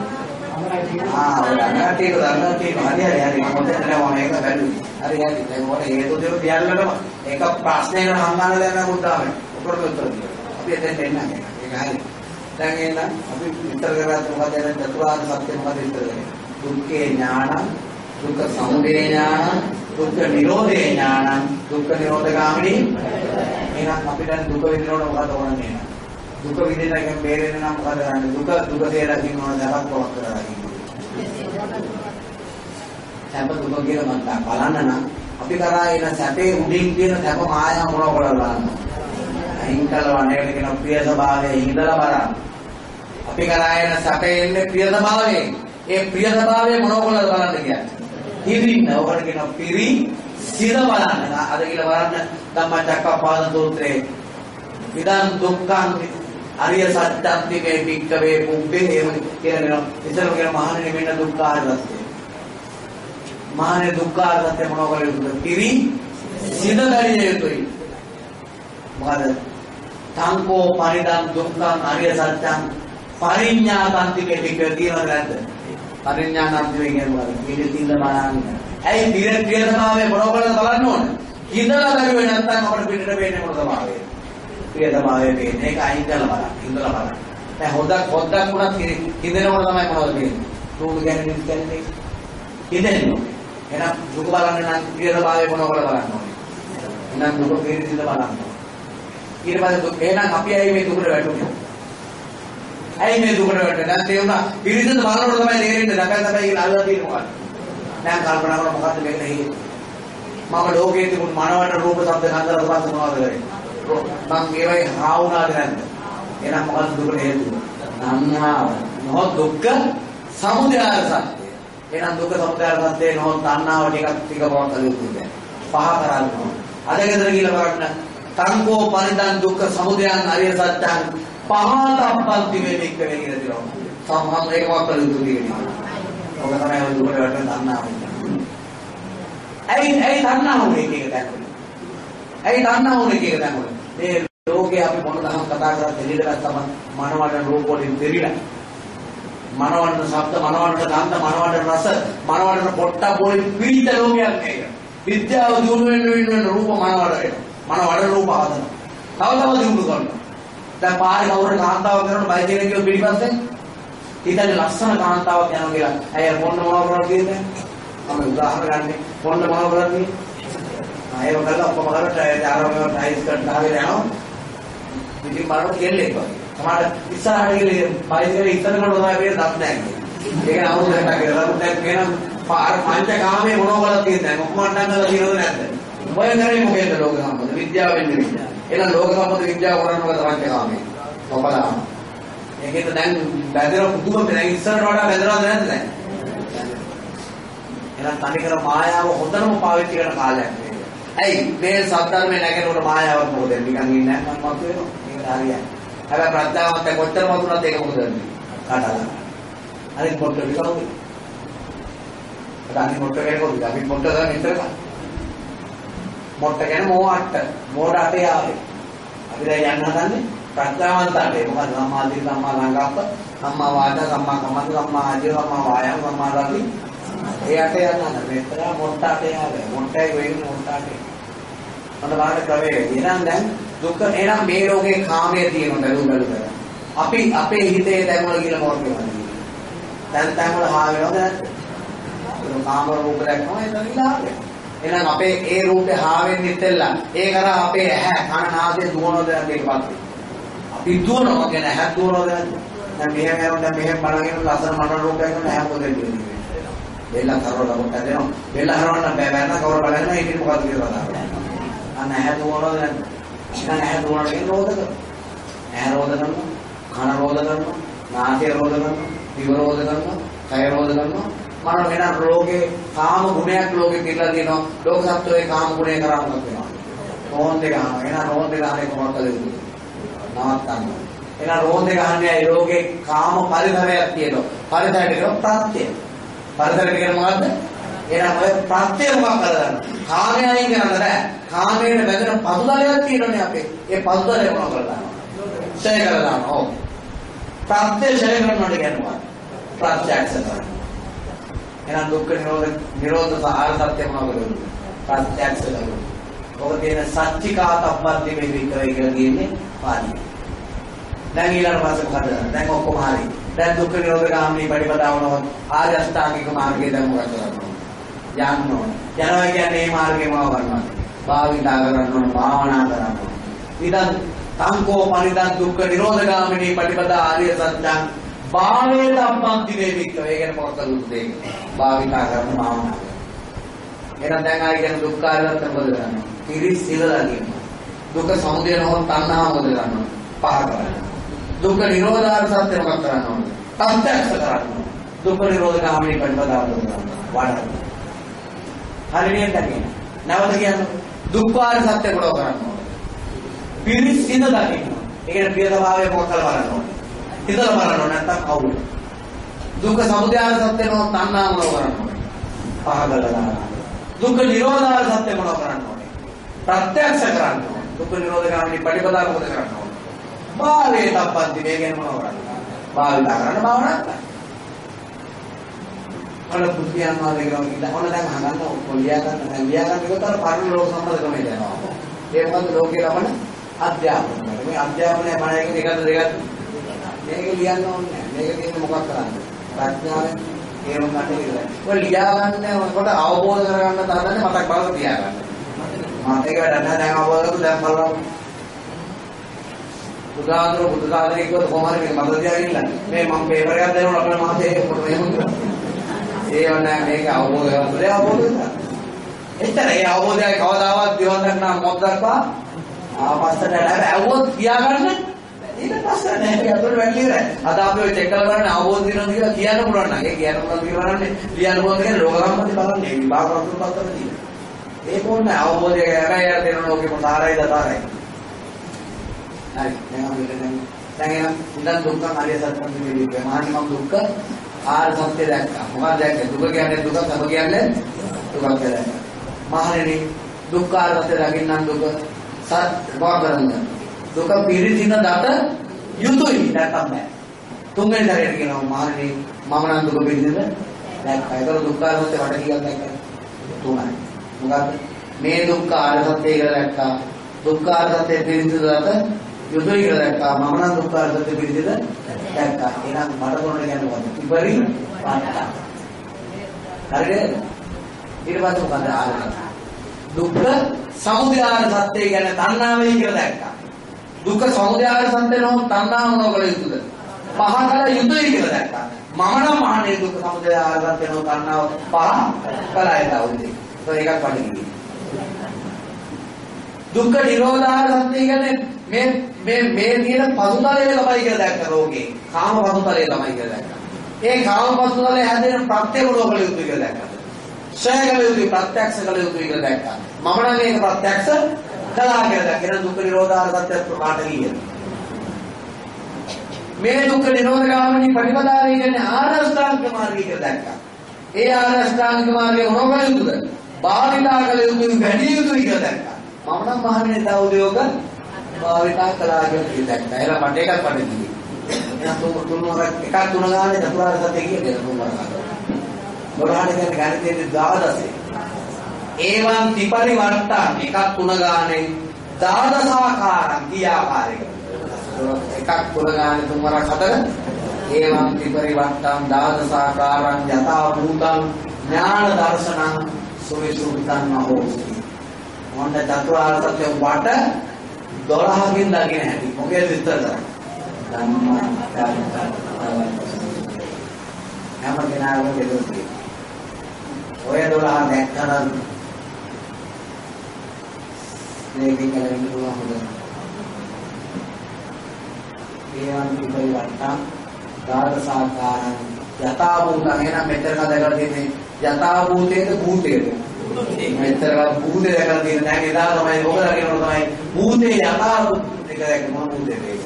ආ ඔයාලට ඒක දන්නවා තියෙන හරි හරි හරි මම දැන් නෑ මම ඒක බැලුවේ. හරි හරි දැන් ඔයාලා හේතු දෙක තියන්නටම ඒක ප්‍රශ්නයකට හංගන්න දැන් නම් උදාමයි. ඔකට උත්තර දෙන්න. අපි එතෙන් එන්න. ඒක හරි. දැන් එන්න අපි විතර කරලා මොකද දැන් චතුරාර්ය සත්‍ය මොකද විතර කරන්නේ? දුක්ඛේ ඥාන දුක්ඛ සමුදය ඥාන දුක්ඛ නිරෝධේ ඥාන දුක්ඛ නිරෝධගාමිනී එහෙනම් අපිට දුක විඳිනකොට මොකද ඕනන්නේ? දුක විඳින එකෙන් බේරෙන්න නම් මොකද කරන්නේ? දුක දුක තේරලා දකින්න ඕන දහක් පොවක් කරලා දකින්න සැප දුක කියලා මම බලන්න නම් අපි කරා එන සැපේ උඩින් තියෙන සැප මායා මොන කරලා බලන්න? අයින් කළා නේද කියන ප්‍රිය ස්වභාවයේ ඉඳලා බලන්න. අපි කරා එන සැපේ ඉන්නේ ප්‍රිය ස්වභාවයේ ඒ ප්‍රිය ස්වභාවය මොන කරලා බලන්න කියන්නේ? හිරින්න ඔකට කියන පිරි සිර බලන්න. අද කියලා බලන්න ධම්මචක්කප්පවත්තන සූත්‍රයේ ඉදන් දුක්ඛං අරිය සත්‍යං තිමේ පික්කවේ පුබ්බේ එහෙම කියලා ඉතින් කියන මහණෙනි මෙන්න දුක්ඛාර සත්‍ය. මහණේ දුක්ඛාර සත්‍ය මොනවද කියලා පිරි සිර දැරිය යුතුයි. මොකද තංකෝ පරිදම් දුක්ඛං අරිය සත්‍යං පරිඥාතං තිමේ පික්කවේ තියනවද නැද්ද? පරිඥානන්තය කියනවා මේක තින්න බලන්න. ඇයි පිර ප්‍රියතමාවේ මොනවද බලන්න ඕන? ඉඳලා බැලුවේ නැත්නම් අපිට පිටට වෙන්නේ මොන සමාවේ? ප්‍රියතමාවේ වෙන්නේ ඒක අයින් කරලා බලන්න. ඉඳලා බලන්න. දැන් හොදක් හොදක් වුණත් ඉඳනකොට තමයි මොනවද වෙන්නේ? රූප ගැන කියන්නේ. ඉඳෙන්නේ. එහෙනම් දුක බලන්න නම් ප්‍රියතමාවේ මොනවද බලන්න ඕනේ? එහෙනම් දුක පිළිසිඳ බලන්න ඕනේ. ඊට පස්සේ දුක එහෙනම් අපි ඇයි මේ දුකට වැටුනේ? ඇයි මේ දුකට වැටෙන්නේ? දැන් තේරුණා. පිරිසිදු බලනකොට තමයි තේරෙන්නේ. දැකලා තමයි කියලා අල්ලලා තියෙනවා. දැන් කල්පනා කරලා මොකද්ද මේක නෙහි. මම ලෝකයේ තිබුණු මනවට රූප ශබ්ද ගන්ධ රස පස්ස මොනවද කරේ? මං ඒවයි හා වුණාද නැද්ද? එහෙනම් මොකද්ද දුකට හේතුව? තණ්හාව. මොහොත් දුක්ඛ සමුදයාර සත්‍ය. එහෙනම් දුක්ඛ සමුදයාර සත්‍යේ නොහොත් තණ්හාව ටිකක් ටික බවක් කලියුතුද? පහ කරන්නේ. අද ගෙදර කියලා බලන්න. තංකෝ පරිදන් දුක්ඛ සමුදයන් අරිය සත්‍යං පහතප්පන්ති මේ වික්කවේ කියලා තියෙනවා. සම්හම් ඒකවත් කළ යුතු දෙයක්. ඔබ තමයි ඔය දුකට වැටෙන තණ්හාව. ඇයි ඇයි තණ්හාව උනේ කියන දැක්කේ? ඇයි තණ්හාව උනේ කියන දැක්කේ? මේ ලෝකේ අපි මොන දහම් කතා කරලා දෙලියට ගත්තම මනවඩන රූප වලින් දෙරිලා. මනවඩන ශබ්ද, මනවඩන ගන්ධ, මනවඩන රස, මනවඩන පොට්ටබ් වලින් පිළිත ලෝකයක් මේක. විද්‍යාව දිනු වෙන වෙන රූප මනවඩ වෙනවා. මනවඩන රූප හදනවා. තව තව දිනු කරනවා. දැන් පාරේ කවුරු කාන්තාවක් කරනකොට බයි කියන කිව්ව පිළිපස්සේ හිතන්නේ ලස්සන කාන්තාවක් යනවා කියලා. ඇයි මොන්න මොනව කරලා කියන්නේ? මම උදාහරණ ගන්නෙ. මොන්න මොනව කරන්නේ? ආයෙ වකලා ඔක්කොම කරලා ටයර් ආරෝග්‍ය ටයිස් කට් ගහගෙන යනවා. ඉතින් බලන්න කෙල්ලෙක් වගේ. සමහර ඉස්සරහට ගිහලා බයිසිකල් ඉස්සරහට තමයි මේ දත් නැහැ. ඒක නවුරු දෙන්න කියලා. දැන් කියන පාර පංචකාමයේ මොනව කරලා තියෙන්නේ? මොකක්ද කරලා තියෙනවද නැද්ද? ඔය කරේ මොකේද ලෝක සම්බන්ධ විද්‍යාවෙන් විද්‍යාව. එහෙනම් ලෝක සම්බන්ධ විද්‍යාව කරන්නේ මොකද පංචකාමයේ? ඔබලා. ඒකෙන් දැන් බැදලා පුදුම දැන් ඉස්සරට වඩා බැදලාද නැද්ද දැන්? එහෙනම් තනිකර මායාව හොඳටම පාවිච්චි කරන කාලයක් මේක. ඇයි මේ සද්ධර්මයේ නැගෙනකොට මායාවක් මොකද නිකන් ඉන්නේ නැහැ මම මත වෙනවා. ඒක හරියයි. හැබැයි ප්‍රඥාවත් කොච්චර මතුනත් ඒක මොකද වෙන්නේ? කාටද? හරි පොට්ට විකවුනේ. දන්නේ මොට්ට කෙනෙකුද? අපි මොට්ට ගන්න විතර ගන්න. මොට්ට කියන්නේ මෝහට්ට. මෝඩ අටේ ආවේ. අපි දැන් යන්න හදන්නේ ප්‍රඥාවන්ත අටේ. මොකද සම්මාදී සම්මා සංකප්ප, සම්මා වාචා, සම්මා කම්මන්ත, සම්මා ආජීව, සම්මා වායාම, සම්මා සති. ඒ අටේ යන්න හදන්නේ. මෙතන මොට්ට අටේ ආවේ. මොට්ටයි වෙන්නේ මොට්ට අටේ. අන්න බලන්න ක්‍රමයේ. එහෙනම් දැන් දුක එහෙනම් මේ රෝගේ කාමයේ තියෙන බැලු බැලු කරා. අපි අපේ හිතේ දැන්වල කියලා මොකක්ද කියන්නේ? දැන් දැන්වල හා වෙනවද නැද්ද? ඒක කාම රූප දැක්කම ඒක නිලාවේ. එහෙනම් අපේ ඒ රූපේ හා වෙන්නේ ඉතෙල්ලා. ඒ කරා අපේ ඇහැ කන නාසය දුවනවද නැද්ද ඒකපත්. අපි දුවනවා කියන ඇහැ දුවනවද නැද්ද? දැන් මෙහෙම යනවා දැන් මෙහෙම බලගෙන ලස්සන මනෝ රූපයක් කරන ඇහැ පොදේ කියන්නේ. බෙල්ල කරවල කොට දෙනවා. බෙල්ල හරවන්න බෑ බෑන කවර බලන්න ඉතින් මොකද්ද කියලා කතාව. අන්න ඇහැ දුවනවද නැද්ද? එහෙනම් ඇහැ දුවනවා කියන්නේ රෝධ කරනවා. ඇහැ රෝධ කරනවා. කන රෝධ කරනවා. නාසය රෝධ කරනවා. දිව රෝධ කරනවා. කය රෝධ කරනවා. මන වෙන රෝගේ කාම ගුණයක් ලෝකේ කියලා තියෙනවා. ලෝක සත්වයේ කාම ගුණය කරා මොකද වෙනවා? රෝන් දෙක අහනවා. එහෙනම් රෝන් දෙක අහන්නේ කොහොමද කළේ? නවත්තන්න. එහෙනම් රෝන් දෙක අහන්නේ ඒ රෝගේ කාම පරිසරයක් තියෙනවා. පරිසරයට කියන ප්‍රත්‍ය. පරිසරයට කියන මොකද්ද? එහෙනම් ඔය ප්‍රත්‍ය මොකක් කරගන්න? කාමය අයින් කරන්න බෑ. කාමයට බැඳෙන පසුතලයක් තියෙනනේ අපේ. ඒ පසුතලය මොනවද කරලා ඡය කරලා දානවා. ඔව්. ප්‍රත්‍ය ඡය කරනවට කියන්නේ මොකක්ද? ප්‍රත්‍යක්ෂ කරනවා. එහෙනම් දුක්ඛ නිරෝධ නිරෝධ සාර සත්‍ය මොනවද? ප්‍රත්‍යක්ෂ කරනවා. ඔබ තියෙන සත්‍චිකාතබ්බන්ති මේ විතරයි කියලා කියන්නේ පාළිය. දැන් ඊළඟ පස්සේ මොකද කරන්නේ? දැන් ඔක්කොම හරි. දැන් දුක්ඛ නිරෝධ ගාමිනී පරිපදාවනොත් ආර්ය අෂ්ටාංගික මාර්ගයේ දැන් මොකද කරන්නේ? යන්න ඕන. යනවා කියන්නේ මේ මාර්ගේ මාව ගන්නවා. භාවිතා කරන්න ඕන, භාවනා කරන්න ඕන. ඉතින් සංකෝ පරිදන් දුක්ඛ නිරෝධ ගාමිනී පටිපදා ආර්ය සත්‍යං භාවයේ සම්පන්ති වේවික්ක. ඒ කියන්නේ මොකක්ද උත්තේ? භාවිතා කරන භාවනා. එහෙනම් දැන් ආයි කියන දුක්ඛාරයත් මොකද කරන්නේ? පිරිස් ඉවලා කියනවා. දුක සමුදය නොවන තණ්හාව මොකද කරන්නේ? පහ කරන්නේ. දුක්ඛ නිරෝධාර සත්‍ය මොකක් කරන්න ඕනද? ප්‍රත්‍යක්ෂ කරන්න ඕන. දුක්ඛ නිරෝධ ගාමිනී පටිපදාව වඩන්න. හරියට දකින්න. නැවත කියන්නේ දුක්ඛාර සත්‍ය කොට කරන්න ඕන. පිරිස් ඉඳ දකින්න. ඒ කියන්නේ ප්‍රිය ස්වභාවය මොකක් කරලා බලන්න ඕන. හිතලා බලන්න ඕන නැත්තම් අවුල. දුක්ඛ සමුදයාර සත්‍ය නෝ තණ්හා මොනව කරන්න ඕනේ. පහදලා දාන්න. දුක්ඛ නිරෝධාර සත්‍ය මොනව කරන්න ඕනේ. ප්‍රත්‍යක්ෂ කරන්න ඕනේ. දුක්ඛ නිරෝධ ගාමිනී පටිපදා මොකද කරන්න ඕනේ. භාවයේ තප්පන්ති මේ කියන්නේ මොනව කරන්නේ? භාවිතා කරන්න භාවනා කරන්න. අර බුද්ධියන් මාදේ කරන ඉන්න ඕන දැන් හදන්න ඔක්කොම ලියා ගන්න දැන් ලියා ගන්න එකතර පරිණ ලෝක සම්බන්ධ ක්‍රමය යනවා. ඒ මොකද ලෝකේ ලබන අධ්‍යාපනය. මේ අධ්‍යාපනය මම එක දෙකද දෙකද මේක ලියන්න ඕනේ නැහැ. මේක තියෙන්නේ මොකක් කරන්නේ? ප්‍රඥාවෙන් තේරුම් ගන්න ඉතින්. ඔය ලියා ගන්න ඔකට අවබෝධ කරගන්න තරන්නේ මතක් බලලා තියා ගන්න. මතක වැඩ නැහැ දැන් අවබෝධ කරගන්න දැන් බලන්න. බුදුආදර බුදු සාධනෙ කිව්වොත් කොහොමද මේක මතක තියාගන්න. මේ මම පේපර් එකක් දෙනවා අපේ මහතේ එහෙම කරා. ඒව නෑ මේක අවබෝධ කරගන්න අවබෝධ කරගන්න. එතන ඒ අවබෝධය කවදාවත් දිවන් දක්නා මොහොත දක්වා ආපස්සට නෑ ඇව්වොත් තියාගන්න ඊට පස්සේ නෑ ඒක අතට වැටි ඉවරයි. අද අපි ඔය චෙක් කරලා බලන්න අවබෝධ දිනනවා කියලා කියන්න පුළුවන් නම් ඒ කියන්න පුළුවන් කියලා බලන්නේ ලියන්න පුළුවන් කියන රෝග සම්බන්ධ බලන්නේ විභාග වස්තු පත්තර තියෙනවා. ඒක ඕනේ අවබෝධය හැබැයි යාර දෙන ලෝකෙම තාරයි දතාරයි. හරි දැන් අපි දැන් දැන් එනම් ඉඳන් දුක්ඛ ආර්ය සත්‍යම් පිළිවිද මහානි මම දුක්ඛ ආර්ය සත්‍ය දැක්කා. මොකක්ද දැක්කේ? දුක කියන්නේ දුක, සම කියන්නේ දුකක් කියලා. මහණෙනි දුක්ඛ ආර්ය සත්‍ය දකින්නම් දුක සත් මොකක් කරන්නේ? දුක පිරිසින දත යුතුයි නැත්නම් බෑ. තුන්වෙනි දරේට කියනවා මහණෙනි මම නම් දුක පිරිසින දැක්කා. ඒක දුක්ඛ ආර්ය සත්‍ය වට කීයක් දැක්කා? තුනයි. මොකක්ද? මේ දුක්ඛ ආර්ය සත්‍ය කියලා දැක්කා. දුක්ඛ ආර්ය සත්‍ය පිරිසින දත යුතුයි කියලා දැක්කා. මම නම් දුක්ඛ ආර්ය සත්‍ය පිරිසින දැක්කා. එහෙනම් මට කොහොමද කියන්නේ මොකද? ඉපරි පට්ට. හරිද? ඊට පස්සේ මොකද ආරම්භ? දුක්ඛ සමුදය ආර්ය සත්‍ය කියන්නේ තණ්හාවයි කියලා දැක්කා. දුක්ඛ සමුදය ආර්ය සත්‍ය නෝ තණ්හාව නොකල යුතුද? පහ කල යුතුයි කියලා දැක්කා. මම නම් මහන්නේ දුක්ඛ සමුදය ආර්ය සත්‍ය නෝ තණ්හාව පහ කලයි තවුදේ. ඒක එකක් පඩි දුක්ඛ නිරෝධාර සත්‍ය කියන්නේ මේ මේ මේ තියෙන පසුතලයේ ළමයි කියලා දැක්ක රෝගේ. කාම පසුතලයේ ළමයි කියලා දැක්කා. ඒ කාම පසුතලයේ හැදෙන ප්‍රත්‍ය මොනවද යුතුයි කියලා දැක්කා. ශ්‍රේකල යුතුයි ප්‍රත්‍යක්ෂ කළ යුතුයි කියලා දැක්කා. මම නම් මේක ප්‍රත්‍යක්ෂ කළා කියලා දැක්කා. එහෙනම් දුක්ඛ නිරෝධාර සත්‍ය ප්‍රකාශ කීයද? මේ දුක්ඛ නිරෝධ ගාමිනී ප්‍රතිපදාවේ කියන්නේ ආරෂ්ඨාංග මාර්ගය කියලා දැක්කා. ඒ ආර්ය අෂ්ටාංගික මාර්ගය මොනවද යුතුද? භාවිතා කළ යුතු වැඩි යුතුයි කියලා දැක්කා. මම නම් මහන්නේ දවුදයෝක භාවිතා කළා කියලා දැක්කා. එලා මට එකක් පඩේ එහෙනම් තුන් තුන්වර එකක් තුන ගානේ චතුරාර්ය සත්‍ය කියන්නේ තුන්වර ගානේ. බොරහණ කියන්නේ ගණිතයේ 12. ඒවන් ත්‍රිපරිවර්තන එකක් තුන ගානේ දාදසාකාරම් කියාකාරයක. එකක් තුන ගානේ තුන්වරක් හතර ඒවන් ත්‍රිපරිවර්තන දාදසාකාරම් යථා භූතං ඥාන දර්ශනං සුවිසුද්ධං මහෝසි. මොන්න චතුරාර්ය සත්‍ය වට 12කින් දකින්න හැටි. මොකද විස්තර කරන්නේ? ධම්මා හැම කෙනාම දෙලොත් ඔය 12 දැක්කම මේකෙන් කරගෙන පුළුවන් හොඳ. ඒවන් පිටයි වට්ටම් දාදසාකාරං යථා භූතං එනම් මෙතන දැකලා තියෙන්නේ යථා භූතේද? භූතේද මෙතන භූතේ දැකලා තියෙන දැන් එදා තමයි ඔබ දකිනකොට තමයි භූතේ යථා එක දැක්ක මොන භූතේද ඒක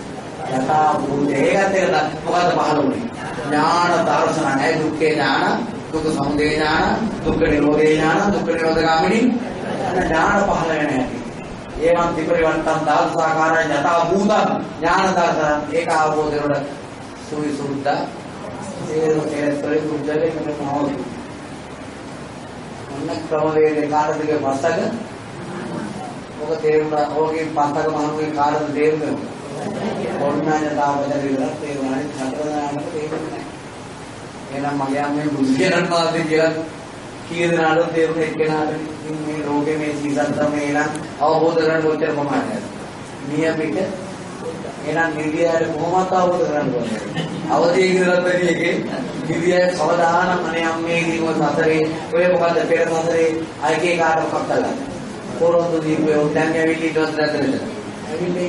යථා භූතේ ඒකත් එක මොකද්ද පහළුනේ ඥාන දර්ශන නැහැ. දුක්ඛේ ඥාන දුක්ඛ සමුදය ඥාන දුක්ඛ නිරෝධේ ඥාන දුක්ඛ නිරෝධගාමිනී. ඥාන පහළ වෙන හැටි ඒවන් ත්‍රිපරිවර්තන දාසාකාරය යථා භූතං ඥාන දර්ශන ඒක අවබෝධයට සුවි සුද්ධ. ඒරෝ ඒස්තරේ කුජලේ කරන මොහොත ඔන්න ක්‍රමවේදේ කාටදගේ පස්සක ඔක තේරුණා ඕකේ පස්සක මහනුගේ කාටද තේරුනේ ඔන්නය තාවද විතරක් තේරුණානේ සතරදානක තේරුන්නේ එහෙනම් මගේ අම්මේ බුදු කියනත් මාතේ කියලා කී දෙනාට තේරුනේ එක්කෙනාට ඉතින් මේ රෝගේ මේ සීසත් තමයි එනම් අවබෝධ කරගන්න ඔච්චර ප්‍රමාණයක් නියමිත එහෙනම් නිර්වියයට කොහොමද අවබෝධ කරගන්න අවදී කියලා බැරි එකේ නිර්විය සවදානම් අනේ අම්මේ කිව්ව සතරේ ඔය මොකද පෙර සතරේ අයකේ කාට මොකක් කළා පොරොන්දු දීපේ උද්යන් ඇවිල්ලි ඊට පස්සේ ඇවිල්ලි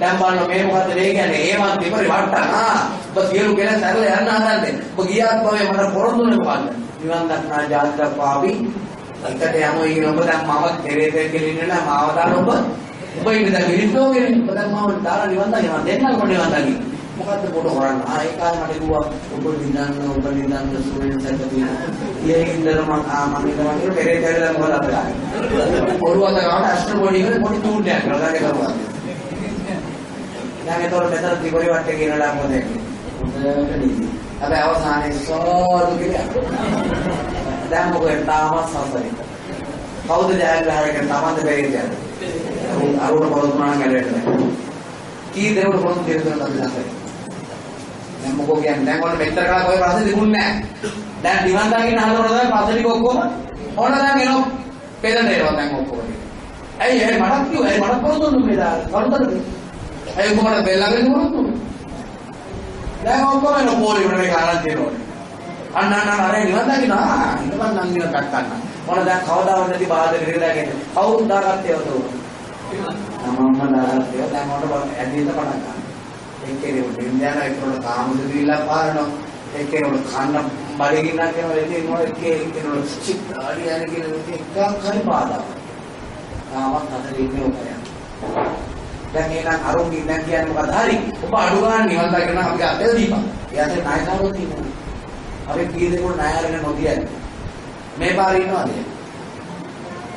දැන් බලන්න මේ මොකද්ද මේ කියන්නේ? ඒවත් විපරි වට්ටන ආ ඔබ සියලු කෙනෙක් සරල යන්න හදන්නේ. ඔබ ගියාත් පස්සේ මට පොරොන්දුනේ මොකද්ද? නිවන් දක්නා ජාතක පාවි එකට යමු ඉන්න ඔබ දැන් මම දෙරේ කියලා ඉන්නේ නැහැ මාව දාන ඔබ ඔබ ඉන්න දැන් විරිද්දෝගෙන ඔබ දැන් මාව දාලා නිවන් දකින්න. දෙන්නම කොට නිවන් දකින්න. මොකද්ද පොඩ කරන්න ආ ඒ කාලේ මට කිව්වා ඔබ නිදන්න ඔබ නිදන්න සුවෙන් සැකතින ඊයකින්දර මම ආ මම ඉඳලා පෙරේ පෙරේ මොකද අපේ පොරුවද ගාන අෂ්ට පොඩි ඉන්නේ පොඩි චූට්ටයක් කරලා කරුවා දැන් ඒතකොට මෙතන ත්‍රිපරි වට්ටේ කියනලා මොකද? හොඳට නිදි. හැබැයි අවසානයේ සෝදු කියලා. දැන් මොකද තාමත් සසරේ. කවුද ජයග්‍රහණය කරන තමන්ද බැරි කියන්නේ. අරුණ පොරොත්තුනා ගැලවෙන්න. කී දෙනෙකුට පොරොත්තු දෙන්න අපි දැක්කේ. දැන් මොකෝ කියන්නේ දැන් ඔන්න මෙච්චර කාලයක් ඔය ප්‍රශ්නේ තිබුණේ නැහැ. දැන් නිවන් දකින්න හදනකොට තමයි ප්‍රශ්න ටික ඔක්කොම ඕන දැන් එනවා. පෙළෙන්න එනවා දැන් ඔක්කොම. ඇයි ඇයි මටත් කිව්වා ඇයි මටත් පොරොත්තු දුන්නේ දා. කරුණාද? ඇයි කොහොමද බෙල්ලගෙන මොනවද දැන් ඔක්කොම එන පොලි වල මේක අරන් දෙනවනේ අන්න අන්න අර නිවන් දකින්න ආ ඉතපන් නම් නිවන් දක්කන්න මොන දැන් කවදාවත් නැති බාධක ඉරදාගෙන කවුරුන් දාගත්තේ වතෝ තමම්ම දාගත්තේ දැන් මොකට ඇදෙන්න පටන් ගන්න එක්කේ උඩ ඉන්දියාන ඒකට කාමද දීලා පාරනවා. එක්කේ උඩ කන්න බඩගින්න කියනවා එන්නේ මොන එක්කේ එක්කේ උඩ චිත් ආඩියන කියන එකක් හරි බාධා. තාමත් අතර ඉන්නේ ඔකයන් දැන් එහෙනම් අරුන් ඉන්න කියන්නේ මොකද? හරි. ඔබ අඩු ගන්න නිවන් දකින්න අපි අතේ දීපන්. එයාට ණයකාරෝ තියෙනවා අපි කී දෙනෙකුට ණය අරගෙන නොදියන්නේ මේ පාරේ ඉන්නවද?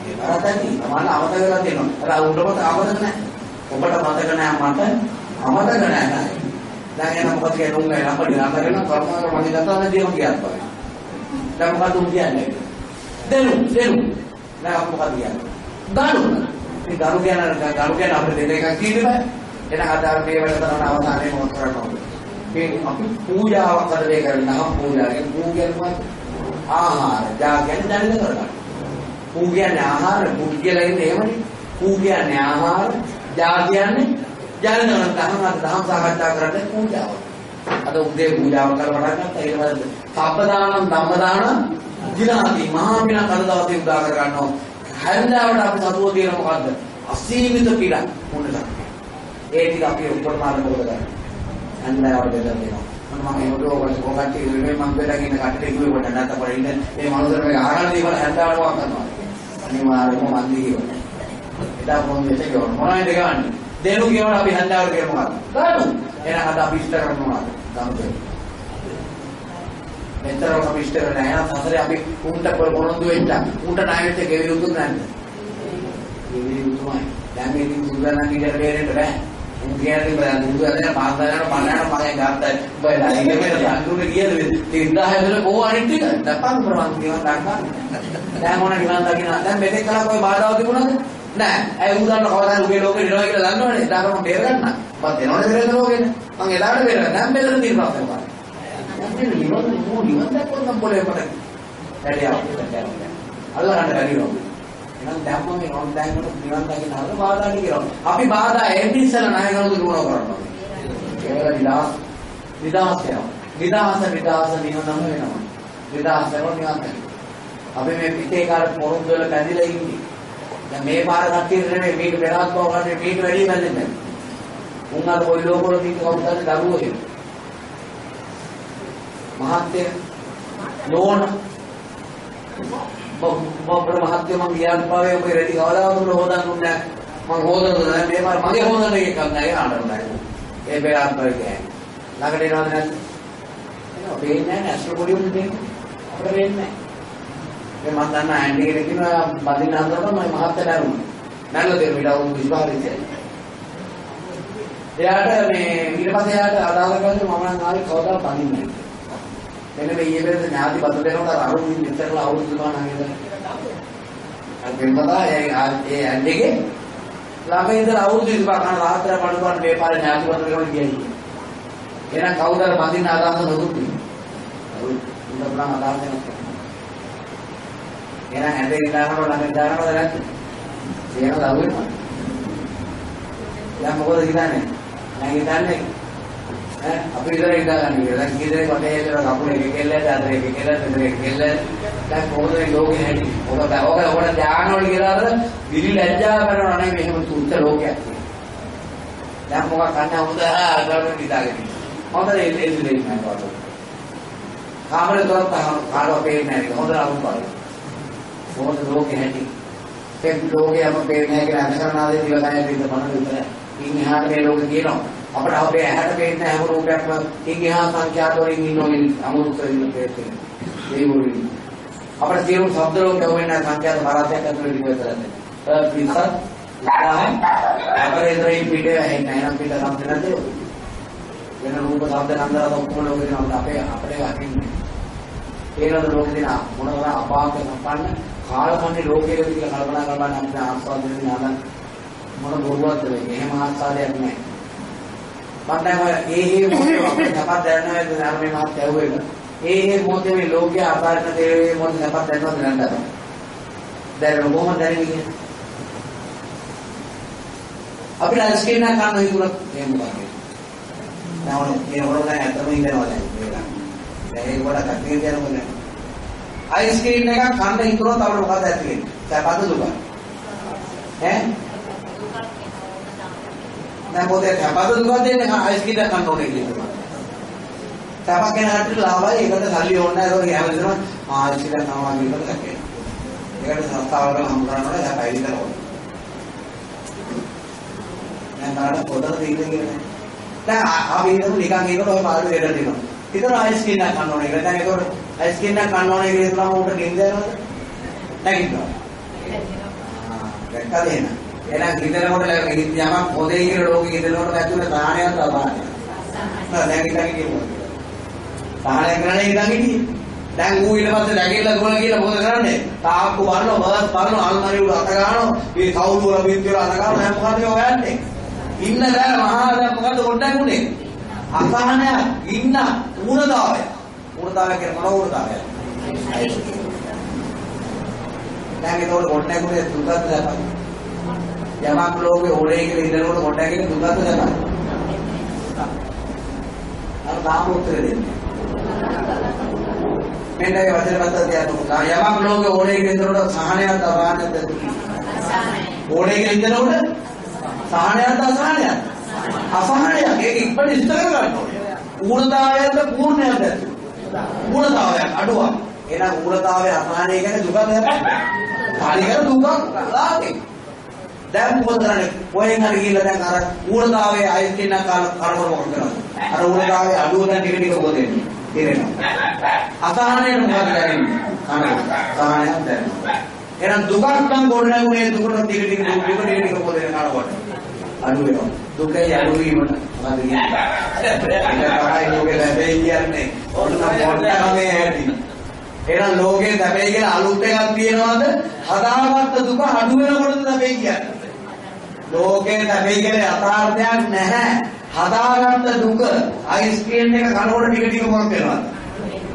ඒ පාරතන්නේ තමයි අමතක වෙලා තියෙනවා. අර උඩම අමතක නැහැ. ඔබට මතක නැහැ මට. අමතක නැහැ දැන් එහෙනම් මොකද කියන්නේ? උන් ගෑ අපිට නතරගෙන කර්මාර මගේ ගතාන දේම කියත් බෑ. දැන් මොකද උන් කියන්නේ? දෙනු දෙනු. දැන් මොකද කියන්නේ? ගානු මේ ගරු කියන ගරු කියන අපිට දෙන එකක් කියන්නේ බෑ. එන ආදාර මේ වල තමයි අවසානයේ මොකක් කරන්න ඕනේ. මේ අපි පූජාවක් කරේ කරනවා පූජාවෙන් පූ කියන්නේ ආහාර. ජා කියන්නේ දැනෙන්න කරගන්න. පූ කියන්නේ ආහාර, පූ කියලා ඉන්නේ එහෙමනේ. පූ කියන්නේ ආහාර, ජා කියන්නේ ජනන දහම දහම් සාකච්ඡා කරන්නේ පූජාව. අද උදේ පූජාව කරලා ගත්තා ඊට පස්සේ සබ්බදානං ධම්මදානං දිනාති මහා විනා කල්දාවතේ උදා කර ගන්නවා. හැන්දාවට අපි සතුව තියෙන මොකද්ද? අසීමිත පිළ මොනද? ඒ ටික අපි උපමාන මොකද කරන්නේ? හැන්දාවට බෙදලා දෙනවා. මම මේ ඔඩෝවට කොකට්ටි ඉන්නේ මම බෙදගෙන කට්ටේ කිව්ව කොට නැත්නම් පොඩි ඉන්න මේ මනුස්සර මේක අහගන්න දේවල් හැන්දාවට වක් කරනවා. අනිවාර්යයෙන්ම මන් දිගියෝ. එදා මොන් දෙට ගියෝ මොනවද ගන්නේ? දෙනු කියනවා අපි හැන්දාවට කියන මොකක්ද? ගන්නු. එහෙනම් අද අපි ඉස්තර කරනවා මොනවද? ගන්නු. මෙතරම් අපි ඉෂ්ට කරලා නැහැ නම් සසරේ අපි උන්ට පොරොන්දු වෙන්න උන්ට ණය වෙච්ච ගෙවි යුතු නැද්ද? ගෙවි යුතුමයි. දැන් මේ ඉතින් සුදුසුකම් කියට බේරෙන්න බෑ. උන් කියන්නේ බෑ සුදුසුකම් පාස් දාගෙන පන්නන මගේ ගාත්තයි. බයලා ඉන්නේ අඳුරේ ගියද 30000 වල කොහොම අනිත් එක? නැපන් ප්‍රමාණ කියනවා ගන්න. දැන් මොන ගිවන් දකින්න දැන් මෙතෙක් කලක් ඔය බාධාව තිබුණාද? නෑ. ඇයි උදාන්න කවදාද උගේ ලෝකේ දිනවා කියලා දන්නවනේ. ඒකට මම බේර ගන්න. මම දෙනවනේ බේරෙන්න ලෝකෙට. මම එදාට බේර ගන්න. දැන් මෙතන තියෙන ප්‍රශ්නේ බලන්න. දැන් මේ නිවන් මෝ නිවන් දැක්කොත් නම් පොලේ පොට. වැඩියක්. අල්ල ගන්න බැරි නෝ. එහෙනම් දැන් මම මේ ඔන් ටයිම් වල නිවන් දකින්න හදන බාධා ටික අපි බාධා එන්නේ ඉස්සලා ණය ගන්න දුරුව කරනවා. ඒක විලාස විදාස යනවා. විදාස විදාස නිවනම වෙනවා. විදාස කරනවා නිවන් දකින්න. අපි මේ පිටේ කාල පොරොන්දු වල බැඳිලා ඉන්නේ. දැන් මේ පාර කට්ටියට නෙමෙයි මේක වෙනස් බව කන්නේ මේක වැඩි බැඳෙන්නේ. උන් අර කොයි ලෝකවල තියෙන කවුරුද දරුවෝ එහෙම. මහත්ය නෝන මොබ්බර මහත්ය මං ගියාට පස්සේ ඔබ රෙදි කවදාවත් හොදන්න උන්නේ නැහැ. මං හොදන්න නැහැ මේ පාර මගේ හොදන්න එක ගන්නයි ආනන්දයි. ඒ බේරාත් පරිදි. ළඟට එනවද නැද්ද? එනවා පේන්නේ නැහැ ඇස්ට්‍රෝ පොඩි උන් දෙන්නේ. අපිට පේන්නේ නැහැ. මේ මම දන්න ඇන්ඩි කෙනෙක් ඉන්නවා බඳින්න හදනකොට මම මහත්තයාට අරුණා. නැල්ල දෙන්න ඊට අවුරුදු 25 ඉතින්. එයාට මේ ඊට පස්සේ එයාට අදාළ කරන්නේ මම නම් ආවේ කවදා බඳින්නේ නැහැ. මෙන්න මේ ඊයේ වෙනද ඥාති බත දෙනකොට අරුණ විතරලා අවුරුදු ගානක් නේද? අර වෙනදා ඒ ඒ ඇන්ඩිගේ ළඟ ඉඳලා අවුරුදු 25 කන රාත්‍රී පණුවන් මේ පාරේ ඥාති බත දෙනකොට ගියයි. එහෙනම් කවුද බඳින්න අදහස නොදුන්නේ? අරුණ උඹ නම් අදහස නැහැ. එහෙනම් ඇඳේ ඉඳානකොට ළඟ ඉඳානකොට නැද්ද? කියන දරුවෙක් මම. දැන් මොකද හිතන්නේ? දැන් හිතන්නේ ඈ අපි ඉතල ඉඳාගන්න කියලා. දැන් කීදේ කොටේ ඉතල කපුලේ කෙල්ලට අතේ කෙල්ලට දෙන්නේ කෙල්ල දැන් කොහොමද මේ ලෝකේ හැටි? ඔබ ඔබ ඔබ ධානය වල කියලා අර විලි ලැජ්ජා කරනවා නේ මෙහෙම තුච්ච ලෝකයක් තියෙනවා. දැන් මොකක් කන්න හොඳ ආගම ඉඳාගෙන ඉන්නවා. හොඳට එල්ලෙන්නේ නැහැ පාඩම. කාමරේ දොරත් කාරෝ පේන්නේ නැහැ. හොඳට අරුම් බලන්න. මොකද ලෝකේ හැටි. ඒ ලෝකයම පේන්නේ නැහැ කියලා අන්තරනාදේ දිවකයන් පිට මන විතරයි. ඉන් එහාට මේ ලෝකේ තියෙනවා. අපිට අපේ ඇහැට පේන්නේ හැම රූපයක්ම ඉන් එහා සංඛ්‍යාත වලින් ඉන්නෝනේ අමුතු ඉන්න පේන්නේ. ඒ වගේ. අපිට සියලු ශබ්ද ලෝකෙ වෙන සංඛ්‍යාත පරාසයක් ඇතුළේ ඉන්න විතරයි. ඒ පිටත් ඉතාලෙන් අපේ ඉදිරියේ පිටේ ඇහෙන්නේ නැහැ නම් පිට සම්පූර්ණ නැද්ද? වෙන රූප ශබ්ද නන්දරත් ඔක්කොම ලෝකේ තියෙනවා අපේ අපේ අහින්නේ. ඒනද ලෝකේ තියෙන මොනවා අපාක සම්පන්න කාලකන්ණි ලෝකයේ කියලා කල්පනා කරලා අපිට ආස්වාද වෙන නාන මොන බොරුවක්ද මේ එහෙම ආස්වාදයක් නැහැ මම දැන් ඔය ඒ හේ මොකද අපිට අපත් දැනනවා ධර්මයේ මාත් ඇහුවේක ඒ හේ මොකද මේ ලෝකයේ අපාරණ දේ මොකද අපත් දැනනවද නැද්ද දැන් කොහොමද දැනෙන්නේ? අපිට අයිස්ක්‍රීම් එක කන්න හිතුණා එහෙම වගේ නැවන මේ වල දැන් ඇත්තම ඉඳනවා දැන් මේක දැන් ඒක වඩා කටිය කියනවා නෑ අයිස්ක්‍රීම් එකක් කන්න හිතුනොත් අපිට මොකද ඇති වෙන්නේ? සැපද දුක? ඈ? දැන් පොතේ සැපද දුක දෙන්නේ අයිස්ක්‍රීම් එකක් කන්න ඕනේ කියලා. සැපක් ගැන හිතලා ලාභයි ඒකට සල්ලි ඕනේ නැහැ ඒක හැමදේම මා අයිස්ක්‍රීම් කනවා කියනකොට දැක්කේ. ඒකට සංස්ථාවල හම් කරනකොට සැපයි විතර ඕනේ. දැන් කාට පොතට දෙන්නේ කියන්නේ. දැන් ආ වේදම නිකන් ඒකට ඔය පාඩු දෙන්න දෙනවා. හිතන අයිස්ක්‍රීම් එකක් කන්න ඕනේ. ඒක දැන් ඒකට අයිස්ක්‍රීම් එකක් කන්න ඕනේ කියලා හිතලා උන්ට ගෙන්ද යනවද? නැගිටිනවා. දැක්කද එහෙනම්? එහෙනම් හිතනකොට යමක් පොදේ කියන ලෝකෙ හිතනකොට ඇතුලේ සාහනයක් ලබන්නේ. නෑ දැන් ඉතින් කියනවා. සාහනය කරන්නේ ඉඳන් හිටියේ. දැන් ඌ ඊට පස්සේ නැගිටලා දුවන කියලා මොකද කරන්නේ? තාක්කු බලනවා, බස් බලනවා, අල්මාරිය උඩ අත ගන්නවා, මේ කවුරු වල බින්දුවල අත ගන්නවා, දැන් මොකද හොයන්නේ? ඉන්න බෑ මහා දැන් මොකද ගොඩක් උනේ? අසහනයක් ඉන්න ඌනතාවය. ඌනතාවය කියන්නේ මොන ඌනතාවයද? දැන් ඒකට ගොඩක් උනේ දුකත් දැපයි. යමක් ලෝකේ ඕනේ කියලා ඉඳනකොට ගොඩක් ඉන්නේ දුකත් දැපයි. අර තාම උත්තර දෙන්නේ. මෙන්න ඒ වචන පද තියනවා. යමක් ලෝකේ ඕනේ කියලා ඉඳනකොට සහනයක් අපානයක් දැක්කේ. ඕනේ කියලා ඉඳනකොට සහනයක් අසහනයක්. අසහනයක් ඒක ඉක්මනට ඉස්තර කරගන්න ඕනේ. ඌර්ණතාවයද පූර්ණයද? ඌර්ණතාවයක් අඩුවක්. එහෙනම් ඌර්ණතාවය අසහනය කියන්නේ දුක නේද? හරියට දුකක් ලාගේ. දැන් මොකද කරන්නේ? කොහෙන් හරි ගිහලා දැන් අර ඌර්ණතාවයේ අයිස් කියන කාල කරවර මොකද කරන්නේ? අර ඌර්ණතාවයේ අඩුව දැන් ටික ටික මොකද වෙන්නේ? ඉරෙනවා. අසහනයට මොකද දැනෙන්නේ? කනට. සහනයක් දැනෙනවා. එහෙනම් දුකක් නම් ගොඩ නැගුණේ දුකට ටික ටික දුක ටික ටික ටික පොදේ කනකොට. අඩු වෙනවා. දුකේ අඩු වීමට මොකද කියන්නේ? ඒක තමයි ලෝකේ ලැබෙයි කියන්නේ. ඔන්න පොඩ්ඩකමේ ඇති. එහෙනම් ලෝකේ ලැබෙයි කියලා අලුත් එකක් තියෙනවද? හදාගත්ත දුක අඩු වෙනකොටද ලැබෙයි කියන්නේ. ලෝකේ ලැබෙයි කියලා යථාර්ථයක් නැහැ. හදාගත්ත දුක අයිස්ක්‍රීම් එක කනකොට ටික ටික මොකක් වෙනවද?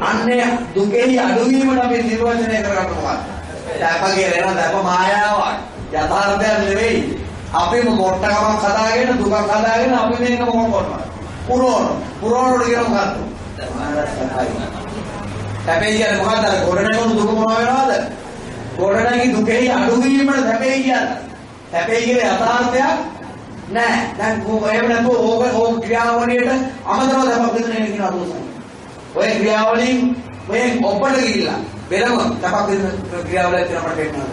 අන්නේ දුකේ අඩුවීමට අපි නිර්වචනය කරගන්න මොකක්ද? දැප කියලා එනවා දැප මායාවක්. යථාර්ථයක් නෙවෙයි. අපිම මොට්ටකමක් හදාගෙන දුකක් හදාගෙන අපි මේක මොකක් කරනවා? පුරවන. පුරවනකොට කියන මොකක්ද? හැබැයි කියන්නේ මොකක්ද? අර ගොඩනැගුණු දුක මොනවා වෙනවද? ගොඩනැගි දුකේ අඩුවීමට හැබැයි කියන්නේ. හැබැයි කියන යථාර්ථයක් නෑ. දැන් එහෙම නැතුව ඕක ඕක ක්‍රියාවලියට අමතරව තමයි දෙන්නේ කියන අදහසයි. ඔය ක්‍රියාවලින් මේ ඔබට ගිහිල්ලා වෙනම තපක් දෙන ක්‍රියාවලියක් තියෙනවා මට පේනවා.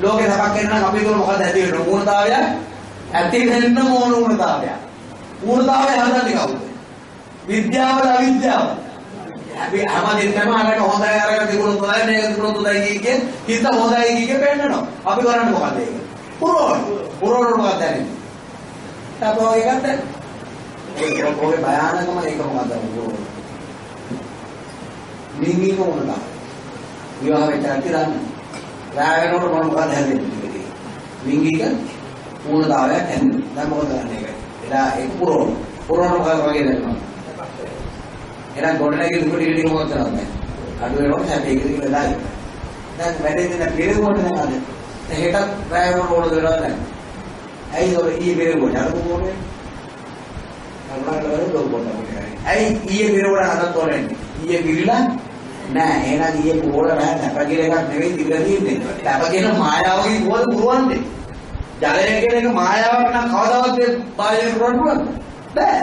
ලෝකේ තපක් කරනවා අපි තුල මොකද ඇති වෙන්නේ? මූලතාවය ඇති වෙන්න ඕන මූලතාවය. මූලතාවය හදන්නේ කවුද? විද්‍යාවද අවිද්‍යාවද? අපි හැමදෙන්නම අරකට හොඳයි අරකට තිබුණොත් හොඳයි මේක තිබුණොත් හොඳයි කිය කිය හිත හොඳයි කිය පෙන්නනවා. අපි කරන්නේ මොකද ඒක? පුරවන. පුරවන මොකක්ද දැනෙන්නේ? තපෝ එකක්ද? ඒක ඔගේ භයානකම ඒක මොකද්ද? මිනිහ මොනවාද? විවාහ වෙච්ච කට්ටිය දන්නේ. රාය වෙනකොට මොන මොකද හැදෙන්නේ? මිනිහික මූලතාවයක් හැදෙනවා. දැන් මොකද කරන්නේ ඒක? එදා ඒක පුරවන. පුරවන මොකද වගේ දැනෙනවා. එහෙනම් ගොඩනැගිලි දුක ටික ටික මොකද කරන්නේ? අඩු වෙනකොට හැබැයි ඒක ටික වෙලා ඉන්නේ. දැන් වැඩේ දෙන පිළිගොඩ නේද? හෙටත් රාය වෙනකොට ඕන දෙනවා දැන්. ඇයි ඔය ඊ පිළිගොඩ අර මොකෝනේ? කරුණාකරලා ලෝක පොඩ්ඩක් ඇයි ඊයේ පිරවල හදත් ඕනේ ඊයේ පිරিলা නෑ එහෙනම් ඊයේ පොළ නෑ තැප කියලා එකක් නෙවෙයි තිබිලා තියෙන්නේ තැප කියන මායාවකින් කොහොමද පුරවන්නේ ජලය කියන එක මායාවක් නම් කවදාවත් බාහිර පුරවන්න පුළුවන්ද බෑ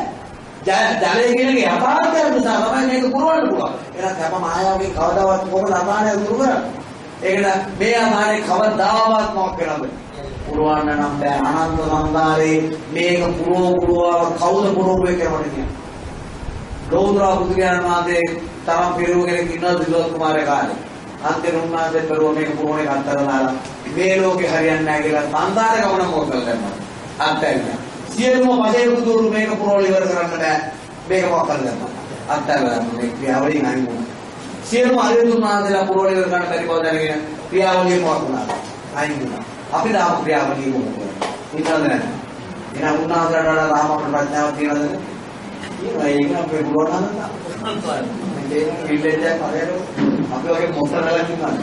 ජලය කියන එක යථාර්ථයක් නිසා තමයි මේක පුරවන්න පුළුවන් එහෙනම් තැප මායාවකින් කවදාවත් කොහොමද අපානය දුරු කරන්නේ ඒකද මේ අපානේ කවදාවත් මොකක් කරන්නේ පුරවන්න නම් බෑ අනන්ත සංසාරේ මේක පුරව පුරව කවුද පුරවුවේ කියලා මට කියන්න. ලෝතුරා බුදු ඥාන මාතේ තරම් පිරුව කෙනෙක් ඉන්නවද දිලෝත් කුමාරයා කාලේ. අන්තිම උන්වහන්සේ පෙරුව මේක පුරවන එක අත්හැරලා මේ ලෝකේ හරියන්නේ නැහැ කියලා සංසාර ගමන මොකද කරන්නේ? අත්හැරියා. සියලුම පදේ බුදුරු මේක පුරවල ඉවර කරන්න බෑ. මේක මොකක් කරන්නේ? අත්හැරලා මේ ක්‍රියාවලිය මොකද? සියලුම අරියතුන් වහන්සේලා පුරවල ඉවර කරන්න බැරි බව දැනගෙන ක්‍රියාවලිය මොකක් වුණාද? අයින් වුණා. අපි දාපු ක්‍රියාවලිය මොකද? හිතනද නැහැ. එහෙනම් උන්වහන්සේලාට වඩා රාමකට ප්‍රඥාවක් තියනද? තියෙනවා. ඒක අපේ පුරවන මේ විල්ලෙන්ජක් හරියට අපි වගේ මොස්තරලා ඉන්නවා.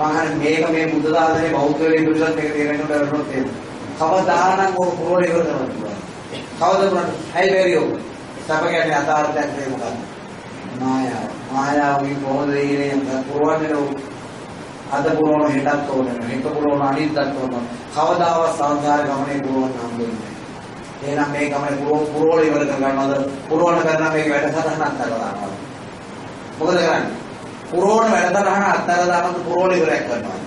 මම මේක මේ බුද්ධ දානයේ බෞද්ධ වේදුලත් මේක තේරෙන්නට බැරුණොත් එහෙම. කවදානම් ඕක පුරවල ඉවර කරනවා. කවද පුරන්නේ? ඇයි බැරියෝ? සබ කියන්නේ අතාර්ථයක් නේ මොකක්ද? මායාව. මායාවකින් කොහොමද ඉන්නේ පුරවන්නේ අද පුරවන හෙටත් ඕනේ හෙට පුරවන අනිද්දත් ඕනේ. කවදාවත් සංසාර ගමනේ පුරවන්න හම්බෙන්නේ නැහැ. එහෙනම් මේ ගමනේ පුරව පුරවල ඉවර කර ගන්නවද පුරවන කරන මේක වැඩසටහන අත්තර දානවා. මොකද කරන්නේ? පුරවන වැඩසටහන අත්තර දානකොට පුරවල ඉවරයක් කරනවා.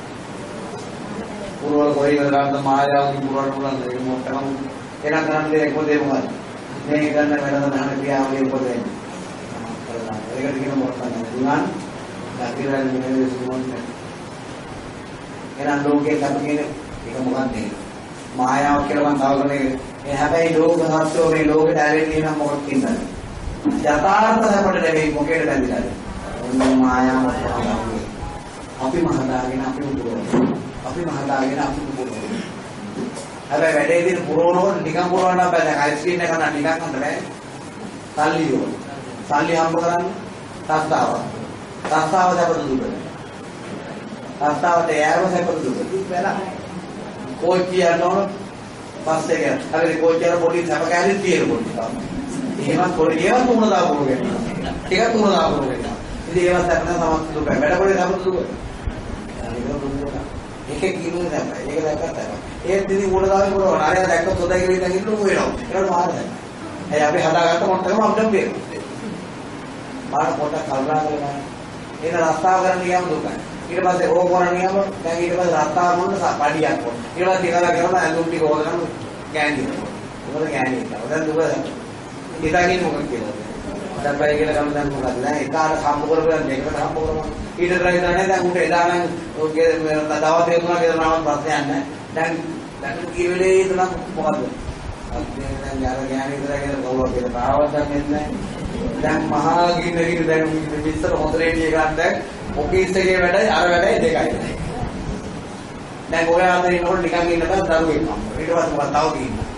පුරවල කොයි ඉවර ගන්නද මායාවකින් පුරවන්න පුළුවන් ඒක මොකටම එහෙනම් කරන්නේ ඒකෝදේ මොකද මේ ගන්න වැඩසටහන ක්‍රියාවලිය උපදෙන්නේ ඒකට කියන මොකක්ද? දුනාන් දකිරන් නෙමෙයි සුමන්නේ එහෙනම් ලෝකයේ කපගෙන ඒක මොකක්ද? මායාව කියලා මම තවගෙන ඒ හැබැයි ලෝක සත්‍යෝ මේ ලෝකෙට ඇරෙන්නේ නම් මොකක්ද කියන්නේ යථාර්ථ සැපට නෙවෙයි මොකේද බැඳිලාද? ඔන්න මායාව අපි මහදාගෙන අපි උදුරන අපි මහදාගෙන අපි උදුරන හැබැයි වැඩේ දින පුරවනකොට නිකන් පුරවන්න බෑ. දැන් අයිස්ක්‍රීම් එක කන්න නිකන් කන්න බෑ සල්ලි ඕන සල්ලි හම්බ කරන්න තස්තාව. තස්තාව සැපට දුන්නද රස්තාවට යෑම සැපද දුක. වෙලා කෝච්චිය යනවන පස්සේ ගියා හරි කෝච්චිය යන පොඩි සැප කෑලි තියෙන පොඩි එහෙම පොඩි ඒවා තුන දාපුව ගන්න ටික තුන දාපුව ගන්න ඉතින් ඒවා සැප සමත් දුක වැඩ පොඩි සැප දුක. එකෙක් කිනුනේ නැහැ ඒක දැක්කත් ඒත් ඉතින් උඩ දාවේ පුරවන අරයා දැක්කොත් හොඳයි කියලා හිතන ඉන්නු වෙනවා ඒකට මාරයි ඇයි අපි හදාගත්ත මොකටද අපිට බේරෙන්නේ මාර පොඩක් කල්පනා කරලා එන රස්තාව කරන්න ගියාම දුකයි ඊට පස්සේ ඕක කරන්න ගියාම දැන් ඊට පස්සේ රස්තාව මොන්න පඩියක් ඕන. ඊට පස්සේ ටිකලා කරන ඇඳුම් ටික හොදගන්න ගෑණි මොකද ගෑණි කියලා දැන් දුක හිතාගෙන මොකක්ද කියලා. දැන් බයි කියලා ගන්න දැන් මොකද? දැන් එකාට හම්බ කරපුවා දෙකට හම්බ කරනවා ඊට පස්සේ හිතන්නේ දැන් උන්ට එදා නම් ඔගේ දවස් දෙක තුනක් ගෙදර නාම ප්‍රශ්නයක් නැහැ දැන් දැන් කී වෙලේ ඉතන මොකද අත්දැක දැන් යාර ගෑණි විතර කියලා කවුරුත් කියලා තාවත් දන්නේ නැහැ දැන් මහා ගින්නකින් දැන් මිස්තර හොඳට හිටිය ගන්න ඔෆිස් එකේ වැඩයි අර වැඩයි දෙකයි. දැන් ඔය අතර ඉන්නකොට නිකන් ඉන්න බෑ දරුවෙක් මම ඊට පස්සේ මම තව කියනවා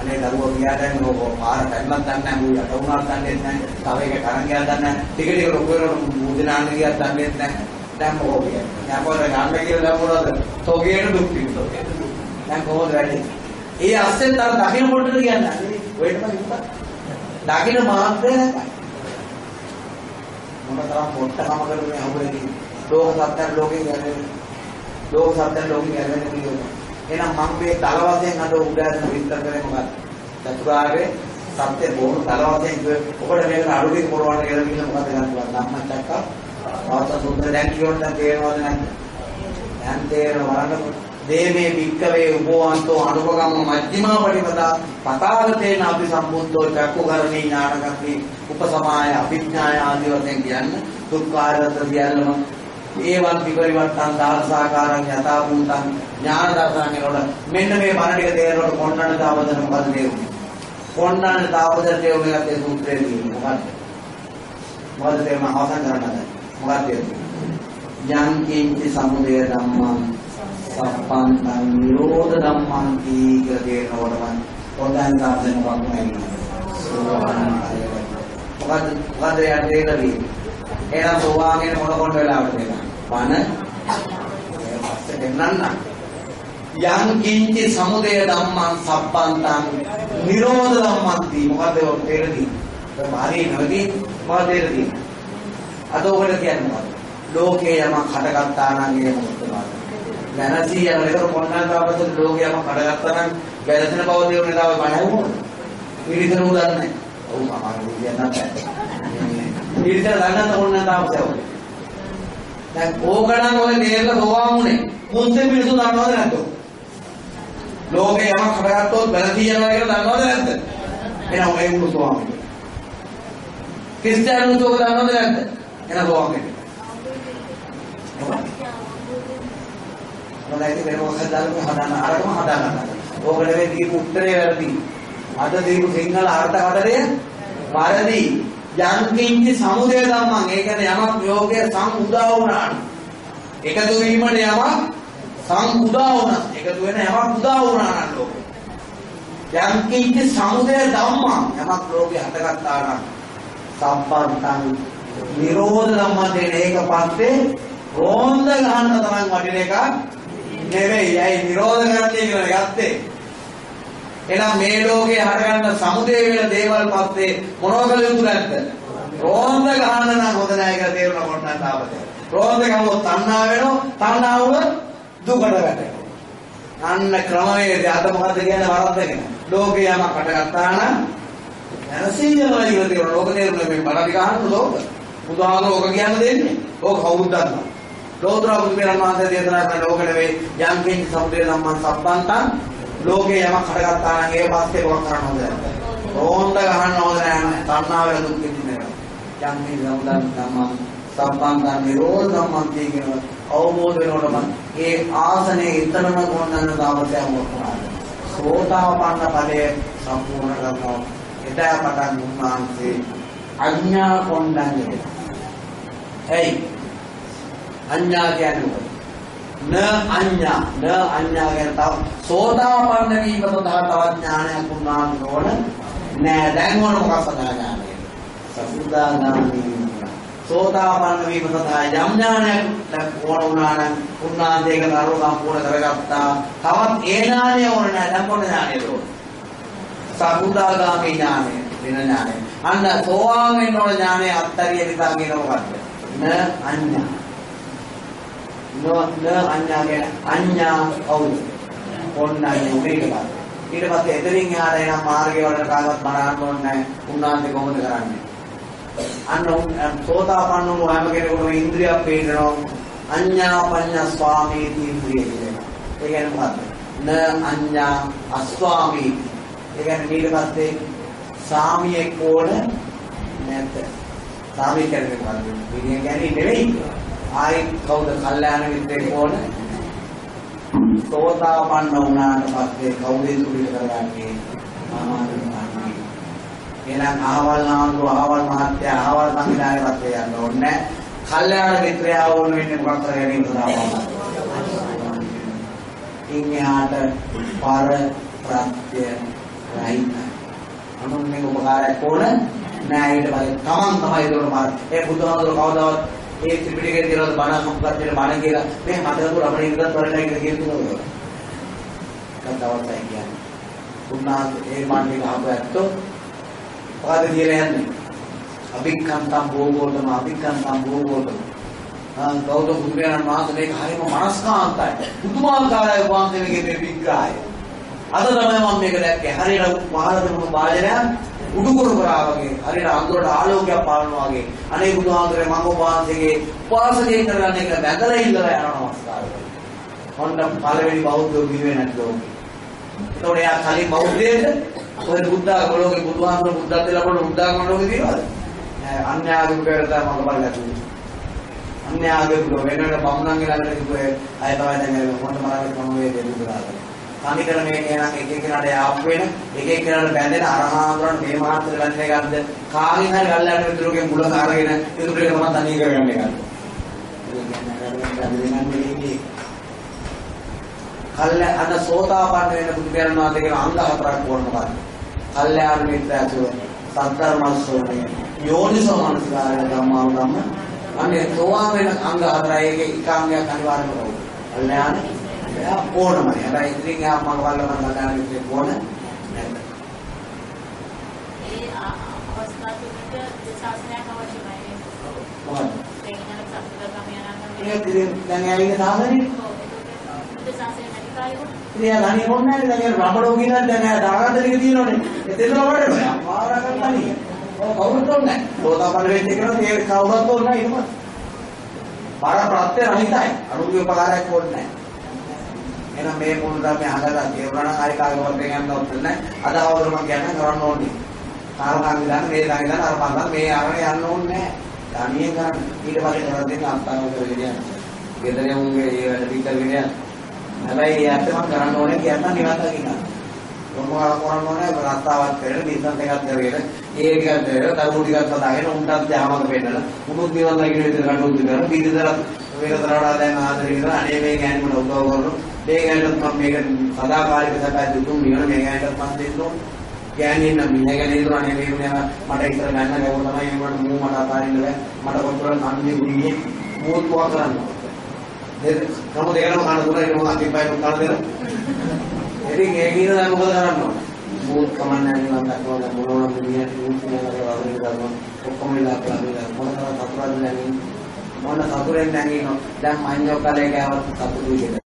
අනේ දරුවෝ ගියා දැන් ඔය පාර පැන්නක් දන්නේ නැහැ මූ යට උනාක් දන්නේ නැහැ තව එක කරන් ගියා දන්නේ නැහැ. ටික ටික ලොකු වෙනකොට මූදිනාන්න ගියා දන්නේ නැහැ. දැන් මොකෝ කියන්නේ? දැන් පොර ගන්න කියලා දැන් මොනවද තෝගේට දුක් පිටෝ දැන් කොහොමද වැඩි? ඒ අස්සෙන් තර දකින්න පොඩ්ඩට කියන්නේ. ඔයටම ඉන්න දකින්න මාත්‍රේ නැහැ මොන තරම් පොට්ටකම කරුනේ අහුවෙන්නේ ලෝක සත්‍යයන් ලෝකේ ගැලවෙන්නේ. ලෝක සත්‍යයන් ලෝකේ ගැලවෙන්නේ කියනවා එහෙනම් මම මේ තල වශයෙන් අද උදාහරණ විස්තර කරේ මොකක්ද චතුරාර්ය සත්‍ය බොහොම තල වශයෙන් කිව්වේ ඔබට මේක අඩුවෙන් පොරවන්න කියලා කියන මොකද ගන්නවා ධම්මචක්ක වාස සුන්දර දැන් කියොත් දැන් තේරෙනවද නැද්ද? දැන් තේරෙනවා වරන්න දේමේ භික්කවේ උපවන්තෝ අනුපගම්ම මජ්ක්‍ධිමා පරිපදා පතාවතේන අපි සම්බුද්ධෝ චක්කුකරණී ඥානකප්පි උපසමාය අභිඥාය ආදී වශයෙන් කියන්න දුක්ඛාරත සියල්ලම ඒවන් විපරිවර්තන් දාසාකාරං යථා භූතං ඥාන දර්ශන කියනකොට මෙන්න මේ බණ ටික තේරෙනකොට කොණ්ණන තාවදන මොකද තේරුනේ කොණ්ණන තාවදන තේරුනේ අපේ සූත්‍රයේ තියෙන්නේ මොකද්ද? මොකද තේරුම අවසන් කරන්නද? මොකක්ද තේරුනේ යං කිංචි සමුදය ධම්මං සප්පන්තං නිරෝධ ධම්මං කියලා තේරෙනකොටම කොණ්ණන තාවදන මොකක්ද මොකද මොකද යන්නේ එහෙනම් සෝවාන්ගෙන මොන කොට වෙලාවට දෙනවා? වන පස්සේ දෙන්නන්න. යං කිංචි සමුදය ධම්මං සබ්බන්තං නිරෝධ ධම්මන්ති මොකද ඔය තේරෙන්නේ මාරේ නවදී මොකද තේරෙන්නේ අද ඔබට කියන්නේ මොකද ලෝකේ යමක් හටගත්තා නම් ඒක මොකද වැනසී යන විතර කොණ්ණන් තාපත ලෝකේ යමක් හටගත්තා නම් වැරදෙන බව තේරුනේ තාම බලහුවොත් පිළිතර උදන්නේ ඔව් සමාන කියන්න බෑ. ඊට ළඟට ඕන තාපසව. දැන් ඕකනම් ඔය තේරලා සෝවාන් උනේ. මුස්ලිම් මිනිස්සු දන්නවද නැද්ද? ලෝකේ යමක් හටගත්තොත් වැරදි යනවා කියලා දන්නවද නැද්ද? එහෙනම් ඔය උණු සෝවාන්. ක්‍රිස්තියානි උසෝක දන්නවද නැද්ද? එහෙනම් සෝවාන් වෙන්නේ. මොනවද ඒක මොකක්ද දාලා හදාන්න අරම හදාගන්න. ඕක නෙවෙයි දීපු උත්තරේ වැරදි. අද දීපු සිංහල අර්ථකථනය වැරදි. යංකින්චි සමුදය ධම්මං. ඒ කියන්නේ යමක් යෝගය සම් උදා වුණා එකතු වීමට යමක් සම් උදා වුණා. එකතු වෙන යමක් උදා වුණා නම් ලෝකේ. යංකින්චි සමුදය ධම්මං. යමක් ලෝකේ හටගත්තා නම් සම්පන්තං නිරෝධ ධම්මං දෙන එක පස්සේ රෝන්ද ගන්න තරම් වටින එක නෙවෙයි ඇයි නිරෝධ කරන්නේ කියලා ගත්තේ? එහෙනම් මේ ලෝකේ හටගන්න සමුදේ වෙන දේවල් පස්සේ මොනව කළ යුතු නැද්ද? රෝන්ද ගන්න නම් හොඳ නැහැ කියලා තේරුණ කොටන්න ආපතේ. රෝන්ද ගමොත් තණ්හා වෙනවා, තණ්හා වුණොත් දුකට වැටෙනවා. අන්න ක්‍රමවේදය අද මොකද්ද කියන්නේ වරද්දගෙන. ලෝකේ යමක් හටගත්තා නම් නැසීයනවා කියලා තේරුණ ලෝක තේරුණ මේ බණ ටික ලෝක. බුදුහාමෝ ඕක කියන්න දෙන්නේ. ඕක කවුරුද දන්නවා. ලෝතර බුදු පියාණන් වහන්සේ දේශනා කරන ලෝක නෙවෙයි යංකින් සමුදේ ධම්මං සම්පන්තං ලෝකේ යමක් හටගත්තා නම් ඒ පස්සේ මොකක් කරන්න හොඳ නැහැ. රෝන්ද ගහන්න හොඳ නැහැ. තණ්හාව දුක් විඳින්න යම් මේ සමුදන් ධම්ම සම්බන්ධ නිරෝධ ධම්මන්ති කියන අවබෝධ වෙනකොටම ඒ ආසනේ ඉතරම කොන්නන්න තාවතය මොකක්ද? සෝතාපන්න ඵලය සම්පූර්ණ කරනවා. එදා පටන් උන්වහන්සේ අඥා කොණ්ඩන්නේ. එයි අඥා කියන්නේ මොකද? න අඤ්ඤා න අඤ්ඤා කියන තව සෝතාපන්න වීම සඳහා තවත් ඥානයක් උන්වහන්සේ ඕන. නෑ දැන් ඕන මොකක් සඳහා ඥානය? සසුදාගාමී සෝතාපන්න වීම සඳහා යම් ඥානයක් ඕන වුණා නම් උන්වහන්සේ ඒක කරුණු සම්පූර්ණ කරගත්තා. තවත් ඒ ඥානය ඕන නෑ දැන් මොන ඥානයද ඕන? සසුදාගාමී ඥානය වෙන ඥානය අන්න සෝවාන් වෙන්න ඕන ඥානය අත්තරිය නිසා කියන මොකක්ද? න අඤ්ඤා. න අඤ්ඤා කියන අඤ්ඤා කවුද? ඔන්නයි මේක බලන්න. ඊට පස්සේ එතනින් එහාට එන මාර්ගය වලට කාගවත් බලන්න ඕනේ නැහැ. උන්වහන්සේ කොහොමද කරන්නේ? අන්න සෝතාපන්න වූ හැම කෙනෙකුටම ඉන්ද්‍රියක් පේනවා. අඤ්ඤා පඤ්ඤා ස්වාමීති ඉන්ද්‍රිය කියනවා. ඒ කියන්නේ මොකද්ද? න අඤ්ඤා අස්වාමීති. ඒ කියන්නේ ඊට පස්සේ සාමියෙක් ඕන නැත්ත. සාමී කියන්නේ මොකද්ද? විනය කියන්නේ නෙවෙයි. ආයි කවුද කල්යාණ මිත්‍රෙක් ඕන? සෝතාපන්න වුණාට පස්සේ කවුද සුවිත කරගන්නේ? ආමානුභාවය. එහෙනම් ආවල් නාඳු ආවල් මහත්ය ආවල් සංවිධානයේ පස්සේ යන්න ඕනේ. කල්යාණ මිත්‍රයා වුණ වෙන්නේ මොකක් කරගෙන ඉඳලා ඉන්නහාට පර ප්‍රත්‍ය රහිතයි. අනුන්ගේ උපකාරයක් ඕන නෑ ඊට පස්සේ තමන් තමයි ඒකට මාර. ඒ බුදුහාමුදුර කවදාවත් ඒ ත්‍රිපිටකයේ තියෙන බණ මොකක්ද බණ කියලා මේ මතකතු රමණී ඉඳන් තොරලා කියලා කියනවා. කතාවත්යි කියන්නේ. උන්නාගේ ඒ මාන්නේ අහපු ඇත්තෝ මොකද කියලා යන්නේ? අභික්ඛන්තම් භෝගෝතම අභික්ඛන්තම් භෝගෝතම ආ ගෞතම බුදුරජාණන් වහන්සේ මේක හරිම මනස්කාන්තයි. පුදුමාකාරයි වහන්සේගේ මේ විග්‍රහය. අද තමයි මම මේක දැක්කේ. හරියට මහරජතුමා බාලයන් උඩුකුරු කරා වගේ හරියට අඳුරට ආලෝකයක් පාලනවා වගේ. අනේ බුදුහාමුදුරේ මම ඔබ වහන්සේගේ උපාසකයෙක් කරගන්න කියලා බැඳලා ඉඳලා යන නමස්කාරය. මොන්න පළවෙනි බෞද්ධ විවේ නැද්දෝ. ඒතකොට එයා කලින් බෞද්ධයෙක්ද? ඔය බුද්ධ ගලෝගේ බුදුහාමුදුර බුද්ධත් වෙලා පොළ බුද්ධ ගලෝගේ දිනවද? අන්‍යාගමිකයට තමයි මම බලන්නේ. අන්‍යාගමික වෙන වෙන බමුණන්ගේ ළඟට කිව්වේ අය තමයි දැන් මොකද මරන්නේ කොහොමද දෙන්නේ සමීකරණ මේ කියනනම් එක එකනට යාප් වෙන එක එකනට බැඳෙන අරහාඳුරන් මේ මාත්‍ර ගන්න එකක්ද කාගෙන් හරි අල්ලන්න විතරකේ මුල කාරගෙන ඉදිරියට තමයි තනිය කරගන්න එකක්ද කල්ල අන සෝතාපන්න වෙන බුදු පියාණන් වහන්සේ කියන අංග හතරක් වුණ මොකක්ද? කල්යාණ මිත්‍ර ඇතුව සද්ධර්ම ශ්‍රවණය යෝනිසෝ මනසිකාරය ධම්මාව ධම්ම අනේ සෝවාන් වෙන අංග හතරයි. ඒකේ එක අංගයක් අනිවාර්යම කරවු. කල්යාණ එයා ඕනමයි. හැබැයි ඉතින් එයා මම වල්ල මම කල්යාණ මිත්‍රෙක් ඕන නැහැ. ඒ අවස්ථා තුනට ශාසනයක් අවශ්‍යමයි. මොකද? ඒ කියන්නේ සම්පූර්ණ කමියනක් ඒක ඉතින් දැන් ඇවිල්ලා සාමාන්‍යයෙන් බුද්ධ ශාසනය නැති කායෝ ඉතින් ගණේ ඕනේ නැහැ දැන් රබඩෝ කියනවා දැන් එයා දාගන්න ටික තියෙනවනේ. එතන රබඩ බෑ. පාරකට තනිය ඔය කවුරුත් ඕනේ නැහැ. සෝතාපන්න වෙච්ච එකනොත් ඒ කවුරුත් ඕනේ නැහැ. පස්සේ බාර ප්‍රත්‍ය රහිතයි. අනුගේ උපකාරයක් ඕනේ නැහැ එහෙනම් මේ මුල් ධර්මය අහලා තේරුණා නම් ආයි කාගෙවත් දෙයක් යන්නවත් නැහැ. අද අවුරුදු මම කියන්න කරන්න ඕනේ. කාරණා විලාන මේ දාගෙන අර පන්දල් මේ ආරණ යන්න ඕනේ නැහැ. තනියෙන් කරන්න. ඊට පස්සේ කරලා දෙන්න අත්තාව කරගෙන යන්න. ගෙදර යමුගේ ඒ වැඩ පිටරගෙන යන්න. හැබැයි ඒ ඇත්ත මම කරන්න ඕනේ කියන්න නිවන් දකින්න. මොනවා කරන්න ඕනේ? රස්තාවක් කරලා බිස්නස් එකක් කරගෙන ඒ ටිකක් කරලා තරුණු ටිකක් හදාගෙන උන්ටත් යහමඟ පෙන්නලා උනුත් නිවන් දකින්න විතර කටයුතු කරලා පිටිදර වේරතරවඩා දැන් ආදරය කරලා අනේ මේ ගෑණි මට උදව් කරනවා. මේ ගෑණිට මම මේක සදාකාලික සැපයි දුතුම් නිවන මේ ගෑණිට මම දෙන්න ඕනේ. ගෑණි නම් මිනිහ ගැන හිතනවා නේ මේ වුණා මට ඉතර ගන්න ගව තමයි ඒකට මූ මට අතාරින්න බෑ. මට කොච්චර නන්නේ උන්නේ මූත් මොකක් කරන්නේ. kamu දෙකම කන දුන්නා ඒක මොකක්ද ඉපයි කන දෙන ඉතින් ඒ කියන දා මොකද කරන්නේ මූත් කමන්නේ නිවන් දක්වලා මොනවා මිනිහ තුන්සිනා කරලා වගේ කරනවා ඔක්කොම ඉලා කරලා මොන තරම් සතුටුද නැන්නේ මොන සතුටෙන් නැගිනෝ දැන් මඤ්ඤෝ කලේ ගාවත් සතුටුයි